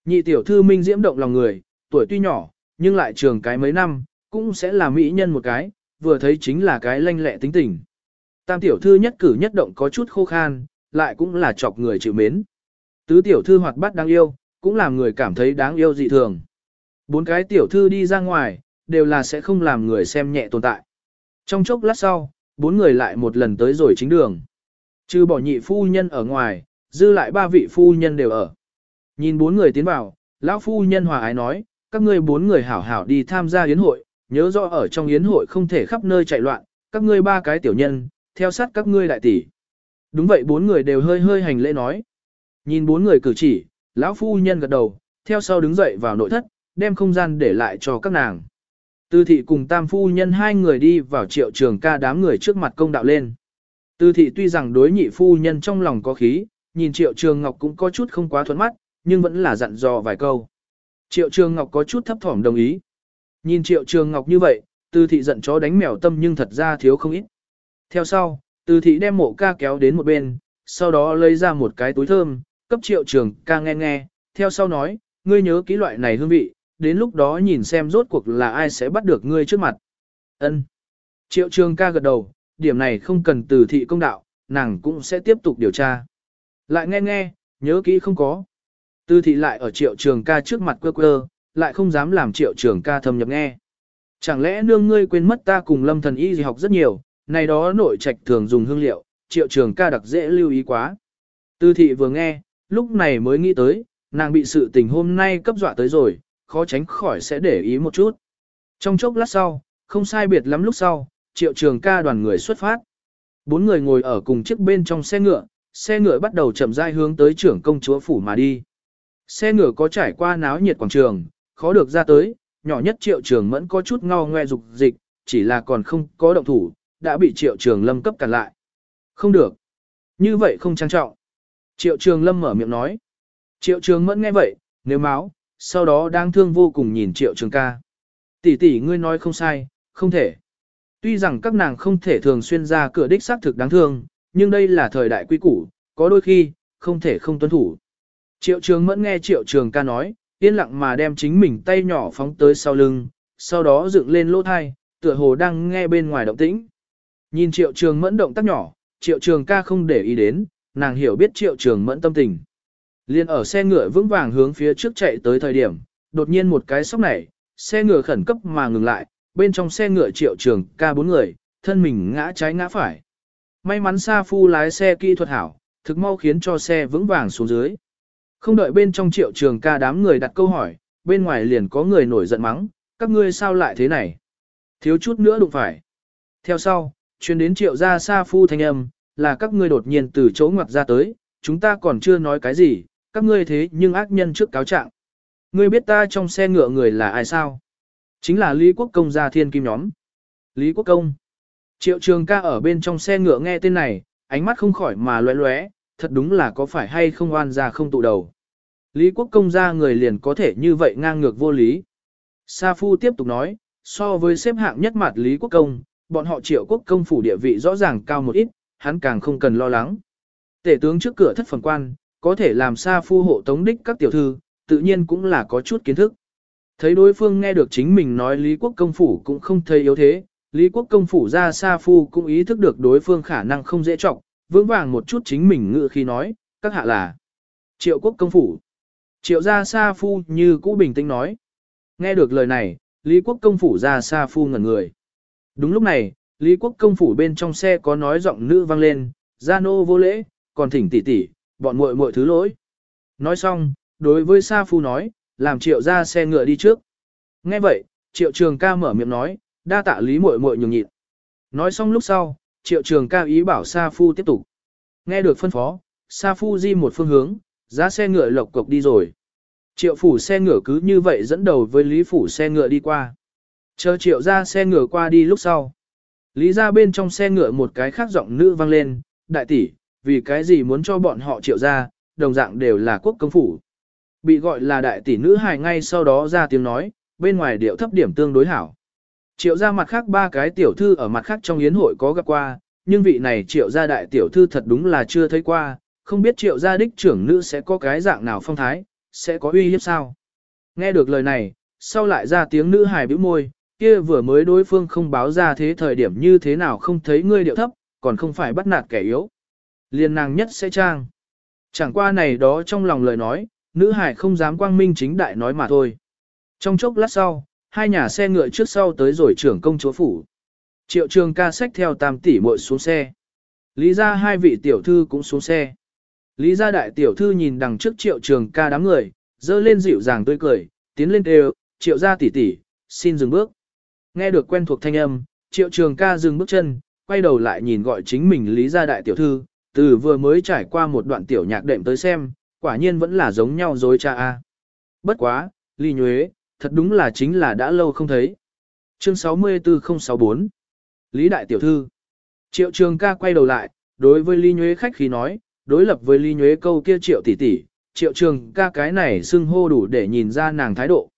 Nhị tiểu thư minh diễm động lòng người, tuổi tuy nhỏ, nhưng lại trường cái mấy năm, cũng sẽ là mỹ nhân một cái, vừa thấy chính là cái lanh lẹ tính tình. Tam tiểu thư nhất cử nhất động có chút khô khan, lại cũng là chọc người chịu mến. Tứ tiểu thư hoạt bát đáng yêu, cũng làm người cảm thấy đáng yêu dị thường. Bốn cái tiểu thư đi ra ngoài, đều là sẽ không làm người xem nhẹ tồn tại. Trong chốc lát sau, bốn người lại một lần tới rồi chính đường. Trừ bỏ nhị phu nhân ở ngoài, dư lại ba vị phu nhân đều ở. Nhìn bốn người tiến vào, lão phu nhân hòa ái nói, các ngươi bốn người hảo hảo đi tham gia yến hội, nhớ rõ ở trong yến hội không thể khắp nơi chạy loạn, các ngươi ba cái tiểu nhân, theo sát các ngươi đại tỷ. Đúng vậy bốn người đều hơi hơi hành lễ nói. Nhìn bốn người cử chỉ, lão phu nhân gật đầu, theo sau đứng dậy vào nội thất, đem không gian để lại cho các nàng. Tư thị cùng tam phu nhân hai người đi vào triệu trường ca đám người trước mặt công đạo lên. Tư thị tuy rằng đối nhị phu nhân trong lòng có khí, nhìn triệu trường ngọc cũng có chút không quá thuận mắt, nhưng vẫn là dặn dò vài câu. Triệu trường ngọc có chút thấp thỏm đồng ý. Nhìn triệu trường ngọc như vậy, từ thị giận chó đánh mèo tâm nhưng thật ra thiếu không ít. Theo sau, từ thị đem mộ ca kéo đến một bên, sau đó lấy ra một cái túi thơm, cấp triệu trường ca nghe nghe, theo sau nói, ngươi nhớ kỹ loại này hương vị, đến lúc đó nhìn xem rốt cuộc là ai sẽ bắt được ngươi trước mặt. Ân. Triệu trường ca gật đầu, điểm này không cần từ thị công đạo, nàng cũng sẽ tiếp tục điều tra. Lại nghe nghe, nhớ kỹ không có. Từ thị lại ở triệu trường ca trước mặt quơ quơ, lại không dám làm triệu trường ca thâm nhập nghe. Chẳng lẽ nương ngươi quên mất ta cùng lâm thần y gì học rất nhiều, này đó nội trạch thường dùng hương liệu, triệu trường ca đặc dễ lưu ý quá. Tư thị vừa nghe, lúc này mới nghĩ tới, nàng bị sự tình hôm nay cấp dọa tới rồi, khó tránh khỏi sẽ để ý một chút. Trong chốc lát sau, không sai biệt lắm lúc sau, triệu trường ca đoàn người xuất phát. Bốn người ngồi ở cùng chiếc bên trong xe ngựa, xe ngựa bắt đầu chậm rãi hướng tới trưởng công chúa phủ mà đi. Xe ngựa có trải qua náo nhiệt quảng trường, khó được ra tới, nhỏ nhất triệu trường mẫn có chút ngao ngoe dục dịch, chỉ là còn không có động thủ, đã bị triệu trường lâm cấp cản lại. Không được. Như vậy không trang trọng. Triệu trường lâm mở miệng nói. Triệu trường mẫn nghe vậy, nếu máu, sau đó đang thương vô cùng nhìn triệu trường ca. Tỷ tỷ ngươi nói không sai, không thể. Tuy rằng các nàng không thể thường xuyên ra cửa đích xác thực đáng thương, nhưng đây là thời đại quy củ, có đôi khi, không thể không tuân thủ. Triệu trường mẫn nghe triệu trường ca nói, yên lặng mà đem chính mình tay nhỏ phóng tới sau lưng, sau đó dựng lên lỗ thai, tựa hồ đang nghe bên ngoài động tĩnh. Nhìn triệu trường mẫn động tác nhỏ, triệu trường ca không để ý đến, nàng hiểu biết triệu trường mẫn tâm tình. Liên ở xe ngựa vững vàng hướng phía trước chạy tới thời điểm, đột nhiên một cái sóc nảy, xe ngựa khẩn cấp mà ngừng lại, bên trong xe ngựa triệu trường ca bốn người, thân mình ngã trái ngã phải. May mắn Sa Phu lái xe kỹ thuật hảo, thực mau khiến cho xe vững vàng xuống dưới. Không đợi bên trong triệu trường ca đám người đặt câu hỏi, bên ngoài liền có người nổi giận mắng, các ngươi sao lại thế này? Thiếu chút nữa đụng phải. Theo sau, chuyến đến triệu gia Sa Phu thanh âm, là các ngươi đột nhiên từ chỗ ngoặt ra tới, chúng ta còn chưa nói cái gì, các ngươi thế nhưng ác nhân trước cáo trạng. Ngươi biết ta trong xe ngựa người là ai sao? Chính là Lý Quốc Công gia thiên kim nhóm. Lý Quốc Công. Triệu trường ca ở bên trong xe ngựa nghe tên này, ánh mắt không khỏi mà loé loé, thật đúng là có phải hay không oan ra không tụ đầu. Lý Quốc Công gia người liền có thể như vậy ngang ngược vô lý. Sa Phu tiếp tục nói, so với xếp hạng nhất mặt Lý Quốc Công, bọn họ triệu quốc công phủ địa vị rõ ràng cao một ít, hắn càng không cần lo lắng. Tể tướng trước cửa thất phần quan, có thể làm Sa Phu hộ tống đích các tiểu thư, tự nhiên cũng là có chút kiến thức. Thấy đối phương nghe được chính mình nói Lý Quốc công phủ cũng không thấy yếu thế, Lý Quốc công phủ ra Sa Phu cũng ý thức được đối phương khả năng không dễ trọng, vững vàng một chút chính mình ngự khi nói, các hạ là Triệu Quốc công phủ. Triệu gia Sa Phu như cũ bình tĩnh nói. Nghe được lời này, Lý Quốc công phủ ra Sa Phu ngẩn người. Đúng lúc này, Lý Quốc công phủ bên trong xe có nói giọng nữ vang lên, gia nô vô lễ, còn thỉnh tỷ tỷ, bọn muội muội thứ lỗi. Nói xong, đối với Sa Phu nói, làm triệu ra xe ngựa đi trước. Nghe vậy, triệu trường ca mở miệng nói, đa tạ lý muội muội nhường nhịn. Nói xong lúc sau, triệu trường ca ý bảo Sa Phu tiếp tục. Nghe được phân phó, Sa Phu di một phương hướng, giá xe ngựa lộc cộc đi rồi. Triệu phủ xe ngựa cứ như vậy dẫn đầu với lý phủ xe ngựa đi qua. Chờ triệu ra xe ngựa qua đi lúc sau. Lý ra bên trong xe ngựa một cái khác giọng nữ vang lên, đại tỷ, vì cái gì muốn cho bọn họ triệu ra, đồng dạng đều là quốc công phủ. Bị gọi là đại tỷ nữ hài ngay sau đó ra tiếng nói, bên ngoài điệu thấp điểm tương đối hảo. Triệu ra mặt khác ba cái tiểu thư ở mặt khác trong yến hội có gặp qua, nhưng vị này triệu gia đại tiểu thư thật đúng là chưa thấy qua, không biết triệu gia đích trưởng nữ sẽ có cái dạng nào phong thái, sẽ có uy hiếp sao. Nghe được lời này, sau lại ra tiếng nữ hài bĩu môi, kia vừa mới đối phương không báo ra thế thời điểm như thế nào không thấy ngươi điệu thấp, còn không phải bắt nạt kẻ yếu. Liên nàng nhất sẽ trang. Chẳng qua này đó trong lòng lời nói, nữ hải không dám quang minh chính đại nói mà thôi. Trong chốc lát sau, hai nhà xe ngựa trước sau tới rồi trưởng công chúa phủ. Triệu trường ca sách theo tam tỷ muội xuống xe. Lý ra hai vị tiểu thư cũng xuống xe. Lý gia đại tiểu thư nhìn đằng trước triệu trường ca đám người, dơ lên dịu dàng tươi cười, tiến lên đều, triệu gia tỷ tỷ, xin dừng bước. Nghe được quen thuộc thanh âm, triệu trường ca dừng bước chân, quay đầu lại nhìn gọi chính mình Lý gia đại tiểu thư, từ vừa mới trải qua một đoạn tiểu nhạc đệm tới xem, quả nhiên vẫn là giống nhau dối cha a. Bất quá, Lý Nhuế, thật đúng là chính là đã lâu không thấy. Chương 64064 Lý Đại Tiểu Thư Triệu Trường ca quay đầu lại, đối với Lý Nhuế khách khí nói, đối lập với Lý Nhuế câu kia Triệu tỷ tỷ, Triệu Trường ca cái này xưng hô đủ để nhìn ra nàng thái độ.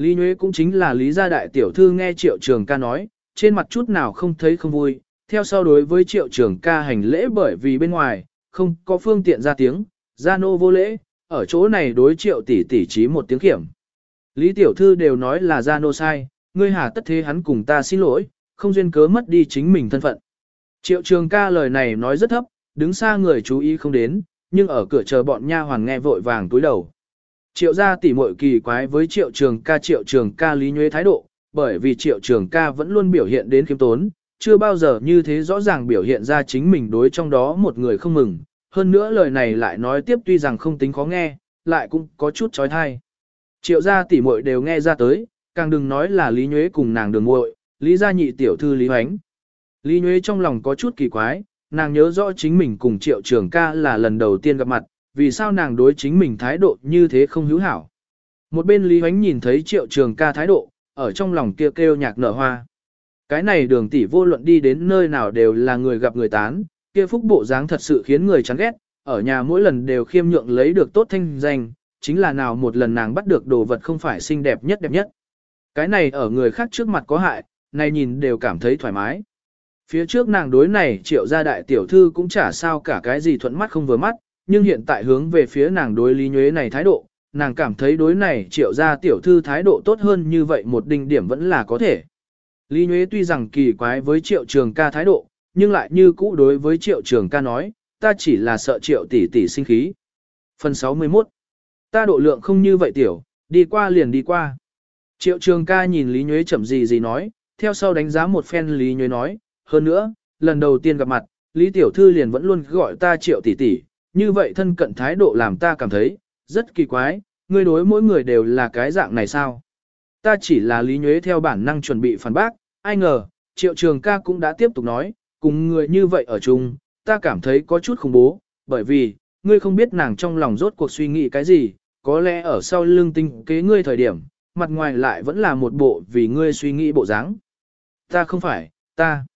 Lý Nhuế cũng chính là Lý gia đại tiểu thư nghe triệu trường ca nói, trên mặt chút nào không thấy không vui, theo sau đối với triệu trường ca hành lễ bởi vì bên ngoài, không có phương tiện ra tiếng, ra nô vô lễ, ở chỗ này đối triệu tỷ tỷ trí một tiếng kiểm. Lý tiểu thư đều nói là ra nô sai, ngươi hà tất thế hắn cùng ta xin lỗi, không duyên cớ mất đi chính mình thân phận. Triệu trường ca lời này nói rất thấp, đứng xa người chú ý không đến, nhưng ở cửa chờ bọn nha hoàn nghe vội vàng túi đầu. Triệu gia tỉ muội kỳ quái với triệu trường ca triệu trường ca lý nhuế thái độ, bởi vì triệu trường ca vẫn luôn biểu hiện đến khiêm tốn, chưa bao giờ như thế rõ ràng biểu hiện ra chính mình đối trong đó một người không mừng. Hơn nữa lời này lại nói tiếp tuy rằng không tính khó nghe, lại cũng có chút trói thai. Triệu gia tỷ muội đều nghe ra tới, càng đừng nói là Lý Nhuế cùng nàng đường muội, Lý gia nhị tiểu thư Lý Hoánh. Lý Nhuế trong lòng có chút kỳ quái, nàng nhớ rõ chính mình cùng triệu trường ca là lần đầu tiên gặp mặt, vì sao nàng đối chính mình thái độ như thế không hữu hảo. Một bên Lý Hoánh nhìn thấy triệu trường ca thái độ, ở trong lòng kia kêu, kêu nhạc nở hoa. Cái này đường tỷ vô luận đi đến nơi nào đều là người gặp người tán, kia phúc bộ dáng thật sự khiến người chán ghét, ở nhà mỗi lần đều khiêm nhượng lấy được tốt thanh danh, chính là nào một lần nàng bắt được đồ vật không phải xinh đẹp nhất đẹp nhất. Cái này ở người khác trước mặt có hại, này nhìn đều cảm thấy thoải mái. Phía trước nàng đối này triệu gia đại tiểu thư cũng chả sao cả cái gì thuận mắt không vừa mắt, nhưng hiện tại hướng về phía nàng đối lý nhuế này thái độ, nàng cảm thấy đối này triệu gia tiểu thư thái độ tốt hơn như vậy một đinh điểm vẫn là có thể. Lý nhuế tuy rằng kỳ quái với triệu trường ca thái độ, nhưng lại như cũ đối với triệu trường ca nói, ta chỉ là sợ triệu tỷ tỷ sinh khí. Phần 61 Ta độ lượng không như vậy tiểu, đi qua liền đi qua. Triệu trường ca nhìn Lý Nhuế chậm gì gì nói, theo sau đánh giá một phen Lý Nhuế nói, hơn nữa, lần đầu tiên gặp mặt, Lý Tiểu Thư liền vẫn luôn gọi ta triệu tỷ tỷ, như vậy thân cận thái độ làm ta cảm thấy, rất kỳ quái, ngươi đối mỗi người đều là cái dạng này sao? Ta chỉ là Lý Nhuế theo bản năng chuẩn bị phản bác, ai ngờ, triệu trường ca cũng đã tiếp tục nói, cùng người như vậy ở chung, ta cảm thấy có chút khủng bố, bởi vì, ngươi không biết nàng trong lòng rốt cuộc suy nghĩ cái gì, có lẽ ở sau lưng tinh kế ngươi thời điểm, mặt ngoài lại vẫn là một bộ vì ngươi suy nghĩ bộ dáng. Ta không phải, ta.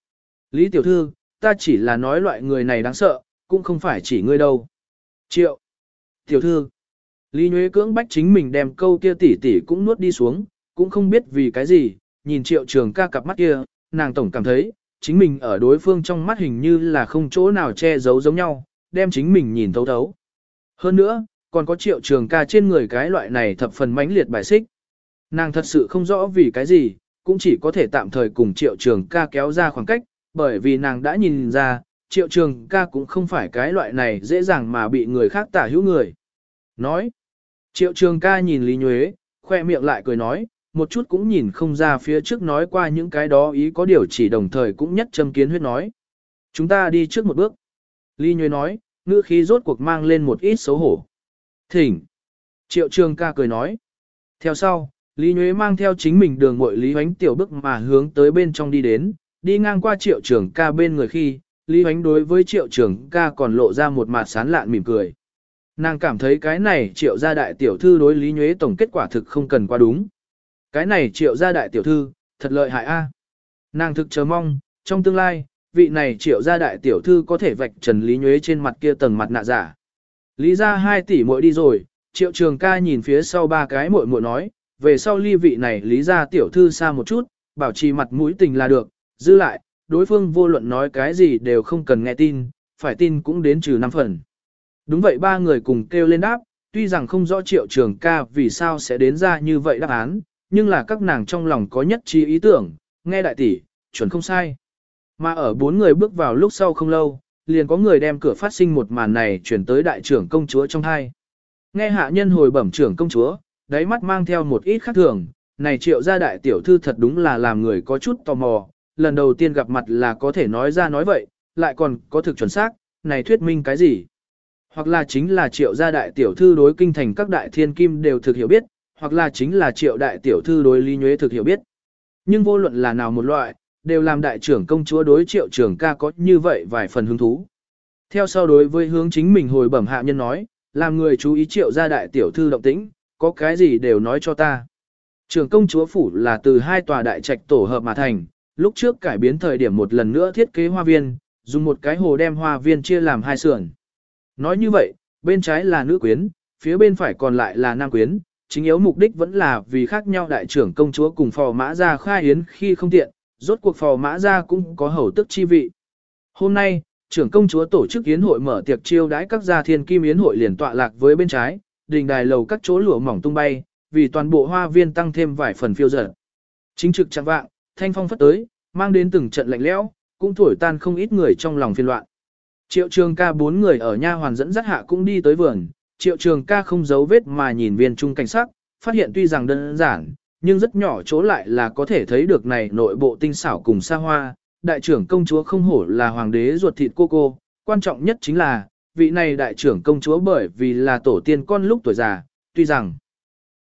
Lý tiểu thư, ta chỉ là nói loại người này đáng sợ, cũng không phải chỉ ngươi đâu. Triệu. Tiểu thư. Lý Nhuế cưỡng bách chính mình đem câu kia tỉ tỉ cũng nuốt đi xuống, cũng không biết vì cái gì, nhìn triệu trường ca cặp mắt kia, nàng tổng cảm thấy, chính mình ở đối phương trong mắt hình như là không chỗ nào che giấu giống nhau, đem chính mình nhìn thấu thấu. Hơn nữa, còn có triệu trường ca trên người cái loại này thập phần mãnh liệt bài xích. Nàng thật sự không rõ vì cái gì, cũng chỉ có thể tạm thời cùng triệu trường ca kéo ra khoảng cách, bởi vì nàng đã nhìn ra, triệu trường ca cũng không phải cái loại này dễ dàng mà bị người khác tả hữu người. Nói, triệu trường ca nhìn Lý Nhuế, khoe miệng lại cười nói, một chút cũng nhìn không ra phía trước nói qua những cái đó ý có điều chỉ đồng thời cũng nhất châm kiến huyết nói. Chúng ta đi trước một bước. Lý Nhuế nói, ngữ khí rốt cuộc mang lên một ít xấu hổ. Thỉnh. Triệu trường ca cười nói. Theo sau, Lý Nhuế mang theo chính mình đường mội Lý Huánh tiểu bức mà hướng tới bên trong đi đến, đi ngang qua triệu trường ca bên người khi, Lý Huánh đối với triệu trường ca còn lộ ra một mặt sán lạn mỉm cười. Nàng cảm thấy cái này triệu gia đại tiểu thư đối Lý Nhuế tổng kết quả thực không cần qua đúng. Cái này triệu gia đại tiểu thư, thật lợi hại a. Nàng thực chờ mong, trong tương lai, vị này triệu gia đại tiểu thư có thể vạch trần Lý Nhuế trên mặt kia tầng mặt nạ giả. Lý ra hai tỷ muội đi rồi, triệu trường ca nhìn phía sau ba cái muội muội nói, về sau ly vị này lý ra tiểu thư xa một chút, bảo trì mặt mũi tình là được, giữ lại, đối phương vô luận nói cái gì đều không cần nghe tin, phải tin cũng đến trừ 5 phần. Đúng vậy ba người cùng kêu lên đáp, tuy rằng không rõ triệu trường ca vì sao sẽ đến ra như vậy đáp án, nhưng là các nàng trong lòng có nhất trí ý tưởng, nghe đại tỷ, chuẩn không sai. Mà ở bốn người bước vào lúc sau không lâu, liền có người đem cửa phát sinh một màn này chuyển tới đại trưởng công chúa trong hai. Nghe hạ nhân hồi bẩm trưởng công chúa, đáy mắt mang theo một ít khác thường, này triệu gia đại tiểu thư thật đúng là làm người có chút tò mò, lần đầu tiên gặp mặt là có thể nói ra nói vậy, lại còn có thực chuẩn xác, này thuyết minh cái gì? Hoặc là chính là triệu gia đại tiểu thư đối kinh thành các đại thiên kim đều thực hiểu biết, hoặc là chính là triệu đại tiểu thư đối lý nhuế thực hiểu biết. Nhưng vô luận là nào một loại, đều làm đại trưởng công chúa đối triệu trưởng ca có như vậy vài phần hứng thú. Theo sau đối với hướng chính mình hồi bẩm hạ nhân nói, làm người chú ý triệu gia đại tiểu thư động tĩnh, có cái gì đều nói cho ta. Trường công chúa phủ là từ hai tòa đại trạch tổ hợp mà thành, lúc trước cải biến thời điểm một lần nữa thiết kế hoa viên, dùng một cái hồ đem hoa viên chia làm hai sườn. Nói như vậy, bên trái là nữ quyến, phía bên phải còn lại là nam quyến, chính yếu mục đích vẫn là vì khác nhau đại trưởng công chúa cùng phò mã gia khai yến khi không tiện, rốt cuộc phò mã ra cũng có hầu tức chi vị. Hôm nay, trưởng công chúa tổ chức yến hội mở tiệc chiêu đãi các gia thiên kim yến hội liền tọa lạc với bên trái, đình đài lầu các chỗ lụa mỏng tung bay, vì toàn bộ hoa viên tăng thêm vài phần phiêu dở. Chính trực chẳng vạng, thanh phong phất tới, mang đến từng trận lạnh lẽo, cũng thổi tan không ít người trong lòng phiên loạn. Triệu trường ca bốn người ở nha hoàn dẫn dắt hạ cũng đi tới vườn, triệu trường ca không giấu vết mà nhìn viên trung cảnh sắc, phát hiện tuy rằng đơn giản, nhưng rất nhỏ chỗ lại là có thể thấy được này nội bộ tinh xảo cùng xa hoa. Đại trưởng công chúa không hổ là hoàng đế ruột thịt cô cô, quan trọng nhất chính là, vị này đại trưởng công chúa bởi vì là tổ tiên con lúc tuổi già, tuy rằng